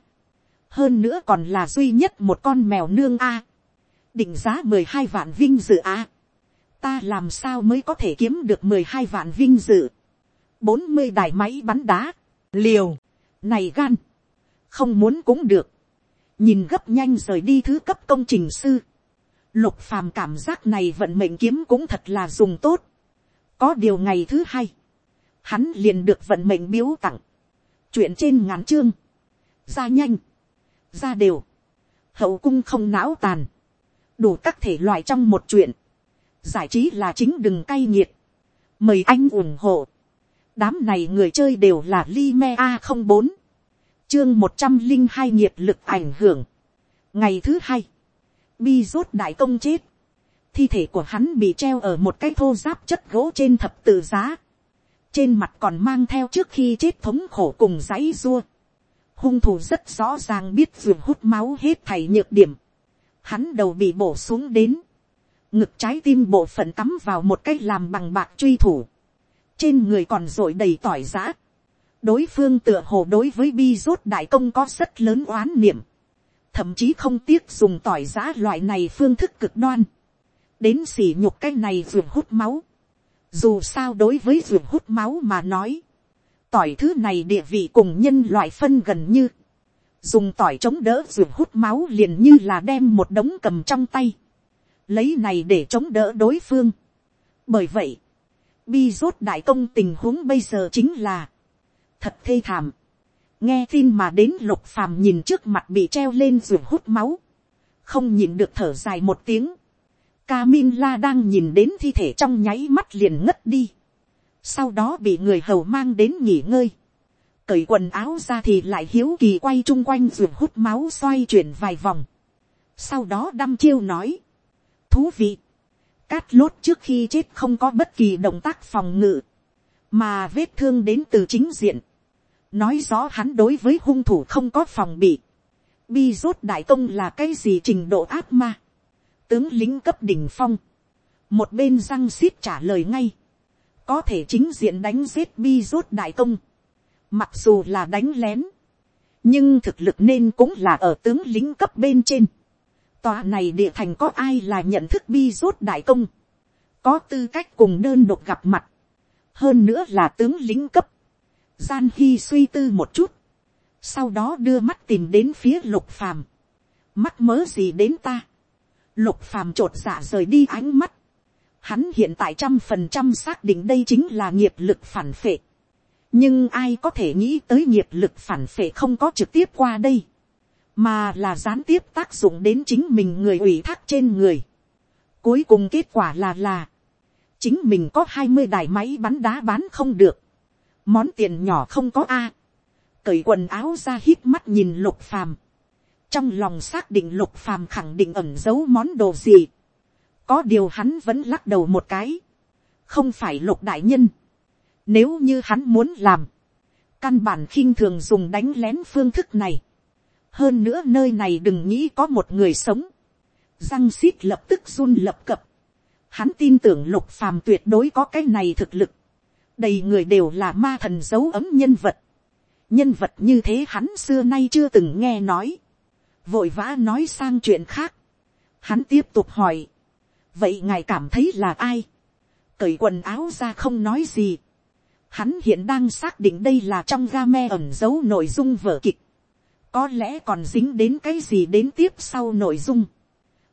hơn nữa còn là duy nhất một con mèo nương a, định giá mười hai vạn vinh dự a, ta làm sao mới có thể kiếm được mười hai vạn vinh dự, bốn mươi đài máy bắn đá, liều, này gan, không muốn cũng được, nhìn gấp nhanh rời đi thứ cấp công trình sư, lục phàm cảm giác này vận mệnh kiếm cũng thật là dùng tốt, có điều ngày thứ hai, hắn liền được vận mệnh biếu tặng, chuyện trên ngắn chương, ra nhanh, ra đều, hậu cung không não tàn, đủ các thể loại trong một chuyện, giải trí là chính đừng cay nghiệt, mời anh ủng hộ, đám này người chơi đều là Lime a không bốn. Chương một trăm linh hai nghiệp lực ảnh hưởng. ngày thứ hai, bi rốt đại công chết, thi thể của hắn bị treo ở một cái thô giáp chất gỗ trên thập tự giá, trên mặt còn mang theo trước khi chết thống khổ cùng dãy dua. hung thủ rất rõ ràng biết ruột hút máu hết thảy nhược điểm. hắn đầu bị bổ xuống đến. ngực trái tim bộ phận tắm vào một cái làm bằng bạc truy thủ. trên người còn r ộ i đầy tỏi giã. đối phương tựa hồ đối với bi rốt đại công có rất lớn oán niệm. thậm chí không tiếc dùng tỏi giã loại này phương thức cực đoan. đến xỉ nhục cái này ruột hút máu, dù sao đối với ruột hút máu mà nói, tỏi thứ này địa vị cùng nhân loại phân gần như, dùng tỏi chống đỡ ruột hút máu liền như là đem một đống cầm trong tay, lấy này để chống đỡ đối phương. bởi vậy, bi rốt đại công tình huống bây giờ chính là, thật thê thảm, nghe tin mà đến lục phàm nhìn trước mặt bị treo lên ruột hút máu, không nhìn được thở dài một tiếng, Camilla đang nhìn đến thi thể trong nháy mắt liền ngất đi. Sau đó bị người hầu mang đến nghỉ ngơi. Cởi quần áo ra thì lại hiếu kỳ quay chung quanh ruột hút máu xoay chuyển vài vòng. Sau đó đăm chiêu nói. Thú vị. Cát lốt trước khi chết không có bất kỳ động tác phòng ngự. Mà vết thương đến từ chính diện. Nói rõ hắn đối với hung thủ không có phòng bị. Bi rốt đại công là cái gì trình độ áp ma tướng lính cấp đỉnh phong, một bên răng xít trả lời ngay, có thể chính diện đánh giết bi rốt đại công, mặc dù là đánh lén, nhưng thực lực nên cũng là ở tướng lính cấp bên trên. Tòa này địa thành có ai là nhận thức bi rốt đại công, có tư cách cùng đơn độc gặp mặt, hơn nữa là tướng lính cấp. Gian Hy suy tư một chút, sau đó đưa mắt tìm đến phía lục phàm, mắt mớ gì đến ta, Lục phàm trột dạ rời đi ánh mắt. Hắn hiện tại trăm phần trăm xác định đây chính là nghiệp lực phản phệ. Nhưng ai có thể nghĩ tới nghiệp lực phản phệ không có trực tiếp qua đây. Mà là gián tiếp tác dụng đến chính mình người ủy thác trên người. Cuối cùng kết quả là là. Chính mình có hai mươi đài máy bắn đá bán không được. Món tiền nhỏ không có A. Cởi quần áo ra hít mắt nhìn lục phàm trong lòng xác định lục phàm khẳng định ẩn giấu món đồ gì. có điều hắn vẫn lắc đầu một cái. không phải lục đại nhân. nếu như hắn muốn làm, căn bản khinh thường dùng đánh lén phương thức này. hơn nữa nơi này đừng nghĩ có một người sống. răng xít lập tức run lập cập. hắn tin tưởng lục phàm tuyệt đối có cái này thực lực. đầy người đều là ma thần dấu ấm nhân vật. nhân vật như thế hắn xưa nay chưa từng nghe nói vội vã nói sang chuyện khác. Hắn tiếp tục hỏi, vậy ngài cảm thấy là ai, cởi quần áo ra không nói gì. Hắn hiện đang xác định đây là trong ga me ẩn giấu nội dung vở kịch. Có lẽ còn dính đến cái gì đến tiếp sau nội dung.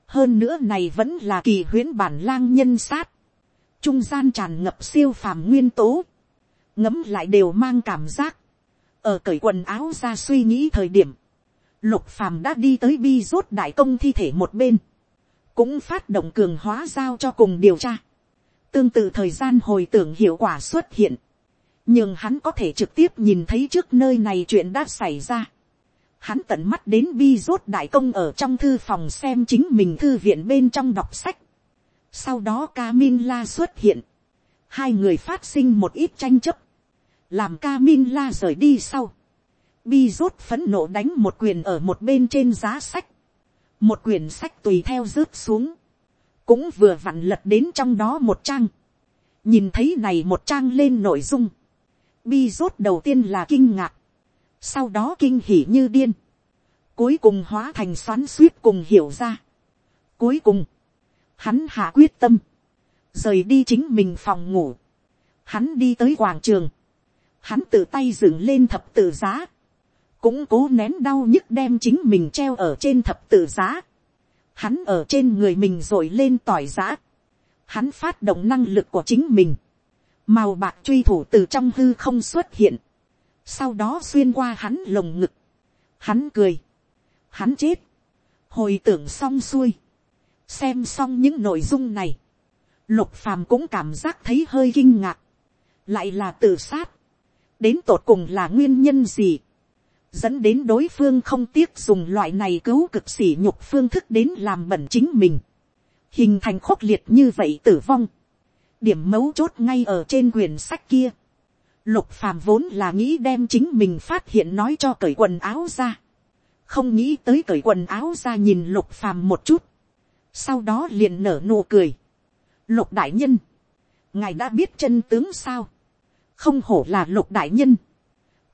Hơn nữa này vẫn là kỳ huyễn bản lang nhân sát. Trung gian tràn ngập siêu phàm nguyên tố. Ngấm lại đều mang cảm giác. Ở cởi quần áo ra suy nghĩ thời điểm lục phàm đã đi tới bi rốt đại công thi thể một bên, cũng phát động cường hóa giao cho cùng điều tra. tương tự thời gian hồi tưởng hiệu quả xuất hiện, nhưng hắn có thể trực tiếp nhìn thấy trước nơi này chuyện đã xảy ra. Hắn tận mắt đến bi rốt đại công ở trong thư phòng xem chính mình thư viện bên trong đọc sách. Sau đó Camilla xuất hiện. Hai người phát sinh một ít tranh chấp. Làm Camilla rời đi sau bi rút phấn nộ đánh một quyền ở một bên trên giá sách, một quyển sách tùy theo rớt xuống, cũng vừa vặn lật đến trong đó một trang, nhìn thấy này một trang lên nội dung, bi rút đầu tiên là kinh ngạc, sau đó kinh hỉ như điên, cuối cùng hóa thành xoắn suýt cùng hiểu ra, cuối cùng, hắn hạ quyết tâm, rời đi chính mình phòng ngủ, hắn đi tới quảng trường, hắn tự tay dựng lên thập tự giá, cũng cố nén đau nhức đem chính mình treo ở trên thập tự giá. Hắn ở trên người mình rồi lên tỏi giá. Hắn phát động năng lực của chính mình. Màu bạc truy thủ từ trong hư không xuất hiện. Sau đó xuyên qua hắn lồng ngực. Hắn cười. Hắn chết. Hồi tưởng xong xuôi. Xem xong những nội dung này. Lục phàm cũng cảm giác thấy hơi kinh ngạc. Lại là tự sát. Đến tột cùng là nguyên nhân gì? Dẫn đến đối phương không tiếc dùng loại này cứu cực sỉ nhục phương thức đến làm bẩn chính mình, hình thành khốc liệt như vậy tử vong, điểm mấu chốt ngay ở trên quyển sách kia, lục phàm vốn là nghĩ đem chính mình phát hiện nói cho cởi quần áo ra, không nghĩ tới cởi quần áo ra nhìn lục phàm một chút, sau đó liền nở nụ cười, lục đại nhân, ngài đã biết chân tướng sao, không hổ là lục đại nhân,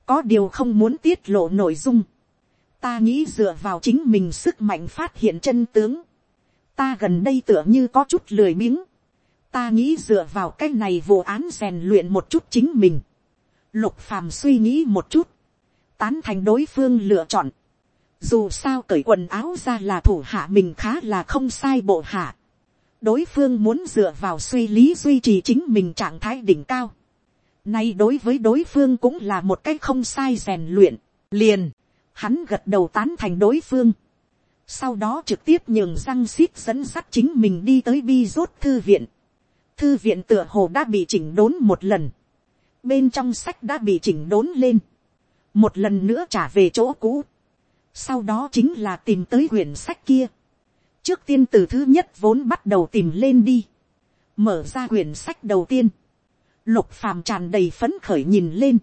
có điều không muốn tiết lộ nội dung. ta nghĩ dựa vào chính mình sức mạnh phát hiện chân tướng. ta gần đây tựa như có chút lười biếng, ta nghĩ dựa vào cái này vô án rèn luyện một chút chính mình, lục phàm suy nghĩ một chút, tán thành đối phương lựa chọn, dù sao cởi quần áo ra là thủ hạ mình khá là không sai bộ hạ, đối phương muốn dựa vào suy lý duy trì chính mình trạng thái đỉnh cao, nay đối với đối phương cũng là một cái không sai rèn luyện, liền, hắn gật đầu tán thành đối phương, sau đó trực tiếp nhường răng xít dẫn sắt chính mình đi tới bi rốt thư viện. Thư viện tựa hồ đã bị chỉnh đốn một lần. Bên trong sách đã bị chỉnh đốn lên. Một lần nữa trả về chỗ cũ. Sau đó chính là tìm tới quyển sách kia. Trước tiên từ thứ nhất vốn bắt đầu tìm lên đi. Mở ra quyển sách đầu tiên. Lục phàm tràn đầy phấn khởi nhìn lên.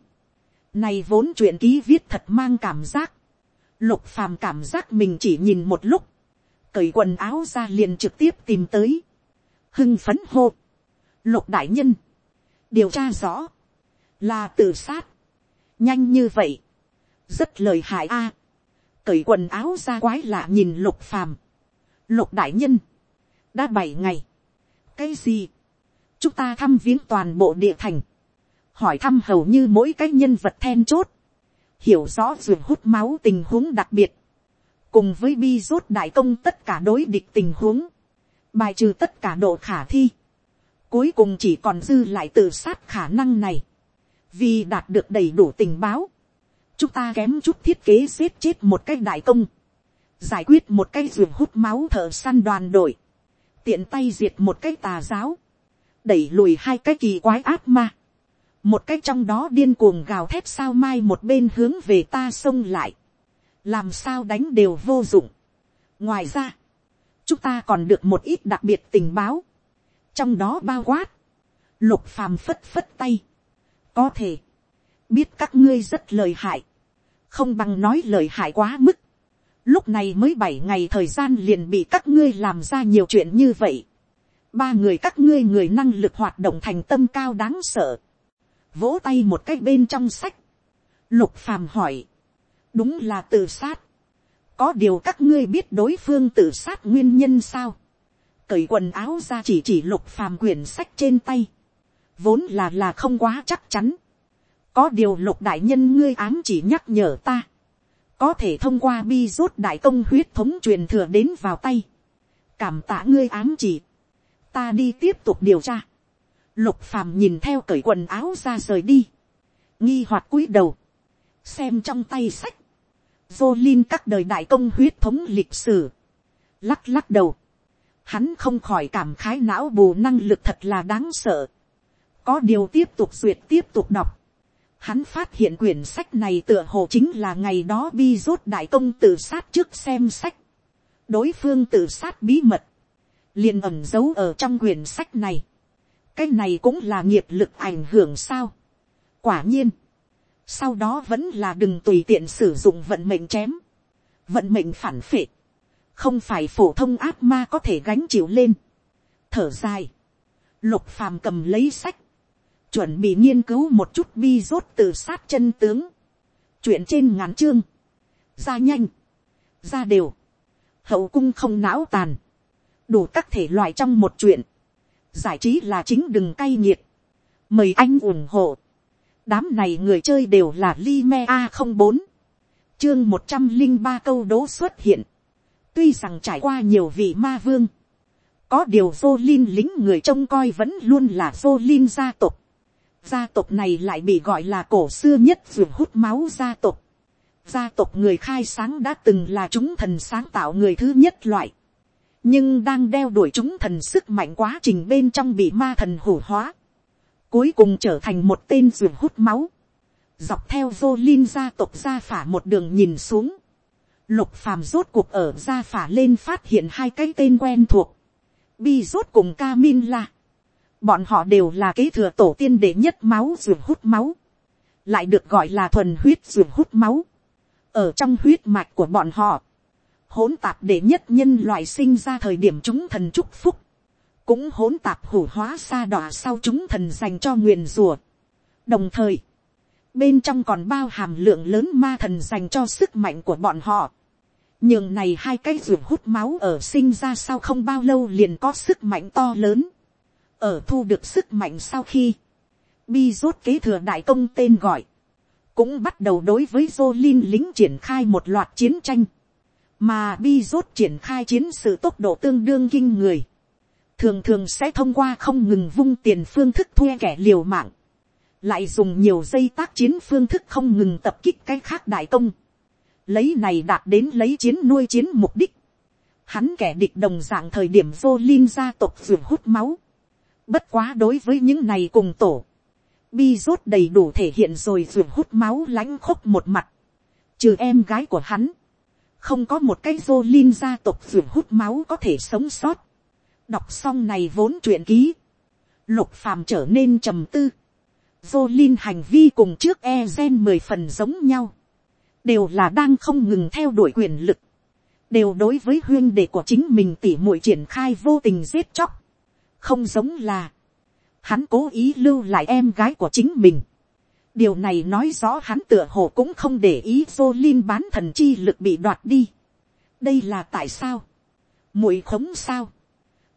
Này vốn chuyện ký viết thật mang cảm giác Lục phàm cảm giác mình chỉ nhìn một lúc. Cởi quần áo ra liền trực tiếp tìm tới. Hưng phấn hô. Lục đại nhân. Điều tra rõ. Là tự sát. Nhanh như vậy. Rất lời hại a. Cởi quần áo ra quái lạ nhìn lục phàm. Lục đại nhân. Đã bảy ngày. Cái gì? Chúng ta thăm viếng toàn bộ địa thành. Hỏi thăm hầu như mỗi cái nhân vật then chốt. Hiểu rõ ruột hút máu tình huống đặc biệt, cùng với bi rút đại công tất cả đối địch tình huống, bài trừ tất cả độ khả thi, cuối cùng chỉ còn dư lại tự sát khả năng này, vì đạt được đầy đủ tình báo, chúng ta kém chút thiết kế giết chết một cái đại công, giải quyết một cái ruột hút máu thợ săn đoàn đội, tiện tay diệt một cái tà giáo, đẩy lùi hai cái kỳ quái ác ma, một cái trong đó điên cuồng gào thét sao mai một bên hướng về ta xông lại, làm sao đánh đều vô dụng. ngoài ra, chúng ta còn được một ít đặc biệt tình báo, trong đó bao quát, lục phàm phất phất tay, có thể, biết các ngươi rất lời hại, không bằng nói lời hại quá mức, lúc này mới bảy ngày thời gian liền bị các ngươi làm ra nhiều chuyện như vậy, ba người các ngươi người năng lực hoạt động thành tâm cao đáng sợ, vỗ tay một cái bên trong sách. Lục phàm hỏi. Đúng là tự sát. Có điều các ngươi biết đối phương tự sát nguyên nhân sao? Cởi quần áo ra chỉ chỉ lục phàm quyển sách trên tay. Vốn là là không quá chắc chắn. Có điều lục đại nhân ngươi ám chỉ nhắc nhở ta. Có thể thông qua bi rốt đại công huyết thống truyền thừa đến vào tay. Cảm tạ ngươi ám chỉ. Ta đi tiếp tục điều tra Lục phàm nhìn theo cởi quần áo ra rời đi. Nghi hoạt cúi đầu. Xem trong tay sách. Vô Linh các đời đại công huyết thống lịch sử. Lắc lắc đầu. Hắn không khỏi cảm khái não bù năng lực thật là đáng sợ. Có điều tiếp tục duyệt tiếp tục đọc. Hắn phát hiện quyển sách này tựa hồ chính là ngày đó bi rốt đại công tự sát trước xem sách. Đối phương tự sát bí mật liền ẩn giấu ở trong quyển sách này. Cái này cũng là nghiệp lực ảnh hưởng sao. quả nhiên, sau đó vẫn là đừng tùy tiện sử dụng vận mệnh chém, vận mệnh phản phệ, không phải phổ thông ác ma có thể gánh chịu lên. thở dài, lục phàm cầm lấy sách, chuẩn bị nghiên cứu một chút bi rốt từ sát chân tướng, chuyện trên ngắn chương, ra nhanh, ra đều, hậu cung không não tàn, đủ các thể loại trong một chuyện, giải trí là chính đừng cay nghiệt, mời anh ủng hộ, đám này người chơi đều là Lime a không bốn chương một trăm linh ba câu đố xuất hiện, tuy rằng trải qua nhiều vị ma vương, có điều vô linh lính người trông coi vẫn luôn là vô linh gia tộc, gia tộc này lại bị gọi là cổ xưa nhất ruột hút máu gia tộc, gia tộc người khai sáng đã từng là chúng thần sáng tạo người thứ nhất loại, nhưng đang đeo đuổi chúng thần sức mạnh quá trình bên trong bị ma thần hủ hóa, cuối cùng trở thành một tên ruột hút máu, dọc theo vô linh gia tộc gia phả một đường nhìn xuống, lục phàm rốt cuộc ở gia phả lên phát hiện hai cái tên quen thuộc, bi rốt cùng ca min la, bọn họ đều là kế thừa tổ tiên đệ nhất máu ruột hút máu, lại được gọi là thuần huyết ruột hút máu, ở trong huyết mạch của bọn họ, hỗn tạp để nhất nhân loại sinh ra thời điểm chúng thần chúc phúc, cũng hỗn tạp hủ hóa xa đọa sau chúng thần dành cho nguyền rùa. đồng thời, bên trong còn bao hàm lượng lớn ma thần dành cho sức mạnh của bọn họ. nhường này hai cái ruột hút máu ở sinh ra sau không bao lâu liền có sức mạnh to lớn, ở thu được sức mạnh sau khi, bi rốt kế thừa đại công tên gọi, cũng bắt đầu đối với Jolin lính triển khai một loạt chiến tranh, mà bi rốt triển khai chiến sự tốc độ tương đương kinh người, thường thường sẽ thông qua không ngừng vung tiền phương thức thuê kẻ liều mạng, lại dùng nhiều dây tác chiến phương thức không ngừng tập kích cái khác đại công, lấy này đạt đến lấy chiến nuôi chiến mục đích, hắn kẻ địch đồng dạng thời điểm vô linh gia tộc ruột hút máu, bất quá đối với những này cùng tổ, bi rốt đầy đủ thể hiện rồi ruột hút máu lãnh khúc một mặt, trừ em gái của hắn, không có một cái vô linh gia tộc ruột hút máu có thể sống sót, đọc xong này vốn truyện ký, lục phàm trở nên trầm tư, vô linh hành vi cùng trước e gen mười phần giống nhau, đều là đang không ngừng theo đuổi quyền lực, đều đối với huyên đệ của chính mình tỉ muội triển khai vô tình giết chóc, không giống là, hắn cố ý lưu lại em gái của chính mình điều này nói rõ hắn tựa hồ cũng không để ý vô linh bán thần chi lực bị đoạt đi. đây là tại sao, muội khống sao,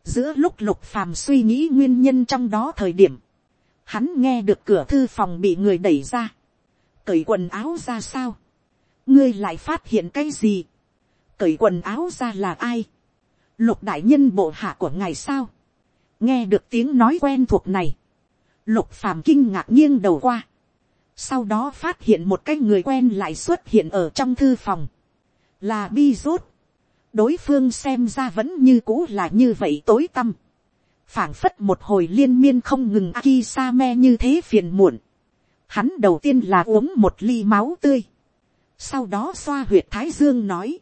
giữa lúc lục phàm suy nghĩ nguyên nhân trong đó thời điểm, hắn nghe được cửa thư phòng bị người đẩy ra, cởi quần áo ra sao, ngươi lại phát hiện cái gì, cởi quần áo ra là ai, lục đại nhân bộ hạ của ngài sao, nghe được tiếng nói quen thuộc này, lục phàm kinh ngạc nghiêng đầu qua, sau đó phát hiện một cái người quen lại xuất hiện ở trong thư phòng, là bi rốt, đối phương xem ra vẫn như cũ là như vậy tối tăm, phảng phất một hồi liên miên không ngừng aki sa me như thế phiền muộn, hắn đầu tiên là uống một ly máu tươi, sau đó xoa huyệt thái dương nói,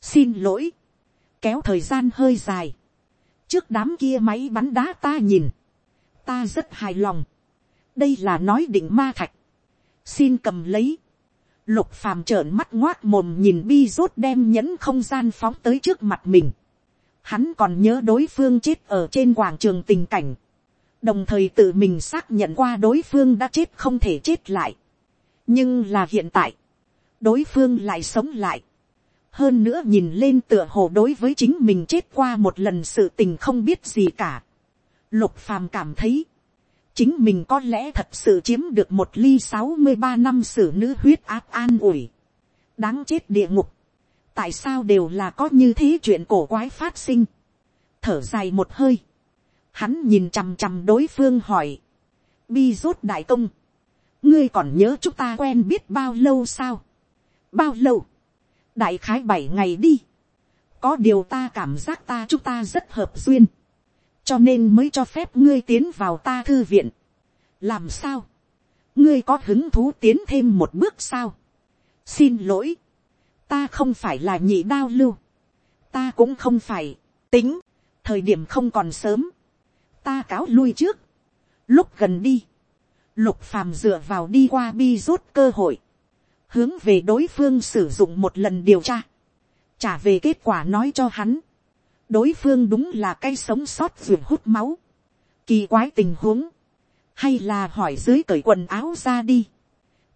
xin lỗi, kéo thời gian hơi dài, trước đám kia máy bắn đá ta nhìn, ta rất hài lòng, đây là nói định ma thạch, xin cầm lấy, lục phàm trợn mắt ngoác mồm nhìn bi rốt đem nhẫn không gian phóng tới trước mặt mình, hắn còn nhớ đối phương chết ở trên quảng trường tình cảnh, đồng thời tự mình xác nhận qua đối phương đã chết không thể chết lại, nhưng là hiện tại, đối phương lại sống lại, hơn nữa nhìn lên tựa hồ đối với chính mình chết qua một lần sự tình không biết gì cả. Lục phàm cảm thấy, chính mình có lẽ thật sự chiếm được một ly sáu mươi ba năm sử nữ huyết áp an ủi. đáng chết địa ngục. tại sao đều là có như thế chuyện cổ quái phát sinh. thở dài một hơi. hắn nhìn chằm chằm đối phương hỏi. bi rốt đại công. ngươi còn nhớ chúng ta quen biết bao lâu sao. bao lâu đại khái bảy ngày đi. có điều ta cảm giác ta chúng ta rất hợp duyên cho nên mới cho phép ngươi tiến vào ta thư viện. làm sao. ngươi có hứng thú tiến thêm một bước sao. xin lỗi. ta không phải là nhị đao lưu. ta cũng không phải. tính. thời điểm không còn sớm. ta cáo lui trước. lúc gần đi. lục phàm dựa vào đi qua bi rút cơ hội hướng về đối phương sử dụng một lần điều tra, trả về kết quả nói cho hắn, đối phương đúng là cái sống sót ruột hút máu, kỳ quái tình huống, hay là hỏi dưới cởi quần áo ra đi,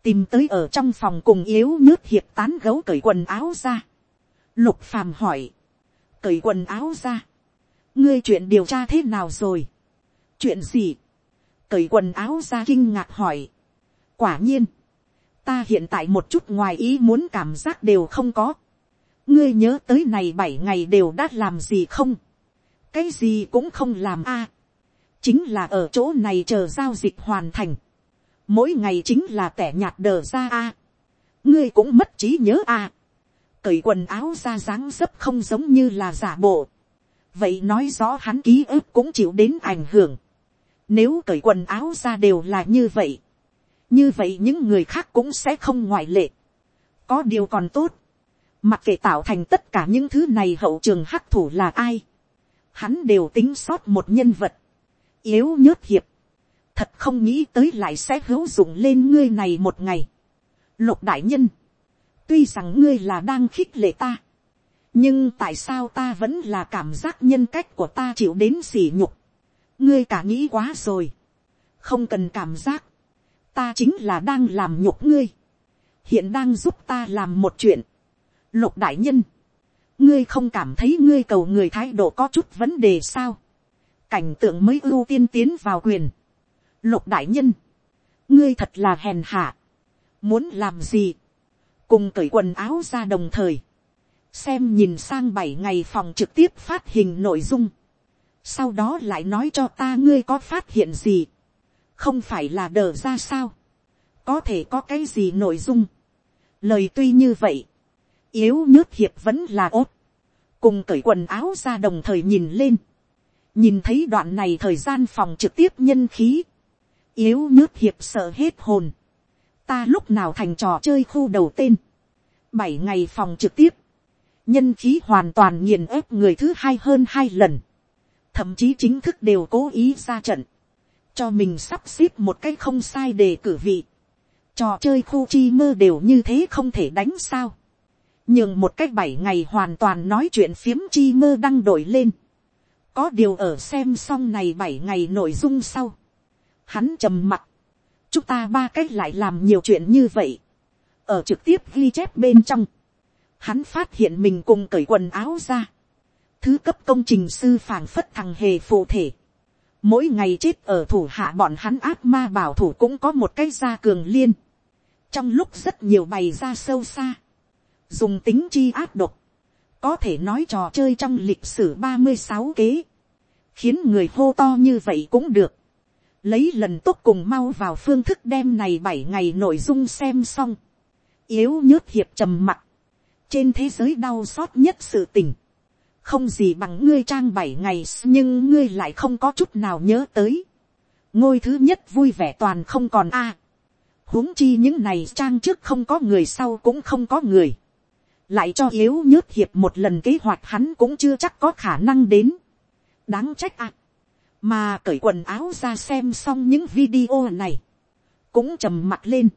tìm tới ở trong phòng cùng yếu nước hiệp tán gấu cởi quần áo ra, lục phàm hỏi, cởi quần áo ra, ngươi chuyện điều tra thế nào rồi, chuyện gì, cởi quần áo ra kinh ngạc hỏi, quả nhiên, ta hiện tại một chút ngoài ý muốn cảm giác đều không có ngươi nhớ tới này bảy ngày đều đã làm gì không. cái gì cũng không làm a. chính là ở chỗ này chờ giao dịch hoàn thành. mỗi ngày chính là tẻ nhạt đờ ra a. ngươi cũng mất trí nhớ a. cởi quần áo ra dáng dấp không giống như là giả bộ. vậy nói rõ hắn ký ức cũng chịu đến ảnh hưởng. nếu cởi quần áo ra đều là như vậy như vậy những người khác cũng sẽ không ngoại lệ. có điều còn tốt, mặc kệ tạo thành tất cả những thứ này hậu trường hắc thủ là ai, hắn đều tính sót một nhân vật, yếu nhớt hiệp, thật không nghĩ tới lại sẽ hữu dụng lên ngươi này một ngày. lục đại nhân, tuy rằng ngươi là đang khích lệ ta, nhưng tại sao ta vẫn là cảm giác nhân cách của ta chịu đến sỉ nhục, ngươi cả nghĩ quá rồi, không cần cảm giác, ta chính là đang làm nhục ngươi, hiện đang giúp ta làm một chuyện. Lục đại nhân, ngươi không cảm thấy ngươi cầu người thái độ có chút vấn đề sao, cảnh tượng mới ưu tiên tiến vào quyền, lục đại nhân, ngươi thật là hèn hạ, muốn làm gì, cùng cởi quần áo ra đồng thời, xem nhìn sang bảy ngày phòng trực tiếp phát hình nội dung, sau đó lại nói cho ta ngươi có phát hiện gì, không phải là đờ ra sao, có thể có cái gì nội dung, lời tuy như vậy, yếu nhớt hiệp vẫn là ốt, cùng cởi quần áo ra đồng thời nhìn lên, nhìn thấy đoạn này thời gian phòng trực tiếp nhân khí, yếu nhớt hiệp sợ hết hồn, ta lúc nào thành trò chơi khu đầu tên, bảy ngày phòng trực tiếp, nhân khí hoàn toàn nghiền ép người thứ hai hơn hai lần, thậm chí chính thức đều cố ý ra trận, cho mình sắp xếp một cái không sai đề cử vị, trò chơi khu chi mơ đều như thế không thể đánh sao, nhường một cách bảy ngày hoàn toàn nói chuyện phiếm chi mơ đăng đổi lên, có điều ở xem xong này bảy ngày nội dung sau, hắn trầm mặt, chúng ta ba cách lại làm nhiều chuyện như vậy, ở trực tiếp ghi chép bên trong, hắn phát hiện mình cùng cởi quần áo ra, thứ cấp công trình sư phảng phất thằng hề phụ thể, mỗi ngày chết ở thủ hạ bọn hắn áp ma bảo thủ cũng có một cái gia cường liên, trong lúc rất nhiều bày ra sâu xa, dùng tính chi áp độc, có thể nói trò chơi trong lịch sử ba mươi sáu kế, khiến người hô to như vậy cũng được, lấy lần tốt cùng mau vào phương thức đem này bảy ngày nội dung xem xong, yếu nhớt hiệp trầm mặc trên thế giới đau xót nhất sự tình, không gì bằng ngươi trang bảy ngày nhưng ngươi lại không có chút nào nhớ tới, ngôi thứ nhất vui vẻ toàn không còn a, huống chi những này trang trước không có người sau cũng không có người, lại cho yếu nhớt hiệp một lần kế hoạch hắn cũng chưa chắc có khả năng đến, đáng trách ạ, mà cởi quần áo ra xem xong những video này, cũng trầm mặt lên,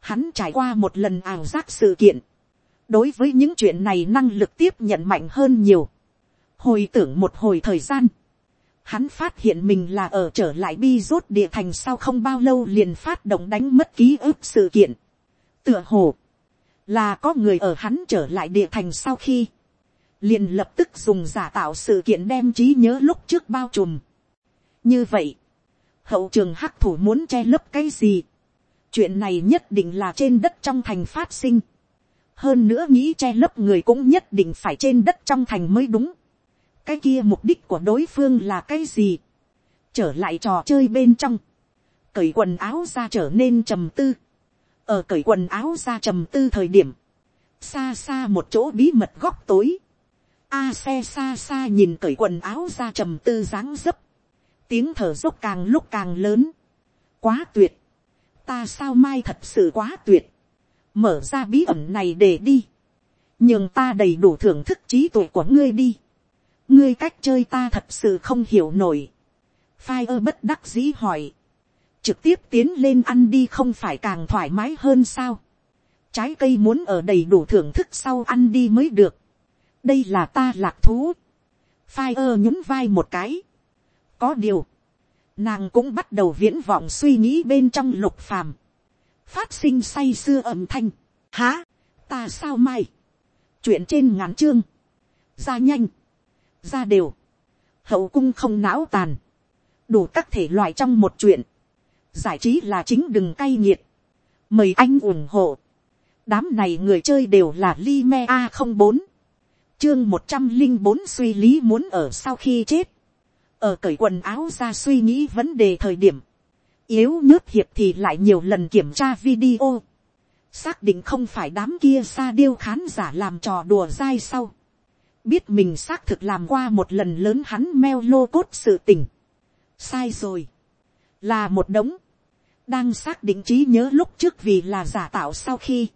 hắn trải qua một lần ảo giác sự kiện, đối với những chuyện này năng lực tiếp nhận mạnh hơn nhiều, hồi tưởng một hồi thời gian, hắn phát hiện mình là ở trở lại bi rốt địa thành sau không bao lâu liền phát động đánh mất ký ức sự kiện. Tựa hồ, là có người ở hắn trở lại địa thành sau khi, liền lập tức dùng giả tạo sự kiện đem trí nhớ lúc trước bao trùm. như vậy, hậu trường hắc thủ muốn che lấp cái gì, chuyện này nhất định là trên đất trong thành phát sinh. hơn nữa nghĩ che lấp người cũng nhất định phải trên đất trong thành mới đúng. Cái kia mục đích của đối phương là cái gì, trở lại trò chơi bên trong, cởi quần áo ra trở nên trầm tư, ở cởi quần áo ra trầm tư thời điểm, xa xa một chỗ bí mật góc tối, a xe xa xa nhìn cởi quần áo ra trầm tư dáng dấp, tiếng thở dốc càng lúc càng lớn, quá tuyệt, ta sao mai thật sự quá tuyệt, mở ra bí ẩn này để đi, nhường ta đầy đủ thưởng thức trí tuệ của ngươi đi, ngươi cách chơi ta thật sự không hiểu nổi. phai ơ bất đắc dĩ hỏi trực tiếp tiến lên ăn đi không phải càng thoải mái hơn sao. trái cây muốn ở đầy đủ thưởng thức sau ăn đi mới được. đây là ta lạc thú. phai ơ nhún vai một cái. có điều, nàng cũng bắt đầu viễn vọng suy nghĩ bên trong lục phàm. phát sinh say sưa âm thanh. há, ta sao mai. chuyện trên ngắn chương. ra nhanh ra đều, hậu cung không não tàn, đủ các thể loại trong một chuyện, giải trí là chính đừng cay nghiệt, mời anh ủng hộ, đám này người chơi đều là li me a không bốn, chương một trăm linh bốn suy lý muốn ở sau khi chết, ở cởi quần áo ra suy nghĩ vấn đề thời điểm, yếu nhớt hiệp thì lại nhiều lần kiểm tra video, xác định không phải đám kia xa điêu khán giả làm trò đùa dai sau, biết mình xác thực làm qua một lần lớn hắn meo lô cốt sự tình. sai rồi, là một đống, đang xác định trí nhớ lúc trước vì là giả tạo sau khi,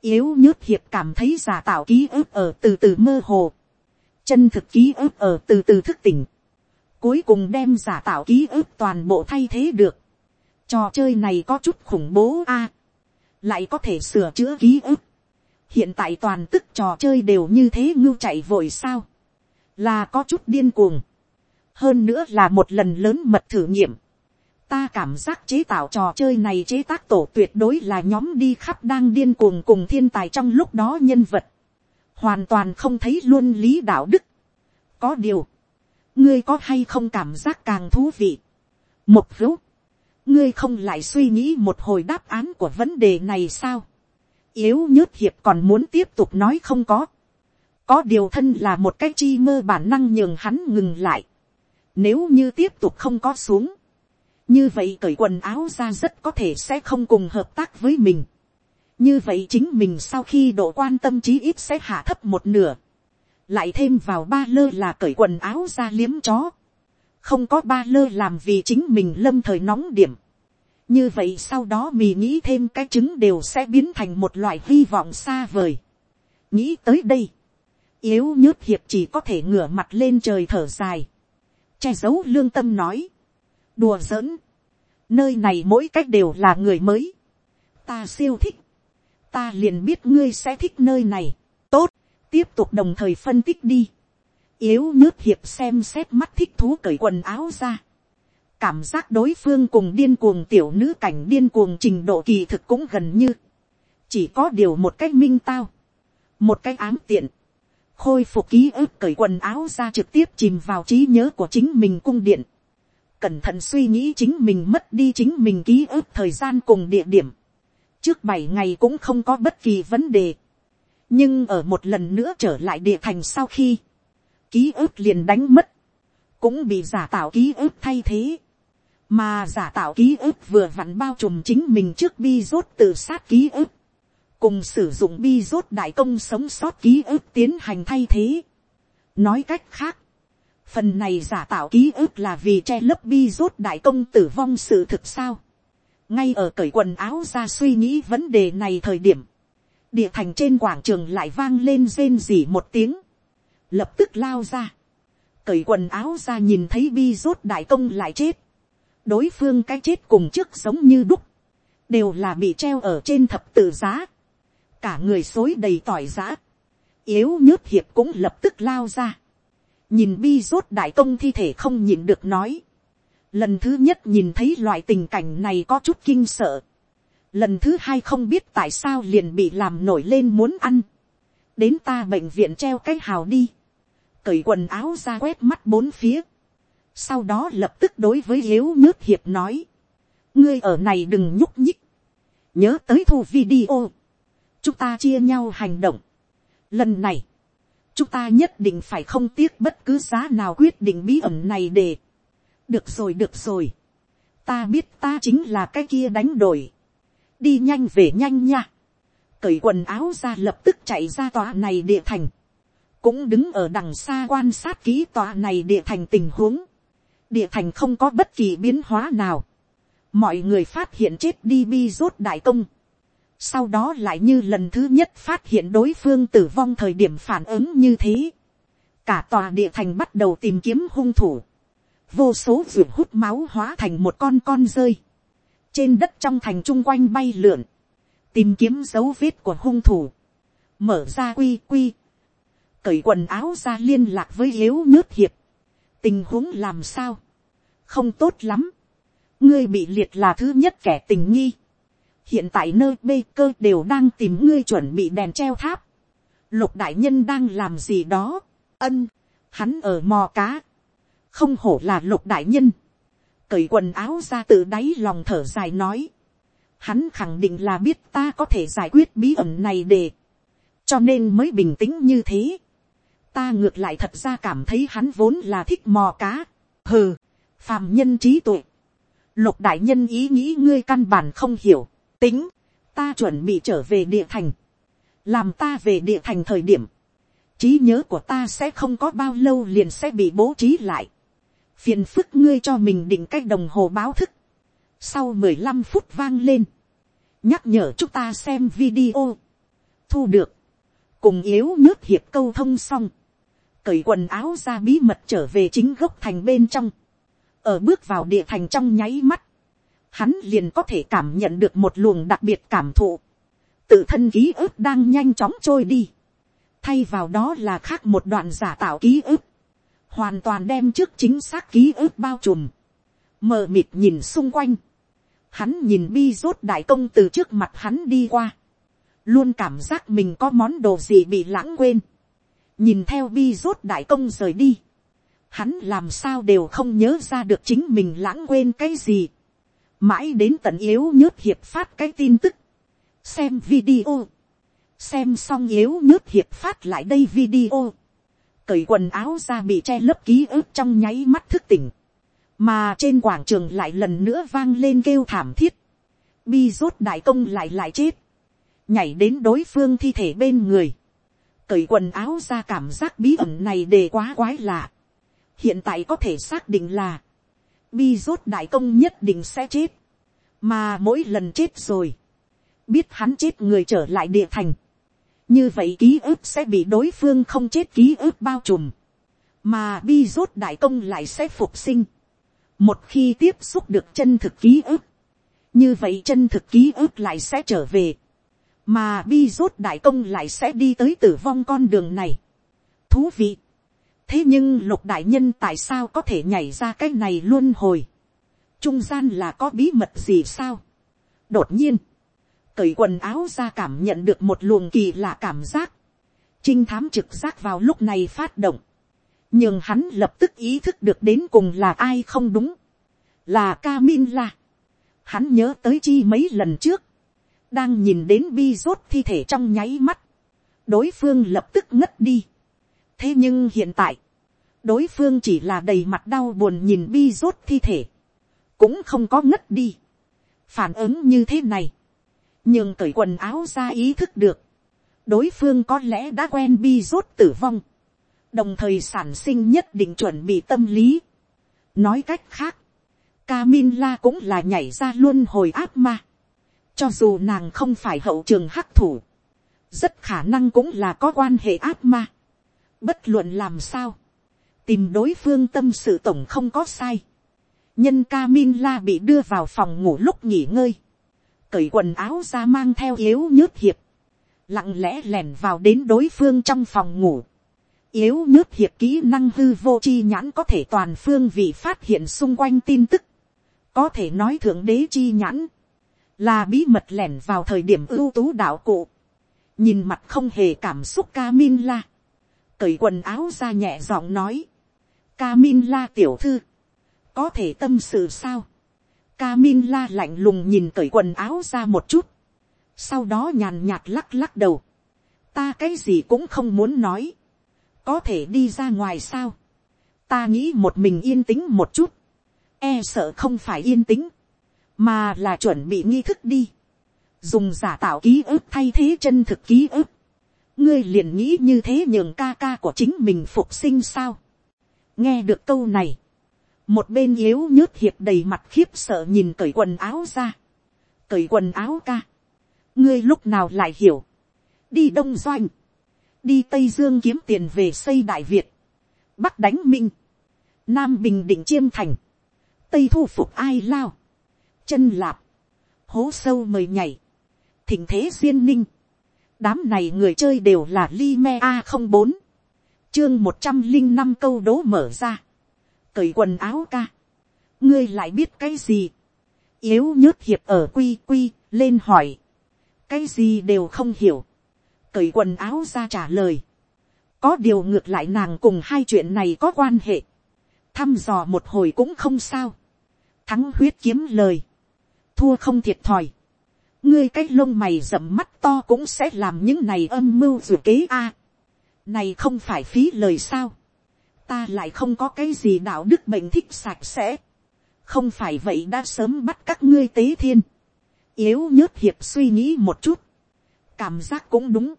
yếu nhớt hiệp cảm thấy giả tạo ký ức ở từ từ mơ hồ, chân thực ký ức ở từ từ thức tỉnh, cuối cùng đem giả tạo ký ức toàn bộ thay thế được, trò chơi này có chút khủng bố a, lại có thể sửa chữa ký ức, hiện tại toàn tức trò chơi đều như thế ngưu chạy vội sao, là có chút điên cuồng, hơn nữa là một lần lớn mật thử nghiệm, ta cảm giác chế tạo trò chơi này chế tác tổ tuyệt đối là nhóm đi khắp đang điên cuồng cùng thiên tài trong lúc đó nhân vật, hoàn toàn không thấy luôn lý đạo đức. có điều, ngươi có hay không cảm giác càng thú vị. một hữu, ngươi không lại suy nghĩ một hồi đáp án của vấn đề này sao. yếu nhớt hiệp còn muốn tiếp tục nói không có. có điều thân là một cái chi mơ bản năng nhường hắn ngừng lại. nếu như tiếp tục không có xuống, như vậy cởi quần áo ra rất có thể sẽ không cùng hợp tác với mình. như vậy chính mình sau khi độ quan tâm trí ít sẽ hạ thấp một nửa. lại thêm vào ba lơ là cởi quần áo ra liếm chó. không có ba lơ làm vì chính mình lâm thời nóng điểm. như vậy sau đó mì nghĩ thêm cái trứng đều sẽ biến thành một loại hy vọng xa vời. nghĩ tới đây, yếu nhớt hiệp chỉ có thể ngửa mặt lên trời thở dài. che giấu lương tâm nói đùa giỡn, nơi này mỗi cách đều là người mới, ta siêu thích, ta liền biết ngươi sẽ thích nơi này, tốt, tiếp tục đồng thời phân tích đi, yếu nhớt hiệp xem xét mắt thích thú cởi quần áo ra, cảm giác đối phương cùng điên cuồng tiểu nữ cảnh điên cuồng trình độ kỳ thực cũng gần như, chỉ có điều một cách minh tao, một cách ám tiện, khôi phục ký ức cởi quần áo ra trực tiếp chìm vào trí nhớ của chính mình cung điện, cẩn thận suy nghĩ chính mình mất đi chính mình ký ức thời gian cùng địa điểm. Trước bảy ngày cũng không có bất kỳ vấn đề. Nhưng ở một lần nữa trở lại địa thành sau khi, ký ức liền đánh mất, cũng bị giả tạo ký ức thay thế. Mà giả tạo ký ức vừa vặn bao trùm chính mình trước bi rốt tự sát ký ức. Cùng sử dụng bi rốt đại công sống sót ký ức tiến hành thay thế. Nói cách khác, phần này giả tạo ký ức là vì che lấp bi rốt đại công tử vong sự thực sao. ngay ở cởi quần áo ra suy nghĩ vấn đề này thời điểm, địa thành trên quảng trường lại vang lên rên rỉ một tiếng, lập tức lao ra, cởi quần áo ra nhìn thấy bi rốt đại công lại chết, đối phương cái chết cùng trước giống như đúc, đều là bị treo ở trên thập tự giá, cả người xối đầy tỏi giá, yếu nhớt hiệp cũng lập tức lao ra, nhìn bi rốt đại công thi thể không nhìn được nói. lần thứ nhất nhìn thấy loại tình cảnh này có chút kinh sợ. lần thứ hai không biết tại sao liền bị làm nổi lên muốn ăn. đến ta bệnh viện treo cái hào đi. cởi quần áo ra quét mắt bốn phía. sau đó lập tức đối với hiếu nhớt hiệp nói. ngươi ở này đừng nhúc nhích. nhớ tới thu video. chúng ta chia nhau hành động. lần này, chúng ta nhất định phải không tiếc bất cứ giá nào quyết định bí ẩn này để. được rồi được rồi. ta biết ta chính là cái kia đánh đổi. đi nhanh về nhanh nha. cởi quần áo ra lập tức chạy ra tòa này địa thành. cũng đứng ở đằng xa quan sát kỹ tòa này địa thành tình huống. địa thành không có bất kỳ biến hóa nào. mọi người phát hiện chết đi bi rốt đại công sau đó lại như lần thứ nhất phát hiện đối phương tử vong thời điểm phản ứng như thế. cả tòa địa thành bắt đầu tìm kiếm hung thủ. vô số ruột hút máu hóa thành một con con rơi. trên đất trong thành chung quanh bay lượn. tìm kiếm dấu vết của hung thủ. mở ra quy quy. cởi quần áo ra liên lạc với yếu nước hiệp. tình huống làm sao. không tốt lắm. ngươi bị liệt là thứ nhất kẻ tình nghi hiện tại nơi bê cơ đều đang tìm ngươi chuẩn bị đèn treo tháp. lục đại nhân đang làm gì đó. ân, hắn ở mò cá. không hổ là lục đại nhân. cởi quần áo ra từ đáy lòng thở dài nói. hắn khẳng định là biết ta có thể giải quyết bí ẩn này để. cho nên mới bình tĩnh như thế. ta ngược lại thật ra cảm thấy hắn vốn là thích mò cá. hừ, phàm nhân trí tuệ. lục đại nhân ý nghĩ ngươi căn bản không hiểu tính, ta chuẩn bị trở về địa thành, làm ta về địa thành thời điểm, trí nhớ của ta sẽ không có bao lâu liền sẽ bị bố trí lại, phiền phức ngươi cho mình định cách đồng hồ báo thức, sau mười lăm phút vang lên, nhắc nhở chúng ta xem video, thu được, cùng yếu nước hiệp câu thông xong, cởi quần áo ra bí mật trở về chính gốc thành bên trong, ở bước vào địa thành trong nháy mắt, hắn liền có thể cảm nhận được một luồng đặc biệt cảm thụ, tự thân ký ức đang nhanh chóng trôi đi, thay vào đó là khác một đoạn giả tạo ký ức, hoàn toàn đem trước chính xác ký ức bao trùm, mờ mịt nhìn xung quanh, hắn nhìn bi rốt đại công từ trước mặt hắn đi qua, luôn cảm giác mình có món đồ gì bị lãng quên, nhìn theo bi rốt đại công rời đi, hắn làm sao đều không nhớ ra được chính mình lãng quên cái gì, mãi đến tận yếu nhớt hiệp phát cái tin tức, xem video, xem xong yếu nhớt hiệp phát lại đây video, cởi quần áo ra bị che lấp ký ức trong nháy mắt thức tỉnh, mà trên quảng trường lại lần nữa vang lên kêu thảm thiết, bi rốt đại công lại lại chết, nhảy đến đối phương thi thể bên người, cởi quần áo ra cảm giác bí ẩn này đề quá quái lạ, hiện tại có thể xác định là, bi rốt đại công nhất định sẽ chết, mà mỗi lần chết rồi, biết hắn chết người trở lại địa thành, như vậy ký ức sẽ bị đối phương không chết ký ức bao trùm, mà bi rốt đại công lại sẽ phục sinh, một khi tiếp xúc được chân thực ký ức, như vậy chân thực ký ức lại sẽ trở về, mà bi rốt đại công lại sẽ đi tới tử vong con đường này. thú vị thế nhưng lục đại nhân tại sao có thể nhảy ra cái này luôn hồi. trung gian là có bí mật gì sao. đột nhiên, cởi quần áo ra cảm nhận được một luồng kỳ lạ cảm giác. trinh thám trực giác vào lúc này phát động. nhưng hắn lập tức ý thức được đến cùng là ai không đúng. là ca min la. hắn nhớ tới chi mấy lần trước đang nhìn đến bi rốt thi thể trong nháy mắt, đối phương lập tức ngất đi. thế nhưng hiện tại, đối phương chỉ là đầy mặt đau buồn nhìn bi rốt thi thể, cũng không có ngất đi. phản ứng như thế này, nhưng cởi quần áo ra ý thức được, đối phương có lẽ đã quen bi rốt tử vong, đồng thời sản sinh nhất định chuẩn bị tâm lý. nói cách khác, Camilla cũng là nhảy ra luôn hồi áp ma. Cho dù nàng không phải hậu trường hắc thủ. Rất khả năng cũng là có quan hệ áp ma. Bất luận làm sao. Tìm đối phương tâm sự tổng không có sai. Nhân ca min la bị đưa vào phòng ngủ lúc nghỉ ngơi. Cởi quần áo ra mang theo yếu nhớt hiệp. Lặng lẽ lẻn vào đến đối phương trong phòng ngủ yếu nhớt hiệp kỹ năng hư vô chi nhãn có thể toàn phương vì phát hiện xung quanh tin tức. Có thể nói thượng đế chi nhãn là bí mật lẻn vào thời điểm ưu tú đạo cụ, nhìn mặt không hề cảm xúc ca min la, cởi quần áo ra nhẹ giọng nói, Camin la tiểu thư, có thể tâm sự sao, Camin la lạnh lùng nhìn cởi quần áo ra một chút, sau đó nhàn nhạt lắc lắc đầu, ta cái gì cũng không muốn nói, có thể đi ra ngoài sao, ta nghĩ một mình yên tĩnh một chút, e sợ không phải yên tĩnh, mà là chuẩn bị nghi thức đi, dùng giả tạo ký ức thay thế chân thực ký ức, ngươi liền nghĩ như thế nhường ca ca của chính mình phục sinh sao nghe được câu này, một bên yếu nhớt hiệp đầy mặt khiếp sợ nhìn cởi quần áo ra, cởi quần áo ca, ngươi lúc nào lại hiểu, đi đông doanh, đi tây dương kiếm tiền về xây đại việt, bắc đánh minh, nam bình định chiêm thành, tây thu phục ai lao, chân lạp, hố sâu mời nhảy, thỉnh thế duyên ninh, đám này người chơi đều là li me a không bốn, chương một trăm linh năm câu đố mở ra, cởi quần áo ca, ngươi lại biết cái gì, yếu nhớt hiệp ở quy quy lên hỏi, cái gì đều không hiểu, cởi quần áo ra trả lời, có điều ngược lại nàng cùng hai chuyện này có quan hệ, thăm dò một hồi cũng không sao, thắng huyết kiếm lời, thua không thiệt thòi. ngươi cái lông mày rậm mắt to cũng sẽ làm những này âm mưu dù kế a này không phải phí lời sao. ta lại không có cái gì đạo đức bệnh thích sạch sẽ. không phải vậy đã sớm bắt các ngươi tế thiên. yếu nhớt hiệp suy nghĩ một chút. cảm giác cũng đúng.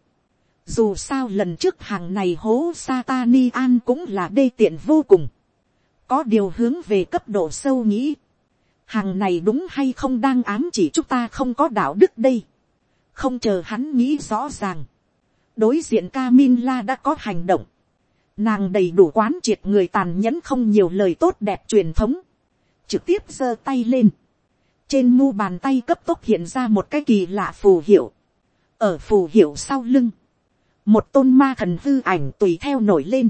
dù sao lần trước hàng này hố Satani an cũng là đê tiện vô cùng. có điều hướng về cấp độ sâu nghĩ hàng này đúng hay không đang ám chỉ chúng ta không có đạo đức đây. không chờ hắn nghĩ rõ ràng đối diện Camilla đã có hành động. nàng đầy đủ quán triệt người tàn nhẫn không nhiều lời tốt đẹp truyền thống. trực tiếp giơ tay lên. trên mu bàn tay cấp tốc hiện ra một cái kỳ lạ phù hiệu. ở phù hiệu sau lưng. một tôn ma thần hư ảnh tùy theo nổi lên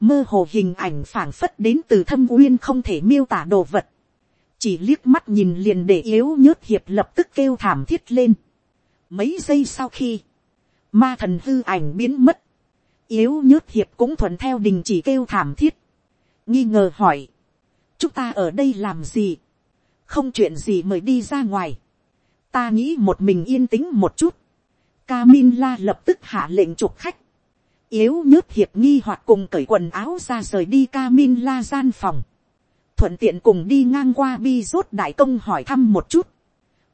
mơ hồ hình ảnh phảng phất đến từ thâm uyên không thể miêu tả đồ vật chỉ liếc mắt nhìn liền để yếu nhớt hiệp lập tức kêu thảm thiết lên. Mấy giây sau khi, ma thần hư ảnh biến mất, yếu nhớt hiệp cũng thuận theo đình chỉ kêu thảm thiết, nghi ngờ hỏi, chúng ta ở đây làm gì, không chuyện gì mời đi ra ngoài, ta nghĩ một mình yên tĩnh một chút, Camilla lập tức hạ lệnh chụp khách, yếu nhớt hiệp nghi hoặc cùng cởi quần áo ra rời đi Camilla gian phòng, thuận tiện cùng đi ngang qua bi rốt đại công hỏi thăm một chút,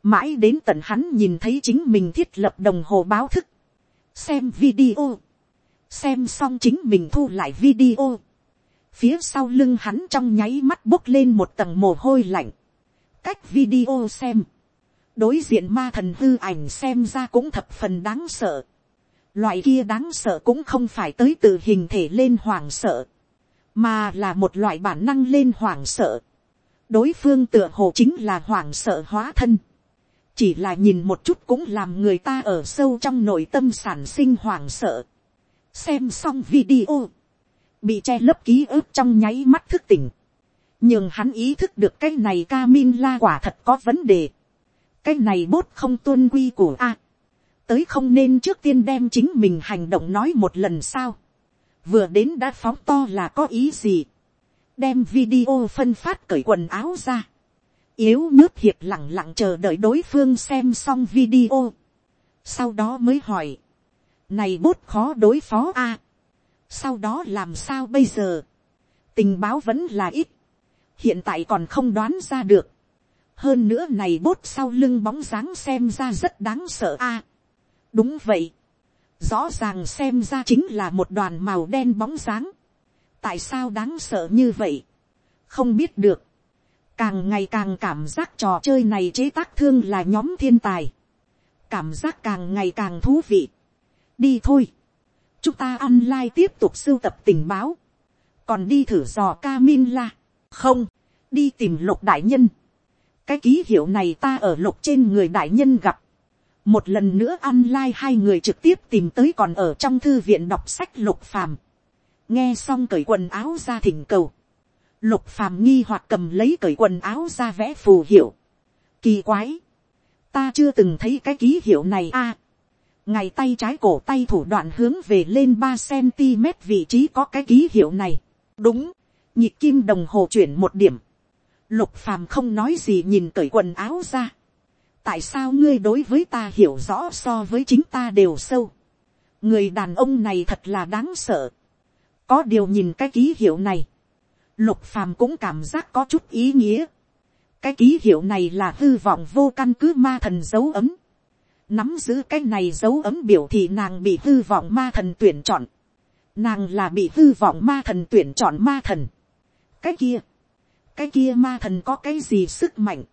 mãi đến tận hắn nhìn thấy chính mình thiết lập đồng hồ báo thức, xem video, xem xong chính mình thu lại video, phía sau lưng hắn trong nháy mắt bốc lên một tầng mồ hôi lạnh, cách video xem, đối diện ma thần hư ảnh xem ra cũng thập phần đáng sợ, loại kia đáng sợ cũng không phải tới từ hình thể lên hoảng sợ, mà là một loại bản năng lên hoảng sợ. đối phương tựa hồ chính là hoảng sợ hóa thân chỉ là nhìn một chút cũng làm người ta ở sâu trong nội tâm sản sinh hoảng sợ. xem xong video, bị che lấp ký ức trong nháy mắt thức tỉnh. nhưng hắn ý thức được cái này ca min la quả thật có vấn đề. cái này bốt không tuân quy của a. tới không nên trước tiên đem chính mình hành động nói một lần sao vừa đến đã phóng to là có ý gì, đem video phân phát cởi quần áo ra, yếu nước hiệp lẳng lặng chờ đợi đối phương xem xong video, sau đó mới hỏi, này bốt khó đối phó a, à, sau đó làm sao bây giờ, tình báo vẫn là ít, hiện tại còn không đoán ra được, hơn nữa này bốt sau lưng bóng dáng xem ra rất đáng sợ a, à, đúng vậy, rõ ràng xem ra chính là một đoàn màu đen bóng dáng. tại sao đáng sợ như vậy, không biết được, càng ngày càng cảm giác trò chơi này chế tác thương là nhóm thiên tài, cảm giác càng ngày càng thú vị. đi thôi, chúng ta online tiếp tục sưu tập tình báo, còn đi thử dò ca min la, không, đi tìm lục đại nhân, cái ký hiệu này ta ở lục trên người đại nhân gặp, một lần nữa online hai người trực tiếp tìm tới còn ở trong thư viện đọc sách lục phàm. nghe xong cởi quần áo ra thỉnh cầu lục phàm nghi hoặc cầm lấy cởi quần áo ra vẽ phù hiệu. kỳ quái. ta chưa từng thấy cái ký hiệu này a. À, ngày tay trái cổ tay thủ đoạn hướng về lên ba cm vị trí có cái ký hiệu này. đúng. nhịp kim đồng hồ chuyển một điểm. lục phàm không nói gì nhìn cởi quần áo ra tại sao ngươi đối với ta hiểu rõ so với chính ta đều sâu. người đàn ông này thật là đáng sợ. có điều nhìn cái ký hiệu này lục phàm cũng cảm giác có chút ý nghĩa. cái ký hiệu này là hư vọng vô căn cứ ma thần dấu ấm. nắm giữ cái này dấu ấm biểu thị nàng bị hư vọng ma thần tuyển chọn. nàng là bị hư vọng ma thần tuyển chọn ma thần. cái kia, cái kia ma thần có cái gì sức mạnh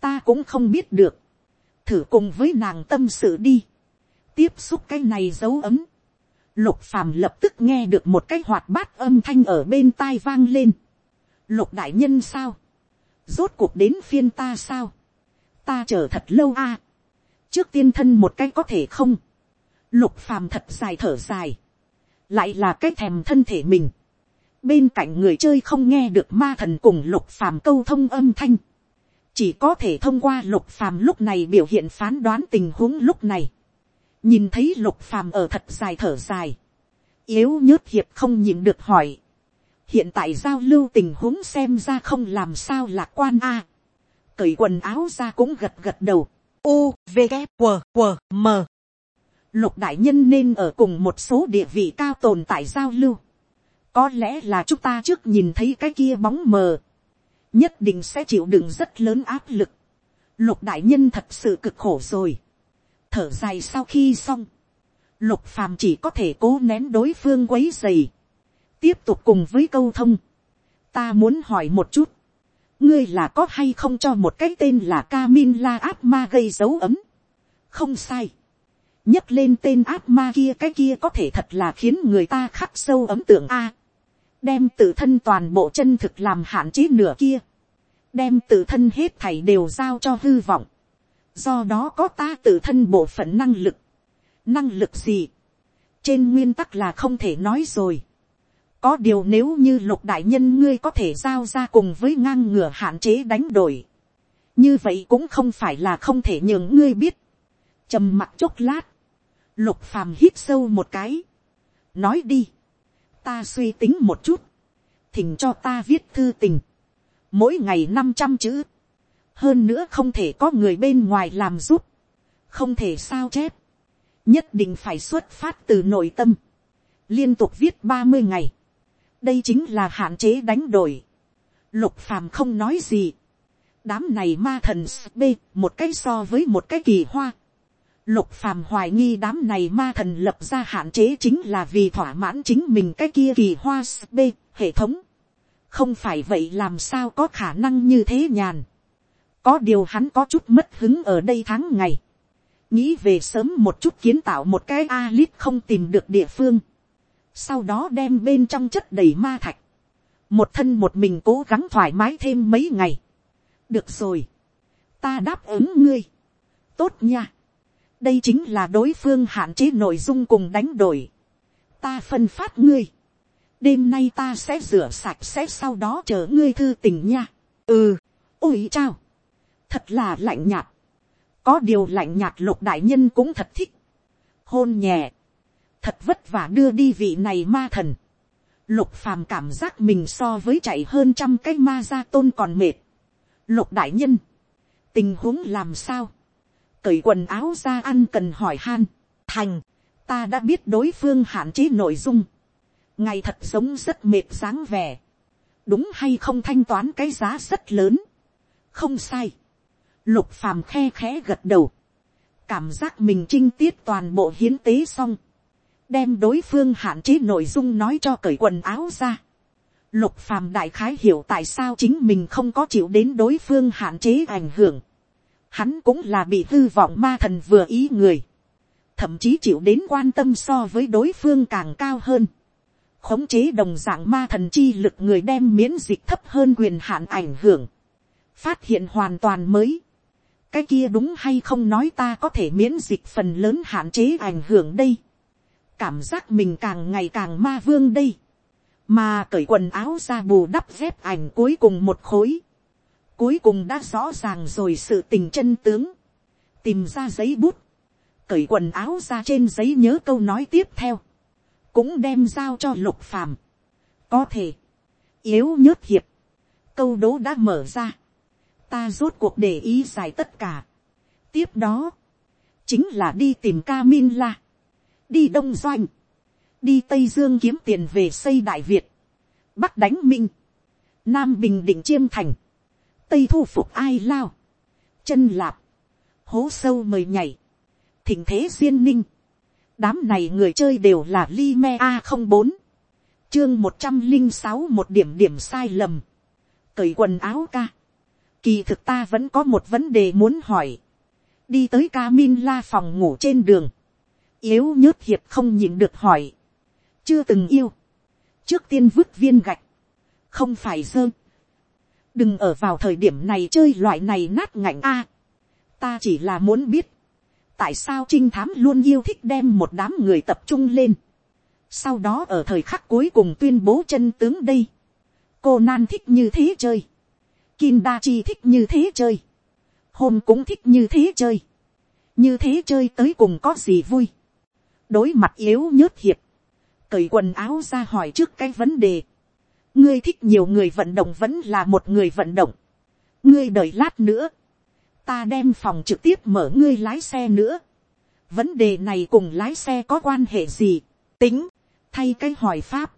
ta cũng không biết được, thử cùng với nàng tâm sự đi, tiếp xúc cái này dấu ấm, lục phàm lập tức nghe được một cái hoạt bát âm thanh ở bên tai vang lên, lục đại nhân sao, rốt cuộc đến phiên ta sao, ta chờ thật lâu a, trước tiên thân một cái có thể không, lục phàm thật dài thở dài, lại là cái thèm thân thể mình, bên cạnh người chơi không nghe được ma thần cùng lục phàm câu thông âm thanh, chỉ có thể thông qua lục phàm lúc này biểu hiện phán đoán tình huống lúc này nhìn thấy lục phàm ở thật dài thở dài. yếu nhớt hiệp không nhìn được hỏi. hiện tại giao lưu tình huống xem ra không làm sao lạc quan a. cởi quần áo ra cũng gật gật đầu. u, v, g q q m lục đại nhân nên ở cùng một số địa vị cao tồn tại giao lưu. có lẽ là chúng ta trước nhìn thấy cái kia bóng mờ nhất định sẽ chịu đựng rất lớn áp lực. Lục đại nhân thật sự cực khổ rồi. Thở dài sau khi xong. Lục phàm chỉ có thể cố nén đối phương quấy dày. Tiếp tục cùng với câu thông. Ta muốn hỏi một chút. Ngươi là có hay không cho một cái tên là Camin La Áp Ma gây dấu ấm. Không sai. nhấc lên tên áp ma kia cái kia có thể thật là khiến người ta khắc sâu ấm tưởng A đem tự thân toàn bộ chân thực làm hạn chế nửa kia, đem tự thân hết thảy đều giao cho hư vọng, do đó có ta tự thân bộ phận năng lực, năng lực gì, trên nguyên tắc là không thể nói rồi, có điều nếu như lục đại nhân ngươi có thể giao ra cùng với ngang ngửa hạn chế đánh đổi, như vậy cũng không phải là không thể nhường ngươi biết, trầm mặc chốc lát, lục phàm hít sâu một cái, nói đi, ta suy tính một chút, thỉnh cho ta viết thư tình, mỗi ngày năm trăm chữ, hơn nữa không thể có người bên ngoài làm giúp, không thể sao chép, nhất định phải xuất phát từ nội tâm, liên tục viết ba mươi ngày, đây chính là hạn chế đánh đổi, lục phàm không nói gì, đám này ma thần b một cái so với một cái kỳ hoa, lục phàm hoài nghi đám này ma thần lập ra hạn chế chính là vì thỏa mãn chính mình cái kia kỳ hoa b hệ thống, không phải vậy làm sao có khả năng như thế nhàn, có điều hắn có chút mất hứng ở đây tháng ngày, nghĩ về sớm một chút kiến tạo một cái Alice không tìm được địa phương, sau đó đem bên trong chất đầy ma thạch, một thân một mình cố gắng thoải mái thêm mấy ngày. được rồi, ta đáp ứng ngươi, tốt nha, đây chính là đối phương hạn chế nội dung cùng đánh đổi, ta phân phát ngươi, đêm nay ta sẽ rửa sạch sẽ sau đó chờ ngươi thư tình nha, ừ, ôi chao, thật là lạnh nhạt, có điều lạnh nhạt lục đại nhân cũng thật thích, hôn nhẹ, thật vất vả đưa đi vị này ma thần, lục phàm cảm giác mình so với chạy hơn trăm cái ma gia tôn còn mệt, lục đại nhân, tình huống làm sao, cởi quần áo ra ăn cần hỏi han, thành, ta đã biết đối phương hạn chế nội dung, ngày thật giống rất mệt dáng vẻ, đúng hay không thanh toán cái giá rất lớn, không sai, lục phàm khe khẽ gật đầu, cảm giác mình trinh tiết toàn bộ hiến tế xong, đem đối phương hạn chế nội dung nói cho cởi quần áo ra. Lục phàm đại khái hiểu tại sao chính mình không có chịu đến đối phương hạn chế ảnh hưởng. Hắn cũng là bị hư vọng ma thần vừa ý người. Thậm chí chịu đến quan tâm so với đối phương càng cao hơn. Khống chế đồng dạng ma thần chi lực người đem miễn dịch thấp hơn quyền hạn ảnh hưởng. Phát hiện hoàn toàn mới. Cái kia đúng hay không nói ta có thể miễn dịch phần lớn hạn chế ảnh hưởng đây. Cảm giác mình càng ngày càng ma vương đây, mà cởi quần áo ra bù đắp dép ảnh cuối cùng một khối, cuối cùng đã rõ ràng rồi sự tình chân tướng, tìm ra giấy bút, cởi quần áo ra trên giấy nhớ câu nói tiếp theo, cũng đem giao cho lục phàm, có thể, yếu nhớt hiệp, câu đố đã mở ra, ta rốt cuộc để ý giải tất cả, tiếp đó, chính là đi tìm ca min la, đi đông doanh, đi tây dương kiếm tiền về xây đại việt, bắc đánh minh, nam bình định chiêm thành, tây thu phục ai lao, chân lạp, hố sâu mời nhảy, thỉnh thế duyên ninh, đám này người chơi đều là li me a không bốn, chương một trăm linh sáu một điểm điểm sai lầm, cởi quần áo ca, kỳ thực ta vẫn có một vấn đề muốn hỏi, đi tới ca min la phòng ngủ trên đường, yếu nhớt hiệp không nhìn được hỏi, chưa từng yêu, trước tiên vứt viên gạch, không phải dơ, đừng ở vào thời điểm này chơi loại này nát ngạnh a, ta chỉ là muốn biết, tại sao trinh thám luôn yêu thích đem một đám người tập trung lên, sau đó ở thời khắc cuối cùng tuyên bố chân tướng đây, cô nan thích như thế chơi, Kim Đa Chi thích như thế chơi. Hôm cũng thích như thế chơi. Như thế chơi tới cùng có gì vui đối mặt yếu nhớt hiệp, cởi quần áo ra hỏi trước cái vấn đề. ngươi thích nhiều người vận động vẫn là một người vận động. ngươi đợi lát nữa, ta đem phòng trực tiếp mở ngươi lái xe nữa. vấn đề này cùng lái xe có quan hệ gì, tính, thay cái hỏi pháp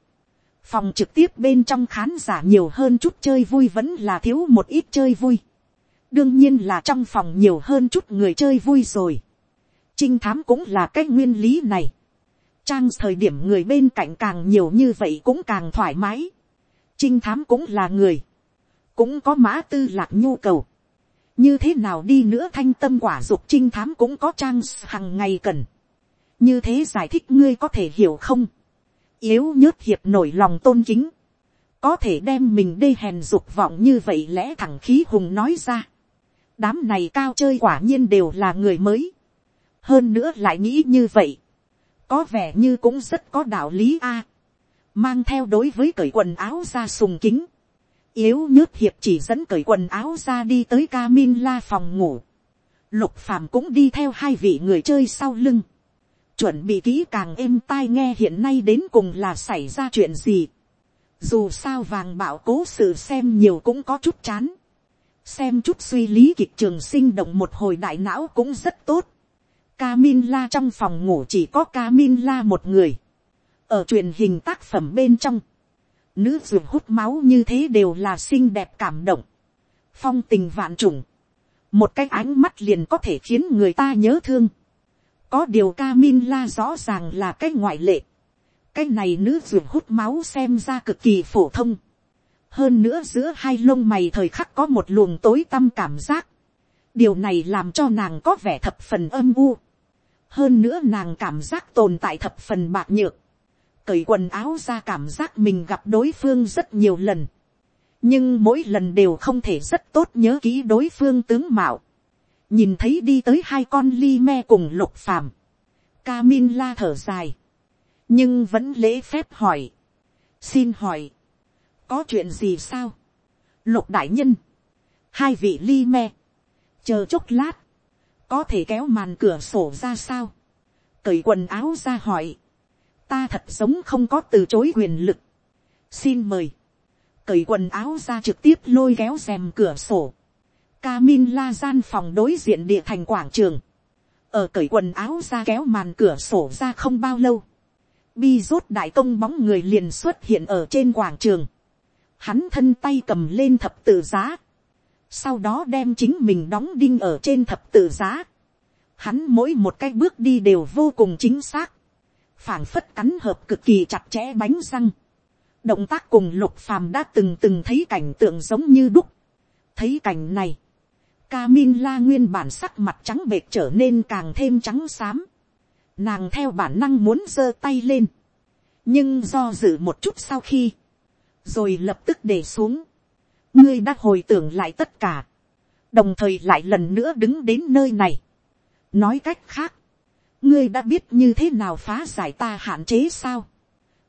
phòng trực tiếp bên trong khán giả nhiều hơn chút chơi vui vẫn là thiếu một ít chơi vui. đương nhiên là trong phòng nhiều hơn chút người chơi vui rồi trinh thám cũng là cái nguyên lý này. Trang thời điểm người bên cạnh càng nhiều như vậy cũng càng thoải mái. Trinh thám cũng là người. Cũng có mã tư lạc nhu cầu. Như thế nào đi nữa thanh tâm quả dục trinh thám cũng có trang hằng ngày cần. Như thế giải thích ngươi có thể hiểu không? Yếu nhớt hiệp nổi lòng tôn kính. Có thể đem mình đê hèn dục vọng như vậy lẽ thẳng khí hùng nói ra. Đám này cao chơi quả nhiên đều là người mới. Hơn nữa lại nghĩ như vậy, có vẻ như cũng rất có đạo lý a, mang theo đối với cởi quần áo ra sùng kính, yếu nhớt hiệp chỉ dẫn cởi quần áo ra đi tới ca min la phòng ngủ, lục phàm cũng đi theo hai vị người chơi sau lưng, chuẩn bị kỹ càng êm tai nghe hiện nay đến cùng là xảy ra chuyện gì. Dù sao vàng bảo cố sự xem nhiều cũng có chút chán. Xem chút suy lý kịch trường sinh động một hồi đại não cũng rất tốt. Camilla trong phòng ngủ chỉ có Camilla một người. Ở truyền hình tác phẩm bên trong. Nữ ruột hút máu như thế đều là xinh đẹp cảm động. Phong tình vạn trùng. Một cái ánh mắt liền có thể khiến người ta nhớ thương. Có điều Camilla rõ ràng là cái ngoại lệ. Cái này nữ ruột hút máu xem ra cực kỳ phổ thông. Hơn nữa giữa hai lông mày thời khắc có một luồng tối tăm cảm giác. Điều này làm cho nàng có vẻ thập phần âm u. Hơn nữa nàng cảm giác tồn tại thập phần bạc nhược. Cởi quần áo ra cảm giác mình gặp đối phương rất nhiều lần. Nhưng mỗi lần đều không thể rất tốt nhớ kỹ đối phương tướng mạo nhìn thấy đi tới hai con ly me cùng lục phàm, ca la thở dài, nhưng vẫn lễ phép hỏi, xin hỏi, có chuyện gì sao, lục đại nhân, hai vị ly me, chờ chốc lát, có thể kéo màn cửa sổ ra sao, cởi quần áo ra hỏi, ta thật giống không có từ chối quyền lực, xin mời, cởi quần áo ra trực tiếp lôi kéo rèm cửa sổ, Camilla gian phòng đối diện địa thành quảng trường. Ở cởi quần áo ra kéo màn cửa sổ ra không bao lâu. Bi rốt đại công bóng người liền xuất hiện ở trên quảng trường. Hắn thân tay cầm lên thập tự giá. Sau đó đem chính mình đóng đinh ở trên thập tự giá. Hắn mỗi một cái bước đi đều vô cùng chính xác. phảng phất cắn hợp cực kỳ chặt chẽ bánh răng. Động tác cùng lục phàm đã từng từng thấy cảnh tượng giống như đúc. Thấy cảnh này Camilla nguyên bản sắc mặt trắng bệt trở nên càng thêm trắng xám. Nàng theo bản năng muốn giơ tay lên. Nhưng do dự một chút sau khi. Rồi lập tức để xuống. Ngươi đã hồi tưởng lại tất cả. Đồng thời lại lần nữa đứng đến nơi này. Nói cách khác. Ngươi đã biết như thế nào phá giải ta hạn chế sao.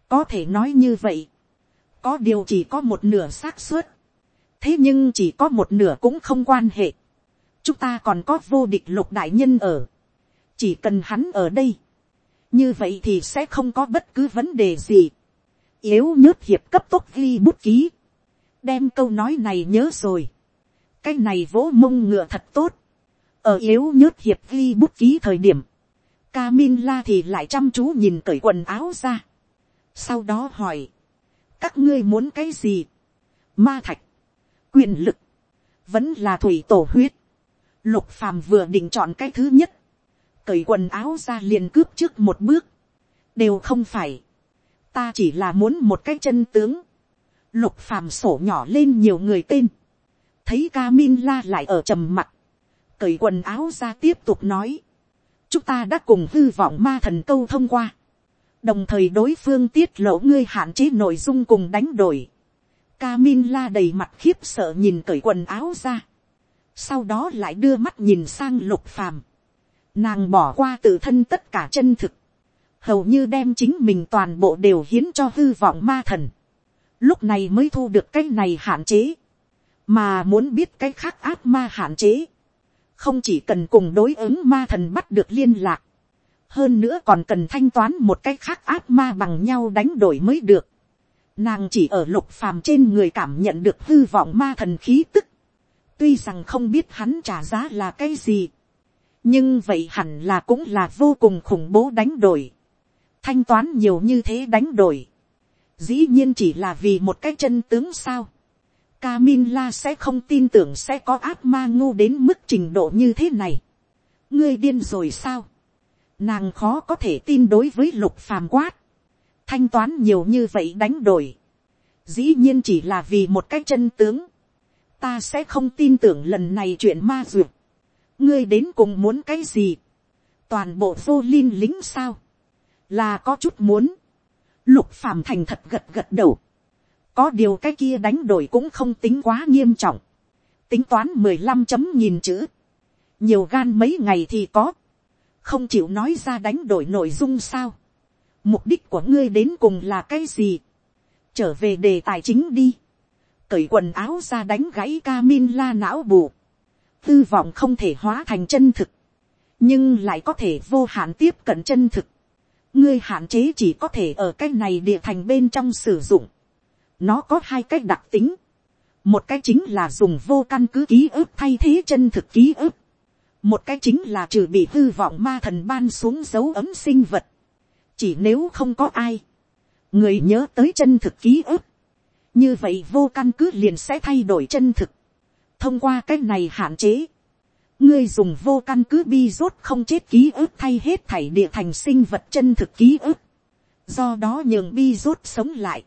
Có thể nói như vậy. Có điều chỉ có một nửa xác suất. Thế nhưng chỉ có một nửa cũng không quan hệ chúng ta còn có vô địch lục đại nhân ở, chỉ cần hắn ở đây, như vậy thì sẽ không có bất cứ vấn đề gì, yếu nhớt hiệp cấp tốc ghi bút ký, đem câu nói này nhớ rồi, cái này vỗ mông ngựa thật tốt, ở yếu nhớt hiệp ghi bút ký thời điểm, Camilla thì lại chăm chú nhìn cởi quần áo ra. Sau đó hỏi. Các ngươi muốn cái gì? Ma thạch. Quyền lực. Vẫn là thủy tổ huyết. Lục phàm vừa định chọn cái thứ nhất. Cởi quần áo ra liền cướp trước một bước. Đều không phải. Ta chỉ là muốn một cái chân tướng. Lục phàm sổ nhỏ lên nhiều người tên. Thấy ca min la lại ở trầm mặt. Cởi quần áo ra tiếp tục nói. Chúng ta đã cùng hư vọng ma thần câu thông qua. Đồng thời đối phương tiết lộ ngươi hạn chế nội dung cùng đánh đổi. Ca min la đầy mặt khiếp sợ nhìn cởi quần áo ra sau đó lại đưa mắt nhìn sang lục phàm, nàng bỏ qua tự thân tất cả chân thực, hầu như đem chính mình toàn bộ đều hiến cho hư vọng ma thần, lúc này mới thu được cái này hạn chế, mà muốn biết cái khác ác ma hạn chế, không chỉ cần cùng đối ứng ma thần bắt được liên lạc, hơn nữa còn cần thanh toán một cái khác ác ma bằng nhau đánh đổi mới được. Nàng chỉ ở lục phàm trên người cảm nhận được hư vọng ma thần khí tức, tuy rằng không biết hắn trả giá là cái gì, nhưng vậy hẳn là cũng là vô cùng khủng bố đánh đổi, thanh toán nhiều như thế đánh đổi, dĩ nhiên chỉ là vì một cái chân tướng sao, Camilla sẽ không tin tưởng sẽ có ác ma ngu đến mức trình độ như thế này. ngươi điên rồi sao, nàng khó có thể tin đối với lục phàm quát, thanh toán nhiều như vậy đánh đổi, dĩ nhiên chỉ là vì một cái chân tướng, ta sẽ không tin tưởng lần này chuyện ma duyệt. ngươi đến cùng muốn cái gì. toàn bộ vô linh lính sao. là có chút muốn. lục phàm thành thật gật gật đầu. có điều cái kia đánh đổi cũng không tính quá nghiêm trọng. tính toán mười lăm chấm nhìn chữ. nhiều gan mấy ngày thì có. không chịu nói ra đánh đổi nội dung sao. mục đích của ngươi đến cùng là cái gì. trở về đề tài chính đi cởi quần áo ra đánh gãy ca min la não bù. tư vọng không thể hóa thành chân thực, nhưng lại có thể vô hạn tiếp cận chân thực. ngươi hạn chế chỉ có thể ở cái này địa thành bên trong sử dụng. nó có hai cái đặc tính. một cái chính là dùng vô căn cứ ký ức thay thế chân thực ký ức. một cái chính là trừ bị hư vọng ma thần ban xuống dấu ấm sinh vật. chỉ nếu không có ai, người nhớ tới chân thực ký ức như vậy vô căn cứ liền sẽ thay đổi chân thực. thông qua cái này hạn chế, ngươi dùng vô căn cứ bi rốt không chết ký ức thay hết thảy địa thành sinh vật chân thực ký ức. Do đó nhường bi rốt sống lại.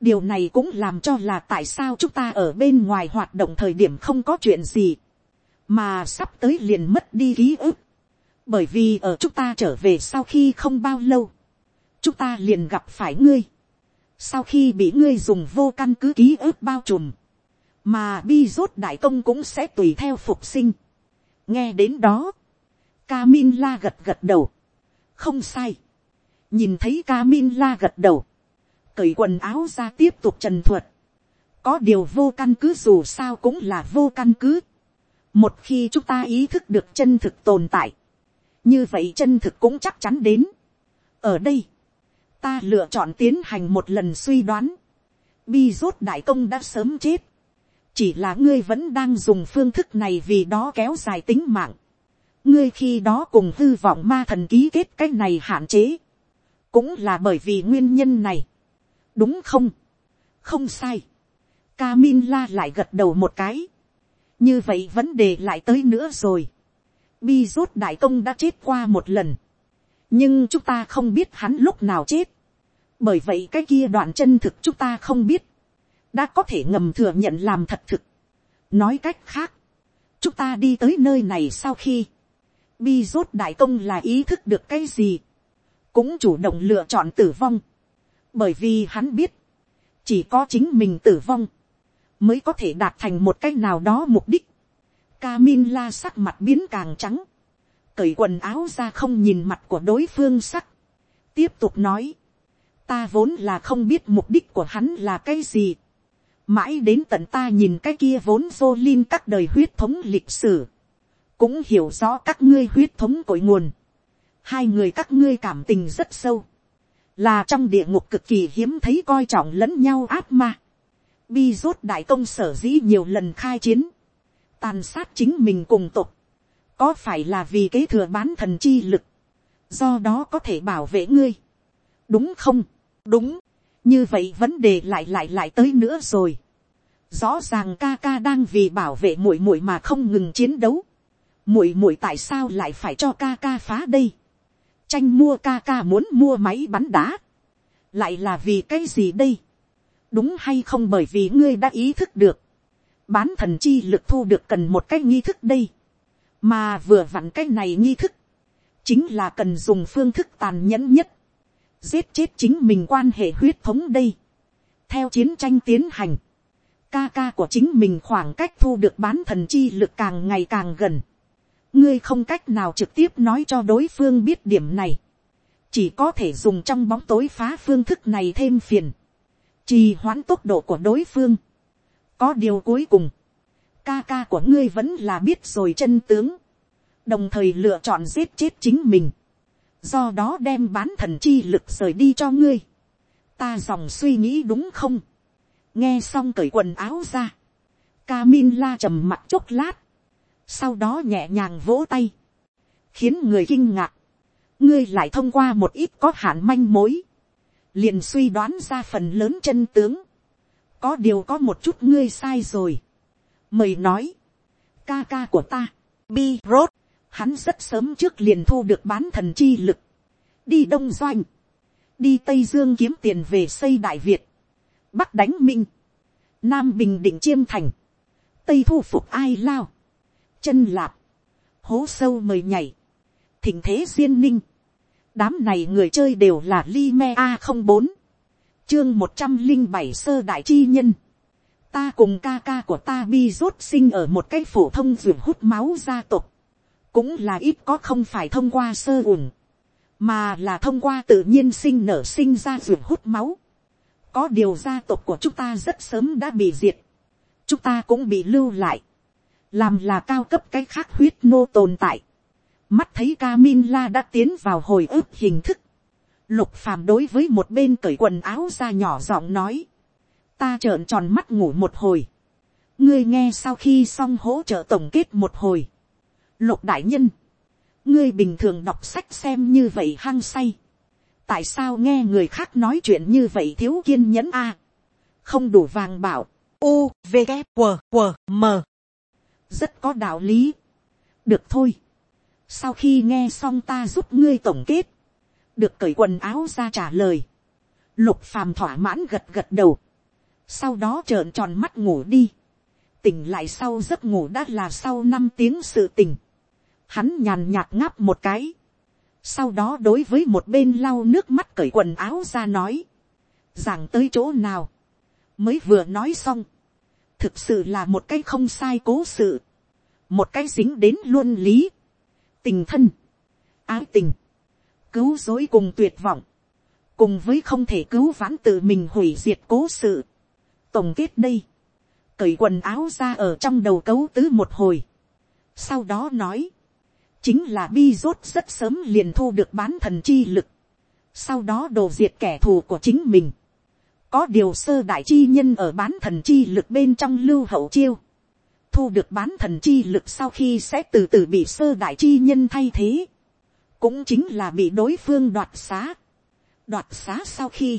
Điều này cũng làm cho là tại sao chúng ta ở bên ngoài hoạt động thời điểm không có chuyện gì. Mà sắp tới liền mất đi ký ức. Bởi vì ở chúng ta trở về sau khi không bao lâu. Chúng ta liền gặp phải ngươi. Sau khi bị ngươi dùng vô căn cứ ký ức bao trùm. Mà bi rốt đại công cũng sẽ tùy theo phục sinh nghe đến đó, Camin la gật gật đầu, không sai, nhìn thấy Camin la gật đầu, cởi quần áo ra tiếp tục trần thuật, có điều vô căn cứ dù sao cũng là vô căn cứ, một khi chúng ta ý thức được chân thực tồn tại, như vậy chân thực cũng chắc chắn đến. ở đây, ta lựa chọn tiến hành một lần suy đoán, bi rốt đại công đã sớm chết, chỉ là ngươi vẫn đang dùng phương thức này vì đó kéo dài tính mạng. ngươi khi đó cùng hư vọng ma thần ký kết cái này hạn chế, cũng là bởi vì nguyên nhân này, đúng không, không sai, Camilla lại gật đầu một cái, như vậy vấn đề lại tới nữa rồi, bi rốt đại công đã chết qua một lần, nhưng chúng ta không biết hắn lúc nào chết, bởi vậy cái kia đoạn chân thực chúng ta không biết, đã có thể ngầm thừa nhận làm thật thực. nói cách khác, chúng ta đi tới nơi này sau khi, bi rốt đại công là ý thức được cái gì, cũng chủ động lựa chọn tử vong, bởi vì hắn biết, chỉ có chính mình tử vong, mới có thể đạt thành một cách nào đó mục đích. Camin la sắc mặt biến càng trắng, cởi quần áo ra không nhìn mặt của đối phương sắc, tiếp tục nói, ta vốn là không biết mục đích của hắn là cái gì, mãi đến tận ta nhìn cái kia vốn vô linh các đời huyết thống lịch sử, cũng hiểu rõ các ngươi huyết thống cội nguồn, hai người các ngươi cảm tình rất sâu, là trong địa ngục cực kỳ hiếm thấy coi trọng lẫn nhau ác ma, bi rốt đại công sở dĩ nhiều lần khai chiến, tàn sát chính mình cùng tục, có phải là vì kế thừa bán thần chi lực, do đó có thể bảo vệ ngươi, đúng không, đúng, như vậy vấn đề lại lại lại tới nữa rồi. rõ ràng ca ca đang vì bảo vệ muội muội mà không ngừng chiến đấu. muội muội tại sao lại phải cho ca ca phá đây. tranh mua ca ca muốn mua máy bắn đá. lại là vì cái gì đây. đúng hay không bởi vì ngươi đã ý thức được. bán thần chi lực thu được cần một cái nghi thức đây mà vừa vặn cái này nghi thức. chính là cần dùng phương thức tàn nhẫn nhất giết chết chính mình quan hệ huyết thống đây. theo chiến tranh tiến hành, ca ca của chính mình khoảng cách thu được bán thần chi lực càng ngày càng gần. ngươi không cách nào trực tiếp nói cho đối phương biết điểm này. chỉ có thể dùng trong bóng tối phá phương thức này thêm phiền. trì hoãn tốc độ của đối phương. có điều cuối cùng, ca ca của ngươi vẫn là biết rồi chân tướng. đồng thời lựa chọn giết chết chính mình do đó đem bán thần chi lực rời đi cho ngươi. ta dòng suy nghĩ đúng không. nghe xong cởi quần áo ra. Camin la trầm mặt chốc lát. sau đó nhẹ nhàng vỗ tay. khiến người kinh ngạc. ngươi lại thông qua một ít có hạn manh mối. liền suy đoán ra phần lớn chân tướng. có điều có một chút ngươi sai rồi mời nói. ca ca của ta. Bi rốt hắn rất sớm trước liền thu được bán thần chi lực, đi đông doanh, đi tây dương kiếm tiền về xây đại việt, bắc đánh minh, nam bình định chiêm thành, tây thu phục ai lao, chân lạp, hố sâu mời nhảy, thỉnh thế duyên ninh, đám này người chơi đều là Lime a không bốn, chương một trăm linh bảy sơ đại chi nhân, ta cùng ca ca của ta bi rốt sinh ở một cái phổ thông ruột hút máu gia tộc, cũng là ít có không phải thông qua sơ ủng, mà là thông qua tự nhiên sinh nở sinh ra ruột hút máu. có điều gia tộc của chúng ta rất sớm đã bị diệt, chúng ta cũng bị lưu lại, làm là cao cấp cái khác huyết nô tồn tại, mắt thấy Camilla đã tiến vào hồi ức hình thức, lục phàm đối với một bên cởi quần áo ra nhỏ giọng nói, ta trợn tròn mắt ngủ một hồi, ngươi nghe sau khi xong hỗ trợ tổng kết một hồi, lục đại nhân, ngươi bình thường đọc sách xem như vậy hăng say, tại sao nghe người khác nói chuyện như vậy thiếu kiên nhẫn a, không đủ vàng bảo, u v g w w m. Rất có đạo lý, được thôi, sau khi nghe xong ta giúp ngươi tổng kết, được cởi quần áo ra trả lời, lục phàm thỏa mãn gật gật đầu, sau đó trợn tròn mắt ngủ đi, tỉnh lại sau giấc ngủ đã là sau năm tiếng sự tỉnh, hắn nhàn nhạt ngáp một cái, sau đó đối với một bên lau nước mắt cởi quần áo ra nói, rằng tới chỗ nào, mới vừa nói xong, thực sự là một cái không sai cố sự, một cái dính đến luân lý, tình thân, ái tình, cứu dối cùng tuyệt vọng, cùng với không thể cứu vãn tự mình hủy diệt cố sự tổng kết đây, cởi quần áo ra ở trong đầu cấu tứ một hồi, sau đó nói, chính là bi rốt rất sớm liền thu được bán thần chi lực, sau đó đồ diệt kẻ thù của chính mình, có điều sơ đại chi nhân ở bán thần chi lực bên trong lưu hậu chiêu, thu được bán thần chi lực sau khi sẽ từ từ bị sơ đại chi nhân thay thế, cũng chính là bị đối phương đoạt xá. đoạt xá sau khi,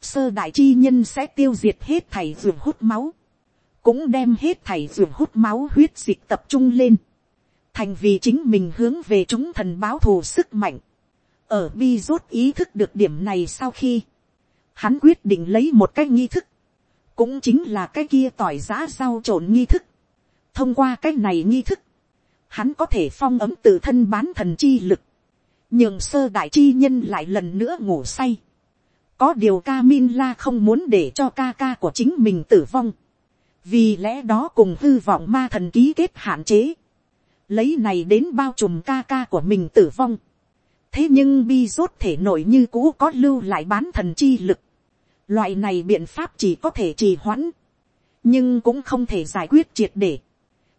sơ đại chi nhân sẽ tiêu diệt hết thảy ruột hút máu, cũng đem hết thảy ruột hút máu huyết dịch tập trung lên, thành vì chính mình hướng về chúng thần báo thù sức mạnh. ở bi rốt ý thức được điểm này sau khi, hắn quyết định lấy một cái nghi thức, cũng chính là cái kia tỏi giá rau trộn nghi thức, thông qua cái này nghi thức, hắn có thể phong ấm tự thân bán thần chi lực, nhường sơ đại chi nhân lại lần nữa ngủ say có điều ca min la không muốn để cho ca ca của chính mình tử vong, vì lẽ đó cùng hư vọng ma thần ký kết hạn chế, lấy này đến bao trùm ca ca của mình tử vong. thế nhưng bi rốt thể nổi như cũ có lưu lại bán thần chi lực, loại này biện pháp chỉ có thể trì hoãn, nhưng cũng không thể giải quyết triệt để.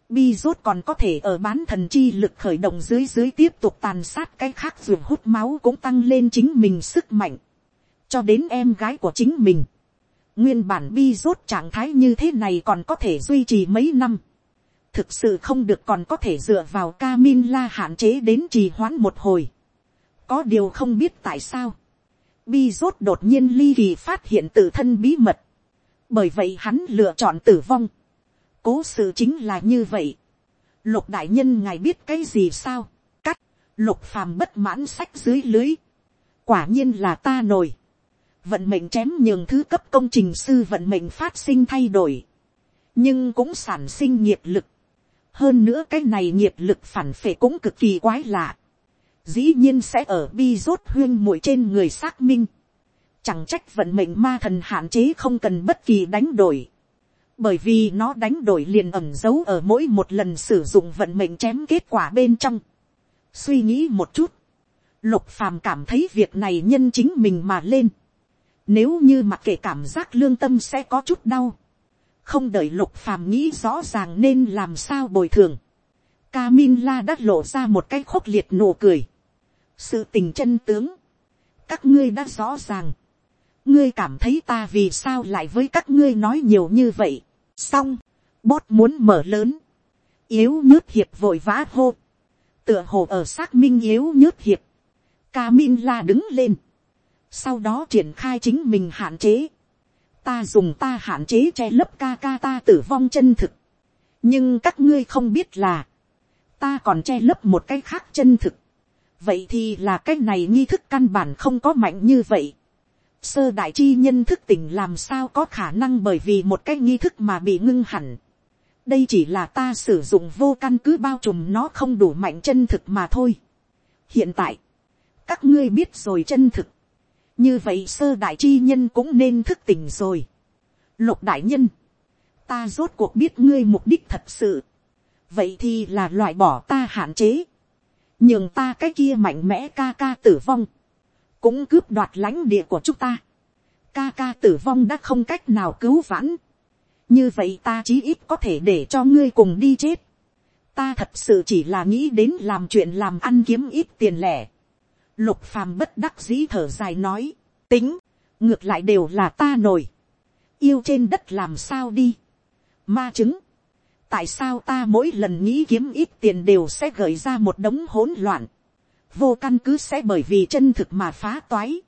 Bi rốt còn có thể ở bán thần chi lực khởi động dưới dưới tiếp tục tàn sát cái khác ruột hút máu cũng tăng lên chính mình sức mạnh. Cho đến em gái của chính mình. Nguyên bản bi rốt trạng thái như thế này còn có thể duy trì mấy năm. Thực sự không được còn có thể dựa vào Camilla hạn chế đến trì hoãn một hồi. Có điều không biết tại sao. Bi rốt đột nhiên ly kỳ phát hiện tự thân bí mật. Bởi vậy hắn lựa chọn tử vong cố sự chính là như vậy. lục đại nhân ngài biết cái gì sao, cắt, lục phàm bất mãn sách dưới lưới. quả nhiên là ta nổi vận mệnh chém nhường thứ cấp công trình sư vận mệnh phát sinh thay đổi. nhưng cũng sản sinh nghiệp lực. hơn nữa cái này nghiệp lực phản phệ cũng cực kỳ quái lạ. dĩ nhiên sẽ ở bi rốt huyên mũi trên người xác minh. chẳng trách vận mệnh ma thần hạn chế không cần bất kỳ đánh đổi bởi vì nó đánh đổi liền ẩm dấu ở mỗi một lần sử dụng vận mệnh chém kết quả bên trong. suy nghĩ một chút, lục phàm cảm thấy việc này nhân chính mình mà lên nếu như mặc kệ cảm giác lương tâm sẽ có chút đau, không đợi lục phàm nghĩ rõ ràng nên làm sao bồi thường. Camilla đã lộ ra một cái khốc liệt nụ cười. sự tình chân tướng, các ngươi đã rõ ràng. Ngươi cảm thấy ta vì sao lại với các ngươi nói nhiều như vậy. Xong, bốt muốn mở lớn, yếu nhớt hiệp vội vã hô, tựa hồ ở xác minh yếu nhớt hiệp, ca la đứng lên, sau đó triển khai chính mình hạn chế, ta dùng ta hạn chế che lấp ca ca ta tử vong chân thực, nhưng các ngươi không biết là, ta còn che lấp một cái khác chân thực, vậy thì là cái này nghi thức căn bản không có mạnh như vậy, sơ đại chi nhân thức tỉnh làm sao có khả năng bởi vì một cái nghi thức mà bị ngưng hẳn. đây chỉ là ta sử dụng vô căn cứ bao trùm nó không đủ mạnh chân thực mà thôi. hiện tại, các ngươi biết rồi chân thực như vậy sơ đại chi nhân cũng nên thức tỉnh rồi. lục đại nhân, ta rốt cuộc biết ngươi mục đích thật sự. vậy thì là loại bỏ ta hạn chế. nhường ta cái kia mạnh mẽ ca ca tử vong cũng cướp đoạt lãnh địa của chúng ta. ca ca tử vong đã không cách nào cứu vãn. như vậy ta chí ít có thể để cho ngươi cùng đi chết. ta thật sự chỉ là nghĩ đến làm chuyện làm ăn kiếm ít tiền lẻ lục phàm bất đắc dĩ thở dài nói, tính, ngược lại đều là ta nổi, yêu trên đất làm sao đi, ma chứng, tại sao ta mỗi lần nghĩ kiếm ít tiền đều sẽ gợi ra một đống hỗn loạn, vô căn cứ sẽ bởi vì chân thực mà phá toái,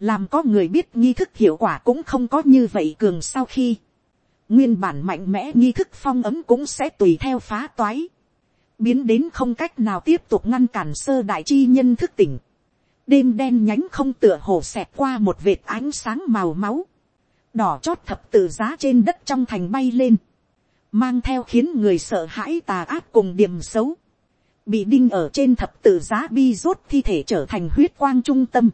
làm có người biết nghi thức hiệu quả cũng không có như vậy cường sau khi, nguyên bản mạnh mẽ nghi thức phong ấm cũng sẽ tùy theo phá toái, biến đến không cách nào tiếp tục ngăn cản sơ đại chi nhân thức tỉnh, đêm đen nhánh không tựa hồ xẹt qua một vệt ánh sáng màu máu, đỏ chót thập tự giá trên đất trong thành bay lên, mang theo khiến người sợ hãi tà ác cùng điểm xấu, bị đinh ở trên thập tự giá bi rốt thi thể trở thành huyết quang trung tâm,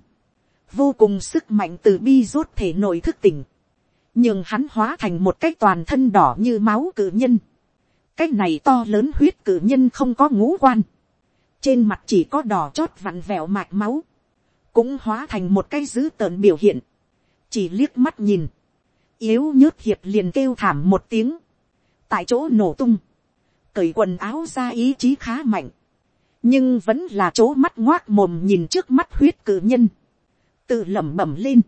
vô cùng sức mạnh từ bi rốt thể nội thức tỉnh, nhưng hắn hóa thành một cái toàn thân đỏ như máu cử nhân, cái này to lớn huyết cử nhân không có ngũ quan, trên mặt chỉ có đỏ chót vặn vẹo mạch máu, cũng hóa thành một cái dữ tợn biểu hiện, chỉ liếc mắt nhìn, yếu nhớt hiệp liền kêu thảm một tiếng, tại chỗ nổ tung, cởi quần áo ra ý chí khá mạnh, nhưng vẫn là chỗ mắt ngoác mồm nhìn trước mắt huyết cử nhân, tự lẩm bẩm lên,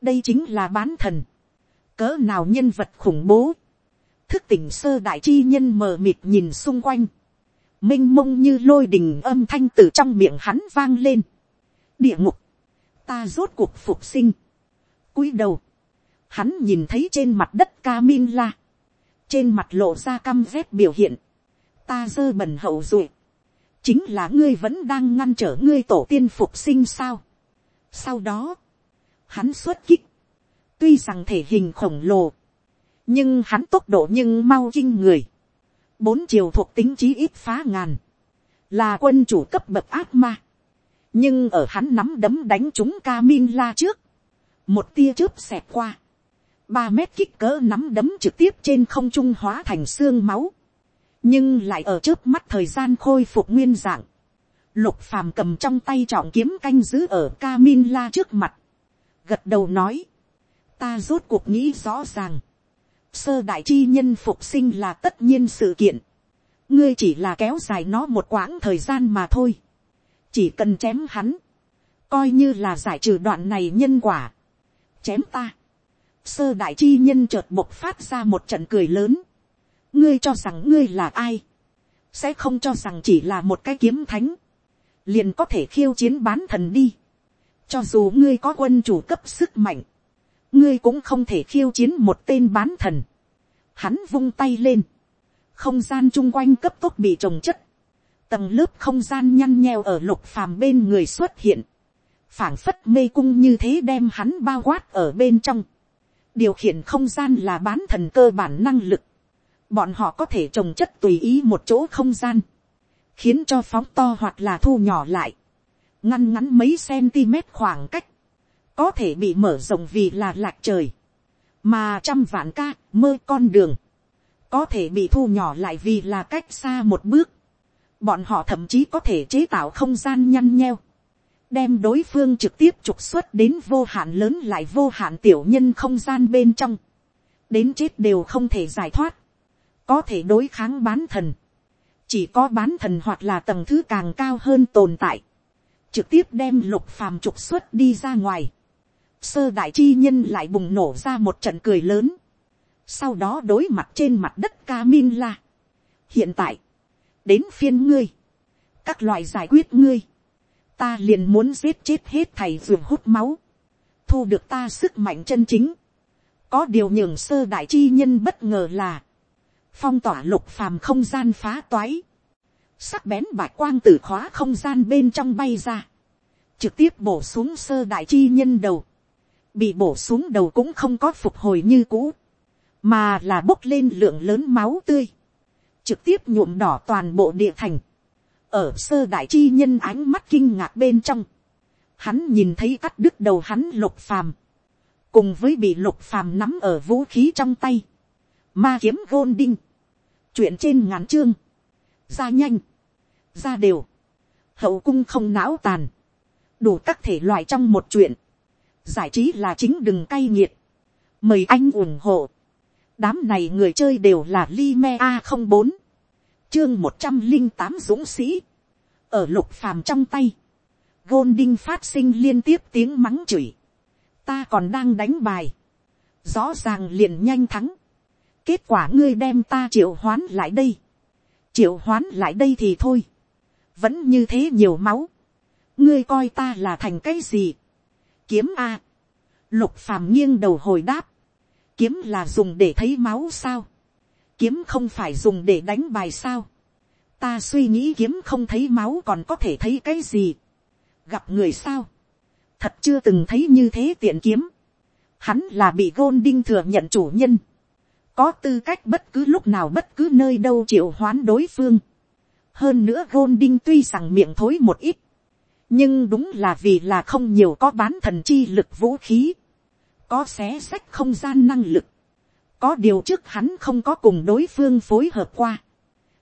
đây chính là bán thần, cỡ nào nhân vật khủng bố, thức tỉnh sơ đại chi nhân mờ mịt nhìn xung quanh, m i n h mông như lôi đình âm thanh từ trong miệng hắn vang lên, địa ngục, ta rốt cuộc phục sinh, cúi đầu, hắn nhìn thấy trên mặt đất ca min la, trên mặt lộ ra căm rét biểu hiện, ta dơ bẩn hậu duệ, chính là ngươi vẫn đang ngăn trở ngươi tổ tiên phục sinh sao. sau đó, hắn xuất kích, tuy rằng thể hình khổng lồ, nhưng hắn tốc độ nhưng mau kinh người, bốn chiều thuộc tính chí ít phá ngàn, là quân chủ cấp bậc ác ma, nhưng ở hắn nắm đấm đánh chúng ca la trước, một tia chớp xẹt qua, ba mét kích cỡ nắm đấm trực tiếp trên không trung hóa thành xương máu, nhưng lại ở trước mắt thời gian khôi phục nguyên dạng, lục phàm cầm trong tay trọng kiếm canh giữ ở ca la trước mặt, gật đầu nói, ta rốt cuộc nghĩ rõ ràng, sơ đại chi nhân phục sinh là tất nhiên sự kiện, ngươi chỉ là kéo dài nó một quãng thời gian mà thôi, chỉ cần chém hắn, coi như là giải trừ đoạn này nhân quả, chém ta, sơ đại chi nhân chợt bộc phát ra một trận cười lớn, ngươi cho rằng ngươi là ai, sẽ không cho rằng chỉ là một cái kiếm thánh, liền có thể khiêu chiến bán thần đi, cho dù ngươi có quân chủ cấp sức mạnh, ngươi cũng không thể khiêu chiến một tên bán thần. Hắn vung tay lên, không gian chung quanh cấp tốc bị trồng chất, tầng lớp không gian nhăn nheo ở lục phàm bên người xuất hiện, phảng phất mê cung như thế đem hắn bao quát ở bên trong. điều khiển không gian là bán thần cơ bản năng lực, bọn họ có thể trồng chất tùy ý một chỗ không gian, khiến cho phóng to hoặc là thu nhỏ lại, ngăn ngắn mấy cm khoảng cách, có thể bị mở rộng vì là lạc trời, mà trăm vạn ca mơ con đường, có thể bị thu nhỏ lại vì là cách xa một bước, bọn họ thậm chí có thể chế tạo không gian nhăn nheo, đem đối phương trực tiếp trục xuất đến vô hạn lớn lại vô hạn tiểu nhân không gian bên trong, đến chết đều không thể giải thoát, có thể đối kháng bán thần, chỉ có bán thần hoặc là tầng thứ càng cao hơn tồn tại, trực tiếp đem lục phàm trục xuất đi ra ngoài, sơ đại chi nhân lại bùng nổ ra một trận cười lớn, sau đó đối mặt trên mặt đất ca min la. hiện tại, đến phiên ngươi, các loại giải quyết ngươi, ta liền muốn giết chết hết thầy ruột hút máu, thu được ta sức mạnh chân chính, có điều nhường sơ đại chi nhân bất ngờ là, phong tỏa lục phàm không gian phá toái, sắc bén bạch quang tử khóa không gian bên trong bay ra, trực tiếp bổ xuống sơ đại chi nhân đầu, bị bổ xuống đầu cũng không có phục hồi như cũ, mà là bốc lên lượng lớn máu tươi, trực tiếp nhuộm đỏ toàn bộ địa thành, ở sơ đại chi nhân ánh mắt kinh ngạc bên trong, hắn nhìn thấy cắt đứt đầu hắn lục phàm, cùng với bị lục phàm nắm ở vũ khí trong tay, ma kiếm gôn đinh, chuyện trên ngắn chương, ra nhanh, ra đều, hậu cung không não tàn, đủ các thể loại trong một chuyện, giải trí là chính đừng cay nghiệt, mời anh ủng hộ, đám này người chơi đều là li me a không bốn, chương một trăm linh tám dũng sĩ, ở lục phàm trong tay, golding phát sinh liên tiếp tiếng mắng chửi, ta còn đang đánh bài, rõ ràng liền nhanh thắng, kết quả ngươi đem ta triệu hoán lại đây, triệu hoán lại đây thì thôi, vẫn như thế nhiều máu, ngươi coi ta là thành cái gì, kiếm a, lục phàm nghiêng đầu hồi đáp, kiếm là dùng để thấy máu sao, kiếm không phải dùng để đánh bài sao, ta suy nghĩ kiếm không thấy máu còn có thể thấy cái gì, gặp người sao, thật chưa từng thấy như thế tiện kiếm, hắn là bị gôn đinh thừa nhận chủ nhân, có tư cách bất cứ lúc nào bất cứ nơi đâu triệu hoán đối phương. hơn nữa gôn đinh tuy rằng miệng thối một ít, nhưng đúng là vì là không nhiều có bán thần chi lực vũ khí, có xé sách không gian năng lực, có điều trước hắn không có cùng đối phương phối hợp qua.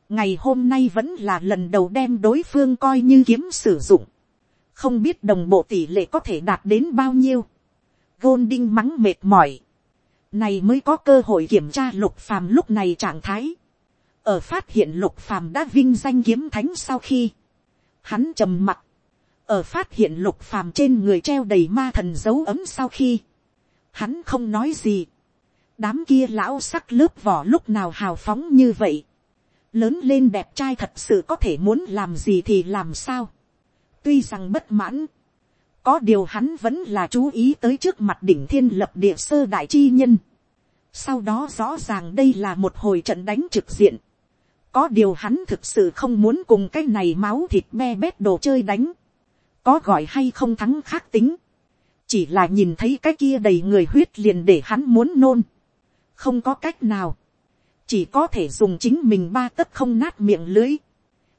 ngày hôm nay vẫn là lần đầu đem đối phương coi như kiếm sử dụng, không biết đồng bộ tỷ lệ có thể đạt đến bao nhiêu. Gôn đinh mắng mệt mỏi, này mới có cơ hội kiểm tra lục phàm lúc này trạng thái. ở phát hiện lục phàm đã vinh danh kiếm thánh sau khi, hắn trầm mặt, ở phát hiện lục phàm trên người treo đầy ma thần dấu ấm sau khi, hắn không nói gì. đám kia lão sắc lớp vỏ lúc nào hào phóng như vậy. lớn lên đẹp trai thật sự có thể muốn làm gì thì làm sao. tuy rằng bất mãn, có điều hắn vẫn là chú ý tới trước mặt đỉnh thiên lập địa sơ đại chi nhân. sau đó rõ ràng đây là một hồi trận đánh trực diện. có điều hắn thực sự không muốn cùng cái này máu thịt me bét đồ chơi đánh. có gọi hay không thắng khác tính chỉ là nhìn thấy cái kia đầy người huyết liền để hắn muốn nôn. không có cách nào. chỉ có thể dùng chính mình ba tấc không nát miệng lưới.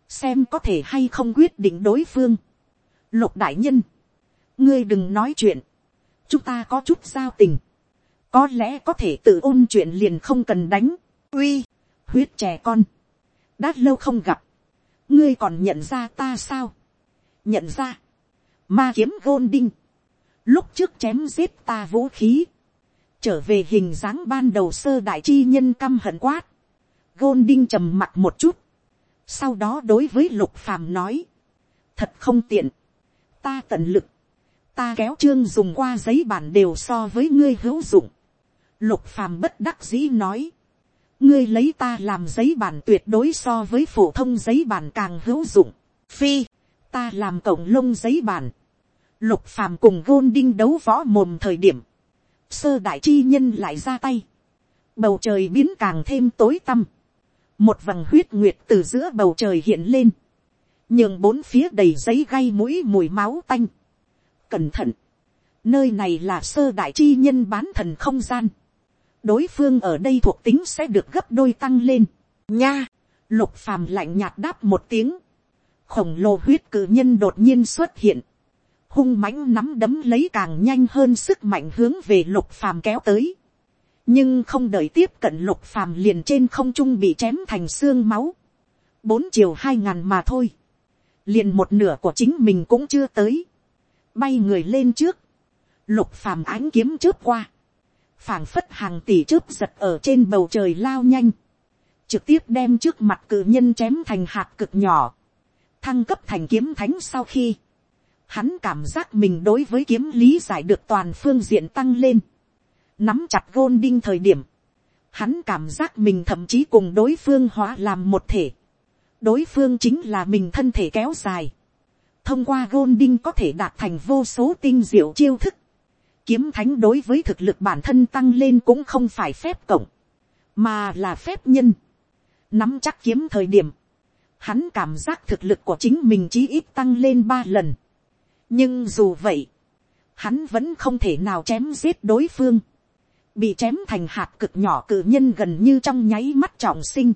xem có thể hay không quyết định đối phương. lục đại nhân. Ngươi đừng nói chuyện, chúng ta có chút giao tình, có lẽ có thể tự ôn chuyện liền không cần đánh, uy, huyết trẻ con, đã lâu không gặp, ngươi còn nhận ra ta sao, nhận ra, ma kiếm gôn đinh, lúc trước chém giết ta vũ khí, trở về hình dáng ban đầu sơ đại chi nhân căm hận quát, gôn đinh trầm mặt một chút, sau đó đối với lục phàm nói, thật không tiện, ta tận lực, ta kéo trương dùng qua giấy bản đều so với ngươi hữu dụng. lục phàm bất đắc dĩ nói. ngươi lấy ta làm giấy bản tuyệt đối so với phổ thông giấy bản càng hữu dụng. phi, ta làm cổng lông giấy bản lục phàm cùng gôn đinh đấu võ mồm thời điểm. sơ đại chi nhân lại ra tay. bầu trời biến càng thêm tối tăm. một vầng huyết nguyệt từ giữa bầu trời hiện lên. nhường bốn phía đầy giấy gay mũi mùi máu tanh Cẩn thận. Nơi này là sơ đại chi nhân bán thần không gian. Đối phương ở đây thuộc tính sẽ được gấp đôi tăng lên. Nha. Lục phàm lạnh nhạt đáp một tiếng. Khổng lồ huyết cử nhân đột nhiên xuất hiện. Hung mãnh nắm đấm lấy càng nhanh hơn sức mạnh hướng về lục phàm kéo tới. Nhưng không đợi tiếp cận lục phàm liền trên không trung bị chém thành xương máu. Bốn chiều hai ngàn mà thôi. Liền một nửa của chính mình cũng chưa tới bay người lên trước, lục phàm ánh kiếm chớp qua, phảng phất hàng tỷ chớp giật ở trên bầu trời lao nhanh, trực tiếp đem trước mặt cử nhân chém thành hạt cực nhỏ, thăng cấp thành kiếm thánh sau khi, hắn cảm giác mình đối với kiếm lý giải được toàn phương diện tăng lên, nắm chặt gôn đinh thời điểm, hắn cảm giác mình thậm chí cùng đối phương hóa làm một thể, đối phương chính là mình thân thể kéo dài, thông qua gôn đinh có thể đạt thành vô số tinh diệu chiêu thức. Kiếm thánh đối với thực lực bản thân tăng lên cũng không phải phép cộng, mà là phép nhân. Nắm chắc kiếm thời điểm, hắn cảm giác thực lực của chính mình chí ít tăng lên ba lần. Nhưng dù vậy, hắn vẫn không thể nào chém giết đối phương. Bị chém thành hạt cực nhỏ cự nhân gần như trong nháy mắt trọng sinh.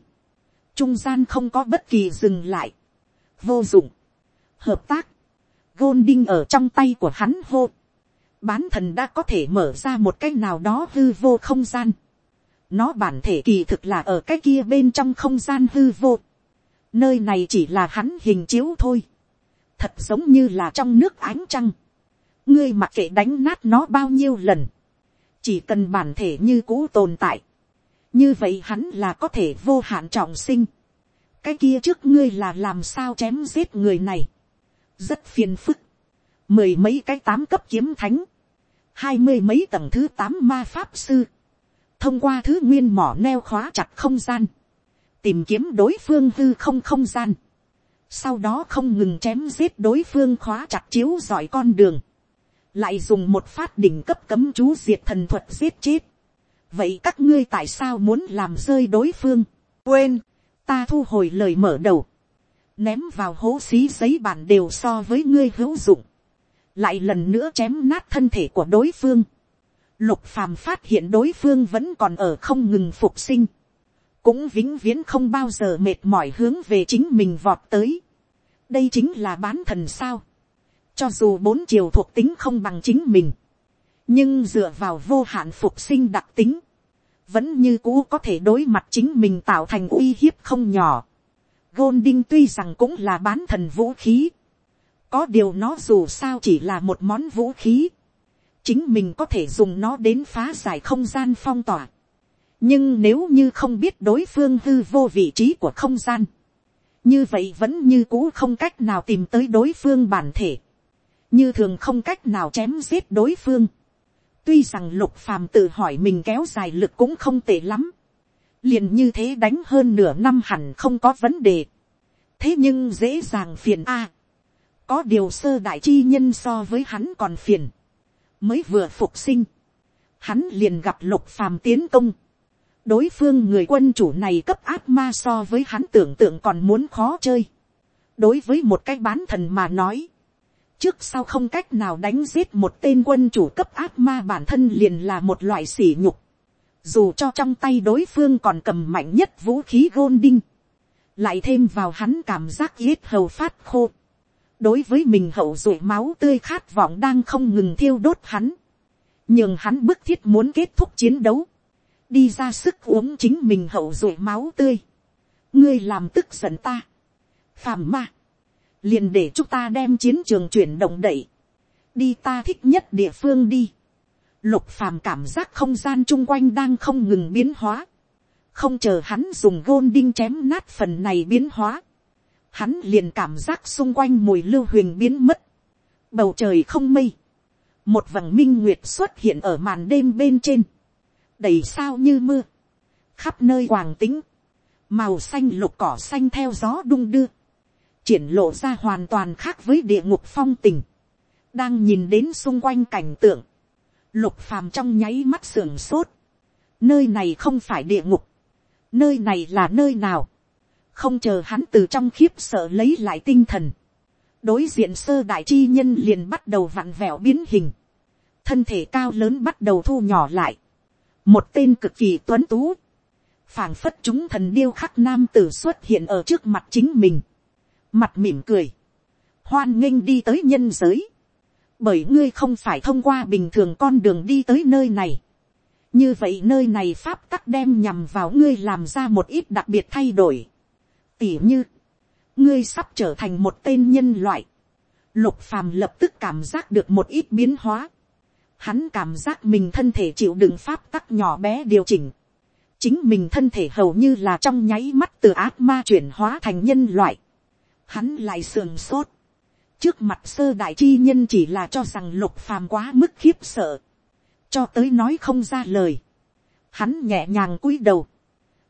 Trung gian không có bất kỳ dừng lại. Vô dụng hợp tác, gôn đinh ở trong tay của hắn hô, bán thần đã có thể mở ra một cái nào đó hư vô không gian, nó bản thể kỳ thực là ở cái kia bên trong không gian hư vô, nơi này chỉ là hắn hình chiếu thôi, thật giống như là trong nước ánh trăng, ngươi mặc kệ đánh nát nó bao nhiêu lần, chỉ cần bản thể như cũ tồn tại, như vậy hắn là có thể vô hạn trọng sinh, cái kia trước ngươi là làm sao chém giết người này, rất phiền phức, mười mấy cái tám cấp kiếm thánh, hai mươi mấy tầng thứ tám ma pháp sư, thông qua thứ nguyên mỏ neo khóa chặt không gian, tìm kiếm đối phương hư không không gian, sau đó không ngừng chém giết đối phương khóa chặt chiếu giỏi con đường, lại dùng một phát đỉnh cấp cấm chú diệt thần thuật giết chết. vậy các ngươi tại sao muốn làm rơi đối phương, quên, ta thu hồi lời mở đầu, ném vào hố xí giấy bản đều so với ngươi hữu dụng, lại lần nữa chém nát thân thể của đối phương, lục phàm phát hiện đối phương vẫn còn ở không ngừng phục sinh, cũng vĩnh viễn không bao giờ mệt mỏi hướng về chính mình vọt tới. đây chính là bán thần sao. cho dù bốn chiều thuộc tính không bằng chính mình, nhưng dựa vào vô hạn phục sinh đặc tính, vẫn như cũ có thể đối mặt chính mình tạo thành uy hiếp không nhỏ. Golding tuy rằng cũng là bán thần vũ khí, có điều nó dù sao chỉ là một món vũ khí, chính mình có thể dùng nó đến phá giải không gian phong tỏa nhưng nếu như không biết đối phương hư vô vị trí của không gian, như vậy vẫn như cũ không cách nào tìm tới đối phương bản thể, như thường không cách nào chém giết đối phương. tuy rằng lục phàm tự hỏi mình kéo dài lực cũng không tệ lắm, liền như thế đánh hơn nửa năm hẳn không có vấn đề, thế nhưng dễ dàng phiền a, có điều sơ đại chi nhân so với hắn còn phiền, mới vừa phục sinh, hắn liền gặp lục phàm tiến công, đối phương người quân chủ này cấp áp ma so với hắn tưởng tượng còn muốn khó chơi. đối với một cái bán thần mà nói, trước sau không cách nào đánh giết một tên quân chủ cấp áp ma bản thân liền là một loại sỉ nhục. dù cho trong tay đối phương còn cầm mạnh nhất vũ khí gôn đinh, lại thêm vào hắn cảm giác yết hầu phát khô. đối với mình hậu ruột máu tươi khát vọng đang không ngừng thiêu đốt hắn, nhưng hắn bức thiết muốn kết thúc chiến đấu đi ra sức uống chính mình hậu ruột máu tươi. ngươi làm tức giận ta. phàm ma. liền để chúng ta đem chiến trường chuyển động đẩy. đi ta thích nhất địa phương đi. lục phàm cảm giác không gian chung quanh đang không ngừng biến hóa. không chờ hắn dùng gôn đinh chém nát phần này biến hóa. hắn liền cảm giác xung quanh mùi lưu huyền biến mất. bầu trời không mây. một vầng minh nguyệt xuất hiện ở màn đêm bên trên đầy sao như mưa, khắp nơi hoàng tính, màu xanh lục cỏ xanh theo gió đung đưa, triển lộ ra hoàn toàn khác với địa ngục phong tình, đang nhìn đến xung quanh cảnh tượng, lục phàm trong nháy mắt sưởng sốt, nơi này không phải địa ngục, nơi này là nơi nào, không chờ hắn từ trong khiếp sợ lấy lại tinh thần, đối diện sơ đại chi nhân liền bắt đầu vặn vẹo biến hình, thân thể cao lớn bắt đầu thu nhỏ lại, một tên cực kỳ tuấn tú, phảng phất chúng thần điêu khắc nam tử xuất hiện ở trước mặt chính mình, mặt mỉm cười, hoan nghênh đi tới nhân giới, bởi ngươi không phải thông qua bình thường con đường đi tới nơi này. như vậy nơi này pháp tắc đem nhằm vào ngươi làm ra một ít đặc biệt thay đổi. tỉ như, ngươi sắp trở thành một tên nhân loại. lục phàm lập tức cảm giác được một ít biến hóa hắn cảm giác mình thân thể chịu đựng pháp tắc nhỏ bé điều chỉnh. chính mình thân thể hầu như là trong nháy mắt từ ác ma chuyển hóa thành nhân loại. hắn lại sườn sốt. trước mặt sơ đại chi nhân chỉ là cho rằng lục phàm quá mức khiếp sợ. cho tới nói không ra lời. hắn nhẹ nhàng cúi đầu.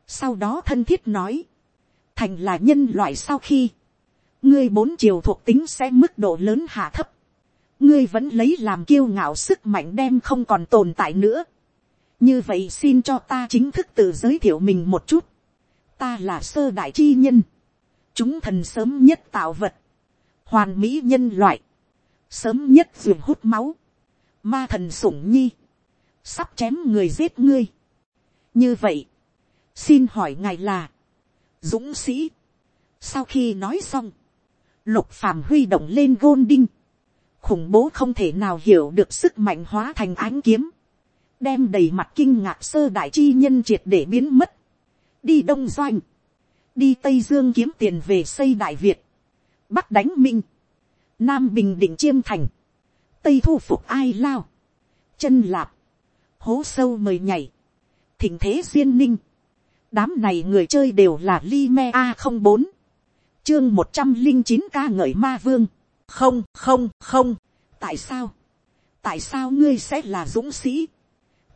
sau đó thân thiết nói. thành là nhân loại sau khi ngươi bốn chiều thuộc tính sẽ mức độ lớn hạ thấp ngươi vẫn lấy làm kiêu ngạo sức mạnh đem không còn tồn tại nữa. như vậy xin cho ta chính thức tự giới thiệu mình một chút. ta là sơ đại chi nhân. chúng thần sớm nhất tạo vật. hoàn mỹ nhân loại. sớm nhất ruột hút máu. ma thần sủng nhi. sắp chém người giết ngươi. như vậy, xin hỏi ngài là, dũng sĩ. sau khi nói xong, lục phàm huy động lên gôn đinh khủng bố không thể nào hiểu được sức mạnh hóa thành ánh kiếm, đem đầy mặt kinh ngạc sơ đại chi nhân triệt để biến mất, đi đông doanh, đi tây dương kiếm tiền về xây đại việt, bắc đánh minh, nam bình định chiêm thành, tây thu phục ai lao, chân lạp, hố sâu mời nhảy, thỉnh thế duyên ninh, đám này người chơi đều là li me a không bốn. Chương một trăm linh chín ca ngợi ma vương không không không. Tại sao? Tại sao ngươi sẽ là dũng sĩ?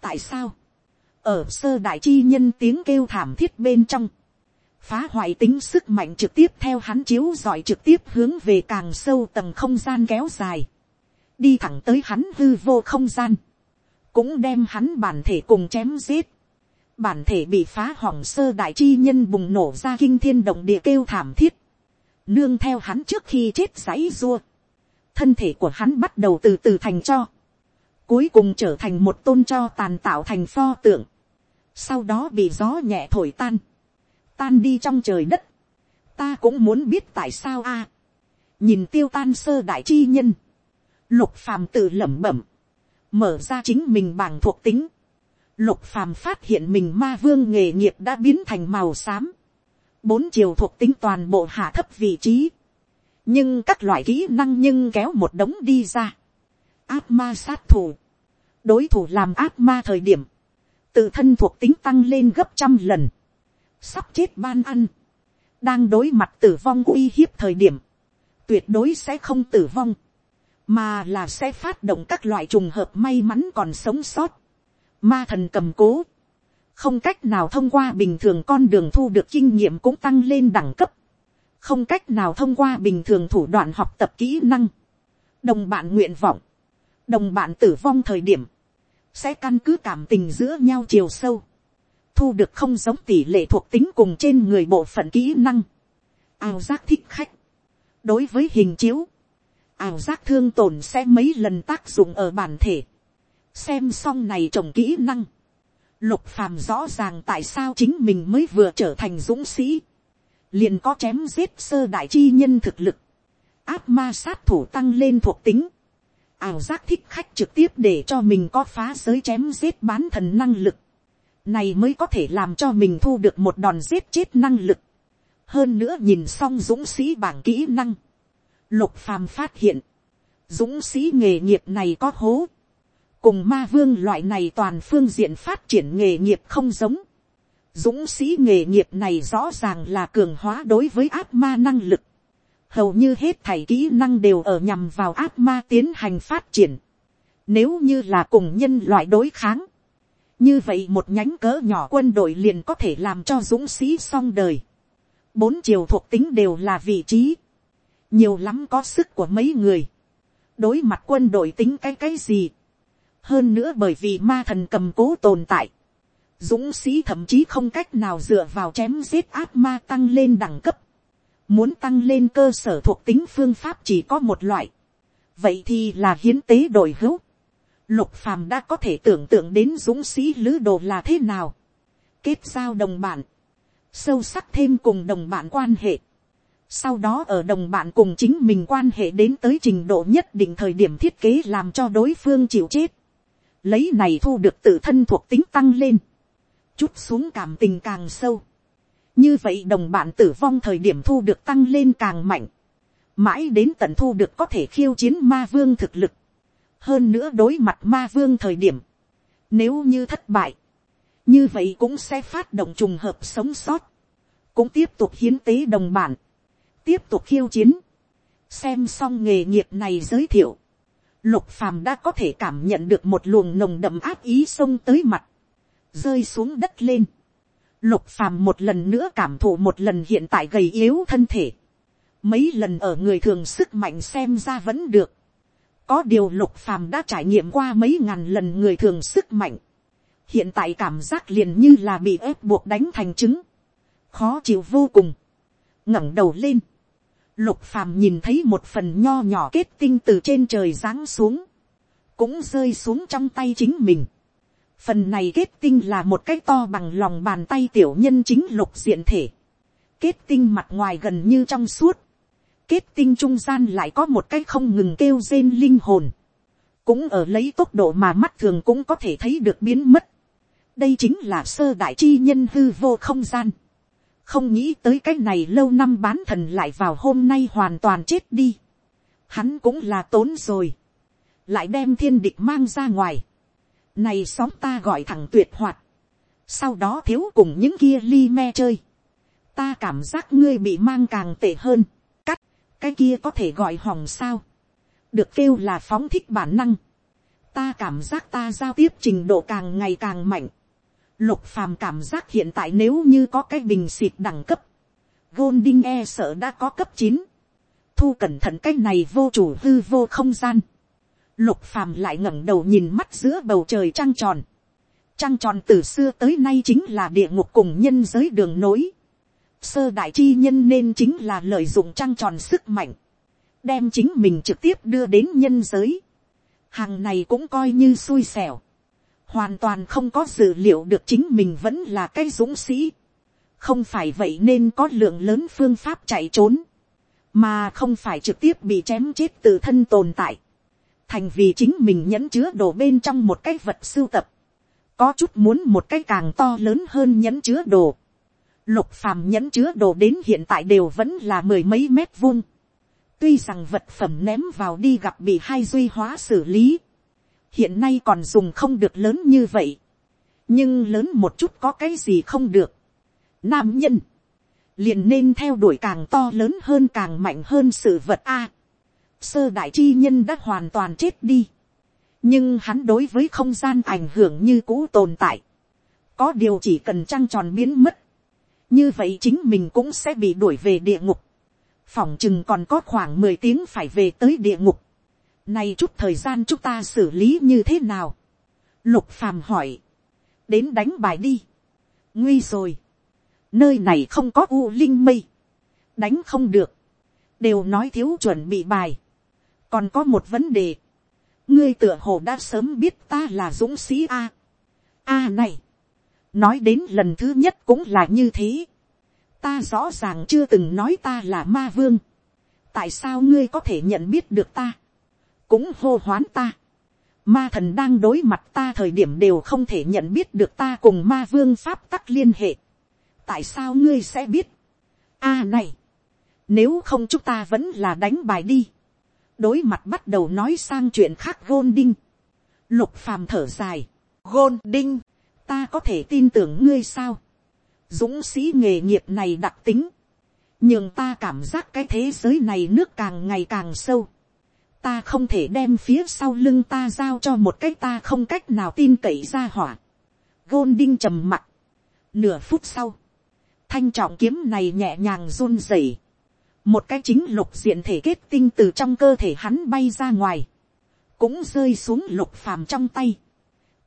Tại sao? Ở sơ đại chi nhân tiếng kêu thảm thiết bên trong, phá hoại tính sức mạnh trực tiếp theo hắn chiếu giỏi trực tiếp hướng về càng sâu tầng không gian kéo dài. Đi thẳng tới hắn hư vô không gian. Cũng đem hắn bản thể cùng chém giết. Bản thể bị phá hỏng sơ đại chi nhân bùng nổ ra kinh thiên động địa kêu thảm thiết. Nương theo hắn trước khi chết giấy rua thân thể của hắn bắt đầu từ từ thành cho cuối cùng trở thành một tôn cho tàn tạo thành pho tượng sau đó bị gió nhẹ thổi tan, tan đi trong trời đất, ta cũng muốn biết tại sao a, nhìn tiêu tan sơ đại chi nhân, lục phàm tự lẩm bẩm, mở ra chính mình bằng thuộc tính, lục phàm phát hiện mình ma vương nghề nghiệp đã biến thành màu xám, bốn chiều thuộc tính toàn bộ hạ thấp vị trí, nhưng các loại kỹ năng nhưng kéo một đống đi ra, áp ma sát thủ, đối thủ làm áp ma thời điểm, tự thân thuộc tính tăng lên gấp trăm lần, sắp chết ban ăn, đang đối mặt tử vong uy hiếp thời điểm, tuyệt đối sẽ không tử vong, mà là sẽ phát động các loại trùng hợp may mắn còn sống sót, ma thần cầm cố, không cách nào thông qua bình thường con đường thu được kinh nghiệm cũng tăng lên đẳng cấp, không cách nào thông qua bình thường thủ đoạn học tập kỹ năng, đồng bạn nguyện vọng, đồng bạn tử vong thời điểm, sẽ căn cứ cảm tình giữa nhau chiều sâu, thu được không giống tỷ lệ thuộc tính cùng trên người bộ phận kỹ năng, ảo giác thích khách, đối với hình chiếu, ảo giác thương tổn sẽ mấy lần tác dụng ở bản thể, xem xong này trồng kỹ năng, lục phàm rõ ràng tại sao chính mình mới vừa trở thành dũng sĩ, liền có chém giết sơ đại chi nhân thực lực, áp ma sát thủ tăng lên thuộc tính, ảo giác thích khách trực tiếp để cho mình có phá giới chém giết bán thần năng lực. Này mới có thể làm cho mình thu được một đòn giết chết năng lực. Hơn nữa nhìn xong dũng sĩ bảng kỹ năng. Lục phàm phát hiện. Dũng sĩ nghề nghiệp này có hố. Cùng ma vương loại này toàn phương diện phát triển nghề nghiệp không giống. Dũng sĩ nghề nghiệp này rõ ràng là cường hóa đối với ác ma năng lực hầu như hết thảy kỹ năng đều ở nhằm vào ác ma tiến hành phát triển. Nếu như là cùng nhân loại đối kháng, như vậy một nhánh cỡ nhỏ quân đội liền có thể làm cho dũng sĩ xong đời. Bốn chiều thuộc tính đều là vị trí, nhiều lắm có sức của mấy người. đối mặt quân đội tính cái cái gì. hơn nữa bởi vì ma thần cầm cố tồn tại. Dũng sĩ thậm chí không cách nào dựa vào chém giết ác ma tăng lên đẳng cấp Muốn tăng lên cơ sở thuộc tính phương pháp chỉ có một loại. Vậy thì là hiến tế đổi hữu. Lục phàm đã có thể tưởng tượng đến dũng sĩ lữ đồ là thế nào. Kết giao đồng bạn. Sâu sắc thêm cùng đồng bạn quan hệ. Sau đó ở đồng bạn cùng chính mình quan hệ đến tới trình độ nhất định thời điểm thiết kế làm cho đối phương chịu chết. Lấy này thu được tự thân thuộc tính tăng lên. Chút xuống cảm tình càng sâu. Như vậy đồng bạn tử vong thời điểm thu được tăng lên càng mạnh, mãi đến tận thu được có thể khiêu chiến ma vương thực lực, hơn nữa đối mặt ma vương thời điểm, nếu như thất bại, như vậy cũng sẽ phát động trùng hợp sống sót, cũng tiếp tục hiến tế đồng bản, tiếp tục khiêu chiến, xem xong nghề nghiệp này giới thiệu, lục phàm đã có thể cảm nhận được một luồng nồng đậm áp ý xông tới mặt, rơi xuống đất lên, Lục phàm một lần nữa cảm thụ một lần hiện tại gầy yếu thân thể. Mấy lần ở người thường sức mạnh xem ra vẫn được. Có điều lục phàm đã trải nghiệm qua mấy ngàn lần người thường sức mạnh. Hiện tại cảm giác liền như là bị ép buộc đánh thành trứng. Khó chịu vô cùng. ngẩng đầu lên. Lục phàm nhìn thấy một phần nho nhỏ kết tinh từ trên trời giáng xuống. Cũng rơi xuống trong tay chính mình Phần này kết tinh là một cái to bằng lòng bàn tay tiểu nhân chính lục diện thể. Kết tinh mặt ngoài gần như trong suốt. Kết tinh trung gian lại có một cái không ngừng kêu rên linh hồn. Cũng ở lấy tốc độ mà mắt thường cũng có thể thấy được biến mất. Đây chính là sơ đại chi nhân hư vô không gian. Không nghĩ tới cái này lâu năm bán thần lại vào hôm nay hoàn toàn chết đi. Hắn cũng là tốn rồi. Lại đem thiên địch mang ra ngoài này xóm ta gọi thẳng tuyệt hoạt. sau đó thiếu cùng những kia li me chơi, ta cảm giác ngươi bị mang càng tệ hơn, cắt, cái kia có thể gọi hỏng sao, được kêu là phóng thích bản năng, ta cảm giác ta giao tiếp trình độ càng ngày càng mạnh, lục phàm cảm giác hiện tại nếu như có cái bình xịt đẳng cấp, Golding e sợ đã có cấp chín, thu cẩn thận cái này vô chủ hư vô không gian, lục phàm lại ngẩng đầu nhìn mắt giữa bầu trời trăng tròn, trăng tròn từ xưa tới nay chính là địa ngục cùng nhân giới đường nối, sơ đại chi nhân nên chính là lợi dụng trăng tròn sức mạnh, đem chính mình trực tiếp đưa đến nhân giới. hàng này cũng coi như xui xẻo, hoàn toàn không có dự liệu được chính mình vẫn là cái dũng sĩ, không phải vậy nên có lượng lớn phương pháp chạy trốn, mà không phải trực tiếp bị chém chết từ thân tồn tại, thành vì chính mình nhẫn chứa đồ bên trong một cái vật sưu tập, có chút muốn một cái càng to lớn hơn nhẫn chứa đồ, lục phàm nhẫn chứa đồ đến hiện tại đều vẫn là mười mấy mét vuông, tuy rằng vật phẩm ném vào đi gặp bị hai duy hóa xử lý, hiện nay còn dùng không được lớn như vậy, nhưng lớn một chút có cái gì không được. Nam nhân, liền nên theo đuổi càng to lớn hơn càng mạnh hơn sự vật a sơ đại chi nhân đã hoàn toàn chết đi, nhưng hắn đối với không gian ảnh hưởng như cũ tồn tại, có điều chỉ cần trăng tròn biến mất, như vậy chính mình cũng sẽ bị đuổi về địa ngục, phỏng chừng còn có khoảng mười tiếng phải về tới địa ngục, này chút thời gian chúng ta xử lý như thế nào? Lục phàm hỏi. Đến đánh bài đi. Nguy rồi. Nơi này không có u linh mây. Đánh không được. Đều nói thiếu chuẩn bị bài. Còn có một vấn đề. Ngươi tựa hồ đã sớm biết ta là dũng sĩ A. A này. Nói đến lần thứ nhất cũng là như thế. Ta rõ ràng chưa từng nói ta là ma vương. Tại sao ngươi có thể nhận biết được ta? cũng hô hoán ta. Ma thần đang đối mặt ta thời điểm đều không thể nhận biết được ta cùng ma vương pháp tắc liên hệ. tại sao ngươi sẽ biết. a này, nếu không chúng ta vẫn là đánh bài đi đối mặt bắt đầu nói sang chuyện khác gôn đinh. lục phàm thở dài. gôn đinh, ta có thể tin tưởng ngươi sao. dũng sĩ nghề nghiệp này đặc tính. nhưng ta cảm giác cái thế giới này nước càng ngày càng sâu ta không thể đem phía sau lưng ta giao cho một cái ta không cách nào tin cậy ra hỏa. Gôn đinh trầm mặt. Nửa phút sau, thanh trọng kiếm này nhẹ nhàng run rẩy. Một cái chính lục diện thể kết tinh từ trong cơ thể hắn bay ra ngoài. Cũng rơi xuống lục phàm trong tay.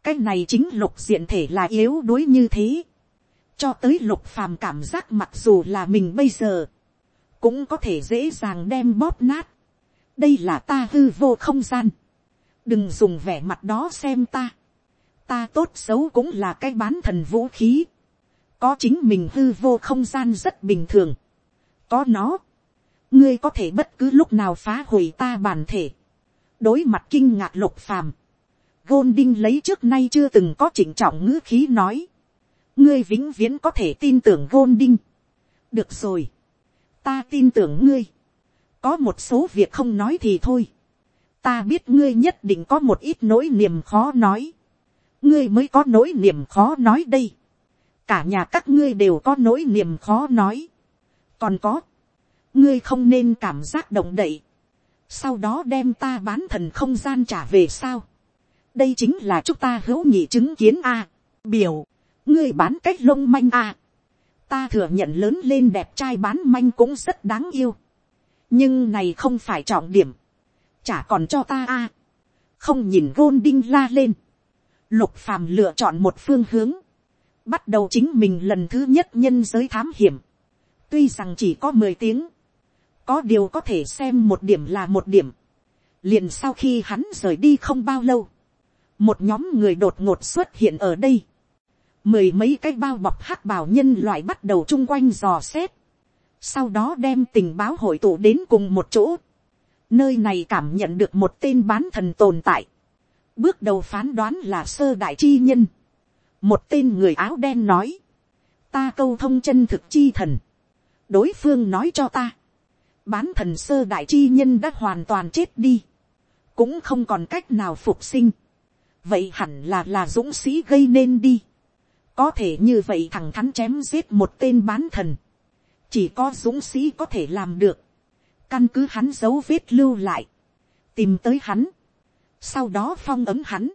Cái này chính lục diện thể là yếu đuối như thế. Cho tới lục phàm cảm giác mặc dù là mình bây giờ. Cũng có thể dễ dàng đem bóp nát đây là ta hư vô không gian, đừng dùng vẻ mặt đó xem ta, ta tốt xấu cũng là cái bán thần vũ khí, có chính mình hư vô không gian rất bình thường, có nó, ngươi có thể bất cứ lúc nào phá hủy ta bản thể, đối mặt kinh ngạc lục phàm, gôn đinh lấy trước nay chưa từng có chỉnh trọng ngữ khí nói, ngươi vĩnh viễn có thể tin tưởng gôn đinh, được rồi, ta tin tưởng ngươi, có một số việc không nói thì thôi. ta biết ngươi nhất định có một ít nỗi niềm khó nói. ngươi mới có nỗi niềm khó nói đây. cả nhà các ngươi đều có nỗi niềm khó nói. còn có, ngươi không nên cảm giác động đậy. sau đó đem ta bán thần không gian trả về sao. đây chính là chúng ta hữu nhị chứng kiến a. biểu, ngươi bán cách lông manh a. ta thừa nhận lớn lên đẹp trai bán manh cũng rất đáng yêu nhưng này không phải trọng điểm, chả còn cho ta a, không nhìn gôn đinh la lên, lục phàm lựa chọn một phương hướng, bắt đầu chính mình lần thứ nhất nhân giới thám hiểm, tuy rằng chỉ có mười tiếng, có điều có thể xem một điểm là một điểm, liền sau khi hắn rời đi không bao lâu, một nhóm người đột ngột xuất hiện ở đây, mười mấy cái bao bọc hắc bào nhân loại bắt đầu chung quanh dò xét, sau đó đem tình báo hội tụ đến cùng một chỗ, nơi này cảm nhận được một tên bán thần tồn tại, bước đầu phán đoán là sơ đại chi nhân, một tên người áo đen nói, ta câu thông chân thực chi thần, đối phương nói cho ta, bán thần sơ đại chi nhân đã hoàn toàn chết đi, cũng không còn cách nào phục sinh, vậy hẳn là là dũng sĩ gây nên đi, có thể như vậy thằng thắn chém giết một tên bán thần, chỉ có dũng sĩ có thể làm được, căn cứ hắn dấu vết lưu lại, tìm tới hắn, sau đó phong ấm hắn,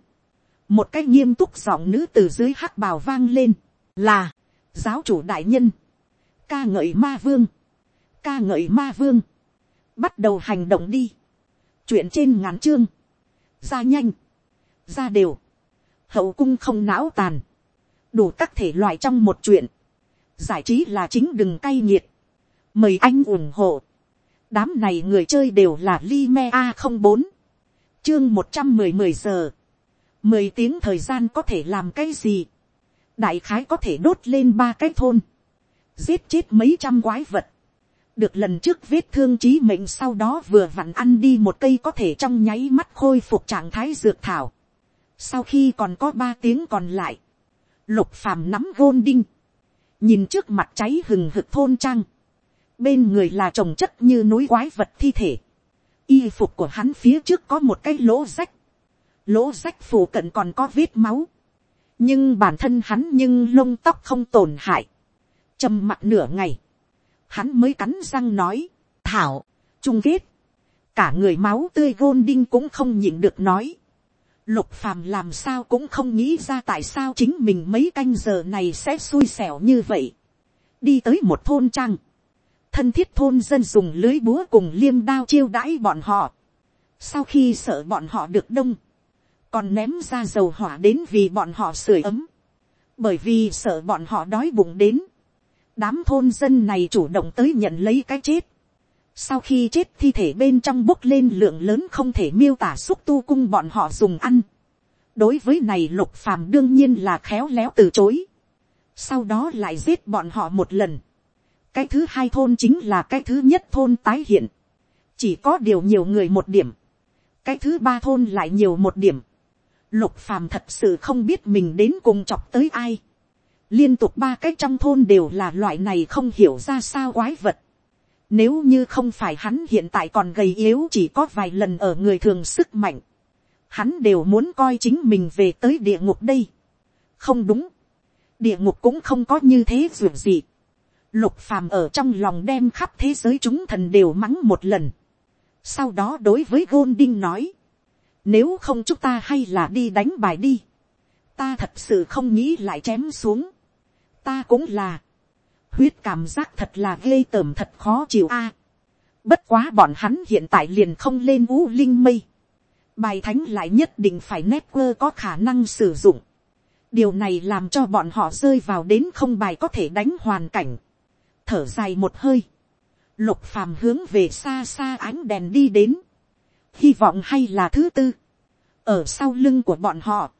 một cái nghiêm túc giọng nữ từ dưới hắc bào vang lên, là, giáo chủ đại nhân, ca ngợi ma vương, ca ngợi ma vương, bắt đầu hành động đi, chuyện trên ngắn chương, ra nhanh, ra đều, hậu cung không não tàn, đủ các thể loại trong một chuyện, giải trí là chính đừng cay nghiệt, mời anh ủng hộ, đám này người chơi đều là Lime a không bốn chương một trăm mười mười giờ. Mười tiếng thời gian có thể làm cái gì? Đại khái có thể đốt lên ba cái thôn. Giết chết mấy trăm quái vật được lần trước vết thương trí mệnh sau đó vừa vặn ăn đi một cây có thể trong nháy mắt khôi phục trạng thái dược thảo. Sau khi còn có ba tiếng còn lại lục phàm nắm gôn đinh nhìn trước mặt cháy hừng hực thôn trang. Bên người là trồng chất như núi quái vật thi thể, y phục của hắn phía trước có một cái lỗ rách, lỗ rách phủ cận còn có vết máu, nhưng bản thân hắn nhưng lông tóc không tổn hại, trầm mặt nửa ngày, hắn mới cắn răng nói, thảo, chung kết, cả người máu tươi gôn đinh cũng không nhịn được nói, lục phàm làm sao cũng không nghĩ ra tại sao chính mình mấy canh giờ này sẽ xui xẻo như vậy, đi tới một thôn trăng thân thiết thôn dân dùng lưới búa cùng liêm đao chiêu đãi bọn họ. Sau khi sợ bọn họ được đông, còn ném ra dầu hỏa đến vì bọn họ sưởi ấm. Bởi vì sợ bọn họ đói bụng đến. Đám thôn dân này chủ động tới nhận lấy cái chết. Sau khi chết thi thể bên trong bốc lên lượng lớn không thể miêu tả xúc tu cung bọn họ dùng ăn. Đối với này lục phàm đương nhiên là khéo léo từ chối. Sau đó lại giết bọn họ một lần cái thứ hai thôn chính là cái thứ nhất thôn tái hiện, chỉ có điều nhiều người một điểm, cái thứ ba thôn lại nhiều một điểm, lục phàm thật sự không biết mình đến cùng chọc tới ai, liên tục ba cái trong thôn đều là loại này không hiểu ra sao quái vật, nếu như không phải hắn hiện tại còn gầy yếu chỉ có vài lần ở người thường sức mạnh, hắn đều muốn coi chính mình về tới địa ngục đây. không đúng, địa ngục cũng không có như thế dù gì. Lục phàm ở trong lòng đem khắp thế giới chúng thần đều mắng một lần. Sau đó đối với Golding nói. Nếu không chúng ta hay là đi đánh bài đi. Ta thật sự không nghĩ lại chém xuống. Ta cũng là. Huyết cảm giác thật là ghê tởm thật khó chịu a. bất quá bọn hắn hiện tại liền không lên vũ linh mây. Bài thánh lại nhất định phải network có khả năng sử dụng. Điều này làm cho bọn họ rơi vào đến không bài có thể đánh hoàn cảnh thở dài một hơi, lục phàm hướng về xa xa ánh đèn đi đến, hy vọng hay là thứ tư, ở sau lưng của bọn họ,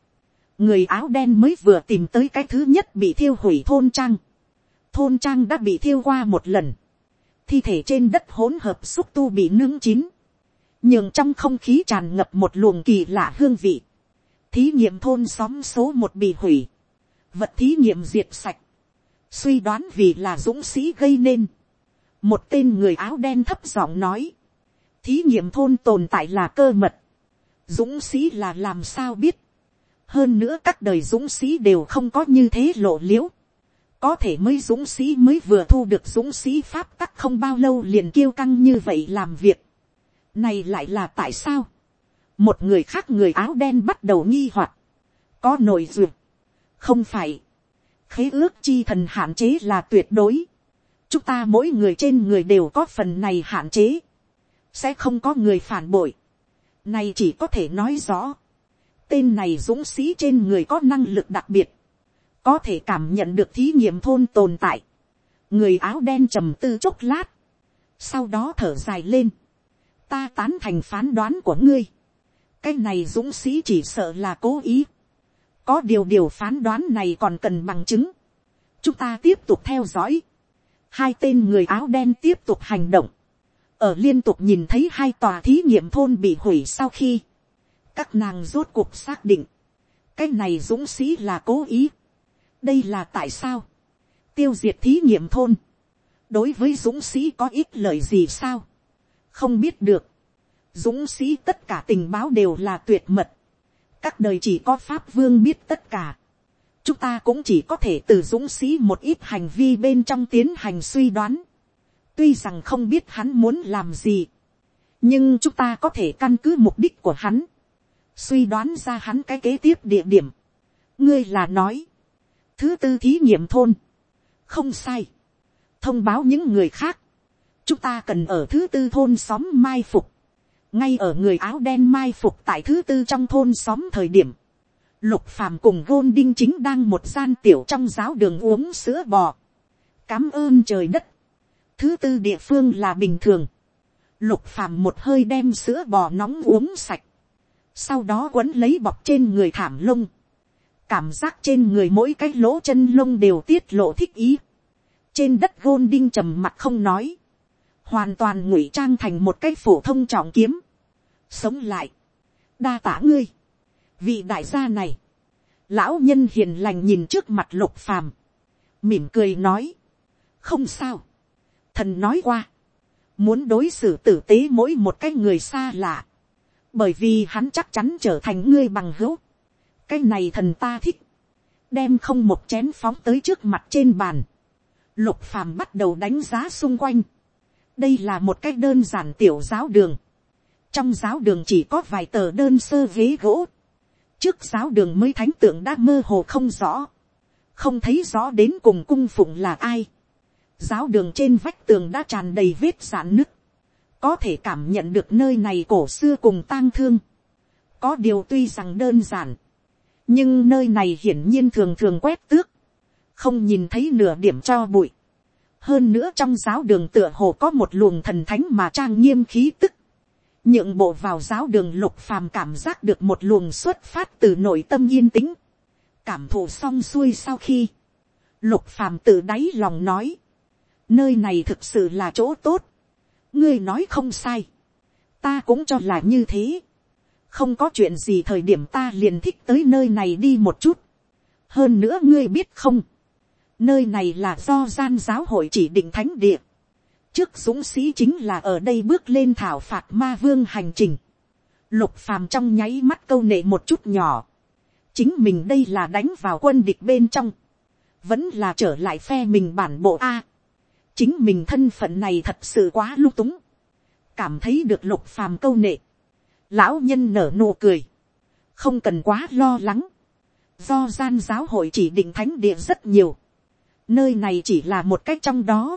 người áo đen mới vừa tìm tới cái thứ nhất bị thiêu hủy thôn trang, thôn trang đã bị thiêu qua một lần, thi thể trên đất hỗn hợp xúc tu bị nướng chín, nhường trong không khí tràn ngập một luồng kỳ lạ hương vị, thí nghiệm thôn xóm số một bị hủy, vật thí nghiệm diệt sạch, suy đoán vì là dũng sĩ gây nên. một tên người áo đen thấp giọng nói, thí nghiệm thôn tồn tại là cơ mật, dũng sĩ là làm sao biết, hơn nữa các đời dũng sĩ đều không có như thế lộ l i ễ u có thể mới dũng sĩ mới vừa thu được dũng sĩ pháp tắc không bao lâu liền kêu căng như vậy làm việc, này lại là tại sao, một người khác người áo đen bắt đầu nghi hoặc, có nổi duyệt, không phải, khế ước chi thần hạn chế là tuyệt đối. chúng ta mỗi người trên người đều có phần này hạn chế. sẽ không có người phản bội. này chỉ có thể nói rõ tên này dũng sĩ trên người có năng lực đặc biệt. có thể cảm nhận được thí nghiệm thôn tồn tại. người áo đen trầm tư chốc lát. sau đó thở dài lên. ta tán thành phán đoán của ngươi. cái này dũng sĩ chỉ sợ là cố ý có điều điều phán đoán này còn cần bằng chứng. chúng ta tiếp tục theo dõi. hai tên người áo đen tiếp tục hành động. ở liên tục nhìn thấy hai tòa thí nghiệm thôn bị hủy sau khi, các nàng rốt cuộc xác định, cái này dũng sĩ là cố ý. đây là tại sao, tiêu diệt thí nghiệm thôn, đối với dũng sĩ có ít lời gì sao, không biết được, dũng sĩ tất cả tình báo đều là tuyệt mật, các đời chỉ có pháp vương biết tất cả, chúng ta cũng chỉ có thể từ dũng sĩ một ít hành vi bên trong tiến hành suy đoán. tuy rằng không biết hắn muốn làm gì, nhưng chúng ta có thể căn cứ mục đích của hắn, suy đoán ra hắn cái kế tiếp địa điểm. ngươi là nói, thứ tư thí nghiệm thôn, không sai, thông báo những người khác, chúng ta cần ở thứ tư thôn xóm mai phục, ngay ở người áo đen mai phục tại thứ tư trong thôn xóm thời điểm, lục phàm cùng gôn đinh chính đang một gian tiểu trong giáo đường uống sữa bò, cám ơn trời đất, thứ tư địa phương là bình thường, lục phàm một hơi đem sữa bò nóng uống sạch, sau đó quấn lấy bọc trên người thảm lông, cảm giác trên người mỗi cái lỗ chân lông đều tiết lộ thích ý, trên đất gôn đinh trầm mặt không nói, hoàn toàn ngụy trang thành một cái phổ thông trọng kiếm, sống lại, đa tả ngươi, vị đại gia này, lão nhân hiền lành nhìn trước mặt lục phàm, mỉm cười nói, không sao, thần nói qua, muốn đối xử tử tế mỗi một cái người xa lạ, bởi vì hắn chắc chắn trở thành ngươi bằng hữu, cái này thần ta thích, đem không một chén phóng tới trước mặt trên bàn, lục phàm bắt đầu đánh giá xung quanh, đây là một cái đơn giản tiểu giáo đường, trong giáo đường chỉ có vài tờ đơn sơ ghế gỗ, trước giáo đường mới thánh tượng đã mơ hồ không rõ, không thấy rõ đến cùng cung phụng là ai, giáo đường trên vách tường đã tràn đầy vết giãn nứt, có thể cảm nhận được nơi này cổ xưa cùng tang thương, có điều tuy rằng đơn giản, nhưng nơi này hiển nhiên thường thường quét tước, không nhìn thấy nửa điểm cho bụi. hơn nữa trong giáo đường tựa hồ có một luồng thần thánh mà trang nghiêm khí tức, nhượng bộ vào giáo đường lục phàm cảm giác được một luồng xuất phát từ nội tâm yên tĩnh, cảm thụ xong xuôi sau khi, lục phàm tự đáy lòng nói, nơi này thực sự là chỗ tốt, ngươi nói không sai, ta cũng cho là như thế, không có chuyện gì thời điểm ta liền thích tới nơi này đi một chút, hơn nữa ngươi biết không, nơi này là do gian giáo hội chỉ định thánh địa, trước dũng sĩ chính là ở đây bước lên thảo phạt ma vương hành trình. Lục phàm trong nháy mắt câu nệ một chút nhỏ. Chính mình đây là đánh vào quân địch bên trong. Vẫn là trở lại phe mình bản bộ A. Chính mình thân phận này thật sự quá lung túng. Cảm thấy được lục phàm câu nệ. Lão nhân nở nụ cười. Không cần quá lo lắng. Do gian giáo hội chỉ định thánh địa rất nhiều. Nơi này chỉ là một cách trong đó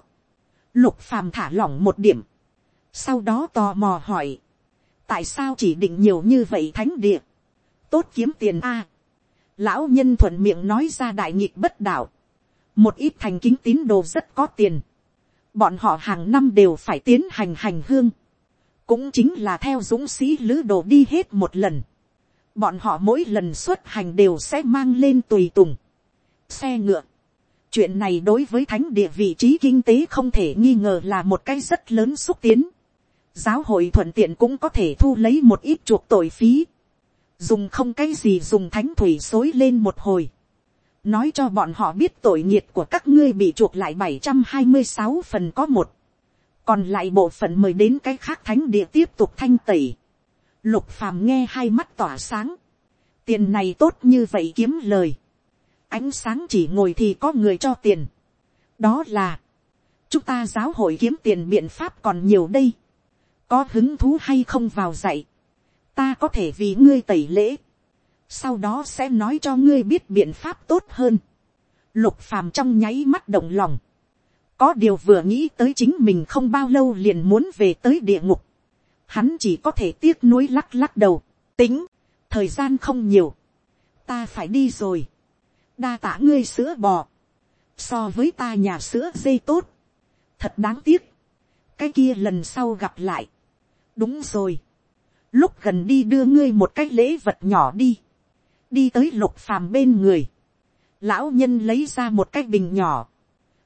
Lục phàm thả lỏng một điểm. Sau đó tò mò hỏi. Tại sao chỉ định nhiều như vậy thánh địa? Tốt kiếm tiền a Lão nhân thuận miệng nói ra đại nghịch bất đạo. Một ít thành kính tín đồ rất có tiền. Bọn họ hàng năm đều phải tiến hành hành hương. Cũng chính là theo dũng sĩ lữ đồ đi hết một lần. Bọn họ mỗi lần xuất hành đều sẽ mang lên tùy tùng. Xe ngựa chuyện này đối với thánh địa vị trí kinh tế không thể nghi ngờ là một cái rất lớn xúc tiến. giáo hội thuận tiện cũng có thể thu lấy một ít chuộc tội phí. dùng không cái gì dùng thánh thủy xối lên một hồi nói cho bọn họ biết tội nghiệt của các ngươi bị chuộc lại bảy trăm hai mươi sáu phần có một. còn lại bộ phận mời đến cái khác thánh địa tiếp tục thanh tẩy. lục phàm nghe hai mắt tỏa sáng. tiền này tốt như vậy kiếm lời ánh sáng chỉ ngồi thì có người cho tiền. đó là, chúng ta giáo hội kiếm tiền biện pháp còn nhiều đây. có hứng thú hay không vào dạy. ta có thể vì ngươi tẩy lễ sau đó sẽ nói cho ngươi biết biện pháp tốt hơn. lục phàm trong nháy mắt động lòng. có điều vừa nghĩ tới chính mình không bao lâu liền muốn về tới địa ngục. hắn chỉ có thể tiếc nuối lắc lắc đầu. tính, thời gian không nhiều. ta phải đi rồi đa tả ngươi sữa bò, so với ta nhà sữa dây tốt, thật đáng tiếc, cái kia lần sau gặp lại, đúng rồi, lúc gần đi đưa ngươi một cái lễ vật nhỏ đi, đi tới lục phàm bên người, lão nhân lấy ra một cái bình nhỏ,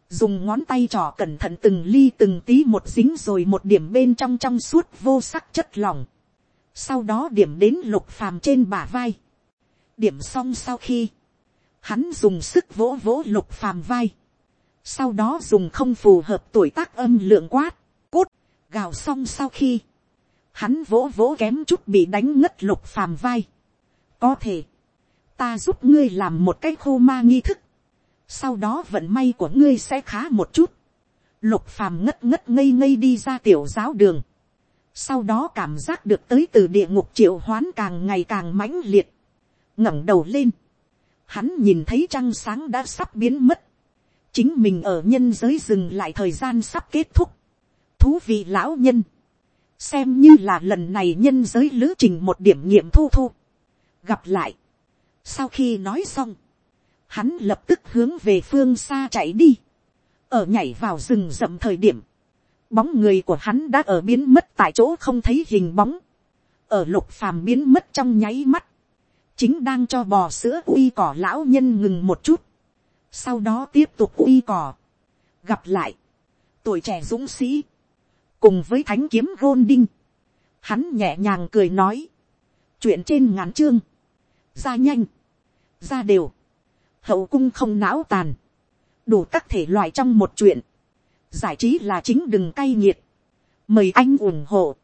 dùng ngón tay trỏ cẩn thận từng ly từng tí một dính rồi một điểm bên trong trong suốt vô sắc chất lỏng, sau đó điểm đến lục phàm trên bả vai, điểm xong sau khi, hắn dùng sức vỗ vỗ lục phàm vai, sau đó dùng không phù hợp tuổi tác âm lượng quát, cút, gào xong sau khi, hắn vỗ vỗ kém chút bị đánh ngất lục phàm vai. có thể, ta giúp ngươi làm một cái khô ma nghi thức, sau đó vận may của ngươi sẽ khá một chút, lục phàm ngất ngất ngây ngây đi ra tiểu giáo đường, sau đó cảm giác được tới từ địa ngục triệu hoán càng ngày càng mãnh liệt, ngẩng đầu lên, hắn nhìn thấy trăng sáng đã sắp biến mất, chính mình ở nhân giới dừng lại thời gian sắp kết thúc, thú vị lão nhân, xem như là lần này nhân giới lữ trình một điểm nghiệm thu thu, gặp lại, sau khi nói xong, hắn lập tức hướng về phương xa chạy đi, ở nhảy vào rừng rậm thời điểm, bóng người của hắn đã ở biến mất tại chỗ không thấy hình bóng, ở lục phàm biến mất trong nháy mắt, chính đang cho bò sữa uy cỏ lão nhân ngừng một chút, sau đó tiếp tục uy cỏ, gặp lại, tuổi trẻ dũng sĩ, cùng với thánh kiếm gôn đinh, hắn nhẹ nhàng cười nói, chuyện trên ngắn chương, ra nhanh, ra đều, hậu cung không não tàn, đủ các thể loại trong một chuyện, giải trí là chính đừng cay nghiệt, mời anh ủng hộ,